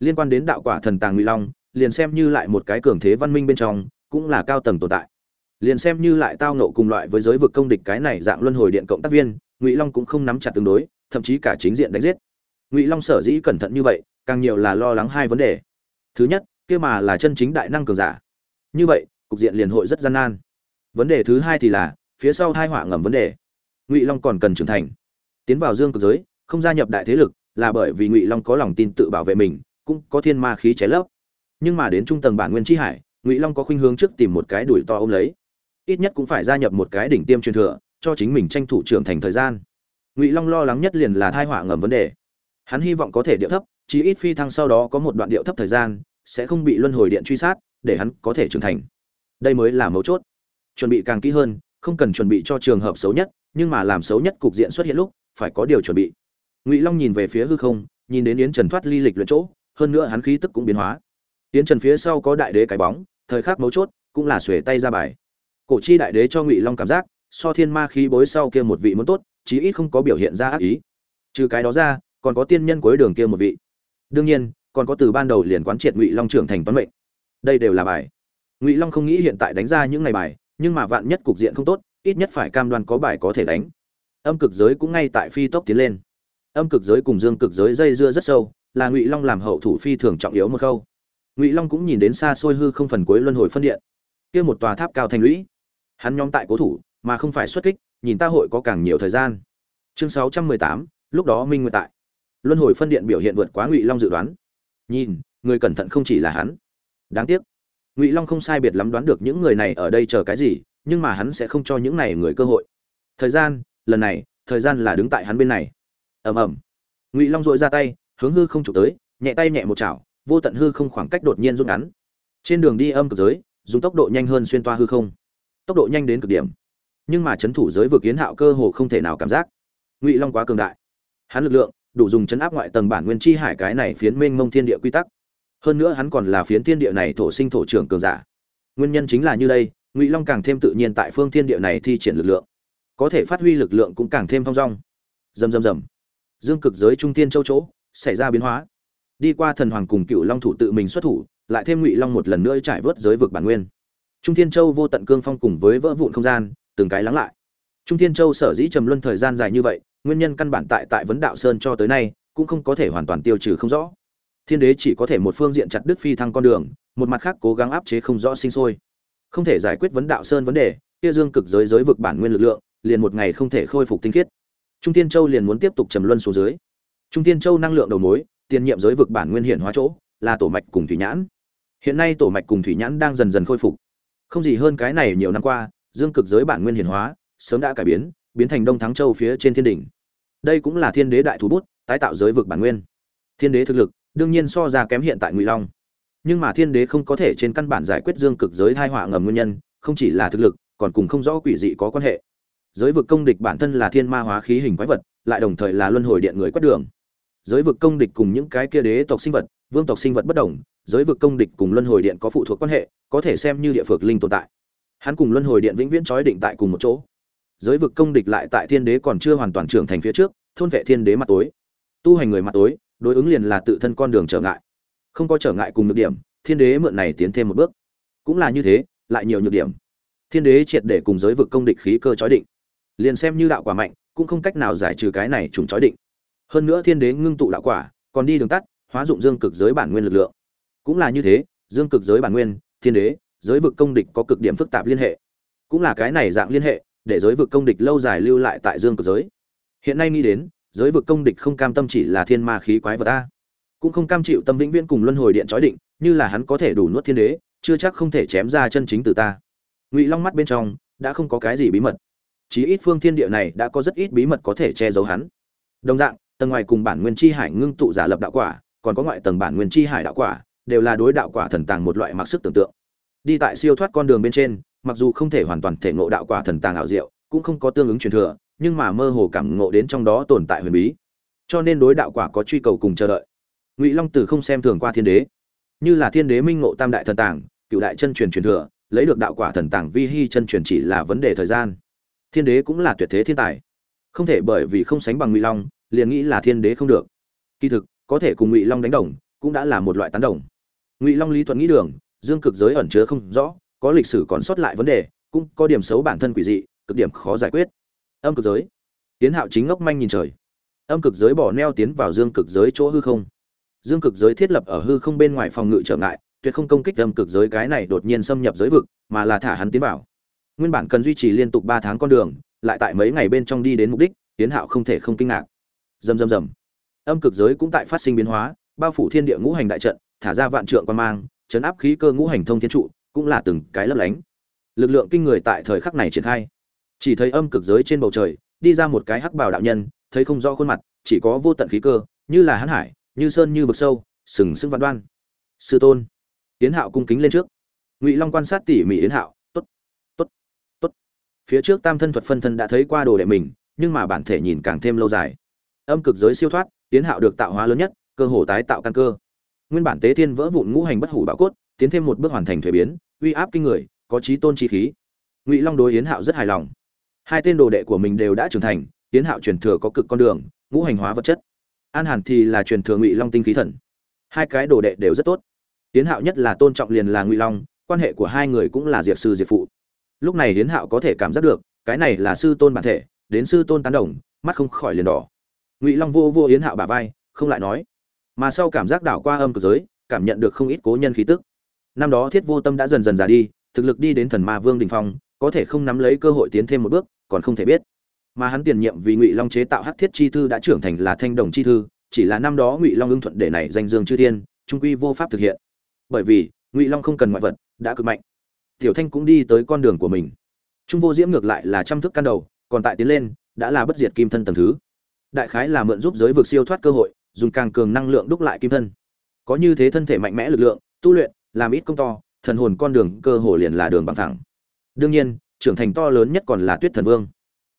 Liên quan đến đạo quả thần tàng ngụy long, liền xem như lại một cái cường thế văn minh bên trong, cũng là cao tầng tồn tại. Liền xem như lại tao nộ cùng loại với giới vực công địch cái này dạng luân hồi điện cộng tác viên ngụy long cũng không nắm chặt tương đối thậm chí cả chính diện đánh giết ngụy long sở dĩ cẩn thận như vậy càng nhiều là lo lắng hai vấn đề thứ nhất kia mà là chân chính đại năng cường giả như vậy cục diện liền hội rất gian nan vấn đề thứ hai thì là phía sau hai họa ngầm vấn đề ngụy long còn cần trưởng thành tiến vào dương cực giới không gia nhập đại thế lực là bởi vì ngụy long có lòng tin tự bảo vệ mình cũng có thiên ma khí cháy lấp nhưng mà đến trung tầng bản nguyên tri hải ngụy long có khuynh hướng trước tìm một cái đuổi to ôm lấy ít nhất cũng phải gia nhập một cái đỉnh tiêm truyền thừa cho chính mình tranh thủ trưởng thành thời gian. Ngụy long lo lắng nhất liền là thai họa ngầm vấn đề. Hắn hy vọng có thể điệu thấp, chí ít phi thăng sau đó có một đoạn điệu thấp thời gian, sẽ không bị luân hồi điện truy sát, để hắn có thể trưởng thành. Đây mới là mấu chốt. Chuẩn bị càng kỹ hơn, không cần chuẩn bị cho trường hợp xấu nhất, nhưng mà làm xấu nhất cục diện xuất hiện lúc, phải có điều chuẩn bị. Ngụy long nhìn về phía hư không, nhìn đến yến trần thoát ly lịch luyện chỗ, hơn nữa hắn khí tức cũng biến hóa. Yến trần phía sau có đại đế cái bóng, thời khắc mấu chốt, cũng là xuề tay ra bài. Cổ chi đại đế cho ngụy long cảm giác so thiên ma khí bối sau kia một vị muốn tốt, chí ít không có biểu hiện ra ác ý. Trừ cái đó ra, còn có tiên nhân cuối đường kia một vị. Đương nhiên, còn có từ ban đầu liền quán triệt ngụy long trưởng thành toán mệnh. Đây đều là bài. Ngụy long không nghĩ hiện tại đánh ra những ngày bài, nhưng mà vạn nhất cục diện không tốt, ít nhất phải cam đoan có bài có thể đánh. Âm cực giới cũng ngay tại phi tốc tiến lên. Âm cực giới cùng dương cực giới dây dưa rất sâu, là ngụy long làm hậu thủ phi thường trọng yếu một khâu. Ngụy long cũng nhìn đến xa xôi hư không phần cuối luân hồi phân điện. Kia một tòa tháp cao thành lũy. Hắn nhóm tại cố thủ mà không phải xuất kích, nhìn ta hội có càng nhiều thời gian. Chương sáu trăm mười tám, lúc đó minh nguyện tại. Luân hồi phân điện biểu hiện vượt quá ngụy long dự đoán. Nhìn, người cẩn thận không chỉ là hắn. Đáng tiếc, ngụy long không sai biệt lắm đoán được những người này ở đây chờ cái gì, nhưng mà hắn sẽ không cho những này người cơ hội. Thời gian, lần này, thời gian là đứng tại hắn bên này. Ầm ầm. Ngụy long dội ra tay, hướng hư không chụp tới, nhẹ tay nhẹ một chảo, vô tận hư không khoảng cách đột nhiên rút ngắn. Trên đường đi âm cực giới, dùng tốc độ nhanh hơn xuyên toa hư không. Tốc độ nhanh đến cực điểm nhưng mà chấn thủ giới vực kiến hạo cơ hồ không thể nào cảm giác. Ngụy long quá cường đại. Hắn lực lượng đủ dùng chấn áp ngoại tầng bản nguyên chi hải cái này phiến mênh mông thiên địa quy tắc. Hơn nữa hắn còn là phiến thiên địa này thổ sinh thổ trưởng cường giả. Nguyên nhân chính là như đây, ngụy long càng thêm tự nhiên tại phương thiên địa này thi triển lực lượng. Có thể phát huy lực lượng cũng càng thêm thong dong. Rầm rầm rầm. Dương cực giới trung tiên châu chỗ, xảy ra biến hóa. Đi qua thần hoàng cùng cựu long thủ tự mình xuất thủ, lại thêm ngụy long một lần nữa trải vớt giới vực bản nguyên. Trung thiên châu vô tận cương phong cùng với vỡ vụn không gian từng cái lắng lại. Trung thiên châu sở dĩ trầm luân thời gian dài như vậy, nguyên nhân căn bản tại tại vấn đạo sơn cho tới nay, cũng không có thể hoàn toàn tiêu trừ không rõ. Thiên đế chỉ có thể một phương diện chặt đứt phi thăng con đường, một mặt khác cố gắng áp chế không rõ sinh sôi. Không thể giải quyết vấn đạo sơn vấn đề, kia dương cực giới giới vực bản nguyên lực lượng, liền một ngày không thể khôi phục tinh khiết. Trung tiên châu liền muốn tiếp tục trầm luân xuống dưới. Trung tiên châu năng lượng đầu mối, tiền nhiệm giới vực bản nguyên hiển hóa chỗ, là tổ mạch cùng thủy nhãn. Hiện nay tổ mạch cùng thủy nhãn đang dần dần khôi phục. Không gì hơn cái này nhiều năm qua dương cực giới bản nguyên hiển hóa, sớm đã cải biến biến thành đông thắng châu phía trên thiên đỉnh. Đây cũng là thiên đế đại thú bút, tái tạo giới vực bản nguyên. Thiên đế thực lực, đương nhiên so ra kém hiện tại ngụy long. Nhưng mà thiên đế không có thể trên căn bản giải quyết dương cực giới thai họa ngầm nguyên nhân, không chỉ là thực lực, còn cùng không rõ quỷ dị có quan hệ. Giới vực công địch bản thân là thiên ma hóa khí hình quái vật, lại đồng thời là luân hồi điện người quét đường. Giới vực công địch cùng những cái kia đế tộc sinh vật, vương tộc sinh vật bất đồng, giới vực công địch cùng luân hồi điện có phụ thuộc quan hệ, có thể xem như địa phược linh tồn tại hắn cùng luân hồi điện vĩnh viễn trói định tại cùng một chỗ. Giới vực công địch lại tại thiên đế còn chưa hoàn toàn trưởng thành phía trước, thôn vệ thiên đế mặt tối. Tu hành người mặt tối, đối ứng liền là tự thân con đường trở ngại. Không có trở ngại cùng nhược điểm, thiên đế mượn này tiến thêm một bước. Cũng là như thế, lại nhiều nhược điểm. Thiên đế triệt để cùng giới vực công địch khí cơ chói định. Liền xem như đạo quả mạnh, cũng không cách nào giải trừ cái này trùng chói định. Hơn nữa thiên đế ngưng tụ đạo quả, còn đi đường tắt, hóa dụng dương cực giới bản nguyên lực lượng. Cũng là như thế, dương cực giới bản nguyên, thiên đế giới vực công địch có cực điểm phức tạp liên hệ. Cũng là cái này dạng liên hệ, để giới vực công địch lâu dài lưu lại tại dương cực giới. Hiện nay nghĩ đến, giới vực công địch không cam tâm chỉ là thiên ma khí quái vật ta cũng không cam chịu tâm vĩnh viễn cùng luân hồi điện chói định, như là hắn có thể đủ nuốt thiên đế, chưa chắc không thể chém ra chân chính từ ta. Ngụy long mắt bên trong, đã không có cái gì bí mật. Chí ít phương thiên địa này đã có rất ít bí mật có thể che giấu hắn. Đồng dạng, tầng ngoài cùng bản nguyên chi hải ngưng tụ giả lập đạo quả, còn có ngoại tầng bản nguyên chi hải đạo quả, đều là đối đạo quả thần tàng một loại mặc sức tưởng tượng đi tại siêu thoát con đường bên trên, mặc dù không thể hoàn toàn thể ngộ đạo quả thần tàng ảo diệu, cũng không có tương ứng truyền thừa, nhưng mà mơ hồ cảm ngộ đến trong đó tồn tại huyền bí. Cho nên đối đạo quả có truy cầu cùng chờ đợi. Ngụy long từ không xem thường qua thiên đế. Như là thiên đế minh ngộ tam đại thần tàng, cựu đại chân truyền truyền thừa, lấy được đạo quả thần tàng vi hi chân truyền chỉ là vấn đề thời gian. Thiên đế cũng là tuyệt thế thiên tài. Không thể bởi vì không sánh bằng ngụy long, liền nghĩ là thiên đế không được. Kỳ thực, có thể cùng ngụy long đánh đồng, cũng đã là một loại tán đồng. Ngụy long lý thuận nghĩ đường dương cực giới ẩn chứa không rõ, có lịch sử còn sót lại vấn đề, cũng có điểm xấu bản thân quỷ dị, cực điểm khó giải quyết. Âm cực giới. Tiến hạo chính ngốc manh nhìn trời. Âm cực giới bỏ neo tiến vào dương cực giới chỗ hư không. Dương cực giới thiết lập ở hư không bên ngoài phòng ngự trở ngại, tuyệt không công kích âm cực giới cái này đột nhiên xâm nhập giới vực, mà là thả hắn tiến vào. Nguyên bản cần duy trì liên tục ba tháng con đường, lại tại mấy ngày bên trong đi đến mục đích, tiến hạo không thể không kinh ngạc. Rầm rầm rầm. Âm cực giới cũng tại phát sinh biến hóa, bao phủ thiên địa ngũ hành đại trận, thả ra vạn trượng quan mang chấn áp khí cơ ngũ hành thông thiên trụ, cũng là từng cái lấp lánh. Lực lượng kinh người tại thời khắc này triển khai. Chỉ thấy âm cực giới trên bầu trời, đi ra một cái hắc bào đạo nhân, thấy không rõ khuôn mặt, chỉ có vô tận khí cơ, như là hãn hải, như sơn như vực sâu, sừng sững vạn đoan. Sư tôn, yến hạo cung kính lên trước. Ngụy long quan sát tỉ mỉ yến hạo, tốt tốt tốt. Phía trước tam thân thuật phân thân đã thấy qua đồ đệ mình, nhưng mà bản thể nhìn càng thêm lâu dài. Âm cực giới siêu thoát, yến hạo được tạo hóa lớn nhất, cơ hồ tái tạo căn cơ nguyên bản tế thiên vỡ vụn ngũ hành bất hủ bảo cốt, tiến thêm một bước hoàn thành thuế biến, uy áp kinh người, có trí tôn chi khí. Ngụy long đối yến hạo rất hài lòng. Hai tên đồ đệ của mình đều đã trưởng thành, yến hạo truyền thừa có cực con đường, ngũ hành hóa vật chất. An hàn thì là truyền thừa ngụy long tinh khí thần. Hai cái đồ đệ đều rất tốt. Yến hạo nhất là tôn trọng liền là ngụy long, quan hệ của hai người cũng là diệp sư diệp phụ. Lúc này yến hạo có thể cảm giác được, cái này là sư tôn bản thể, đến sư tôn tán đồng, mắt không khỏi liền đỏ. Ngụy long vô vô yến hạo bà vai, không lại nói mà sau cảm giác đảo qua âm cực giới, cảm nhận được không ít cố nhân khí tức. Năm đó thiết vô tâm đã dần dần già đi, thực lực đi đến thần ma vương đình phong, có thể không nắm lấy cơ hội tiến thêm một bước, còn không thể biết. Mà hắn tiền nhiệm vì ngụy long chế tạo hắc thiết chi thư đã trưởng thành là thanh đồng chi thư, chỉ là năm đó ngụy long ưng thuận để này danh dương chư thiên, trung quy vô pháp thực hiện. Bởi vì, ngụy long không cần ngoại vật, đã cực mạnh. Tiểu thanh cũng đi tới con đường của mình. Trung vô diễm ngược lại là trăm thức căn đầu, còn tại tiến lên, đã là bất diệt kim thân tầng thứ. Đại khái là mượn giúp giới vực siêu thoát cơ hội dùng càng cường năng lượng đúc lại kim thân. Có như thế thân thể mạnh mẽ lực lượng, tu luyện, làm ít công to, thần hồn con đường cơ hồ liền là đường bằng thẳng. Đương nhiên, trưởng thành to lớn nhất còn là tuyết thần vương.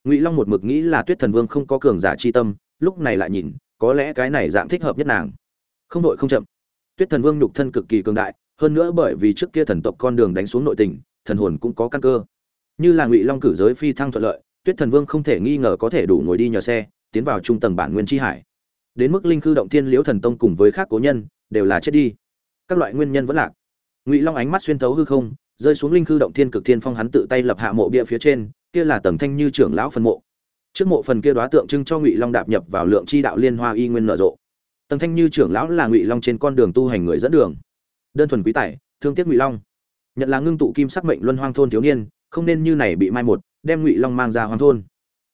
Ngụy long một mực nghĩ là tuyết thần vương không có cường giả chi tâm, lúc này lại nhìn, có lẽ cái này dạng thích hợp nhất nàng. Không đội không chậm. Tuyết thần vương nhục thân cực kỳ cường đại, hơn nữa bởi vì trước kia thần tộc con đường đánh xuống nội tình, thần hồn cũng có căn cơ. Như là ngụy long cử giới phi thăng thuận lợi, tuyết thần vương không thể nghi ngờ có thể đủ ngồi đi nhờ xe, tiến vào trung tầng bản nguyên tri hải đến mức linh khư động thiên liễu thần tông cùng với khác cố nhân, đều là chết đi. Các loại nguyên nhân vẫn lạc. Ngụy long ánh mắt xuyên thấu hư không, rơi xuống linh khư động thiên cực thiên phong hắn tự tay lập hạ mộ bia phía trên, kia là tầng thanh như trưởng lão phân mộ. Trước mộ phần kia đoá tượng trưng cho ngụy long đạp nhập vào lượng chi đạo liên hoa y nguyên nở rộ. Tầng thanh như trưởng lão là ngụy long trên con đường tu hành người dẫn đường. Đơn thuần quý tài, thương tiếc ngụy long. Nhận là ngưng tụ kim sắc mệnh luân hoang thôn thiếu niên, không nên như này bị mai một, đem ngụy long mang ra hoang thôn.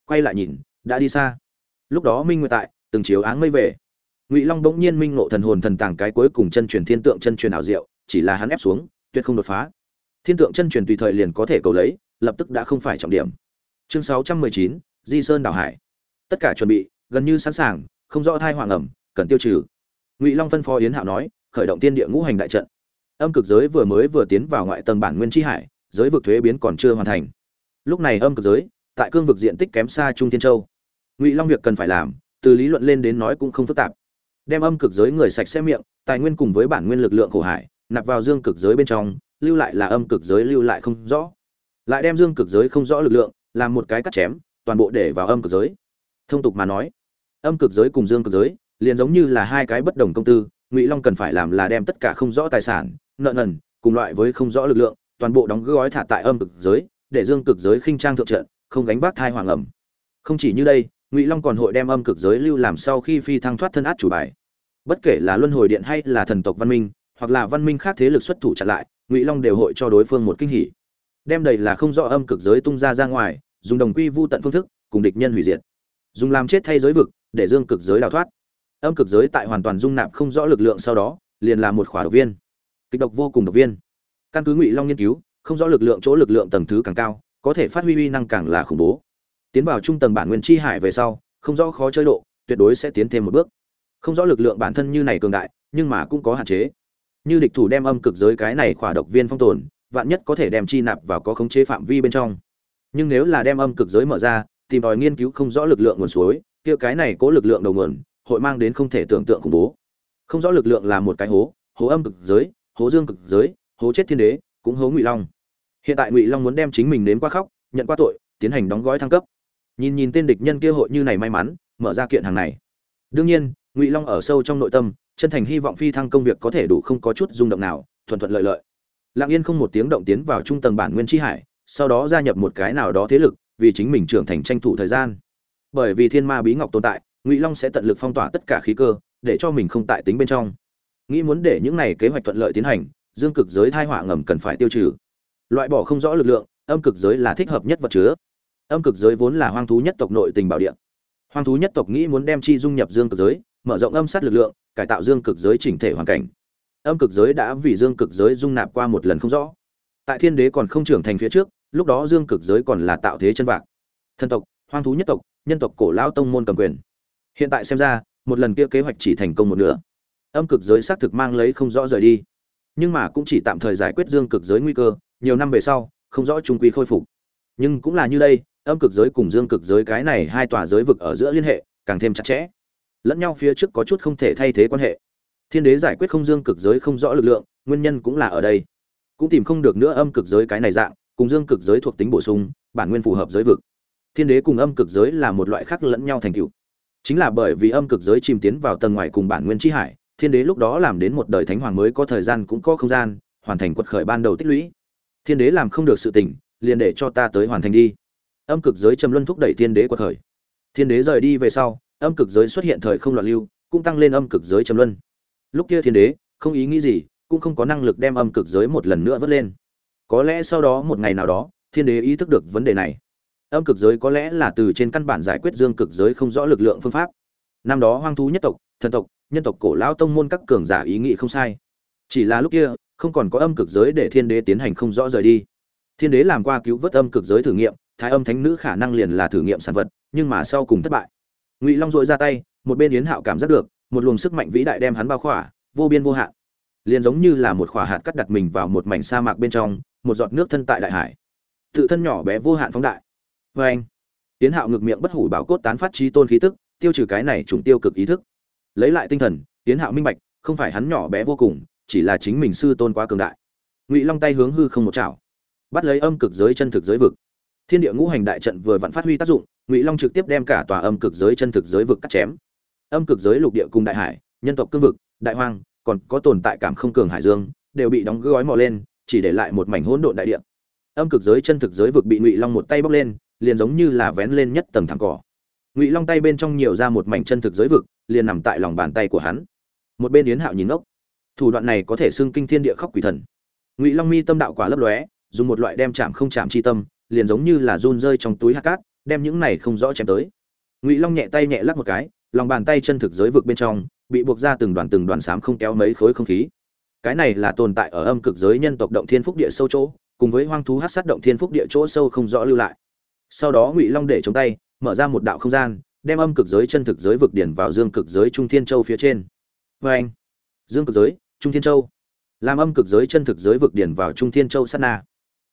Quay lại nhìn, đã đi xa. Lúc đó minh nguyệt tại từng chiếu áng mây về. Ngụy long bỗng nhiên minh ngộ thần hồn thần tàng cái cuối cùng chân truyền thiên tượng chân truyền ảo diệu, chỉ là hắn ép xuống, tuyệt không đột phá. Thiên tượng chân truyền tùy thời liền có thể cầu lấy, lập tức đã không phải trọng điểm. Chương sáu trăm mười chín, di sơn đảo hải. Tất cả chuẩn bị, gần như sẵn sàng, không rõ thai hoàng ẩm, cần tiêu trừ. Ngụy long phân phó yến hạo nói, khởi động tiên địa ngũ hành đại trận. Âm cực giới vừa mới vừa tiến vào ngoại tầng bản nguyên tri hải, giới vực thuế biến còn chưa hoàn thành. Lúc này âm cực giới, tại cương vực diện tích kém xa trung thiên châu. Ngụy long việc cần phải làm từ lý luận lên đến nói cũng không phức tạp. Đem âm cực giới người sạch sẽ miệng, tài nguyên cùng với bản nguyên lực lượng khổ hải, nạp vào dương cực giới bên trong, lưu lại là âm cực giới lưu lại không rõ. Lại đem dương cực giới không rõ lực lượng, làm một cái cắt chém, toàn bộ để vào âm cực giới. Thông tục mà nói, âm cực giới cùng dương cực giới, liền giống như là hai cái bất đồng công tư, ngụy long cần phải làm là đem tất cả không rõ tài sản, nợ nần, cùng loại với không rõ lực lượng, toàn bộ đóng gói thả tại âm cực giới, để dương cực giới khinh trang thượng trận, không gánh vác thai hoàng ẩm. Không chỉ như đây ngụy long còn hội đem âm cực giới lưu làm sau khi phi thăng thoát thân át chủ bài. Bất kể là luân hồi điện hay là thần tộc văn minh, hoặc là văn minh khác thế lực xuất thủ chặn lại, ngụy long đều hội cho đối phương một kinh hỉ. Đem đầy là không rõ âm cực giới tung ra ra ngoài, dùng đồng quy vu tận phương thức, cùng địch nhân hủy diệt. Dùng làm chết thay giới vực, để dương cực giới đào thoát. Âm cực giới tại hoàn toàn dung nạp không rõ lực lượng sau đó, liền là một khỏa độc viên. Kịch độc vô cùng độc viên. Căn cứ ngụy long nghiên cứu, không rõ lực lượng chỗ lực lượng tầng thứ càng cao, có thể phát huy uy năng càng là khủng bố tiến vào trung tầng bản nguyên chi hải về sau, không rõ khó chơi độ, tuyệt đối sẽ tiến thêm một bước. Không rõ lực lượng bản thân như này cường đại, nhưng mà cũng có hạn chế. Như địch thủ đem âm cực giới cái này khỏa độc viên phong tồn, vạn nhất có thể đem chi nạp vào có khống chế phạm vi bên trong. Nhưng nếu là đem âm cực giới mở ra, tìm tòi nghiên cứu không rõ lực lượng nguồn suối, kia cái này cố lực lượng đầu nguồn, hội mang đến không thể tưởng tượng khủng bố. Không rõ lực lượng là một cái hố hố âm cực giới, hố dương cực giới, hố chết thiên đế, cũng hố ngụy long. Hiện tại ngụy long muốn đem chính mình nếm qua khóc, nhận qua tội, tiến hành đóng gói thăng cấp nhìn nhìn tên địch nhân kia hội như này may mắn, mở ra kiện hàng này. Đương nhiên, ngụy long ở sâu trong nội tâm, chân thành hy vọng phi thăng công việc có thể đủ không có chút rung động nào, thuận thuận lợi lợi. Lặng yên không một tiếng động tiến vào trung tầng bản nguyên tri hải, sau đó gia nhập một cái nào đó thế lực, vì chính mình trưởng thành tranh thủ thời gian. Bởi vì thiên ma bí ngọc tồn tại, ngụy long sẽ tận lực phong tỏa tất cả khí cơ, để cho mình không tại tính bên trong. Nghĩ muốn để những này kế hoạch thuận lợi tiến hành, dương cực giới thai họa ngầm cần phải tiêu trừ. Loại bỏ không rõ lực lượng, âm cực giới là thích hợp nhất vật chứa âm cực giới vốn là hoang thú nhất tộc nội tình bảo địa. Hoang thú nhất tộc nghĩ muốn đem chi dung nhập dương cực giới, mở rộng âm sát lực lượng, cải tạo dương cực giới chỉnh thể hoàn cảnh. Âm cực giới đã vì dương cực giới dung nạp qua một lần không rõ. Tại thiên đế còn không trưởng thành phía trước, lúc đó dương cực giới còn là tạo thế chân vạc. Thần tộc, hoang thú nhất tộc, nhân tộc cổ lao tông môn cầm quyền. Hiện tại xem ra, một lần kia kế hoạch chỉ thành công một nửa. Âm cực giới xác thực mang lấy không rõ rời đi. Nhưng mà cũng chỉ tạm thời giải quyết dương cực giới nguy cơ, nhiều năm về sau, không rõ trung quy khôi phục. Nhưng cũng là như đây âm cực giới cùng dương cực giới cái này hai tòa giới vực ở giữa liên hệ, càng thêm chặt chẽ. Lẫn nhau phía trước có chút không thể thay thế quan hệ. Thiên đế giải quyết không dương cực giới không rõ lực lượng, nguyên nhân cũng là ở đây. Cũng tìm không được nữa âm cực giới cái này dạng, cùng dương cực giới thuộc tính bổ sung, bản nguyên phù hợp giới vực. Thiên đế cùng âm cực giới là một loại khác lẫn nhau thành tựu. Chính là bởi vì âm cực giới chìm tiến vào tầng ngoài cùng bản nguyên chi hải, thiên đế lúc đó làm đến một đời thánh hoàng mới có thời gian cũng có không gian, hoàn thành quật khởi ban đầu tích lũy. Thiên đế làm không được sự tỉnh liền để cho ta tới hoàn thành đi âm cực giới trầm luân thúc đẩy thiên đế quật khởi thiên đế rời đi về sau, âm cực giới xuất hiện thời không loạn lưu, cũng tăng lên âm cực giới trầm luân. Lúc kia thiên đế, không ý nghĩ gì, cũng không có năng lực đem âm cực giới một lần nữa vớt lên. Có lẽ sau đó một ngày nào đó, thiên đế ý thức được vấn đề này. Âm cực giới có lẽ là từ trên căn bản giải quyết dương cực giới không rõ lực lượng phương pháp. Năm đó hoang thú nhất tộc, thần tộc, nhân tộc cổ lão tông môn các cường giả ý nghĩ không sai. Chỉ là lúc kia, không còn có âm cực giới để thiên đế tiến hành không rõ rời đi. Thiên đế làm qua cứu vớt âm cực giới thử nghiệm thái âm thánh nữ khả năng liền là thử nghiệm sản vật, nhưng mà sau cùng thất bại. Ngụy long dội ra tay, một bên yến hạo cảm giác được, một luồng sức mạnh vĩ đại đem hắn bao khỏa, vô biên vô hạn. Liền giống như là một khỏa hạt cắt đặt mình vào một mảnh sa mạc bên trong, một giọt nước thân tại đại hải. Tự thân nhỏ bé vô hạn phóng đại. Vê anh tiến hạo ngực miệng bất hủ bảo cốt tán phát trí tôn khí tức, tiêu trừ cái này trùng tiêu cực ý thức. Lấy lại tinh thần tiến hạo minh bạch, không phải hắn nhỏ bé vô cùng, chỉ là chính mình sư tôn quá cường đại. Ngụy long tay hướng hư không một chảo, bắt lấy âm cực giới chân thực giới vực thiên địa ngũ hành đại trận vừa vặn phát huy tác dụng, ngụy long trực tiếp đem cả tòa âm cực giới chân thực giới vực cắt chém. Âm cực giới lục địa cùng đại hải, nhân tộc cương vực, đại hoang, còn có tồn tại cảm không cường hải dương, đều bị đóng gói mò lên, chỉ để lại một mảnh hỗn độn đại địa. Âm cực giới chân thực giới vực bị ngụy long một tay bóc lên, liền giống như là vén lên nhất tầng thẳng cỏ. Ngụy long tay bên trong nhiều ra một mảnh chân thực giới vực, liền nằm tại lòng bàn tay của hắn. Một bên yến hạo nhìn ngốc, thủ đoạn này có thể xưng kinh thiên địa khóc quỷ thần. Ngụy long mi tâm đạo quả lấp lóe, dùng một loại đem chạm không chạm chi tâm liền giống như là run rơi trong túi hạt cát, đem những này không rõ chém tới. Ngụy long nhẹ tay nhẹ lắc một cái, lòng bàn tay chân thực giới vực bên trong, bị buộc ra từng đoàn từng đoàn sám không kéo mấy khối không khí. Cái này là tồn tại ở âm cực giới nhân tộc động thiên phúc địa sâu chỗ, cùng với hoang thú hát sát động thiên phúc địa chỗ sâu không rõ lưu lại. Sau đó ngụy long để chống tay, mở ra một đạo không gian, đem âm cực giới chân thực giới vực điển vào dương cực giới trung thiên châu phía trên. Vê anh, dương cực giới, trung thiên châu. Làm âm cực giới chân thực giới vực điển vào trung thiên châu sát na.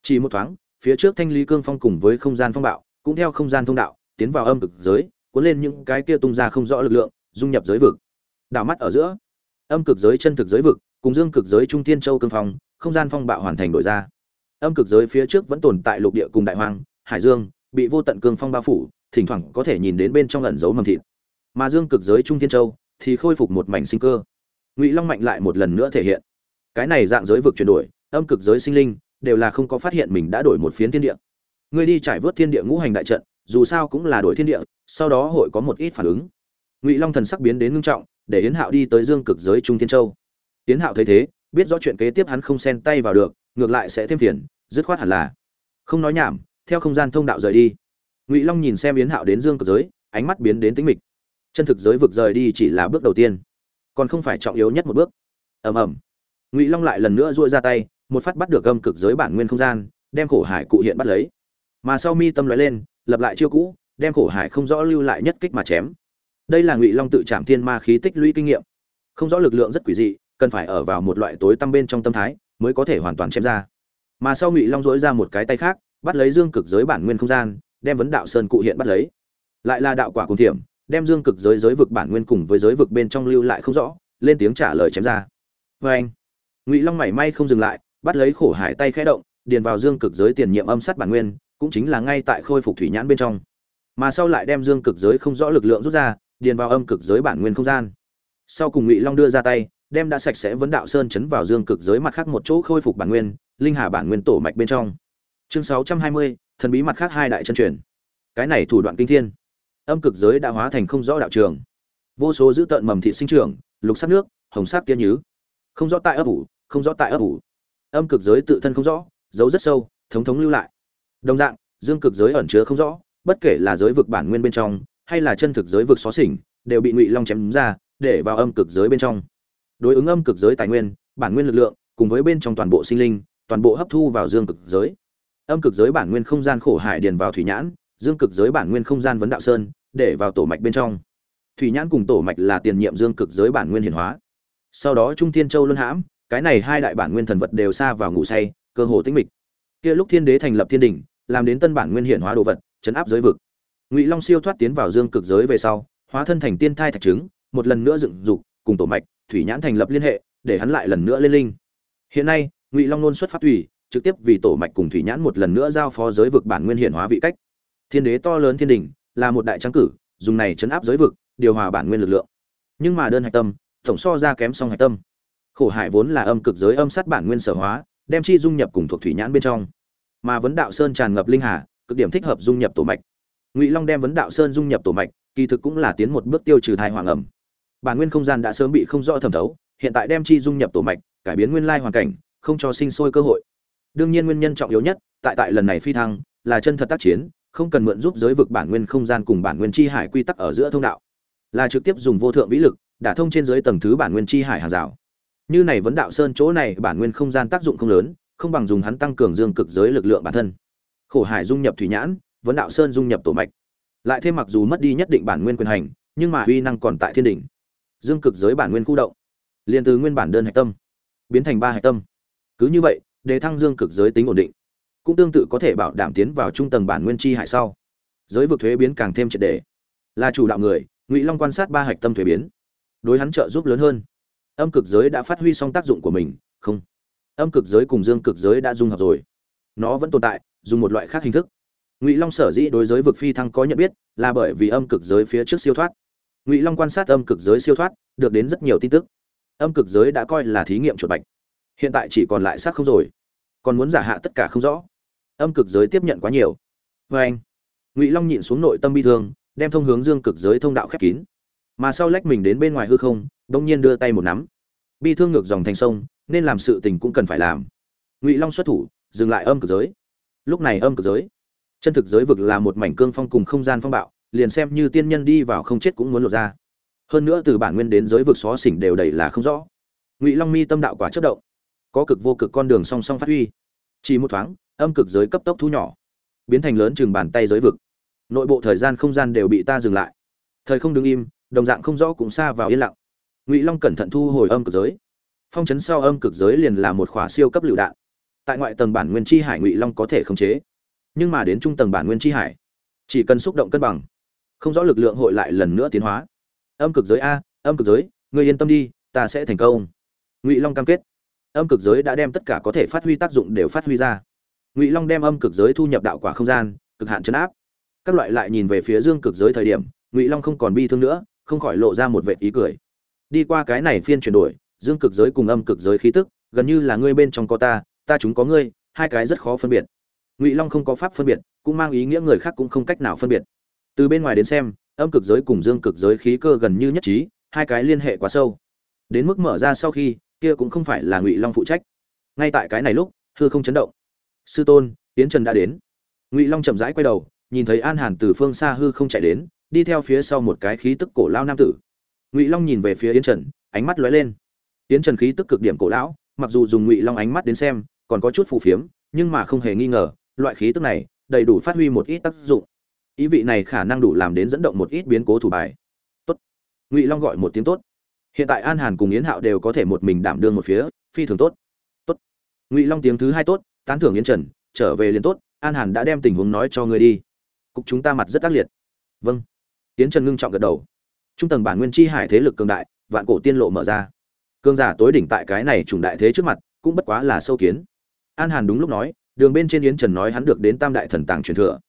Chỉ một thoáng phía trước thanh lý cương phong cùng với không gian phong bạo, cũng theo không gian thông đạo, tiến vào âm cực giới, cuốn lên những cái kia tung ra không rõ lực lượng, dung nhập giới vực. Đảo mắt ở giữa, âm cực giới chân thực giới vực, cùng dương cực giới trung thiên châu cương phong, không gian phong bạo hoàn thành đổi ra. Âm cực giới phía trước vẫn tồn tại lục địa cùng đại hoang, hải dương, bị vô tận cương phong bao phủ, thỉnh thoảng có thể nhìn đến bên trong ẩn dấu mầm thịt. Mà dương cực giới trung thiên châu thì khôi phục một mảnh sinh cơ. Ngụy long mạnh lại một lần nữa thể hiện. Cái này dạng giới vực chuyển đổi, âm cực giới sinh linh đều là không có phát hiện mình đã đổi một phiến thiên địa. Người đi trải vớt thiên địa ngũ hành đại trận, dù sao cũng là đổi thiên địa, sau đó hội có một ít phản ứng. Ngụy long thần sắc biến đến ngưng trọng, để yến hạo đi tới dương cực giới trung thiên châu. Yến hạo thấy thế, biết rõ chuyện kế tiếp hắn không xen tay vào được, ngược lại sẽ thêm phiền, dứt khoát hẳn là. Không nói nhảm, theo không gian thông đạo rời đi. Ngụy long nhìn xem yến hạo đến dương cực giới, ánh mắt biến đến tính mịch. Chân thực giới vực rời đi chỉ là bước đầu tiên, còn không phải trọng yếu nhất một bước. Ầm ầm. Ngụy long lại lần nữa duỗi ra tay một phát bắt được âm cực giới bản nguyên không gian, đem khổ hải cụ hiện bắt lấy. Mà sau mi tâm lóe lên, lập lại chiêu cũ, đem khổ hải không rõ lưu lại nhất kích mà chém. Đây là ngụy long tự chạm thiên ma khí tích lũy kinh nghiệm. Không rõ lực lượng rất quỷ dị, cần phải ở vào một loại tối tăm bên trong tâm thái mới có thể hoàn toàn chém ra. Mà sau ngụy long dối ra một cái tay khác, bắt lấy dương cực giới bản nguyên không gian, đem vấn đạo sơn cụ hiện bắt lấy. Lại là đạo quả cùng thiểm, đem dương cực giới giới vực bản nguyên cùng với giới vực bên trong lưu lại không rõ, lên tiếng trả lời chém ra. Vê anh ngụy long mảy may không dừng lại bắt lấy khổ hải tay khẽ động, điền vào dương cực giới tiền nhiệm âm sát bản nguyên, cũng chính là ngay tại khôi phục thủy nhãn bên trong. Mà sau lại đem dương cực giới không rõ lực lượng rút ra, điền vào âm cực giới bản nguyên không gian. Sau cùng ngụy long đưa ra tay, đem đã sạch sẽ vấn đạo sơn chấn vào dương cực giới mặt khác một chỗ khôi phục bản nguyên, linh hà bản nguyên tổ mạch bên trong. Chương sáu trăm hai mươi, thần bí mặt khác hai đại chân truyền. Cái này thủ đoạn kinh thiên. Âm cực giới đã hóa thành không rõ đạo trường. Vô số dữ tợn mầm thị sinh trưởng, lục sắc nước, hồng sắc tiên nhứ. Không rõ tại ấp ủ, không rõ tại ấp ủ âm cực giới tự thân không rõ giấu rất sâu, thống thống lưu lại. Đồng dạng, dương cực giới ẩn chứa không rõ, bất kể là giới vực bản nguyên bên trong, hay là chân thực giới vực xóa xỉnh, đều bị ngụy long chém ra, để vào âm cực giới bên trong. Đối ứng âm cực giới tài nguyên, bản nguyên lực lượng, cùng với bên trong toàn bộ sinh linh, toàn bộ hấp thu vào dương cực giới. Âm cực giới bản nguyên không gian khổ hải điền vào thủy nhãn, dương cực giới bản nguyên không gian vấn đạo sơn, để vào tổ mạch bên trong. Thủy nhãn cùng tổ mạch là tiền nhiệm dương cực giới bản nguyên hiển hóa. Sau đó trung thiên châu luân hãm cái này hai đại bản nguyên thần vật đều xa vào ngủ say, cơ hồ tĩnh mịch. Kia lúc thiên đế thành lập thiên đình, làm đến tân bản nguyên hiển hóa đồ vật, chấn áp giới vực. Ngụy long siêu thoát tiến vào dương cực giới về sau, hóa thân thành tiên thai thạch trứng, một lần nữa dựng dục, cùng tổ mạch, thủy nhãn thành lập liên hệ, để hắn lại lần nữa lên linh. Hiện nay, ngụy long nôn xuất pháp thủy trực tiếp vì tổ mạch cùng thủy nhãn một lần nữa giao phó giới vực bản nguyên hiển hóa vị cách. Thiên đế to lớn thiên đình, là một đại trắng cử, dùng này chấn áp giới vực, điều hòa bản nguyên lực lượng. Nhưng mà đơn hạch tâm, tổng so ra kém song hạch tâm khổ hải vốn là âm cực giới âm sát bản nguyên sở hóa, đem chi dung nhập cùng thuộc thủy nhãn bên trong. Mà vấn đạo sơn tràn ngập linh hà, cực điểm thích hợp dung nhập tổ mạch. Ngụy long đem vấn đạo sơn dung nhập tổ mạch, kỳ thực cũng là tiến một bước tiêu trừ thai hoàng ẩm. Bản nguyên không gian đã sớm bị không rõ thẩm thấu, hiện tại đem chi dung nhập tổ mạch, cải biến nguyên lai hoàn cảnh, không cho sinh sôi cơ hội. Đương nhiên nguyên nhân trọng yếu nhất, tại tại lần này phi thăng, là chân thật tác chiến, không cần mượn giúp giới vực bản nguyên không gian cùng bản nguyên chi hải quy tắc ở giữa thông đạo. Là trực tiếp dùng vô thượng vĩ lực, đả thông trên dưới tầng thứ bản nguyên chi hải hàng rào như này vấn đạo sơn chỗ này bản nguyên không gian tác dụng không lớn, không bằng dùng hắn tăng cường dương cực giới lực lượng bản thân. Khổ hải dung nhập thủy nhãn, vấn đạo sơn dung nhập tổ mạch. Lại thêm mặc dù mất đi nhất định bản nguyên quyền hành, nhưng mà uy năng còn tại thiên đỉnh. Dương cực giới bản nguyên khu động. Liền từ nguyên bản đơn hạch tâm, biến thành ba hạch tâm. Cứ như vậy, để thăng dương cực giới tính ổn định, cũng tương tự có thể bảo đảm tiến vào trung tầng bản nguyên chi hải sau. Giới vực thuế biến càng thêm triệt đề là chủ đạo người, ngụy long quan sát ba hạch tâm thuế biến. Đối hắn trợ giúp lớn hơn âm cực giới đã phát huy xong tác dụng của mình, không? Âm cực giới cùng dương cực giới đã dung hợp rồi. Nó vẫn tồn tại, dùng một loại khác hình thức. Ngụy long sở dĩ đối giới vực phi thăng có nhận biết là bởi vì âm cực giới phía trước siêu thoát. Ngụy long quan sát âm cực giới siêu thoát, được đến rất nhiều tin tức. Âm cực giới đã coi là thí nghiệm chuột bạch. Hiện tại chỉ còn lại xác không rồi. Còn muốn giả hạ tất cả không rõ. Âm cực giới tiếp nhận quá nhiều. Vê anh ngụy long nhịn xuống nội tâm bi thương, đem thông hướng dương cực giới thông đạo khép kín mà sau lách mình đến bên ngoài hư không đông nhiên đưa tay một nắm. Bi thương ngược dòng thành sông, nên làm sự tình cũng cần phải làm. Ngụy long xuất thủ, dừng lại âm cực giới. Lúc này âm cực giới, chân thực giới vực là một mảnh cương phong cùng không gian phong bạo, liền xem như tiên nhân đi vào không chết cũng muốn lột ra. Hơn nữa từ bản nguyên đến giới vực xó xỉnh đều đầy là không rõ. Ngụy long mi tâm đạo quả chất động. Có cực vô cực con đường song song phát huy. Chỉ một thoáng, âm cực giới cấp tốc thu nhỏ, biến thành lớn chừng bàn tay giới vực. Nội bộ thời gian không gian đều bị ta dừng lại. Thời không đứng im đồng dạng không rõ cũng xa vào yên lặng. Ngụy long cẩn thận thu hồi âm cực giới. Phong chấn sau âm cực giới liền là một khỏa siêu cấp lựu đạn. Tại ngoại tầng bản nguyên chi hải ngụy long có thể khống chế. Nhưng mà đến trung tầng bản nguyên chi hải, chỉ cần xúc động cân bằng, không rõ lực lượng hội lại lần nữa tiến hóa. Âm cực giới a, âm cực giới người yên tâm đi, ta sẽ thành công. Ngụy long cam kết. Âm cực giới đã đem tất cả có thể phát huy tác dụng đều phát huy ra. Ngụy long đem âm cực giới thu nhập đạo quả không gian, cực hạn chấn áp. Các loại lại nhìn về phía dương cực giới thời điểm, ngụy long không còn bi thương nữa không khỏi lộ ra một vệ ý cười. Đi qua cái này phiên chuyển đổi, dương cực giới cùng âm cực giới khí tức, gần như là ngươi bên trong có ta ta chúng có ngươi, hai cái rất khó phân biệt. Ngụy long không có pháp phân biệt, cũng mang ý nghĩa người khác cũng không cách nào phân biệt. Từ bên ngoài đến xem, âm cực giới cùng dương cực giới khí cơ gần như nhất trí, hai cái liên hệ quá sâu. Đến mức mở ra sau khi, kia cũng không phải là ngụy long phụ trách. Ngay tại cái này lúc, hư không chấn động. Sư tôn tiến trần đã đến. Ngụy long chậm rãi quay đầu, nhìn thấy an hàn từ phương xa hư không chạy đến đi theo phía sau một cái khí tức cổ lao nam tử. Ngụy long nhìn về phía yến trần, ánh mắt lóe lên. Yến trần khí tức cực điểm cổ lão, mặc dù dùng ngụy long ánh mắt đến xem, còn có chút phù phiếm, nhưng mà không hề nghi ngờ, loại khí tức này đầy đủ phát huy một ít tác dụng. Ý vị này khả năng đủ làm đến dẫn động một ít biến cố thủ bài. Tốt. Ngụy long gọi một tiếng tốt. Hiện tại an hàn cùng yến hạo đều có thể một mình đảm đương một phía, phi thường tốt. Tốt. Ngụy long tiếng thứ hai tốt, tán thưởng yến trần, trở về liền tốt, an hàn đã đem tình huống nói cho ngươi đi. Cục chúng ta mặt rất ác liệt. Vâng yến trần ngưng trọng gật đầu. Trung tầng bản nguyên chi hải thế lực cường đại, vạn cổ tiên lộ mở ra. Cương giả tối đỉnh tại cái này trùng đại thế trước mặt, cũng bất quá là sâu kiến. An hàn đúng lúc nói, đường bên trên yến trần nói hắn được đến tam đại thần tàng truyền thừa.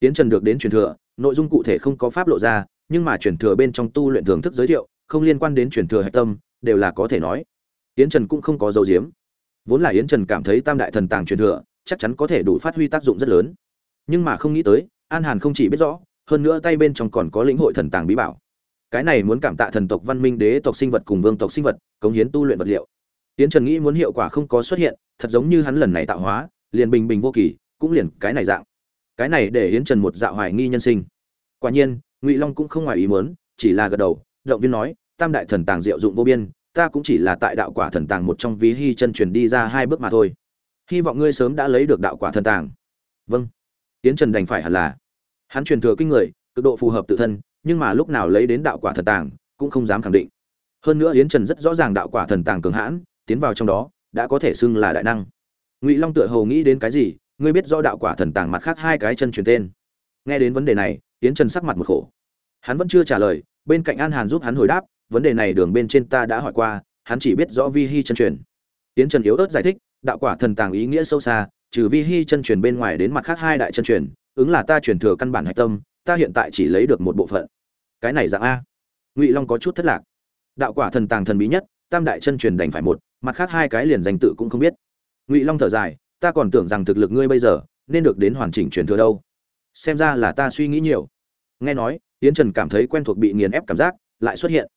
Yến trần được đến truyền thừa, nội dung cụ thể không có pháp lộ ra, nhưng mà truyền thừa bên trong tu luyện thưởng thức giới thiệu, không liên quan đến truyền thừa hạch tâm, đều là có thể nói. Yến trần cũng không có dấu diếm vốn là yến trần cảm thấy tam đại thần tàng truyền thừa, chắc chắn có thể đủ phát huy tác dụng rất lớn. Nhưng mà không nghĩ tới, an hàn không chỉ biết rõ hơn nữa tay bên trong còn có lĩnh hội thần tàng bí bảo. Cái này muốn cảm tạ thần tộc văn minh đế tộc sinh vật cùng vương tộc sinh vật, cống hiến tu luyện vật liệu. Yến trần nghĩ muốn hiệu quả không có xuất hiện, thật giống như hắn lần này tạo hóa, liền bình bình vô kỳ, cũng liền cái này dạng. Cái này để yến trần một dạo hoài nghi nhân sinh. Quả nhiên, ngụy long cũng không ngoài ý muốn, chỉ là gật đầu, động viên nói, tam đại thần tàng diệu dụng vô biên, ta cũng chỉ là tại đạo quả thần tàng một trong ví hy chân truyền đi ra hai bước mà thôi. Hy vọng ngươi sớm đã lấy được đạo quả thần tàng. Vâng. Yến trần đành phải hẳn là hắn truyền thừa kinh người, cực độ phù hợp tự thân, nhưng mà lúc nào lấy đến đạo quả thần tàng, cũng không dám khẳng định. Hơn nữa yến trần rất rõ ràng đạo quả thần tàng cường hãn, tiến vào trong đó, đã có thể xưng là đại năng. Ngụy long tựa hồ nghĩ đến cái gì, ngươi biết rõ đạo quả thần tàng mặt khác hai cái chân truyền tên. Nghe đến vấn đề này, yến trần sắc mặt một khổ. Hắn vẫn chưa trả lời, bên cạnh an hàn giúp hắn hồi đáp, vấn đề này đường bên trên ta đã hỏi qua, hắn chỉ biết rõ vi hi chân truyền. Yến trần yếu ớt giải thích, đạo quả thần tàng ý nghĩa sâu xa, trừ vi Hi chân truyền bên ngoài đến mặt khác hai đại chân truyền ứng là ta truyền thừa căn bản hạch tâm, ta hiện tại chỉ lấy được một bộ phận. Cái này dạng a. Ngụy long có chút thất lạc. Đạo quả thần tàng thần bí nhất, tam đại chân truyền đành phải một, mặt khác hai cái liền danh tự cũng không biết. Ngụy long thở dài, ta còn tưởng rằng thực lực ngươi bây giờ, nên được đến hoàn chỉnh truyền thừa đâu. Xem ra là ta suy nghĩ nhiều. Nghe nói, yến trần cảm thấy quen thuộc bị nghiền ép cảm giác, lại xuất hiện.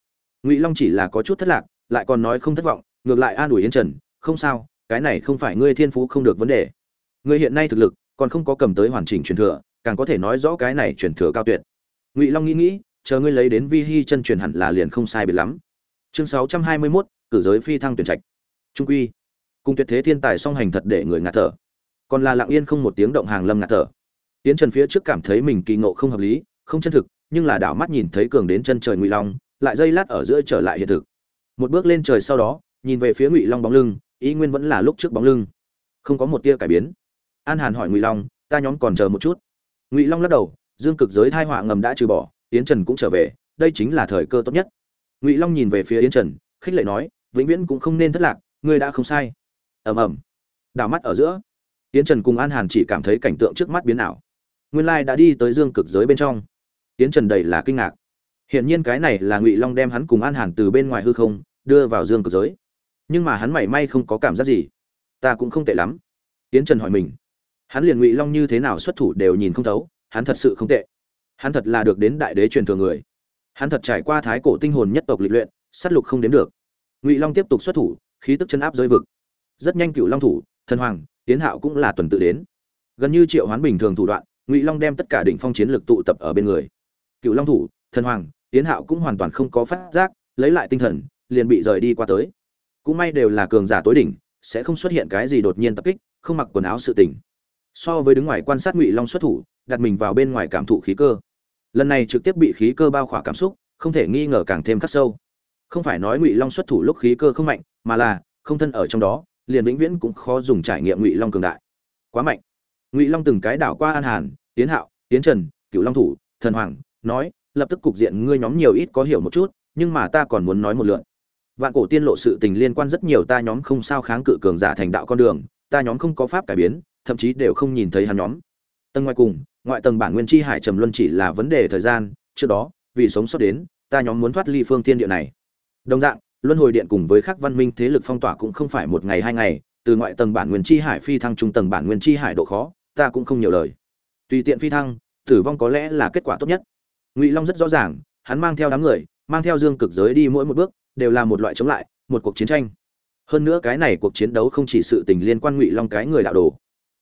Ngụy long chỉ là có chút thất lạc, lại còn nói không thất vọng, ngược lại an ủi yến trần, không sao, cái này không phải ngươi thiên phú không được vấn đề. Ngươi hiện nay thực lực còn không có cầm tới hoàn chỉnh truyền thừa càng có thể nói rõ cái này truyền thừa cao tuyệt. Ngụy long nghĩ nghĩ chờ ngươi lấy đến vi hi chân truyền hẳn là liền không sai biệt lắm. Chương sáu trăm hai mươi 621, cử giới phi thăng tuyển trạch. Trung quy cùng tuyệt thế thiên tài song hành thật để người ngạt thở. Còn là lặng yên không một tiếng động hàng lâm ngạt thở. Tiến trần phía trước cảm thấy mình kỳ ngộ không hợp lý không chân thực nhưng là đảo mắt nhìn thấy cường đến chân trời ngụy long lại dây lát ở giữa trở lại hiện thực. Một bước lên trời sau đó nhìn về phía ngụy long bóng lưng ý nguyên vẫn là lúc trước bóng lưng. Không có một tia cải biến an hàn hỏi ngụy long, ta nhóm còn chờ một chút. Ngụy long lắc đầu, dương cực giới thai họa ngầm đã trừ bỏ, yến trần cũng trở về, đây chính là thời cơ tốt nhất. Ngụy long nhìn về phía yến trần, khích lệ nói, vĩnh viễn cũng không nên thất lạc, ngươi đã không sai. Ầm ầm. Đảo mắt ở giữa, yến trần cùng an hàn chỉ cảm thấy cảnh tượng trước mắt biến ảo. Nguyên lai đã đi tới dương cực giới bên trong. Yến trần đầy là kinh ngạc. Hiển nhiên cái này là ngụy long đem hắn cùng an hàn từ bên ngoài hư không, đưa vào dương cực giới. Nhưng mà hắn mảy may không có cảm giác gì. Ta cũng không tệ lắm. Yến trần hỏi mình hắn liền ngụy long như thế nào xuất thủ đều nhìn không thấu, hắn thật sự không tệ. Hắn thật là được đến đại đế truyền thừa người. Hắn thật trải qua thái cổ tinh hồn nhất tộc lịch luyện s á t lục không đến được. Ngụy long tiếp tục xuất thủ, khí tức chân áp giới vực. Rất nhanh cựu long thủ, thần hoàng tiến hạo cũng là tuần tự đến. Gần như triệu hoán bình thường thủ đoạn, ngụy long đem tất cả đỉnh phong chiến lực tụ tập ở bên người. Cựu long thủ, thần hoàng tiến hạo cũng hoàn toàn không có phát giác, lấy lại tinh thần, liền bị rời đi qua tới. Cũng may đều là cường giả tối đỉnh, sẽ không xuất hiện cái gì đột nhiên tập kích, không mặc quần áo sự tỉnh so với đứng ngoài quan sát ngụy long xuất thủ, đặt mình vào bên ngoài cảm thụ khí cơ. Lần này trực tiếp bị khí cơ bao khỏa cảm xúc, không thể nghi ngờ càng thêm khắc sâu. Không phải nói ngụy long xuất thủ lúc khí cơ không mạnh, mà là không thân ở trong đó, liền vĩnh viễn cũng khó dùng trải nghiệm ngụy long cường đại. Quá mạnh. Ngụy long từng cái đảo qua an hàn tiến hạo tiến trần cựu long thủ, thần hoàng, nói, lập tức cục diện ngươi nhóm nhiều ít có hiểu một chút, nhưng mà ta còn muốn nói một lượn vạn cổ tiên lộ sự tình liên quan rất nhiều, ta nhóm không sao kháng cự cường giả thành đạo con đường, ta nhóm không có pháp cải biến thậm chí đều không nhìn thấy hắn nhóm. Tầng ngoài cùng, ngoại tầng bản nguyên chi hải trầm luân chỉ là vấn đề thời gian, trước đó, vì sống sót đến, ta nhóm muốn thoát ly phương thiên địa này. Đồng dạng, luân hồi điện cùng với các văn minh thế lực phong tỏa cũng không phải một ngày hai ngày, từ ngoại tầng bản nguyên chi hải phi thăng trung tầng bản nguyên chi hải độ khó, ta cũng không nhiều lời. Tùy tiện phi thăng, tử vong có lẽ là kết quả tốt nhất. Ngụy long rất rõ ràng, hắn mang theo đám người, mang theo dương cực giới đi mỗi một bước, đều là một loại chống lại, một cuộc chiến tranh. Hơn nữa cái này cuộc chiến đấu không chỉ sự tình liên quan ngụy long cái người đạo đồ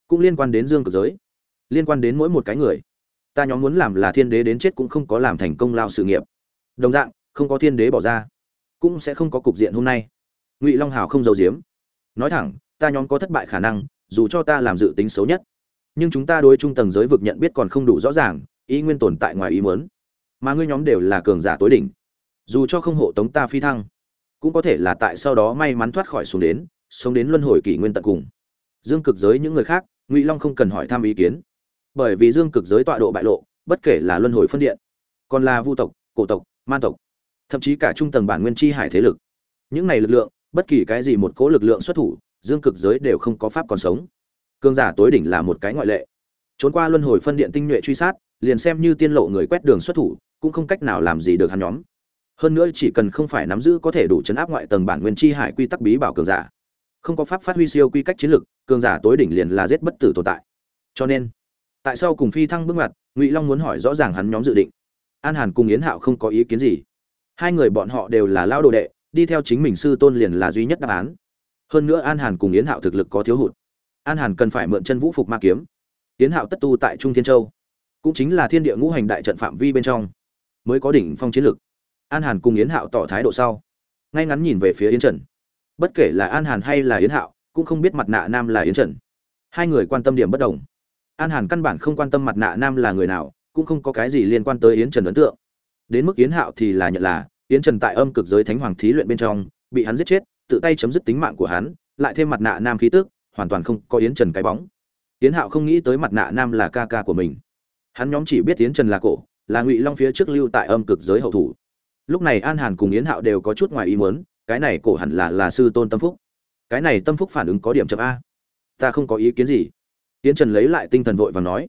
cũng liên quan đến dương cực giới, liên quan đến mỗi một cái người. Ta nhóm muốn làm là thiên đế đến chết cũng không có làm thành công lao sự nghiệp. Đồng dạng, không có thiên đế bỏ ra, cũng sẽ không có cục diện hôm nay. Ngụy long hào không giấu giếm. Nói thẳng, ta nhóm có thất bại khả năng, dù cho ta làm dự tính xấu nhất, nhưng chúng ta đối trung tầng giới vực nhận biết còn không đủ rõ ràng, ý nguyên tồn tại ngoài ý muốn. Mà ngươi nhóm đều là cường giả tối đỉnh. Dù cho không hộ tống ta phi thăng, cũng có thể là tại sau đó may mắn thoát khỏi xuống đến, sống đến luân hồi kỷ nguyên tận cùng. Dương cực giới những người khác ngụy long không cần hỏi thăm ý kiến. Bởi vì dương cực giới tọa độ bại lộ, bất kể là luân hồi phân điện, còn là vu tộc, cổ tộc man tộc, thậm chí cả trung tầng bản nguyên chi hải thế lực, những này lực lượng, bất kỳ cái gì một cố lực lượng xuất thủ, dương cực giới đều không có pháp còn sống. Cương giả tối đỉnh là một cái ngoại lệ. Trốn qua luân hồi phân điện tinh nhuệ truy sát, liền xem như tiên lộ người quét đường xuất thủ, cũng không cách nào làm gì được hắn nhóm. Hơn nữa chỉ cần không phải nắm giữ có thể đủ chấn áp ngoại tầng bản nguyên chi hải quy tắc bí bảo cường giả, không có pháp phát huy siêu quy cách chiến lược cường giả tối đỉnh liền là giết bất tử tồn tại. Cho nên, tại sao cùng phi thăng bước ngoặt, ngụy long muốn hỏi rõ ràng hắn nhóm dự định. An hàn cùng yến hạo không có ý kiến gì. Hai người bọn họ đều là lao đồ đệ, đi theo chính mình sư tôn liền là duy nhất đáp án. Hơn nữa an hàn cùng yến hạo thực lực có thiếu hụt. An hàn cần phải mượn chân vũ phục ma kiếm. Yến hạo tất tu tại trung thiên châu, cũng chính là thiên địa ngũ hành đại trận phạm vi bên trong, mới có đỉnh phong chiến lực an hàn cùng yến hạo tỏ thái độ sau, ngay ngắn nhìn về phía yến trần. Bất kể là an hàn hay là yến hạo cũng không biết mặt nạ nam là yến trần. Hai người quan tâm điểm bất đồng. An hàn căn bản không quan tâm mặt nạ nam là người nào, cũng không có cái gì liên quan tới yến trần ấn tượng. Đến mức yến hạo thì là nhận là, yến trần tại âm cực giới thánh hoàng thí luyện bên trong, bị hắn giết chết, tự tay chấm dứt tính mạng của hắn, lại thêm mặt nạ nam khí tức, hoàn toàn không có yến trần cái bóng. Yến hạo không nghĩ tới mặt nạ nam là ca ca của mình. Hắn nhóm chỉ biết yến trần là cổ, là ngụy long phía trước lưu tại âm cực giới hậu thủ. Lúc này an hàn cùng yến hạo đều có chút ngoài ý muốn, cái này cổ hẳn là là sư tôn tâm phúc cái này tâm phúc phản ứng có điểm chậm a. Ta không có ý kiến gì. Tiến trần lấy lại tinh thần vội và nói.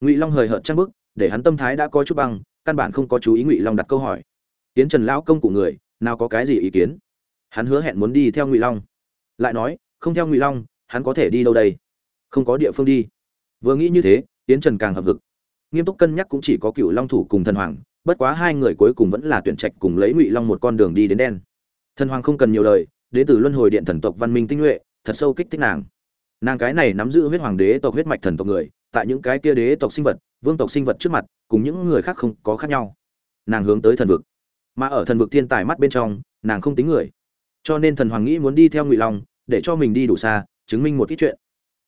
Ngụy long hời hợt trang bức để hắn tâm thái đã có chút băng, căn bản không có chú ý ngụy long đặt câu hỏi. Tiến trần lão công của người, nào có cái gì ý kiến? Hắn hứa hẹn muốn đi theo ngụy long. Lại nói, không theo ngụy long, hắn có thể đi đâu đây? Không có địa phương đi. Vừa nghĩ như thế tiến trần càng hợp vực nghiêm túc cân nhắc cũng chỉ có cựu long thủ cùng thần hoàng, bất quá hai người cuối cùng vẫn là tuyển trạch cùng lấy ngụy long một con đường đi đến đen. Thần hoàng không cần nhiều lời đến từ luân hồi điện thần tộc văn minh tinh nhuệ, thật sâu kích thích nàng. Nàng cái này nắm giữ huyết hoàng đế tộc huyết mạch thần tộc người, tại những cái kia đế tộc sinh vật, vương tộc sinh vật trước mặt, cùng những người khác không có khác nhau. Nàng hướng tới thần vực. Mà ở thần vực thiên tài mắt bên trong, nàng không tính người. Cho nên thần hoàng nghĩ muốn đi theo ngụy long, để cho mình đi đủ xa, chứng minh một ít chuyện.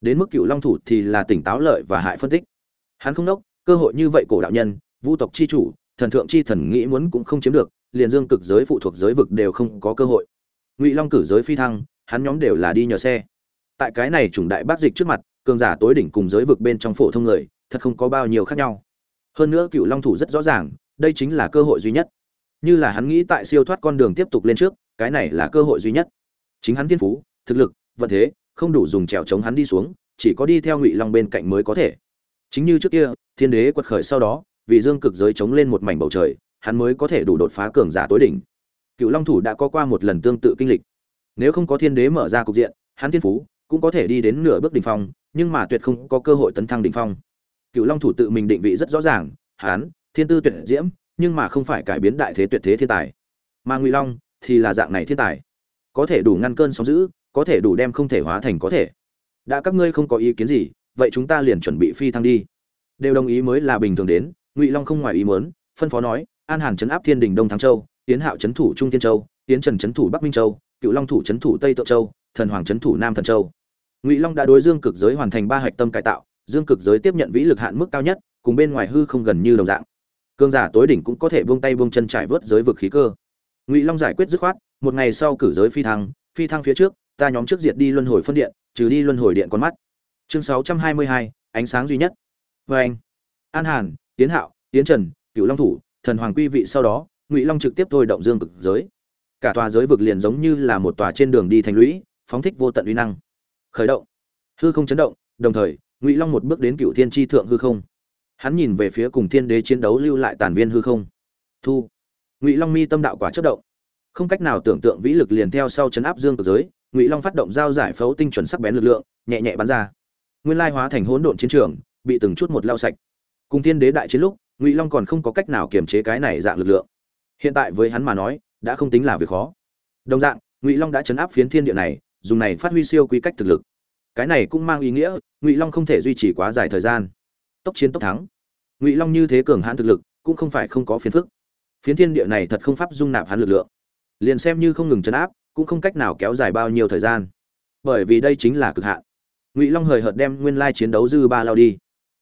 Đến mức cựu long thủ thì là tỉnh táo lợi và hại phân tích. Hắn không đốc, cơ hội như vậy cổ đạo nhân, vu tộc chi chủ, thần thượng chi thần nghĩ muốn cũng không chiếm được, liền dương cực giới phụ thuộc giới vực đều không có cơ hội ngụy long cử giới phi thăng, hắn nhóm đều là đi nhờ xe. Tại cái này chủng đại bác dịch trước mặt, cường giả tối đỉnh cùng giới vực bên trong phổ thông người, thật không có bao nhiêu khác nhau. Hơn nữa cựu long thủ rất rõ ràng, đây chính là cơ hội duy nhất. Như là hắn nghĩ tại siêu thoát con đường tiếp tục lên trước, cái này là cơ hội duy nhất. Chính hắn thiên phú, thực lực, vận thế, không đủ dùng trèo chống hắn đi xuống, chỉ có đi theo ngụy long bên cạnh mới có thể. Chính như trước kia, thiên đế quật khởi sau đó, vì dương cực giới chống lên một mảnh bầu trời, hắn mới có thể đủ đột phá cường giả tối đỉnh cựu long thủ đã có qua một lần tương tự kinh lịch. Nếu không có thiên đế mở ra cục diện, hắn thiên phú cũng có thể đi đến nửa bước đỉnh phong, nhưng mà tuyệt không có cơ hội tấn thăng đỉnh phong. Cựu long thủ tự mình định vị rất rõ ràng, hắn, thiên tư tuyệt diễm, nhưng mà không phải cải biến đại thế tuyệt thế thiên tài. Mà ngụy long thì là dạng này thiên tài. Có thể đủ ngăn cơn sóng dữ, có thể đủ đem không thể hóa thành có thể. Đã các ngươi không có ý kiến gì, vậy chúng ta liền chuẩn bị phi thăng đi. Đều đồng ý mới là bình thường đến, ngụy long không ngoài ý muốn, phân phó nói, an hàn chấn áp thiên đình đông thắng châu tiến hạo chấn thủ trung thiên châu tiến trần chấn thủ bắc minh châu, cựu long thủ chấn thủ tây tự châu, thần hoàng chấn thủ nam thần châu. Ngụy long đã đối dương cực giới hoàn thành ba hạch tâm cải tạo, dương cực giới tiếp nhận vĩ lực hạn mức cao nhất, cùng bên ngoài hư không gần như đồng dạng. Cương giả tối đỉnh cũng có thể buông tay buông chân trải vớt giới vực khí cơ. Ngụy long giải quyết dứt khoát, một ngày sau cử giới phi thăng phi thăng phía trước, ta nhóm trước diệt đi luân hồi phân điện, trừ đi luân hồi điện con mắt. Chương sáu trăm hai mươi hai, ánh sáng duy nhất. Vê anh, an hàn tiến hạo tiến trần, cựu long thủ, thần hoàng quy vị sau đó ngụy long trực tiếp thôi động dương cực giới cả tòa giới vực liền giống như là một tòa trên đường đi thành lũy phóng thích vô tận uy năng khởi động hư không chấn động đồng thời ngụy long một bước đến cựu thiên tri thượng hư không hắn nhìn về phía cùng thiên đế chiến đấu lưu lại tàn viên hư không thu ngụy long mi tâm đạo quả chất động không cách nào tưởng tượng vĩ lực liền theo sau chấn áp dương cực giới ngụy long phát động giao giải phẫu tinh chuẩn sắc bén lực lượng nhẹ nhẹ bắn ra nguyên lai hóa thành hỗn độn chiến trường bị từng chút một lao sạch cùng thiên đế đại chiến lúc ngụy long còn không có cách nào kiềm chế cái này dạng lực lượng hiện tại với hắn mà nói, đã không tính là việc khó. Đồng dạng, ngụy long đã chấn áp phiến thiên địa này, dùng này phát huy siêu quy cách thực lực. Cái này cũng mang ý nghĩa, ngụy long không thể duy trì quá dài thời gian. Tốc chiến tốc thắng. Ngụy long như thế cường hãn thực lực, cũng không phải không có phiền phức. Phiến thiên địa này thật không pháp dung nạp hắn lực lượng. Liền xem như không ngừng chấn áp, cũng không cách nào kéo dài bao nhiêu thời gian. Bởi vì đây chính là cực hạn. Ngụy long hời hợt đem nguyên lai chiến đấu dư ba lao đi.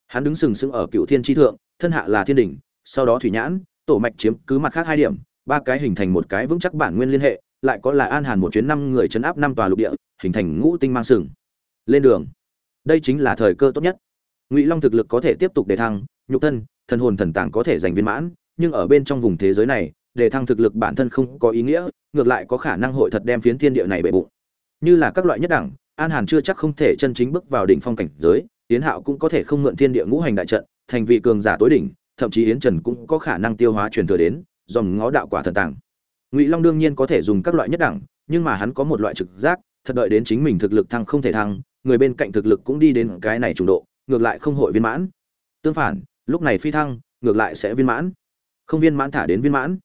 Hắn đứng sừng sững ở cựu thiên tri thượng, thân hạ là thiên đỉnh, sau đó thủy nhãn tổ mạch chiếm cứ mặt khác hai điểm, ba cái hình thành một cái vững chắc bản nguyên liên hệ, lại có là an hàn một chuyến năm người chấn áp năm tòa lục địa, hình thành ngũ tinh mang sừng. Lên đường. Đây chính là thời cơ tốt nhất. Ngụy long thực lực có thể tiếp tục đề thăng, nhục thân, thần hồn thần tàng có thể giành viên mãn, nhưng ở bên trong vùng thế giới này, đề thăng thực lực bản thân không có ý nghĩa, ngược lại có khả năng hội thật đem phiến thiên địa này bệ bụng. Như là các loại nhất đẳng, an hàn chưa chắc không thể chân chính bước vào đỉnh phong cảnh giới tiến hạo cũng có thể không mượn thiên địa ngũ hành đại trận, thành vị cường giả tối đỉnh thậm chí yến trần cũng có khả năng tiêu hóa truyền thừa đến dòm ngó đạo quả thần tàng. Ngụy long đương nhiên có thể dùng các loại nhất đẳng, nhưng mà hắn có một loại trực giác, thật đợi đến chính mình thực lực thăng không thể thăng, người bên cạnh thực lực cũng đi đến cái này trùng độ, ngược lại không hội viên mãn. Tương phản, lúc này phi thăng, ngược lại sẽ viên mãn. Không viên mãn thả đến viên mãn.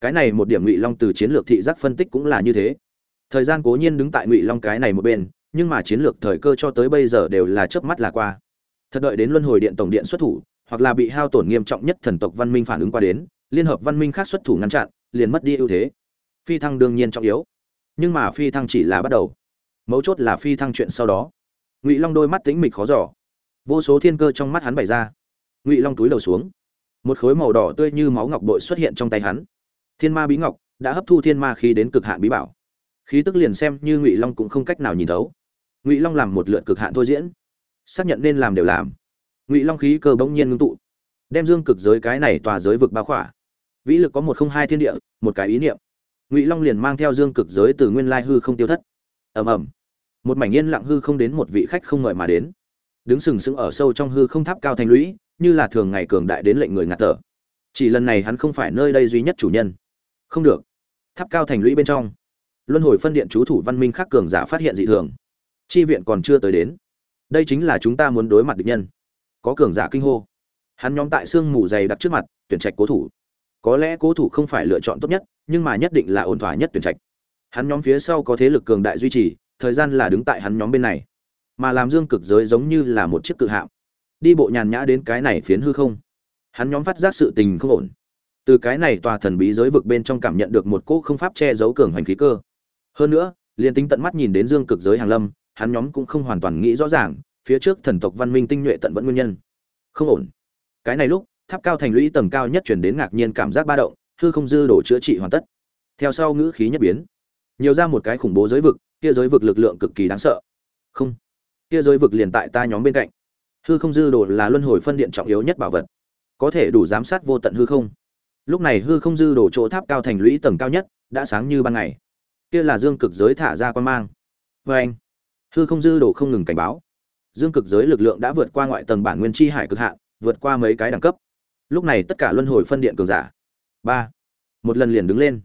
Cái này một điểm ngụy long từ chiến lược thị giác phân tích cũng là như thế. Thời gian cố nhiên đứng tại ngụy long cái này một bên, nhưng mà chiến lược thời cơ cho tới bây giờ đều là chớp mắt là qua. Thật đợi đến luân hồi điện tổng điện xuất thủ hoặc là bị hao tổn nghiêm trọng nhất thần tộc văn minh phản ứng qua đến, liên hợp văn minh khác xuất thủ ngăn chặn, liền mất đi ưu thế. Phi thăng đương nhiên trọng yếu. Nhưng mà phi thăng chỉ là bắt đầu. Mấu chốt là phi thăng chuyện sau đó. Ngụy long đôi mắt tính mịch khó giỏ vô số thiên cơ trong mắt hắn bày ra. Ngụy long túi đầu xuống. Một khối màu đỏ tươi như máu ngọc bội xuất hiện trong tay hắn. Thiên ma bí ngọc đã hấp thu thiên ma khí đến cực hạn bí bảo. Khí tức liền xem như ngụy long cũng không cách nào nhìn thấu. Ngụy long làm một lượt cực hạn thôi diễn. Xác nhận nên làm đều làm ngụy long khí cơ bỗng nhiên ngưng tụ, đem dương cực giới cái này tòa giới vực bao khỏa. Vĩ lực có một không hai thiên địa, một cái ý niệm. Ngụy long liền mang theo dương cực giới từ nguyên lai hư không tiêu thất. Ầm ầm. Một mảnh yên lặng hư không đến một vị khách không ngợi mà đến. Đứng sừng sững ở sâu trong hư không tháp cao thành lũy, như là thường ngày cường đại đến lệnh người ngạt thở. Chỉ lần này hắn không phải nơi đây duy nhất chủ nhân. Không được. Tháp cao thành lũy bên trong, luân hồi phân điện chú thủ văn minh khắc cường giả phát hiện dị thường. Chi viện còn chưa tới đến. Đây chính là chúng ta muốn đối mặt địch nhân có cường giả kinh hô. Hắn nhóm tại sương mù dày đặt trước mặt, tuyển trạch cố thủ. Có lẽ cố thủ không phải lựa chọn tốt nhất, nhưng mà nhất định là ổn thỏa nhất tuyển trạch. Hắn nhóm phía sau có thế lực cường đại duy trì, thời gian là đứng tại hắn nhóm bên này. Mà làm dương cực giới giống như là một chiếc cự hạm. Đi bộ nhàn nhã đến cái này phiến hư không. Hắn nhóm phát giác sự tình không ổn. Từ cái này tòa thần bí giới vực bên trong cảm nhận được một cỗ không pháp che giấu cường hành khí cơ. Hơn nữa, liền tính tận mắt nhìn đến dương cực giới hàng lâm, hắn nhóm cũng không hoàn toàn nghĩ rõ ràng phía trước thần tộc văn minh tinh nhuệ tận vẫn nguyên nhân. Không ổn. Cái này lúc, tháp cao thành lũy tầng cao nhất chuyển đến ngạc nhiên cảm giác ba động, hư không dư đổ chữa trị hoàn tất. Theo sau ngữ khí nhất biến. Nhiều ra một cái khủng bố giới vực, kia giới vực lực lượng cực kỳ đáng sợ. Không. Kia giới vực liền tại ta nhóm bên cạnh. Hư không dư đồ là luân hồi phân điện trọng yếu nhất bảo vật. Có thể đủ giám sát vô tận hư không. Lúc này hư không dư đồ chỗ tháp cao thành lũy tầng cao nhất, đã sáng như ban ngày. Kia là dương cực giới thả ra quan mang. Vê anh hư không dư đồ không ngừng cảnh báo dương cực giới lực lượng đã vượt qua ngoại tầng bản nguyên chi hải cực hạn, vượt qua mấy cái đẳng cấp. Lúc này tất cả luân hồi phân điện cường giả. Ba. Một lần liền đứng lên.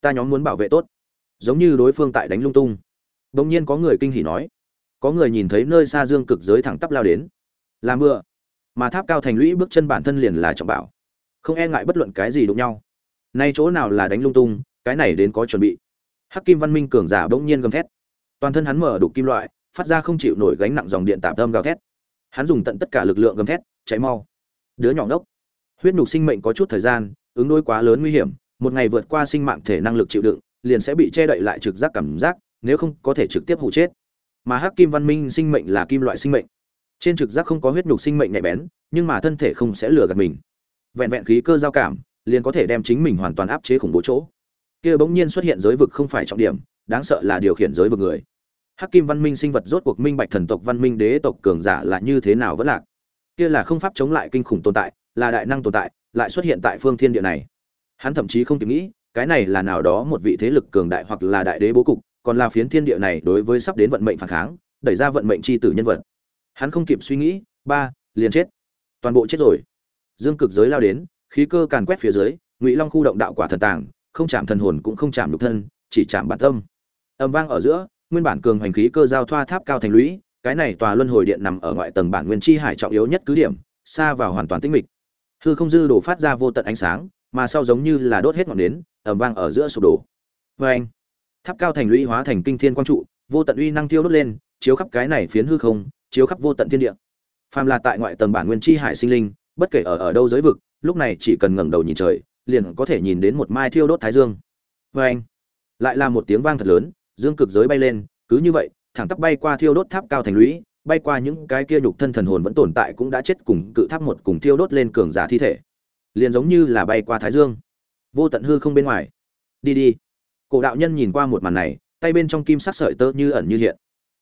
Ta nhóm muốn bảo vệ tốt. Giống như đối phương tại đánh lung tung. Bỗng nhiên có người kinh hỉ nói. Có người nhìn thấy nơi xa dương cực giới thẳng tắp lao đến. Làm mưa. Mà tháp cao thành lũy bước chân bản thân liền là trọng bảo. Không e ngại bất luận cái gì đụng nhau. Nay chỗ nào là đánh lung tung, cái này đến có chuẩn bị. Hắc kim văn minh cường giả bỗng nhiên gầm thét. Toàn thân hắn mở đục kim loại phát ra không chịu nổi gánh nặng dòng điện tạp âm gào thét. Hắn dùng tận tất cả lực lượng gầm thét cháy mau. Đứa nhỏ ngốc. Huyết nhục sinh mệnh có chút thời gian, ứng đối quá lớn nguy hiểm, một ngày vượt qua sinh mạng thể năng lực chịu đựng, liền sẽ bị che đậy lại trực giác cảm giác, nếu không có thể trực tiếp hụ chết. Mà hắc kim văn minh sinh mệnh là kim loại sinh mệnh. Trên trực giác không có huyết nhục sinh mệnh nhạy bén, nhưng mà thân thể không sẽ lừa gạt mình. Vẹn vẹn khí cơ giao cảm, liền có thể đem chính mình hoàn toàn áp chế khủng bố chỗ. Kia bỗng nhiên xuất hiện giới vực không phải trọng điểm, đáng sợ là điều khiển giới vực người hắc kim văn minh sinh vật rốt cuộc minh bạch thần tộc văn minh đế tộc cường giả là như thế nào vẫn lạc. Kia là không pháp chống lại kinh khủng tồn tại, là đại năng tồn tại, lại xuất hiện tại phương thiên địa này. Hắn thậm chí không kịp nghĩ, cái này là nào đó một vị thế lực cường đại hoặc là đại đế bố cục, còn là phiến thiên địa này đối với sắp đến vận mệnh phản kháng, đẩy ra vận mệnh c h i tử nhân vật. Hắn không kịp suy nghĩ, ba, liền chết. Toàn bộ chết rồi. Dương cực giới lao đến, khí cơ càn quét phía dưới, ngụy long khu động đạo quả thần tàng, không chạm thần hồn cũng không chạm nhục thân, chỉ chạm bản tâm. Âm vang ở giữa nguyên bản cường hành khí cơ giao thoa tháp cao thành lũy, cái này tòa luân hồi điện nằm ở ngoại tầng bản nguyên chi hải trọng yếu nhất cứ điểm, xa vào hoàn toàn tĩnh mịch. Hư không dư đổ phát ra vô tận ánh sáng, mà sau giống như là đốt hết ngọn nến ẩm vang ở giữa sụp đổ. Vê anh, tháp cao thành lũy hóa thành kinh thiên quang trụ, vô tận uy năng tiêu đốt lên, chiếu khắp cái này phiến hư không, chiếu khắp vô tận thiên địa. Phàm là tại ngoại tầng bản nguyên chi hải sinh linh, bất kể ở ở đâu giới vực, lúc này chỉ cần ngẩng đầu nhìn trời, liền có thể nhìn đến một mai thiêu đốt thái dương. Vê anh, lại là một tiếng vang thật lớn dương cực giới bay lên, cứ như vậy, thẳng tắp bay qua thiêu đốt tháp cao thành lũy, bay qua những cái kia nhục thân thần hồn vẫn tồn tại cũng đã chết cùng cự tháp một cùng thiêu đốt lên cường giả thi thể. Liền giống như là bay qua thái dương. Vô tận hư không bên ngoài. Đi đi. Cổ đạo nhân nhìn qua một màn này, tay bên trong kim sắc sợi tơ như ẩn như hiện.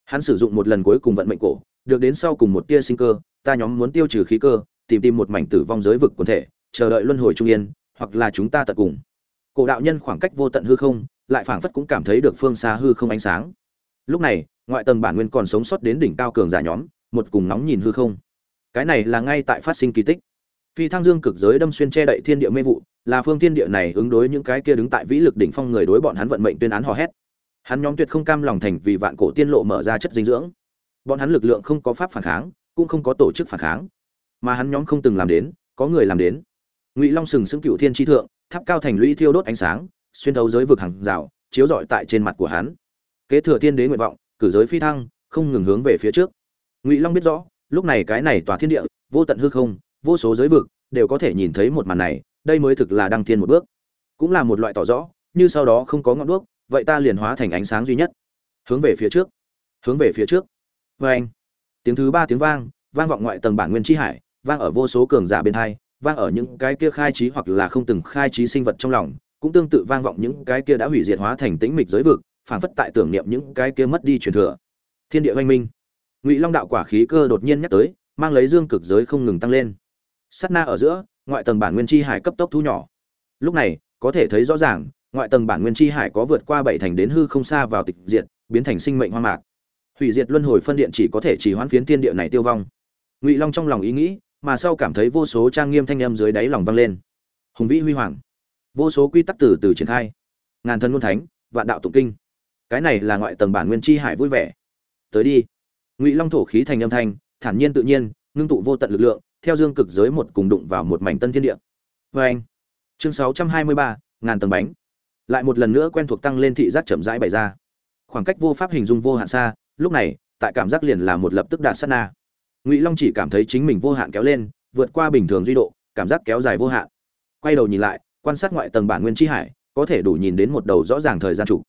Hắn sử dụng một lần cuối cùng vận mệnh cổ, được đến sau cùng một tia sinh cơ, ta nhóm muốn tiêu trừ khí cơ, tìm tìm một mảnh tử vong giới vực quần thể, chờ đợi luân hồi trung yên, hoặc là chúng ta tận cùng. Cổ đạo nhân khoảng cách vô tận hư không lại phảng phất cũng cảm thấy được phương xa hư không ánh sáng. Lúc này, ngoại tầng bản nguyên còn sống sót đến đỉnh cao cường giả nhóm, một cùng nóng nhìn hư không. Cái này là ngay tại phát sinh kỳ tích. Phi thăng dương cực giới đâm xuyên che đậy thiên địa mê vụ, là phương thiên địa này ứng đối những cái kia đứng tại vĩ lực đỉnh phong người đối bọn hắn vận mệnh tuyên án hò hét. Hắn nhóm tuyệt không cam lòng thành vì vạn cổ tiên lộ mở ra chất dinh dưỡng. Bọn hắn lực lượng không có pháp phản kháng, cũng không có tổ chức phản kháng. Mà hắn nhóm không từng làm đến, có người làm đến. Ngụy long sừng sững cựu thiên tri thượng, tháp cao thành lũy thiêu đốt ánh sáng xuyên thấu giới vực hàng rào, chiếu rọi tại trên mặt của hắn. Kế thừa thiên đế nguyện vọng, cử giới phi thăng, không ngừng hướng về phía trước. Ngụy long biết rõ, lúc này cái này tòa thiên địa, vô tận hư không, vô số giới vực, đều có thể nhìn thấy một màn này, đây mới thực là đăng thiên một bước. Cũng là một loại tỏ rõ, như sau đó không có ngọn đuốc, vậy ta liền hóa thành ánh sáng duy nhất. Hướng về phía trước, hướng về phía trước. Vê anh tiếng thứ ba tiếng vang vang vọng ngoại tầng bản nguyên tri hải, vang ở vô số cường giả bên hai, vang ở những cái kia khai trí hoặc là không từng khai trí sinh vật trong lòng cũng tương tự vang vọng những cái kia đã hủy diệt hóa thành tĩnh mịch giới vực phảng phất tại tưởng niệm những cái kia mất đi truyền thừa. Thiên địa oanh minh. Ngụy long đạo quả khí cơ đột nhiên nhắc tới mang lấy dương cực giới không ngừng tăng lên. Sát na ở giữa ngoại tầng bản nguyên chi hải cấp tốc thu nhỏ. Lúc này có thể thấy rõ ràng ngoại tầng bản nguyên chi hải có vượt qua bảy thành đến hư không xa vào tịch diệt, biến thành sinh mệnh hoang mạc. Hủy diệt luân hồi phân điện chỉ có thể chỉ hoãn phiến tiên địa này tiêu vong. Ngụy long trong lòng ý nghĩ mà sau cảm thấy vô số trang nghiêm thanh âm dưới đáy lòng vang lên. Hùng vĩ huy hoàng vô số quy tắc từ từ triển khai. Ngàn thân luân thánh, vạn đạo tụng kinh. Cái này là ngoại tầng bản nguyên chi hải vui vẻ. Tới đi. Ngụy long thổ khí thành âm thanh, thản nhiên tự nhiên, ngưng tụ vô tận lực lượng, theo dương cực giới một cùng đụng vào một mảnh tân thiên địa. Vê anh, chương sáu trăm hai mươi ba, ngàn tầng bánh. Lại một lần nữa quen thuộc tăng lên thị giác chậm rãi bày ra. Khoảng cách vô pháp hình dung vô hạn xa, lúc này, tại cảm giác liền là một lập tức đạt sát na. Ngụy long chỉ cảm thấy chính mình vô hạn kéo lên, vượt qua bình thường duy độ, cảm giác kéo dài vô hạn. Quay đầu nhìn lại quan sát ngoại tầng bản nguyên chi hải, có thể đủ nhìn đến một đầu rõ ràng thời gian trụ.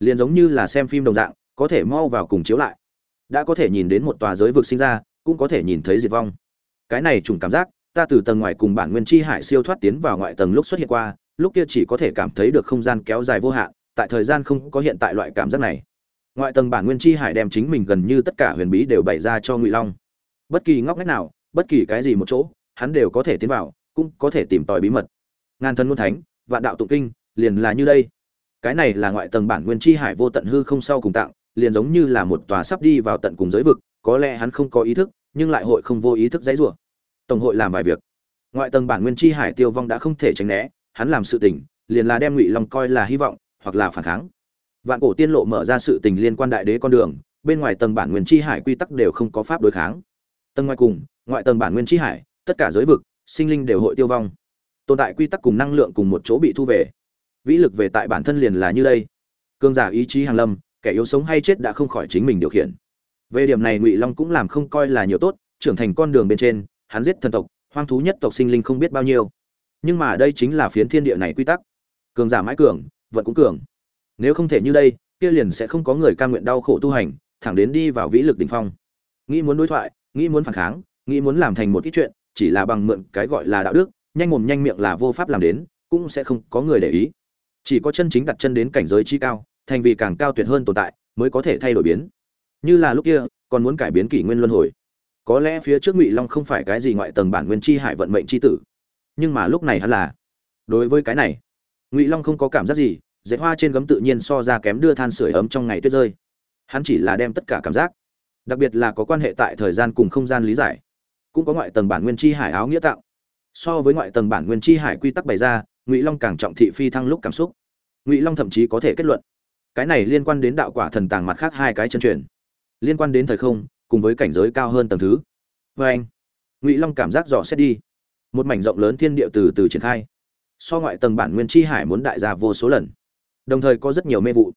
liền giống như là xem phim đồng dạng, có thể mau vào cùng chiếu lại. Đã có thể nhìn đến một tòa giới vực sinh ra, cũng có thể nhìn thấy diệt vong. Cái này trùng cảm giác, ta từ tầng ngoài cùng bản nguyên chi hải siêu thoát tiến vào ngoại tầng lúc xuất hiện qua, lúc kia chỉ có thể cảm thấy được không gian kéo dài vô hạn, tại thời gian không có hiện tại loại cảm giác này. Ngoại tầng bản nguyên chi hải đem chính mình gần như tất cả huyền bí đều bày ra cho ngụy long. Bất kỳ ngóc ngách nào, bất kỳ cái gì một chỗ, hắn đều có thể tiến vào, cũng có thể tìm tòi bí mật ngàn thân luân thánh, vạn đạo tụng kinh, liền là như đây. Cái này là ngoại tầng bản nguyên chi hải vô tận hư không sau cùng tặng liền giống như là một tòa sắp đi vào tận cùng giới vực, có lẽ hắn không có ý thức, nhưng lại hội không vô ý thức dãy rủa. Tổng hội làm vài việc. Ngoại tầng bản nguyên chi hải tiêu vong đã không thể tránh né, hắn làm sự tình, liền là đem ngụy long coi là hy vọng, hoặc là phản kháng. Vạn cổ tiên lộ mở ra sự tình liên quan đại đế con đường, bên ngoài tầng bản nguyên chi hải quy tắc đều không có pháp đối kháng. Tầng ngoài cùng, ngoại tầng bản nguyên chi hải, tất cả giới vực, sinh linh đều hội tiêu vong tồn tại quy tắc cùng năng lượng cùng một chỗ bị thu về. Vĩ lực về tại bản thân liền là như đây. Cương giả ý chí hàng lâm, kẻ yếu sống hay chết đã không khỏi chính mình điều khiển. Về điểm này ngụy long cũng làm không coi là nhiều tốt, trưởng thành con đường bên trên, hắn giết thần tộc, hoang thú nhất tộc sinh linh không biết bao nhiêu. Nhưng mà đây chính là phiến thiên địa này quy tắc. Cường giả mãi cường, vận cũng cường. Nếu không thể như đây, kia liền sẽ không có người ca nguyện đau khổ tu hành, thẳng đến đi vào vĩ lực đỉnh phong. Nghĩ muốn đối thoại, nghĩ muốn phản kháng, nghĩ muốn làm thành một ít chuyện, chỉ là bằng mượn cái gọi là đạo đức nhanh mồm nhanh miệng là vô pháp làm đến, cũng sẽ không có người để ý. Chỉ có chân chính đặt chân đến cảnh giới chi cao, thành vì càng cao tuyệt hơn tồn tại, mới có thể thay đổi biến. Như là lúc kia, còn muốn cải biến kỷ nguyên luân hồi. Có lẽ phía trước ngụy long không phải cái gì ngoại tầng bản nguyên chi hải vận mệnh chi tử. Nhưng mà lúc này hắn là. Đối với cái này, ngụy long không có cảm giác gì, dệt hoa trên gấm tự nhiên so ra kém đưa than sửa ấm trong ngày tuyết rơi. Hắn chỉ là đem tất cả cảm giác, đặc biệt là có quan hệ tại thời gian cùng không gian lý giải, cũng có ngoại tầng bản nguyên chi hải áo nghĩa tạo so với ngoại tầng bản nguyên chi hải quy tắc bày ra, ngụy long càng trọng thị phi thăng lúc cảm xúc. Ngụy long thậm chí có thể kết luận, cái này liên quan đến đạo quả thần tàng mặt khác hai cái chân truyền. Liên quan đến thời không, cùng với cảnh giới cao hơn tầng thứ. Vê anh, ngụy long cảm giác dò xét đi. Một mảnh rộng lớn thiên địa từ từ triển khai. So ngoại tầng bản nguyên chi hải muốn đại gia vô số lần. Đồng thời có rất nhiều mê vụ.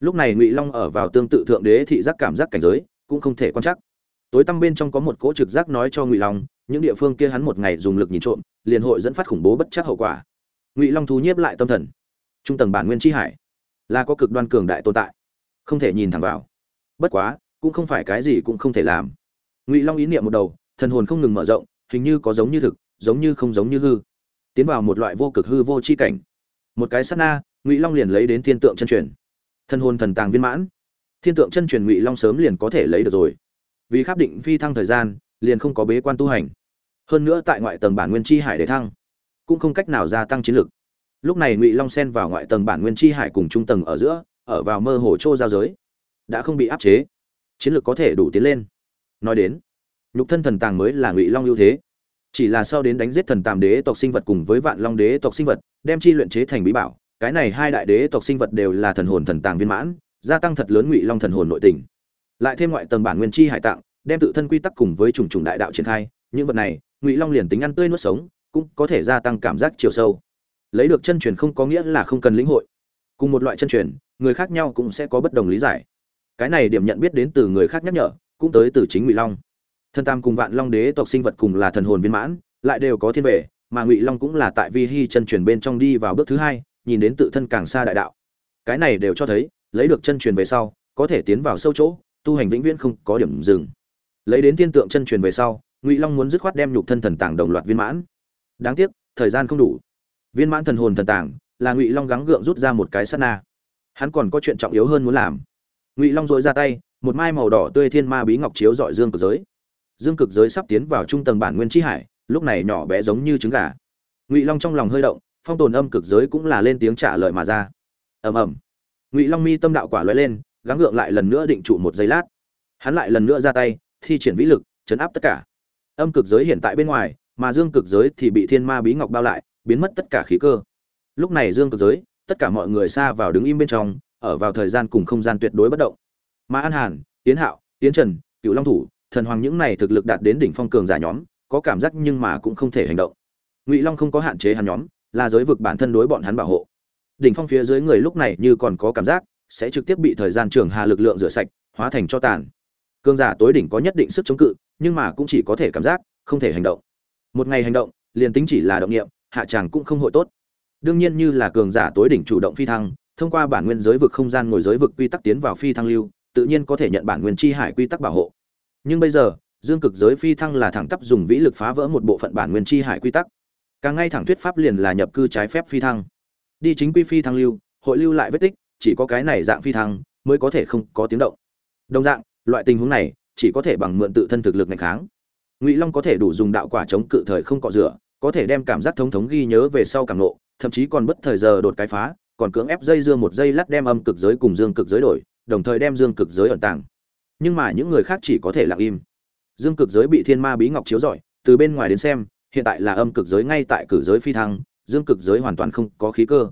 Lúc này ngụy long ở vào tương tự thượng đế thị giác cảm giác cảnh giới, cũng không thể quan chắc tối tăm bên trong có một cỗ trực giác nói cho ngụy long những địa phương kia hắn một ngày dùng lực nhìn trộm, liền hội dẫn phát khủng bố bất chắc hậu quả. Ngụy long thu nhiếp lại tâm thần. Trung tầng bản nguyên tri hải là có cực đoan cường đại tồn tại, không thể nhìn thẳng vào. Bất quá, cũng không phải cái gì cũng không thể làm. Ngụy long ý niệm một đầu, thần hồn không ngừng mở rộng, hình như có giống như thực, giống như không giống như hư. Tiến vào một loại vô cực hư vô c h i cảnh. Một cái s á t na, ngụy long liền lấy đến thiên tượng chân truyền. Thần hồn thần tàng viên mãn. Thiên tượng chân truyền ngụy long sớm liền có thể lấy được rồi. Vì khắc định phi thăng thời gian, liền không có bế quan tu hành hơn nữa tại ngoại tầng bản nguyên chi hải để thăng, cũng không cách nào gia tăng chiến lực. Lúc này ngụy long sen vào ngoại tầng bản nguyên chi hải cùng trung tầng ở giữa, ở vào mơ hồ chô giao giới, đã không bị áp chế. Chiến lược có thể đủ tiến lên. Nói đến, nhục thân thần tàng mới là ngụy long ưu thế. Chỉ là sau đến đánh giết thần tàm đế tộc sinh vật cùng với vạn long đế tộc sinh vật, đem chi luyện chế thành bí bảo, cái này hai đại đế tộc sinh vật đều là thần hồn thần tàng viên mãn, gia tăng thật lớn ngụy long thần hồn nội tình. Lại thêm ngoại tầng bản nguyên chi hải tạng, đem tự thân quy tắc cùng với trùng trùng đại đạo triển khai, những vật này ngụy long liền tính ăn tươi nuốt sống, cũng có thể gia tăng cảm giác chiều sâu. Lấy được chân truyền không có nghĩa là không cần lĩnh hội. Cùng một loại chân truyền, người khác nhau cũng sẽ có bất đồng lý giải. Cái này điểm nhận biết đến từ người khác nhắc nhở, cũng tới từ chính ngụy long. Thân tam cùng vạn long đế tộc sinh vật cùng là thần hồn viên mãn, lại đều có thiên vệ, mà ngụy long cũng là tại vi hy chân truyền bên trong đi vào bước thứ hai, nhìn đến tự thân càng xa đại đạo. Cái này đều cho thấy, lấy được chân truyền về sau, có thể tiến vào sâu chỗ, tu hành vĩnh viễn không có điểm dừng. Lấy đến tiên tượng chân truyền về sau ngụy long muốn dứt khoát đem nhục thân thần tàng đồng loạt viên mãn đáng tiếc thời gian không đủ viên mãn thần hồn thần tàng là ngụy long gắng gượng rút ra một cái sắt na hắn còn có chuyện trọng yếu hơn muốn làm ngụy long dội ra tay một mai màu đỏ tươi thiên ma bí ngọc chiếu dọi dương cực giới dương cực giới sắp tiến vào trung tầng bản nguyên tri hải lúc này nhỏ bé giống như trứng gà ngụy long trong lòng hơi động phong tồn âm cực giới cũng là lên tiếng trả lời mà ra ầm ầm ngụy long mi tâm đạo quả lóe lên gắng gượng lại lần nữa định trụ một giây lát hắn lại lần nữa ra tay thi triển vĩ lực chấn áp tất cả âm cực giới hiện tại bên ngoài, mà dương cực giới thì bị thiên ma bí ngọc bao lại, biến mất tất cả khí cơ. Lúc này dương cực giới, tất cả mọi người xa vào đứng im bên trong, ở vào thời gian cùng không gian tuyệt đối bất động. Mà an hàn tiến hạo tiến trần cựu long thủ, thần hoàng những này thực lực đạt đến đỉnh phong cường giả nhóm, có cảm giác nhưng mà cũng không thể hành động. Ngụy long không có hạn chế hắn nhóm, là giới vực bản thân đối bọn hắn bảo hộ. Đỉnh phong phía dưới người lúc này như còn có cảm giác, sẽ trực tiếp bị thời gian trường hà lực lượng rửa sạch, hóa thành cho tàn. Cường giả tối đỉnh có nhất định sức chống cự nhưng mà cũng chỉ có thể cảm giác, không thể hành động. Một ngày hành động, liền tính chỉ là động nghiệm hạ tràng cũng không hội tốt. Đương nhiên như là cường giả tối đỉnh chủ động phi thăng, thông qua bản nguyên giới vực không gian ngồi giới vực quy tắc tiến vào phi thăng lưu, tự nhiên có thể nhận bản nguyên chi hải quy tắc bảo hộ. Nhưng bây giờ, dương cực giới phi thăng là thẳng tắp dùng vĩ lực phá vỡ một bộ phận bản nguyên chi hải quy tắc. Càng ngay thẳng thuyết pháp liền là nhập cư trái phép phi thăng. Đi chính quy phi thăng lưu, hội lưu lại vết tích, chỉ có cái này dạng phi thăng mới có thể không có tiếng động. Đồng dạng, loại tình huống này chỉ có thể bằng mượn tự thân thực lực ngày kháng. Ngụy long có thể đủ dùng đạo quả chống cự thời không cọ rửa, có thể đem cảm giác thống thống ghi nhớ về sau cảm nộ, thậm chí còn bất thời giờ đột cái phá, còn cưỡng ép dây dưa một dây lát đem âm cực giới cùng dương cực giới đổi, đồng thời đem dương cực giới ẩn tàng. Nhưng mà những người khác chỉ có thể lặng im. Dương cực giới bị thiên ma bí ngọc chiếu rọi, từ bên ngoài đến xem, hiện tại là âm cực giới ngay tại cử giới phi thăng, dương cực giới hoàn toàn không có khí cơ.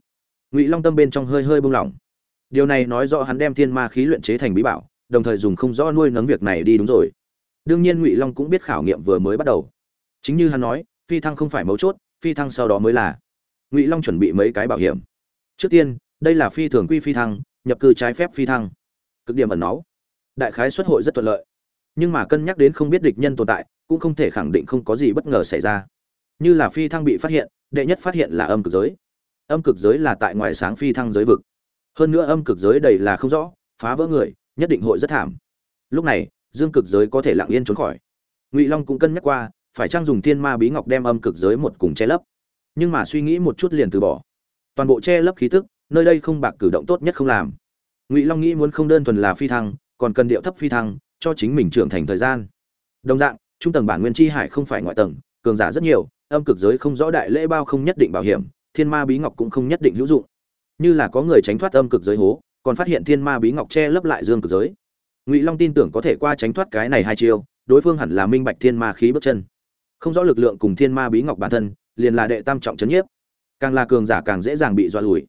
Ngụy long tâm bên trong hơi hơi bung lỏng. Điều này nói rõ hắn đem thiên ma khí luyện chế thành bí bảo đồng thời dùng không rõ nuôi nấng việc này đi đúng rồi. Đương nhiên ngụy long cũng biết khảo nghiệm vừa mới bắt đầu. Chính như hắn nói, phi thăng không phải mấu chốt, phi thăng sau đó mới là. Ngụy long chuẩn bị mấy cái bảo hiểm. Trước tiên, đây là phi thường quy phi thăng, nhập cư trái phép phi thăng. Cực điểm ẩn náu. Đại khái xuất hội rất thuận lợi. Nhưng mà cân nhắc đến không biết địch nhân tồn tại, cũng không thể khẳng định không có gì bất ngờ xảy ra. Như là phi thăng bị phát hiện, đệ nhất phát hiện là âm cực giới. Âm cực giới là tại ngoài sáng phi thăng giới vực. Hơn nữa âm cực giới đầy là không rõ, phá vỡ người nhất định hội rất thảm. Lúc này, dương cực giới có thể lặng yên trốn khỏi. Ngụy long cũng cân nhắc qua, phải chăng dùng thiên ma bí ngọc đem âm cực giới một cùng che lấp. Nhưng mà suy nghĩ một chút liền từ bỏ. Toàn bộ che lấp khí tức, nơi đây không bạc cử động tốt nhất không làm. Ngụy long nghĩ muốn không đơn thuần là phi thăng, còn cần điệu thấp phi thăng, cho chính mình trưởng thành thời gian. Đồng dạng, trung tầng bản nguyên chi hải không phải ngoại tầng, cường giả rất nhiều, âm cực giới không rõ đại lễ bao không nhất định bảo hiểm, thiên ma bí ngọc cũng không nhất định hữu dụng. Như là có người tránh thoát âm cực giới hố còn phát hiện thiên ma bí ngọc che lấp lại dương cực giới. Ngụy long tin tưởng có thể qua tránh thoát cái này hai chiêu, đối phương hẳn là minh bạch thiên ma khí bước chân. Không rõ lực lượng cùng thiên ma bí ngọc bản thân, liền là đệ tam trọng c nhiếp. Càng là cường giả càng dễ dàng bị dọa lùi.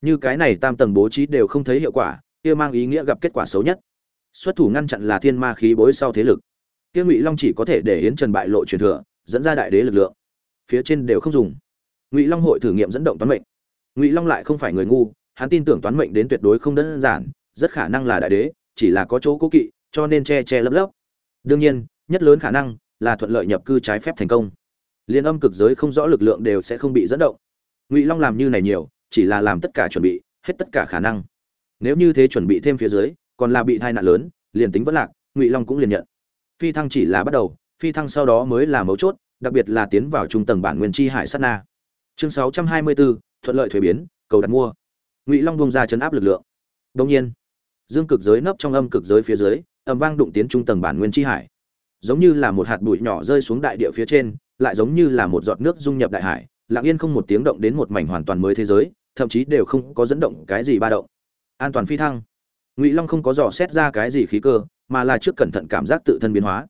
Như cái này tam tầng bố trí đều không thấy hiệu quả, kia mang ý nghĩa gặp kết quả xấu nhất. Xuất thủ ngăn chặn là thiên ma khí bối sau thế lực. Kia ngụy long chỉ có thể để yến trần bại lộ truyền thừa, dẫn ra đại đế lực lượng. Phía trên đều không dùng. Ngụy long hội thử nghiệm dẫn động toán mệnh. Ngụy long lại không phải người ngu hắn tin tưởng toán mệnh đến tuyệt đối không đơn giản rất khả năng là đại đế chỉ là có chỗ cố kỵ cho nên che che lấp lấp. Đương nhiên nhất lớn khả năng là thuận lợi nhập cư trái phép thành công. Liên âm cực giới không rõ lực lượng đều sẽ không bị dẫn động. Ngụy long làm như này nhiều chỉ là làm tất cả chuẩn bị hết tất cả khả năng. Nếu như thế chuẩn bị thêm phía dưới còn là bị tai nạn lớn liền tính vẫn lạc ngụy long cũng liền nhận. Phi thăng chỉ là bắt đầu phi thăng sau đó mới là mấu chốt đặc biệt là tiến vào trung tầng bản nguyên chi hải sát na. Chương 624, thuận lợi thuế biến cầu đặt mua ngụy long bung ra chấn áp lực lượng. Đông nhiên, dương cực giới nấp trong âm cực giới phía dưới, ầm vang đụng tiến trung tầng bản nguyên chi hải. Giống như là một hạt bụi nhỏ rơi xuống đại địa phía trên, lại giống như là một giọt nước dung nhập đại hải, lặng yên không một tiếng động đến một mảnh hoàn toàn mới thế giới, thậm chí đều không có dẫn động cái gì ba động. An toàn phi thăng. Ngụy long không có dò xét ra cái gì khí cơ, mà là trước cẩn thận cảm giác tự thân biến hóa.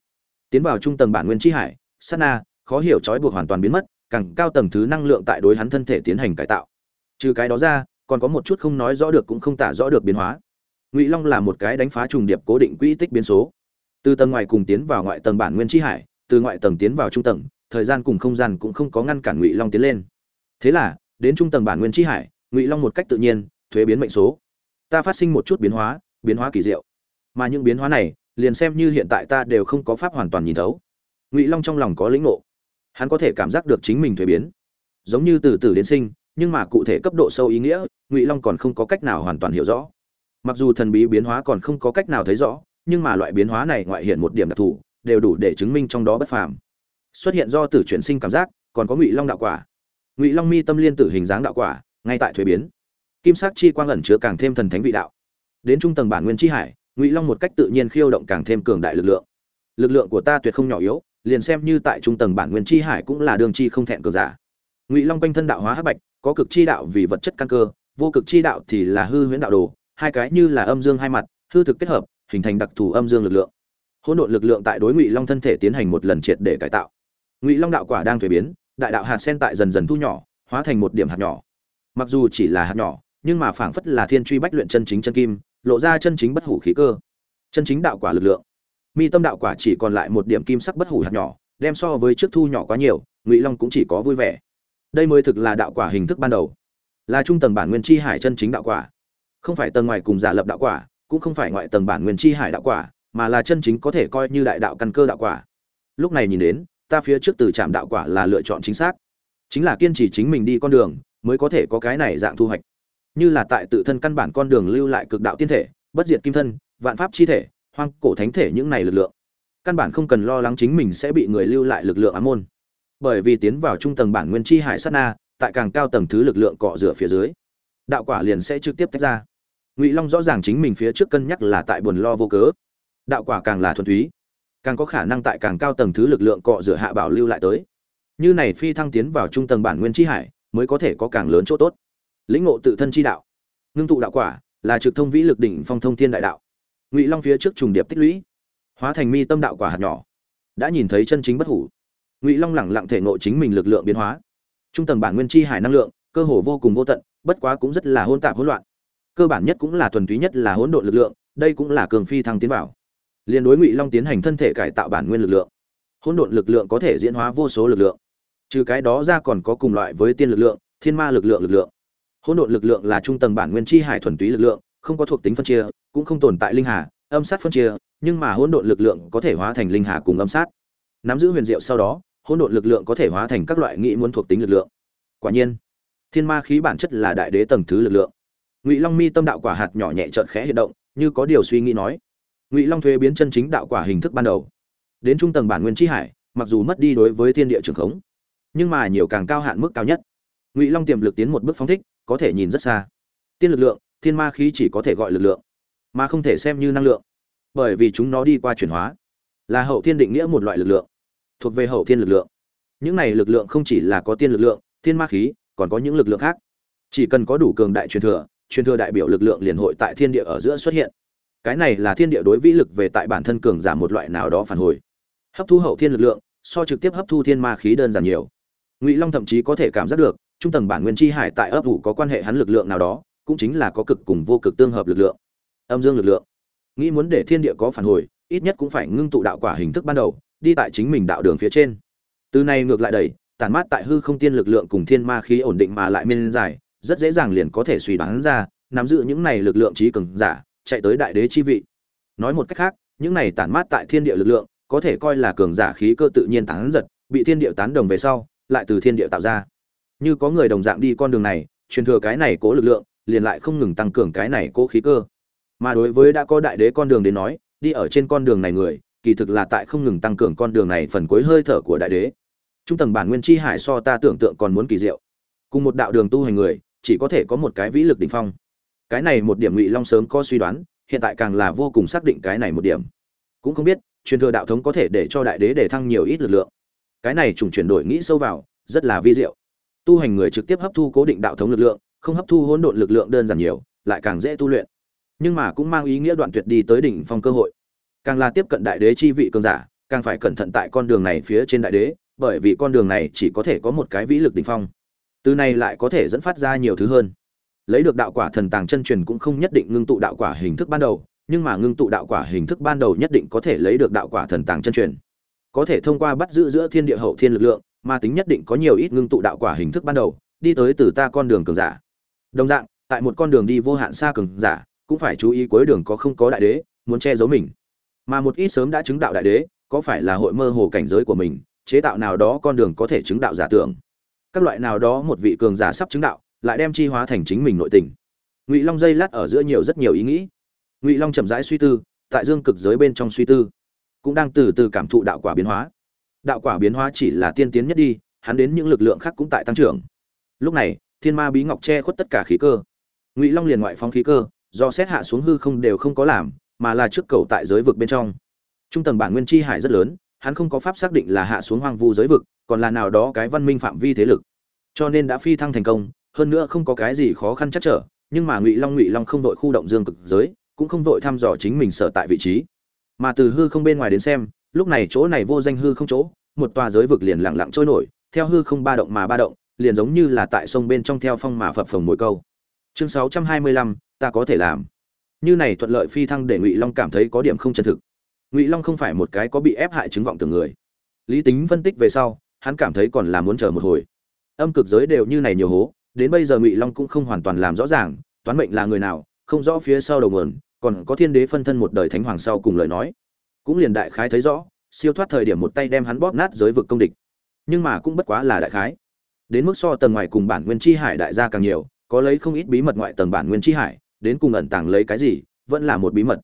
Tiến vào trung tầng bản nguyên chi hải, sát na, khó hiểu trói buộc hoàn toàn biến mất, càng cao tầng thứ năng lượng tại đối hắn thân thể tiến hành cải tạo. Trừ cái đó ra còn có một chút không nói rõ được cũng không tả rõ được biến hóa. Ngụy long là một cái đánh phá trùng điệp cố định quỹ tích biến số. Từ tầng ngoài cùng tiến vào ngoại tầng bản nguyên chi hải, từ ngoại tầng tiến vào trung tầng, thời gian cùng không gian cũng không có ngăn cản ngụy long tiến lên. Thế là, đến trung tầng bản nguyên chi hải, ngụy long một cách tự nhiên, thuế biến mệnh số. Ta phát sinh một chút biến hóa biến hóa kỳ diệu. Mà những biến hóa này, liền xem như hiện tại ta đều không có pháp hoàn toàn nhìn thấu. Ngụy long trong lòng có lĩnh ngộ. Hắn có thể cảm giác được chính mình thuế biến. Giống như từ từ đến sinh nhưng mà cụ thể cấp độ sâu ý nghĩa, ngụy long còn không có cách nào hoàn toàn hiểu rõ. Mặc dù thần bí biến hóa còn không có cách nào thấy rõ, nhưng mà loại biến hóa này ngoại hiện một điểm đặc thù, đều đủ để chứng minh trong đó bất phàm. Xuất hiện do tử chuyển sinh cảm giác, còn có ngụy long đạo quả. Ngụy long mi tâm liên tử hình dáng đạo quả, ngay tại thuế biến. Kim sắc chi quang ẩn chứa càng thêm thần thánh vị đạo. Đến trung tầng bản nguyên chi hải, ngụy long một cách tự nhiên khiêu động càng thêm cường đại lực lượng. Lực lượng của ta tuyệt không nhỏ yếu, liền xem như tại trung tầng bản nguyên chi hải cũng là đường chi không thẹn cờ giả. Ngụy long quanh thân đạo hóa hắc bạch có cực chi đạo vì vật chất căn cơ, vô cực chi đạo thì là hư huyễn đạo đồ, hai cái như là âm dương hai mặt, hư thực kết hợp, hình thành đặc thù âm dương lực lượng. Hỗn độn lực lượng tại đối ngụy long thân thể tiến hành một lần triệt để cải tạo. Ngụy long đạo quả đang thuế biến, đại đạo hạt sen tại dần dần thu nhỏ, hóa thành một điểm hạt nhỏ. Mặc dù chỉ là hạt nhỏ, nhưng mà phảng phất là thiên truy bách luyện chân chính chân kim, lộ ra chân chính bất hủ khí cơ. Chân chính đạo quả lực lượng. Mi tâm đạo quả chỉ còn lại một điểm kim sắc bất hủ hạt nhỏ, đem so với trước thu nhỏ quá nhiều, ngụy long cũng chỉ có vui vẻ đây mới thực là đạo quả hình thức ban đầu. Là trung tầng bản nguyên chi hải chân chính đạo quả. Không phải tầng ngoài cùng giả lập đạo quả, cũng không phải ngoại tầng bản nguyên chi hải đạo quả, mà là chân chính có thể coi như đại đạo căn cơ đạo quả. Lúc này nhìn đến, ta phía trước từ trạm đạo quả là lựa chọn chính xác. Chính là kiên trì chính mình đi con đường, mới có thể có cái này dạng thu hoạch. Như là tại tự thân căn bản con đường lưu lại cực đạo tiên thể, bất diệt kim thân, vạn pháp chi thể, hoang cổ thánh thể những này lực lượng. Căn bản không cần lo lắng chính mình sẽ bị người lưu lại lực lượng ám môn bởi vì tiến vào trung tầng bản nguyên chi hải sát na, tại càng cao tầng thứ lực lượng cọ rửa phía dưới, đạo quả liền sẽ trực tiếp tách ra. Ngụy long rõ ràng chính mình phía trước cân nhắc là tại buồn lo vô cớ. Đạo quả càng là thuần túy, càng có khả năng tại càng cao tầng thứ lực lượng cọ rửa hạ bảo lưu lại tới. Như này phi thăng tiến vào trung tầng bản nguyên chi hải, mới có thể có càng lớn chỗ tốt. Lĩnh ngộ tự thân chi đạo, ngưng tụ đạo quả, là trực thông vĩ lực đỉnh phong thông thiên đại đạo. Ngụy long phía trước trùng điệp tích lũy, hóa thành mi tâm đạo quả hạt nhỏ, đã nhìn thấy chân chính bất hủ ngụy long lẳng lặng thể nội chính mình lực lượng biến hóa trung tầng bản nguyên chi hải năng lượng cơ hồ vô cùng vô tận bất quá cũng rất là hôn tạp hỗn loạn cơ bản nhất cũng là thuần túy nhất là hỗn độn lực lượng đây cũng là cường phi thăng tiến vào liên đối ngụy long tiến hành thân thể cải tạo bản nguyên lực lượng hỗn độn lực lượng có thể diễn hóa vô số lực lượng trừ cái đó ra còn có cùng loại với tiên lực lượng thiên ma lực lượng lực lượng hỗn độn lực lượng là trung tầng bản nguyên chi hải thuần túy lực lượng không có thuộc tính phân chia cũng không tồn tại linh hà âm sát phân chia nhưng mà hỗn độn lực lượng có thể hóa thành linh hà cùng âm sát nắm giữ huyền diệu sau đó hỗn độn lực lượng có thể hóa thành các loại nghĩ muốn thuộc tính lực lượng. Quả nhiên, thiên ma khí bản chất là đại đế tầng thứ lực lượng. Ngụy long mi tâm đạo quả hạt nhỏ nhẹ trợn khẽ hiện động, như có điều suy nghĩ nói. Ngụy long thuế biến chân chính đạo quả hình thức ban đầu. Đến trung tầng bản nguyên chi hải, mặc dù mất đi đối với thiên địa trường khống, nhưng mà nhiều càng cao hạn mức cao nhất. Ngụy long tiềm lực tiến một bước phóng thích, có thể nhìn rất xa. Tiên lực lượng, thiên ma khí chỉ có thể gọi lực lượng, mà không thể xem như năng lượng, bởi vì chúng nó đi qua chuyển hóa, là hậu thiên định nghĩa một loại lực lượng thuộc về hậu thiên lực lượng. Những này lực lượng không chỉ là có tiên lực lượng, thiên ma khí, còn có những lực lượng khác. Chỉ cần có đủ cường đại truyền thừa truyền thừa đại biểu lực lượng liền hội tại thiên địa ở giữa xuất hiện. Cái này là thiên địa đối vĩ lực về tại bản thân cường giảm một loại nào đó phản hồi. Hấp thu hậu thiên lực lượng, so trực tiếp hấp thu thiên ma khí đơn giản nhiều. Ngụy long thậm chí có thể cảm giác được, trung tầng bản nguyên chi hải tại ấp ủ có quan hệ hắn lực lượng nào đó, cũng chính là có cực cùng vô cực tương hợp lực lượng. Âm dương lực lượng. Nghĩ muốn để thiên địa có phản hồi, ít nhất cũng phải ngưng tụ đạo quả hình thức ban đầu đi tại chính mình đạo đường phía trên. Từ này ngược lại đẩy tàn mát tại hư không tiên lực lượng cùng thiên ma khí ổn định mà lại minh dài, rất dễ dàng liền có thể suy đoán ra, nắm giữ những này lực lượng trí cường giả, chạy tới đại đế chi vị. Nói một cách khác, những này tản mát tại thiên địa lực lượng, có thể coi là cường giả khí cơ tự nhiên tán giật, bị thiên địa tán đồng về sau, lại từ thiên địa tạo ra. Như có người đồng dạng đi con đường này, truyền thừa cái này cố lực lượng, liền lại không ngừng tăng cường cái này cố khí cơ. Mà đối với đã có đại đế con đường đến nói, đi ở trên con đường này người kỳ thực là tại không ngừng tăng cường con đường này phần cuối hơi thở của đại đế. Trung tầng bản nguyên chi hải so ta tưởng tượng còn muốn kỳ diệu. Cùng một đạo đường tu hành người, chỉ có thể có một cái vĩ lực đỉnh phong. Cái này một điểm ngụy long sớm có suy đoán, hiện tại càng là vô cùng xác định cái này một điểm. Cũng không biết, truyền thừa đạo thống có thể để cho đại đế để thăng nhiều ít lực lượng. Cái này trùng chuyển đổi nghĩ sâu vào, rất là vi diệu. Tu hành người trực tiếp hấp thu cố định đạo thống lực lượng, không hấp thu hỗn độn lực lượng đơn giản nhiều, lại càng dễ tu luyện. Nhưng mà cũng mang ý nghĩa đoạn tuyệt đi tới đỉnh phong cơ hội càng là tiếp cận đại đế chi vị cường giả, càng phải cẩn thận tại con đường này phía trên đại đế, bởi vì con đường này chỉ có thể có một cái vĩ lực đỉnh phong. Từ này lại có thể dẫn phát ra nhiều thứ hơn. Lấy được đạo quả thần tàng chân truyền cũng không nhất định ngưng tụ đạo quả hình thức ban đầu, nhưng mà ngưng tụ đạo quả hình thức ban đầu nhất định có thể lấy được đạo quả thần tàng chân truyền. Có thể thông qua bắt giữ giữa thiên địa hậu thiên lực lượng, mà tính nhất định có nhiều ít ngưng tụ đạo quả hình thức ban đầu, đi tới từ ta con đường cường giả. Đồng dạng, tại một con đường đi vô hạn xa cường giả, cũng phải chú ý cuối đường có không có đại đế, muốn che giấu mình mà một ít sớm đã chứng đạo đại đế, có phải là hội mơ hồ cảnh giới của mình, chế tạo nào đó con đường có thể chứng đạo giả tưởng. Các loại nào đó một vị cường giả sắp chứng đạo, lại đem chi hóa thành chính mình nội tình. Ngụy long dây lát ở giữa nhiều rất nhiều ý nghĩ. Ngụy long chậm rãi suy tư, tại dương cực giới bên trong suy tư, cũng đang từ từ cảm thụ đạo quả biến hóa. Đạo quả biến hóa chỉ là tiên tiến nhất đi, hắn đến những lực lượng khác cũng tại tăng trưởng. Lúc này, thiên ma bí ngọc che khuất tất cả khí cơ. Ngụy long liền ngoại phóng khí cơ, do xét hạ xuống hư không đều không có làm mà là trước cầu tại giới vực bên trong. Trung tầng bản nguyên chi hải rất lớn, hắn không có pháp xác định là hạ xuống hoang vu giới vực, còn là nào đó cái văn minh phạm vi thế lực. Cho nên đã phi thăng thành công, hơn nữa không có cái gì khó khăn chắc trở, nhưng mà ngụy long ngụy long không vội khu động dương cực giới, cũng không vội thăm dò chính mình sở tại vị trí. Mà từ hư không bên ngoài đến xem, lúc này chỗ này vô danh hư không chỗ, một tòa giới vực liền lặng lặng trôi nổi, theo hư không ba động mà ba động, liền giống như là tại sông bên trong theo phong mà phập phồng mồi câu. Chương sáu trăm hai mươi lăm, ta có thể làm như này thuận lợi phi thăng để ngụy long cảm thấy có điểm không chân thực ngụy long không phải một cái có bị ép hại chứng vọng từng người lý tính phân tích về sau hắn cảm thấy còn là muốn chờ một hồi âm cực giới đều như này nhiều hố đến bây giờ ngụy long cũng không hoàn toàn làm rõ ràng toán mệnh là người nào không rõ phía sau đầu nguồn còn có thiên đế phân thân một đời thánh hoàng sau cùng lời nói cũng liền đại khái thấy rõ siêu thoát thời điểm một tay đem hắn bóp nát giới vực công địch nhưng mà cũng bất quá là đại khái đến mức so tầng ngoài cùng bản nguyên chi hải đại gia càng nhiều có lấy không ít bí mật ngoại tầng bản nguyên chi hải đến cùng ẩn tàng lấy cái gì, vẫn là một bí mật.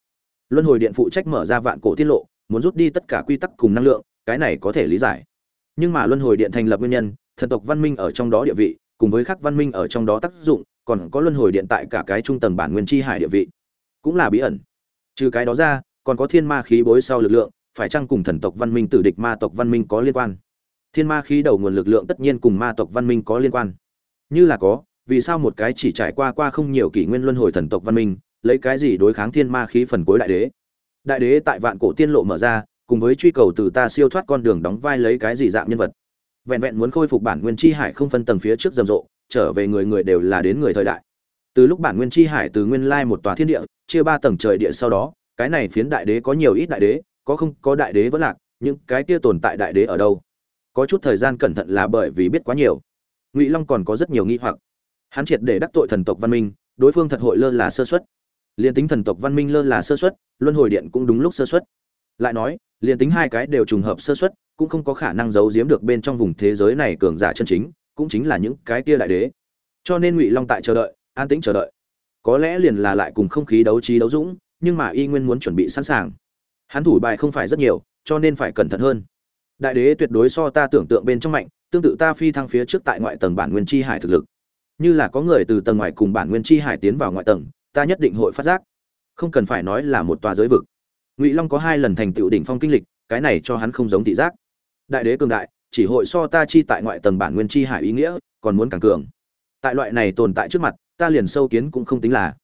Luân hồi điện phụ trách mở ra vạn cổ tiết lộ, muốn rút đi tất cả quy tắc cùng năng lượng, cái này có thể lý giải. Nhưng mà luân hồi điện thành lập nguyên nhân, thần tộc văn minh ở trong đó địa vị, cùng với khắc văn minh ở trong đó tác dụng, còn có luân hồi điện tại cả cái trung tầng bản nguyên chi hải địa vị, cũng là bí ẩn. Trừ cái đó ra, còn có thiên ma khí bối sau lực lượng, phải chăng cùng thần tộc văn minh tử địch ma tộc văn minh có liên quan? Thiên ma khí đầu nguồn lực lượng tất nhiên cùng ma tộc văn minh có liên quan. Như là có vì sao một cái chỉ trải qua qua không nhiều kỷ nguyên luân hồi thần tộc văn minh, lấy cái gì đối kháng thiên ma khí phần cuối đại đế? Đại đế tại vạn cổ tiên lộ mở ra, cùng với truy cầu từ ta siêu thoát con đường đóng vai lấy cái gì dạng nhân vật? Vẹn vẹn muốn khôi phục bản nguyên chi hải không phân tầng phía trước rầm rộ, trở về người người đều là đến người thời đại. Từ lúc bản nguyên chi hải từ nguyên lai một tòa thiên địa, chia ba tầng trời địa sau đó, cái này phiến đại đế có nhiều ít đại đế, có không có đại đế vẫn lạc nhưng cái kia tồn tại đại đế ở đâu? Có chút thời gian cẩn thận là bởi vì biết quá nhiều. Ngụy long còn có rất nhiều nghi hoặc hắn triệt để đắc tội thần tộc văn minh, đối phương thật hội lơ là sơ xuất liền tính thần tộc văn minh lơ là sơ xuất luân hồi điện cũng đúng lúc sơ xuất lại nói liền tính hai cái đều trùng hợp sơ xuất cũng không có khả năng giấu giếm được bên trong vùng thế giới này cường giả chân chính, cũng chính là những cái kia đại đế. Cho nên ngụy long tại chờ đợi, an tĩnh chờ đợi. Có lẽ liền là lại cùng không khí đấu trí đấu dũng, nhưng mà y nguyên muốn chuẩn bị sẵn sàng. Hắn thủ bài không phải rất nhiều, cho nên phải cẩn thận hơn. Đại đế tuyệt đối so ta tưởng tượng bên trong mạnh, tương tự ta phi thăng phía trước tại ngoại tầng bản nguyên chi hải thực lực như là có người từ tầng ngoài cùng bản nguyên chi hải tiến vào ngoại tầng, ta nhất định hội phát giác. Không cần phải nói là một tòa giới vực. Ngụy long có hai lần thành tựu đỉnh phong kinh lịch, cái này cho hắn không giống thị giác. Đại đế cường đại, chỉ hội so ta chi tại ngoại tầng bản nguyên chi hải ý nghĩa, còn muốn càng cường. Tại loại này tồn tại trước mặt, ta liền sâu kiến cũng không tính là.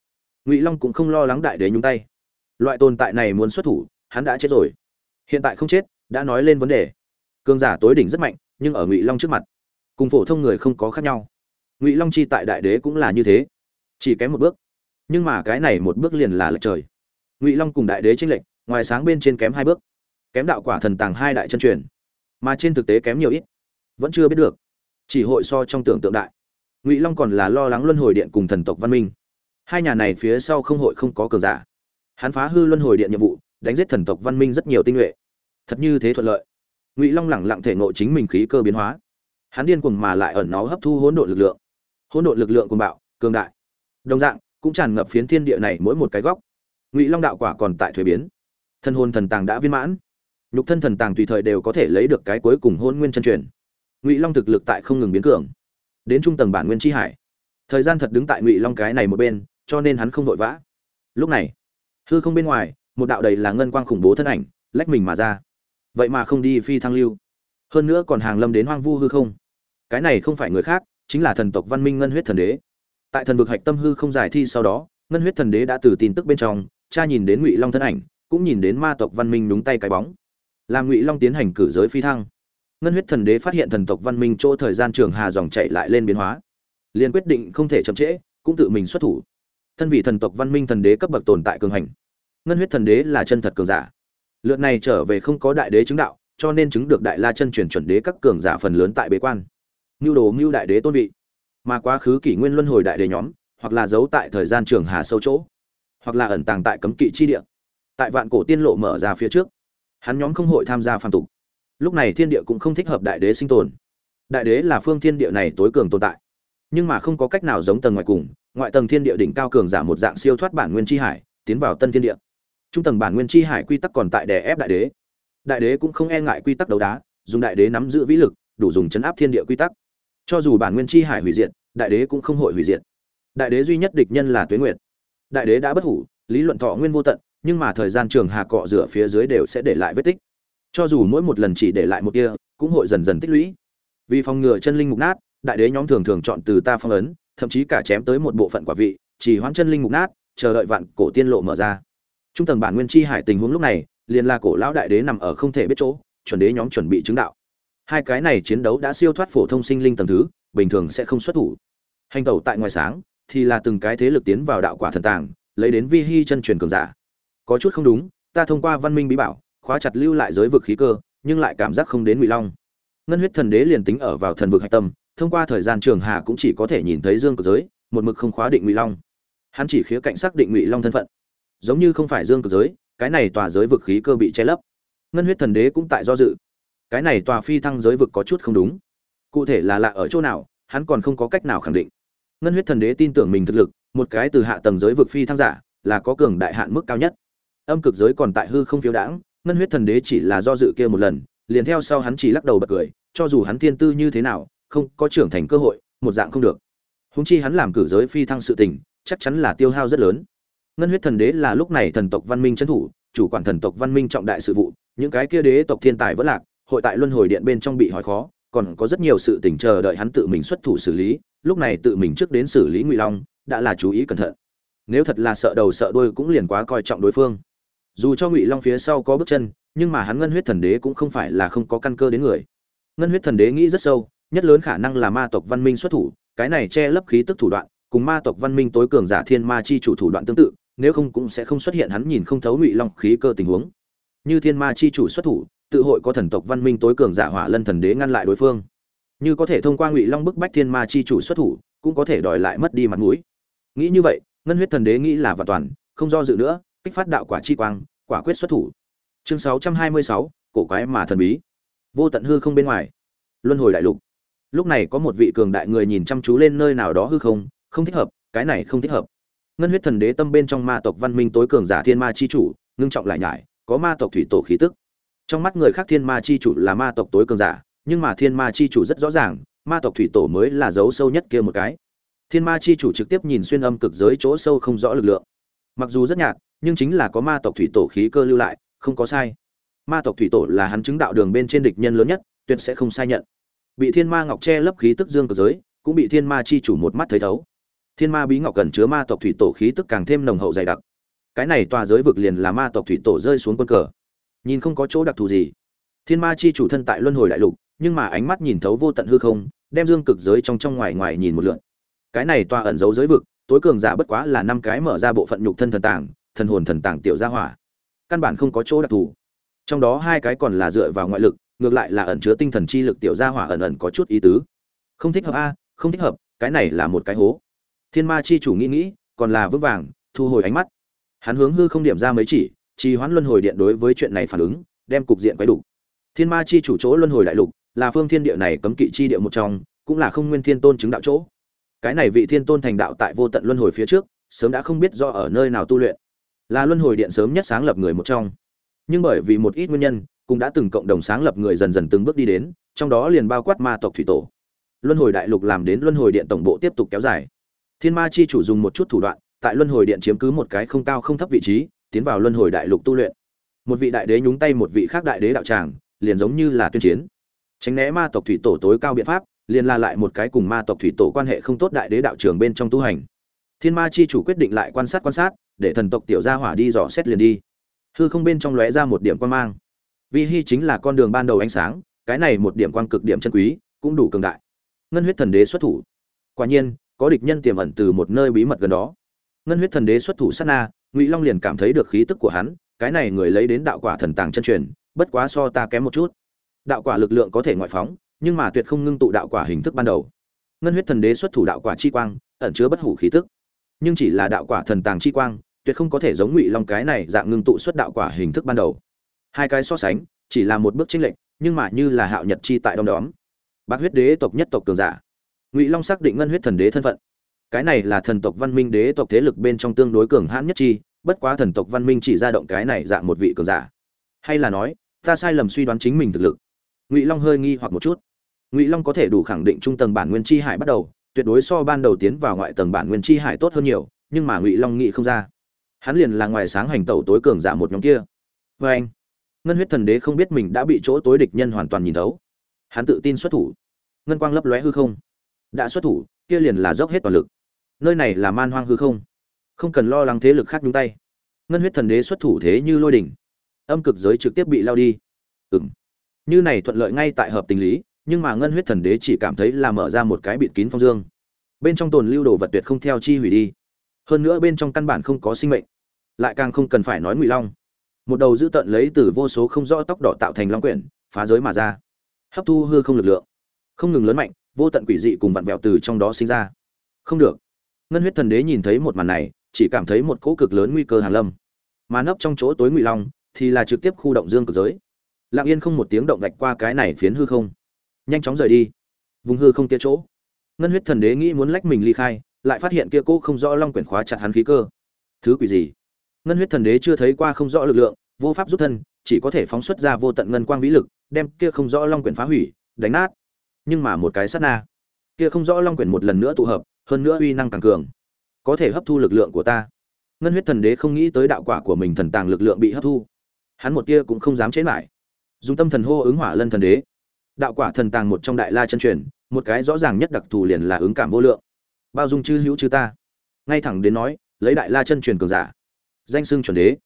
Ngụy long cũng không lo lắng đại đế nhúng tay. Loại tồn tại này muốn xuất thủ, hắn đã chết rồi. Hiện tại không chết, đã nói lên vấn đề. Cường giả tối đỉnh rất mạnh, nhưng ở ngụy long trước mặt, cùng phổ thông người không có khác nhau ngụy long chi tại đại đế cũng là như thế chỉ kém một bước nhưng mà cái này một bước liền là lệch trời ngụy long cùng đại đế tranh lệch ngoài sáng bên trên kém hai bước kém đạo quả thần tàng hai đại chân truyền mà trên thực tế kém nhiều ít vẫn chưa biết được chỉ hội so trong tưởng tượng đại ngụy long còn là lo lắng luân hồi điện cùng thần tộc văn minh hai nhà này phía sau không hội không có cờ giả hắn phá hư luân hồi điện nhiệm vụ đánh giết thần tộc văn minh rất nhiều tinh nhuệ thật như thế thuận lợi ngụy long lẳng lặng thể ngộ chính mình khí cơ biến hóa hắn điên cuồng mà lại ẩn nó hấp thu hỗn độn lực lượng hỗn độn lực lượng cuồng bạo, cường đại. Đồng dạng, cũng tràn ngập phiến thiên địa này mỗi một cái góc. Ngụy long đạo quả còn tại thuế biến. Thân hồn thần tàng đã viên mãn. Nhục thân thần tàng tùy thời đều có thể lấy được cái cuối cùng hôn nguyên chân truyền. Ngụy long thực lực tại không ngừng biến cường. Đến trung tầng bản nguyên tri hải. Thời gian thật đứng tại ngụy long cái này một bên, cho nên hắn không vội vã. Lúc này, hư không bên ngoài, một đạo đầy là ngân quang khủng bố thân ảnh, lách mình mà ra. Vậy mà không đi phi thăng lưu. Hơn nữa còn hàng lâm đến hoang vu hư không. Cái này không phải người khác chính là thần tộc văn minh ngân huyết thần đế. Tại thần vực hạch tâm hư không giải thi sau đó, ngân huyết thần đế đã từ tin tức bên trong, cha nhìn đến ngụy long thân ảnh, cũng nhìn đến ma tộc văn minh đúng tay cái bóng. Làm ngụy long tiến hành cử giới phi thăng, ngân huyết thần đế phát hiện thần tộc văn minh chỗ thời gian trường hà dòng chạy lại lên biến hóa. Liền quyết định không thể chậm trễ, cũng tự mình xuất thủ. Thân vị thần tộc văn minh thần đế cấp bậc tồn tại cường hành. Ngân huyết thần đế là chân thật cường giả. Lượt này trở về không có đại đế chứng đạo, cho nên chứng được đại la chân truyền chuẩn đế các cường giả phần lớn tại bế quan mưu đồ mưu đại đế tôn vị. Mà quá khứ kỷ nguyên luân hồi đại đế nhóm, hoặc là giấu tại thời gian trường hà sâu chỗ, hoặc là ẩn tàng tại cấm kỵ chi địa. Tại vạn cổ tiên lộ mở ra phía trước, hắn nhóm không hội tham gia phàm tục. Lúc này thiên địa cũng không thích hợp đại đế sinh tồn. Đại đế là phương thiên địa này tối cường tồn tại. Nhưng mà không có cách nào giống tầng ngoài cùng, ngoại tầng thiên địa đỉnh cao cường giả một dạng siêu thoát bản nguyên chi hải, tiến vào tân thiên địa. Trung tầng bản nguyên chi hải quy tắc còn tại đè ép đại đế. Đại đế cũng không e ngại quy tắc đấu đá, dùng đại đế nắm giữ vĩ lực, đủ dùng chấn áp thiên địa quy tắc cho dù bản nguyên chi hải hủy diệt, đại đế cũng không hội hủy diệt. Đại đế duy nhất địch nhân là tuế nguyệt. Đại đế đã bất hủ, lý luận thọ nguyên vô tận, nhưng mà thời gian trường hà cọ rửa phía dưới đều sẽ để lại vết tích. Cho dù mỗi một lần chỉ để lại một kia cũng hội dần dần tích lũy. Vì phòng ngừa chân linh mục nát, đại đế nhóm thường thường chọn từ ta phong ấn, thậm chí cả chém tới một bộ phận quả vị, chỉ hoãn chân linh mục nát, chờ đợi vạn cổ tiên lộ mở ra. Trung tầng bản nguyên chi hải tình huống lúc này, liền là cổ lão đại đế nằm ở không thể biết chỗ, chuẩn đế nhóm chuẩn bị chứng đạo hai cái này chiến đấu đã siêu thoát phổ thông sinh linh tầng thứ, bình thường sẽ không xuất thủ. Hành tẩu tại ngoài sáng, thì là từng cái thế lực tiến vào đạo quả thần tàng, lấy đến vi hy chân truyền cường giả. Có chút không đúng, ta thông qua văn minh bí bảo, khóa chặt lưu lại giới vực khí cơ, nhưng lại cảm giác không đến ngụy long. Ngân huyết thần đế liền tính ở vào thần vực hạch tâm, thông qua thời gian trường hà cũng chỉ có thể nhìn thấy dương cực giới, một mực không khóa định ngụy long. Hắn chỉ khía cạnh xác định ngụy long thân phận. Giống như không phải dương cực giới, cái này tòa giới vực khí cơ bị che lấp. Ngân huyết thần đế cũng tại do dự cái này tòa phi thăng giới vực có chút không đúng. Cụ thể là lạ ở chỗ nào, hắn còn không có cách nào khẳng định. Ngân huyết thần đế tin tưởng mình thực lực, một cái từ hạ tầng giới vực phi thăng giả, là có cường đại hạn mức cao nhất. Âm cực giới còn tại hư không phiếu đãng, ngân huyết thần đế chỉ là do dự kia một lần, liền theo sau hắn chỉ lắc đầu bật cười, cho dù hắn thiên tư như thế nào, không có trưởng thành cơ hội, một dạng không được. Húng chi hắn làm cử giới phi thăng sự tình, chắc chắn là tiêu hao rất lớn. Ngân huyết thần đế là lúc này thần tộc văn minh trấn thủ, chủ quản thần tộc văn minh trọng đại sự vụ, những cái kia đế tộc thiên tài vẫn lạc hội tại luân hồi điện bên trong bị hỏi khó, còn có rất nhiều sự tình chờ đợi hắn tự mình xuất thủ xử lý, lúc này tự mình trước đến xử lý ngụy long, đã là chú ý cẩn thận. Nếu thật là sợ đầu sợ đuôi cũng liền quá coi trọng đối phương. Dù cho ngụy long phía sau có bước chân, nhưng mà hắn ngân huyết thần đế cũng không phải là không có căn cơ đến người. Ngân huyết thần đế nghĩ rất sâu, nhất lớn khả năng là ma tộc văn minh xuất thủ, cái này che lấp khí tức thủ đoạn, cùng ma tộc văn minh tối cường giả thiên ma chi chủ thủ đoạn tương tự, nếu không cũng sẽ không xuất hiện hắn nhìn không thấu ngụy long khí cơ tình huống. Như thiên ma chi chủ xuất thủ tự hội có thần tộc văn minh tối cường giả hỏa lân thần đế ngăn lại đối phương. Như có thể thông qua ngụy long bức bách thiên ma chi chủ xuất thủ cũng có thể đòi lại mất đi mặt mũi. Nghĩ như vậy ngân huyết thần đế nghĩ là và toàn không do dự nữa kích phát đạo quả chi quang quả quyết xuất thủ. Chương 626, cổ quái mà thần bí. Vô tận hư không bên ngoài. Luân hồi đại lục. Lúc này có một vị cường đại người nhìn chăm chú lên nơi nào đó hư không không thích hợp cái này không thích hợp. Ngân huyết thần đế tâm bên trong ma tộc văn minh tối cường giả thiên ma chi chủ ngưng trọng lại nhải có ma tộc thủy tổ khí tức trong mắt người khác thiên ma chi chủ là ma tộc tối cường giả, nhưng mà thiên ma chi chủ rất rõ ràng, ma tộc thủy tổ mới là dấu sâu nhất kia một cái. Thiên ma chi chủ trực tiếp nhìn xuyên âm cực giới chỗ sâu không rõ lực lượng. Mặc dù rất nhạt, nhưng chính là có ma tộc thủy tổ khí cơ lưu lại, không có sai. Ma tộc thủy tổ là hắn chứng đạo đường bên trên địch nhân lớn nhất, tuyệt sẽ không sai nhận. Bị thiên ma ngọc che lấp khí tức dương cực giới, cũng bị thiên ma chi chủ một mắt thấy thấu. Thiên ma bí ngọc cần chứa ma tộc thủy tổ khí tức càng thêm nồng hậu dày đặc. Cái này tòa giới vực liền là ma tộc thủy tổ rơi xuống quân cờ nhìn không có chỗ đặc thù gì. Thiên ma chi chủ thân tại luân hồi đại lục, nhưng mà ánh mắt nhìn thấu vô tận hư không, đem dương cực giới trong trong ngoài ngoài nhìn một lượn. Cái này toa ẩn giấu giới vực, tối cường giả bất quá là năm cái mở ra bộ phận nhục thân thần tàng thần hồn thần tàng tiểu gia hỏa. Căn bản không có chỗ đặc thù. Trong đó hai cái còn là dựa vào ngoại lực, ngược lại là ẩn chứa tinh thần chi lực tiểu gia hỏa ẩn ẩn có chút ý tứ. Không thích hợp a, không thích hợp, cái này là một cái hố. Thiên ma chi chủ nghĩ nghĩ, còn là vững vàng, thu hồi ánh mắt. Hắn hướng hư không điểm ra mấy chỉ trì hoãn luân hồi điện đối với chuyện này phản ứng, đem cục diện quay đủ thiên ma chi chủ chỗ luân hồi đại lục là phương thiên địa này cấm kỵ chi địa một trong, cũng là không nguyên thiên tôn chứng đạo chỗ. Cái này vị thiên tôn thành đạo tại vô tận luân hồi phía trước, sớm đã không biết do ở nơi nào tu luyện. Là luân hồi điện sớm nhất sáng lập người một trong. Nhưng bởi vì một ít nguyên nhân, cũng đã từng cộng đồng sáng lập người dần dần từng bước đi đến, trong đó liền bao quát ma tộc thủy tổ. Luân hồi đại lục làm đến luân hồi điện tổng bộ tiếp tục kéo dài. Thiên ma chi chủ dùng một chút thủ đoạn, tại luân hồi điện chiếm cứ một cái không cao không thấp vị trí tiến vào luân hồi đại lục tu luyện. Một vị đại đế nhúng tay một vị khác đại đế đạo tràng, liền giống như là tuyên chiến. Tránh né ma tộc thủy tổ tối cao biện pháp, liền là lại một cái cùng ma tộc thủy tổ quan hệ không tốt đại đế đạo trường bên trong tu hành. Thiên ma chi chủ quyết định lại quan sát quan sát, để thần tộc tiểu gia hỏa đi dò xét liền đi. Hư không bên trong lóe ra một điểm quan mang. Vi hy chính là con đường ban đầu ánh sáng, cái này một điểm quan cực điểm chân quý, cũng đủ cường đại. Ngân huyết thần đế xuất thủ. Quả nhiên, có địch nhân tiềm ẩn từ một nơi bí mật gần đó. Ngân huyết thần đế xuất thủ sát na ngụy long liền cảm thấy được khí tức của hắn, cái này người lấy đến đạo quả thần tàng chân truyền, bất quá so ta kém một chút. Đạo quả lực lượng có thể ngoại phóng, nhưng mà tuyệt không ngưng tụ đạo quả hình thức ban đầu. Ngân huyết thần đế xuất thủ đạo quả chi quang, ẩn chứa bất hủ khí tức. Nhưng chỉ là đạo quả thần tàng chi quang, tuyệt không có thể giống ngụy long cái này dạng ngưng tụ xuất đạo quả hình thức ban đầu. Hai cái so sánh, chỉ là một bước chênh lệch, nhưng mà như là hạo nhật chi tại đom đóm. Bác huyết đế tộc nhất tộc cường giả. Ngụy long xác định ngân huyết thần đế thân phận cái này là thần tộc văn minh đế tộc thế lực bên trong tương đối cường hãn nhất chi, bất quá thần tộc văn minh chỉ ra động cái này dạng một vị cường giả. Hay là nói, ta sai lầm suy đoán chính mình thực lực. Ngụy long hơi nghi hoặc một chút. Ngụy long có thể đủ khẳng định trung tầng bản nguyên chi hải bắt đầu, tuyệt đối so ban đầu tiến vào ngoại tầng bản nguyên chi hải tốt hơn nhiều, nhưng mà ngụy long nghĩ không ra. Hắn liền là ngoài sáng hành tẩu tối cường giả một nhóm kia. Vê anh, ngân huyết thần đế không biết mình đã bị chỗ tối địch nhân hoàn toàn nhìn thấu. Hắn tự tin xuất thủ. Ngân quang lấp lóe hư không. Đã xuất thủ, kia liền là dốc hết toàn lực nơi này là man hoang hư không? Không cần lo lắng thế lực khác nhúng tay. Ngân huyết thần đế xuất thủ thế như lôi đỉnh. Âm cực giới trực tiếp bị lao đi. Ừng như này thuận lợi ngay tại hợp tình lý, nhưng mà ngân huyết thần đế chỉ cảm thấy là mở ra một cái bịt kín phong dương. Bên trong tồn lưu đồ vật tuyệt không theo chi hủy đi. Hơn nữa bên trong căn bản không có sinh mệnh. Lại càng không cần phải nói ngụy long. Một đầu dữ tận lấy từ vô số không rõ tóc đỏ tạo thành long quyển, phá giới mà ra. Hấp thu hư không lực lượng. Không ngừng lớn mạnh, vô tận quỷ dị cùng vặn vẹo từ trong đó sinh ra. Không được ngân huyết thần đế nhìn thấy một màn này, chỉ cảm thấy một cỗ cực lớn nguy cơ hàn lâm. Mà nấp trong chỗ tối ngụy long thì là trực tiếp khu động dương cực giới. Lặng yên không một tiếng động vạch qua cái này phiến hư không. Nhanh chóng rời đi. Vùng hư không kia chỗ. Ngân huyết thần đế nghĩ muốn lách mình ly khai, lại phát hiện kia cô không rõ long quyển khóa chặt hắn khí cơ. Thứ quỷ gì? Ngân huyết thần đế chưa thấy qua không rõ lực lượng, vô pháp rút thân, chỉ có thể phóng xuất ra vô tận ngân quang vĩ lực, đem kia không rõ long quyển phá hủy, đánh nát. Nhưng mà một cái sát na. Kia không rõ long quyển một lần nữa tụ hợp hơn nữa uy năng càng cường, có thể hấp thu lực lượng của ta. Ngân huyết thần đế không nghĩ tới đạo quả của mình thần tàng lực lượng bị hấp thu. Hắn một tia cũng không dám chế lại. Dùng tâm thần hô ứng hỏa lân thần đế. Đạo quả thần tàng một trong đại la chân truyền, một cái rõ ràng nhất đặc thù liền là ứng cảm vô lượng. Bao dung chư hữu chư ta. Ngay thẳng đến nói, lấy đại la chân truyền cường giả. Danh xưng chuẩn đế.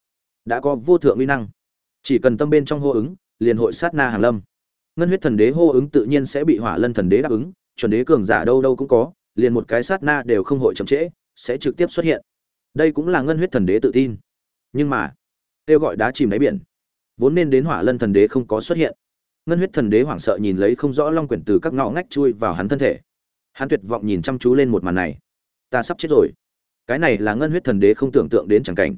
Đã có vô thượng uy năng. Chỉ cần tâm bên trong hô ứng, liền hội sát na hàng lâm. Ngân huyết thần đế hô ứng tự nhiên sẽ bị hỏa lân thần đế đáp ứng, chuẩn đế cường giả đâu đâu cũng có liền một cái sát na đều không hội chậm trễ, sẽ trực tiếp xuất hiện. Đây cũng là ngân huyết thần đế tự tin. Nhưng mà, kêu gọi đá chìm đáy biển, vốn nên đến hỏa lân thần đế không có xuất hiện. Ngân huyết thần đế hoảng sợ nhìn lấy không rõ long quyển từ các ngõ ngách chui vào hắn thân thể. Hắn tuyệt vọng nhìn chăm chú lên một màn này. Ta sắp chết rồi. Cái này là ngân huyết thần đế không tưởng tượng đến chẳng cảnh.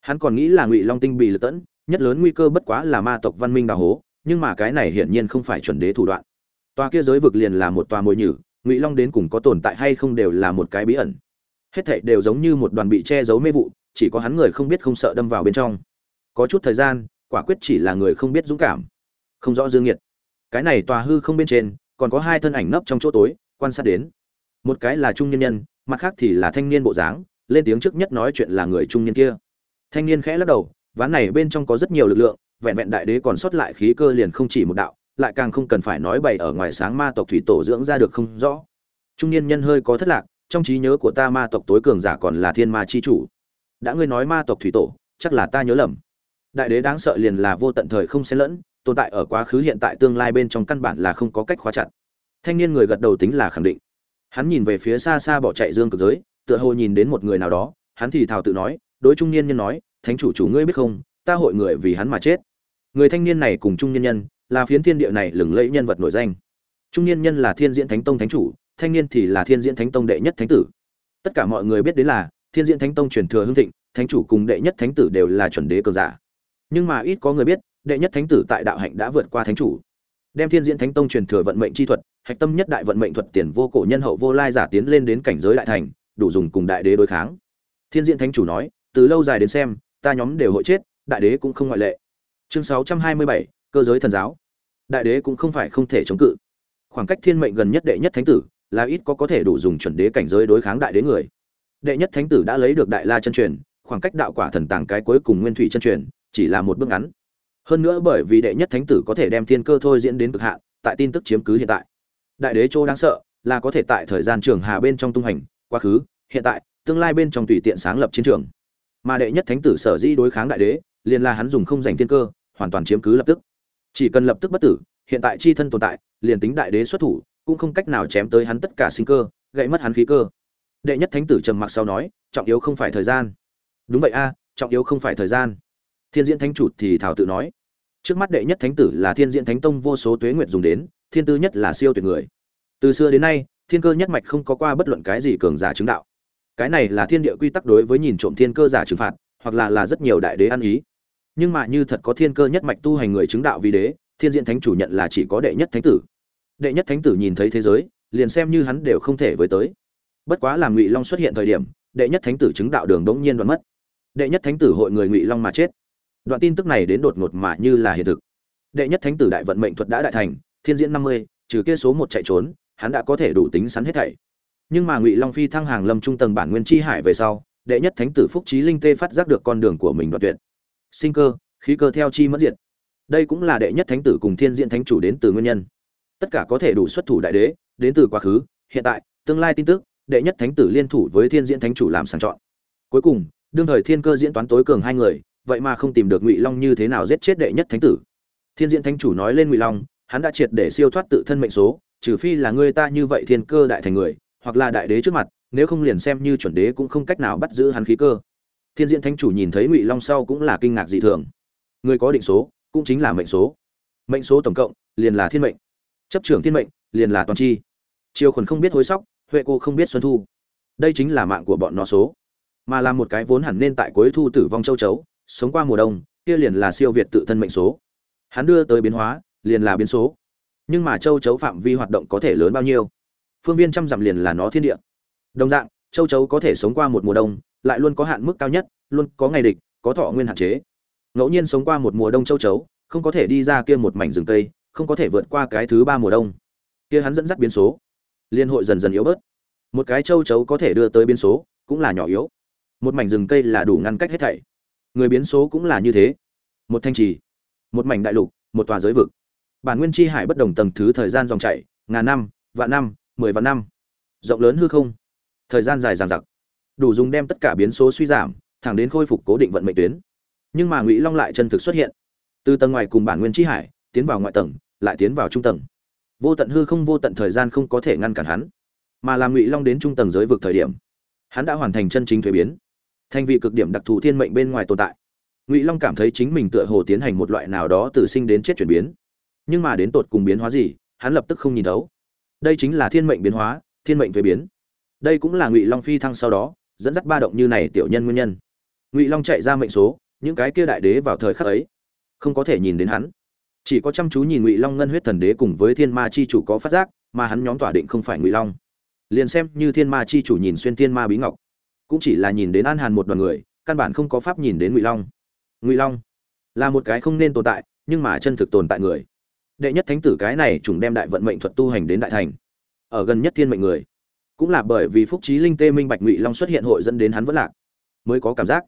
Hắn còn nghĩ là ngụy long tinh bị lật tẫn, nhất lớn nguy cơ bất quá là ma tộc văn minh đào hố, nhưng mà cái này hiển nhiên không phải chuẩn đế thủ đoạn. Tòa kia giới vực liền là một tòa mồi nhử ngụy long đến cùng có tồn tại hay không đều là một cái bí ẩn. Hết thảy đều giống như một đoàn bị che giấu mê vụ, chỉ có hắn người không biết không sợ đâm vào bên trong. Có chút thời gian, quả quyết chỉ là người không biết dũng cảm. Không rõ dương nhiệt cái này tòa hư không bên trên, còn có hai thân ảnh nấp trong chỗ tối, quan sát đến. Một cái là trung nhân nhân, mặt khác thì là thanh niên bộ dáng, lên tiếng trước nhất nói chuyện là người trung niên kia. Thanh niên khẽ lắc đầu, ván này bên trong có rất nhiều lực lượng, vẹn vẹn đại đế còn sót lại khí cơ liền không chỉ một đạo lại càng không cần phải nói bày ở ngoài sáng ma tộc thủy tổ dưỡng ra được không rõ. Trung niên nhân hơi có thất lạc, trong trí nhớ của ta ma tộc tối cường giả còn là thiên ma chi chủ. Đã ngươi nói ma tộc thủy tổ, chắc là ta nhớ lầm. Đại đế đáng sợ liền là vô tận thời không xen lẫn, tồn tại ở quá khứ hiện tại tương lai bên trong căn bản là không có cách khóa chặt. Thanh niên người gật đầu tính là khẳng định. Hắn nhìn về phía xa xa bỏ chạy dương cực giới, tựa hồ nhìn đến một người nào đó, hắn thì thào tự nói, đối trung niên nhân nói, thánh chủ chủ ngươi biết không, ta hội người vì hắn mà chết. Người thanh niên này cùng trung niên nhân là phiến thiên địa này lừng lẫy nhân vật nổi danh. Trung niên nhân là thiên diễn thánh tông thánh chủ thanh niên thì là thiên diễn thánh tông đệ nhất thánh tử. Tất cả mọi người biết đến là thiên diễn thánh tông truyền thừa hưng thịnh thánh chủ cùng đệ nhất thánh tử đều là chuẩn đế cờ giả. Nhưng mà ít có người biết đệ nhất thánh tử tại đạo hạnh đã vượt qua thánh chủ. Đem thiên diễn thánh tông truyền thừa vận mệnh chi thuật hạch tâm nhất đại vận mệnh thuật tiền vô cổ nhân hậu vô lai giả tiến lên đến cảnh giới đại thành đủ dùng cùng đại đế đối kháng. Thiên diễn thánh chủ nói từ lâu dài đến xem ta nhóm đều hội chết đại đế cũng không ngoại lệ. Chương 627, cơ giới thần giáo. Đại đế cũng không phải không thể chống cự. Khoảng cách thiên mệnh gần nhất đệ nhất thánh tử là ít có có thể đủ dùng chuẩn đế cảnh giới đối kháng đại đế người. Đệ nhất thánh tử đã lấy được đại la chân truyền, khoảng cách đạo quả thần tàng cái cuối cùng nguyên thủy chân truyền chỉ là một bước ngắn. Hơn nữa bởi vì đệ nhất thánh tử có thể đem thiên cơ thôi diễn đến cực hạn, tại tin tức chiếm cứ hiện tại. Đại đế châu đáng sợ là có thể tại thời gian trường hà bên trong tung hành, quá khứ, hiện tại, tương lai bên trong tùy tiện sáng lập chiến trường. Mà đệ nhất thánh tử sở dĩ đối kháng đại đế, liền là hắn dùng không giành thiên cơ, hoàn toàn chiếm cứ lập tức chỉ cần lập tức bất tử, hiện tại chi thân tồn tại, liền tính đại đế xuất thủ, cũng không cách nào chém tới hắn tất cả sinh cơ, gãy mất hắn khí cơ. Đệ nhất thánh tử trầm mặc sau nói, trọng yếu không phải thời gian. Đúng vậy a, trọng yếu không phải thời gian. Thiên diễn thánh chủ thì thảo tự nói. Trước mắt đệ nhất thánh tử là thiên diễn thánh tông vô số tuế nguyệt dùng đến, thiên tư nhất là siêu tuyệt người. Từ xưa đến nay, thiên cơ nhất mạch không có qua bất luận cái gì cường giả chứng đạo. Cái này là thiên địa quy tắc đối với nhìn trộm thiên cơ giả trừng phạt, hoặc là là rất nhiều đại đế ăn ý nhưng mà như thật có thiên cơ nhất mạch tu hành người chứng đạo vì đế, thiên diện thánh chủ nhận là chỉ có đệ nhất thánh tử. Đệ nhất thánh tử nhìn thấy thế giới, liền xem như hắn đều không thể với tới. Bất quá làm ngụy long xuất hiện thời điểm, đệ nhất thánh tử chứng đạo đường đống nhiên đoạn mất. Đệ nhất thánh tử hội người ngụy long mà chết. Đoạn tin tức này đến đột ngột mà như là hiện thực. Đệ nhất thánh tử đại vận mệnh thuật đã đại thành, thiên diễn năm mươi, trừ kia số một chạy trốn, hắn đã có thể đủ tính sắn hết thảy. Nhưng mà ngụy long phi thăng hàng lâm trung tầng bản nguyên chi hải về sau, đệ nhất thánh tử phúc trí linh tê phát giác được con đường của mình đoạn tuyệt sinh cơ, khí cơ theo chi mất diệt. Đây cũng là đệ nhất thánh tử cùng thiên diện thánh chủ đến từ nguyên nhân. Tất cả có thể đủ xuất thủ đại đế, đến từ quá khứ, hiện tại, tương lai tin tức, đệ nhất thánh tử liên thủ với thiên diễn thánh chủ làm sàng chọn. Cuối cùng, đương thời thiên cơ diễn toán tối cường hai người, vậy mà không tìm được ngụy long như thế nào giết chết đệ nhất thánh tử. Thiên diễn thánh chủ nói lên ngụy long, hắn đã triệt để siêu thoát tự thân mệnh số, trừ phi là ngươi ta như vậy thiên cơ đại thành người, hoặc là đại đế trước mặt, nếu không liền xem như chuẩn đế cũng không cách nào bắt giữ hắn khí cơ thiên diễn thánh chủ nhìn thấy ngụy long sau cũng là kinh ngạc dị thường. Người có định số, cũng chính là mệnh số. Mệnh số tổng cộng, liền là thiên mệnh. Chấp trưởng thiên mệnh, liền là toàn chi. Chiêu khuẩn không biết hối sóc, huệ cô không biết xuân thu. Đây chính là mạng của bọn nó số. Mà là một cái vốn hẳn nên tại cuối thu tử vong châu chấu, sống qua mùa đông, kia liền là siêu việt tự thân mệnh số. Hắn đưa tới biến hóa, liền là biến số. Nhưng mà châu chấu phạm vi hoạt động có thể lớn bao nhiêu? Phương viên trăm dặm liền là nó thiên địa. Đồng dạng, châu chấu có thể sống qua một mùa đông lại luôn có hạn mức cao nhất, luôn có ngày địch, có thọ nguyên hạn chế. Ngẫu nhiên sống qua một mùa đông châu chấu, không có thể đi ra kia một mảnh rừng tây không có thể vượt qua cái thứ ba mùa đông. Kia hắn dẫn dắt biến số. Liên hội dần dần yếu bớt. Một cái châu chấu có thể đưa tới biến số, cũng là nhỏ yếu. Một mảnh rừng cây là đủ ngăn cách hết thảy. Người biến số cũng là như thế. Một thanh trì, một mảnh đại lục, một tòa giới vực. Bản nguyên chi hải bất đồng tầng thứ thời gian dòng chảy, ngàn năm, vạn năm, mười vạn năm. Rộng lớn hư không. Thời gian dài dằng dặc đủ dùng đem tất cả biến số suy giảm, thẳng đến khôi phục cố định vận mệnh tuyến. Nhưng mà ngụy long lại chân thực xuất hiện. Từ tầng ngoài cùng bản nguyên chi hải, tiến vào ngoại tầng, lại tiến vào trung tầng. Vô tận hư không, vô tận thời gian không có thể ngăn cản hắn. Mà làm ngụy long đến trung tầng giới vực thời điểm, hắn đã hoàn thành chân chính thuế biến. Thành vị cực điểm đặc thù thiên mệnh bên ngoài tồn tại. Ngụy long cảm thấy chính mình tựa hồ tiến hành một loại nào đó từ sinh đến chết chuyển biến. Nhưng mà đến tột cùng biến hóa gì, hắn lập tức không nhìn thấu. Đây chính là thiên mệnh biến hóa, thiên mệnh thuế biến. Đây cũng là ngụy long phi thăng sau đó dẫn dắt ba động như này tiểu nhân nguyên nhân. Ngụy long chạy ra mệnh số, những cái kia đại đế vào thời khắc ấy, không có thể nhìn đến hắn. Chỉ có chăm chú nhìn ngụy long ngân huyết thần đế cùng với thiên ma chi chủ có phát giác, mà hắn nhóm tỏa định không phải ngụy long. Liền xem như thiên ma chi chủ nhìn xuyên thiên ma bí ngọc, cũng chỉ là nhìn đến an hàn một đoàn người, căn bản không có pháp nhìn đến ngụy long. Ngụy long là một cái không nên tồn tại, nhưng mà chân thực tồn tại người. Đệ nhất thánh tử cái này chúng đem đại vận mệnh thuật tu hành đến đại thành. Ở gần nhất thiên mệnh người cũng là bởi vì phúc trí linh tê minh bạch ngụy long xuất hiện hội dẫn đến hắn vẫn lạc, mới có cảm giác.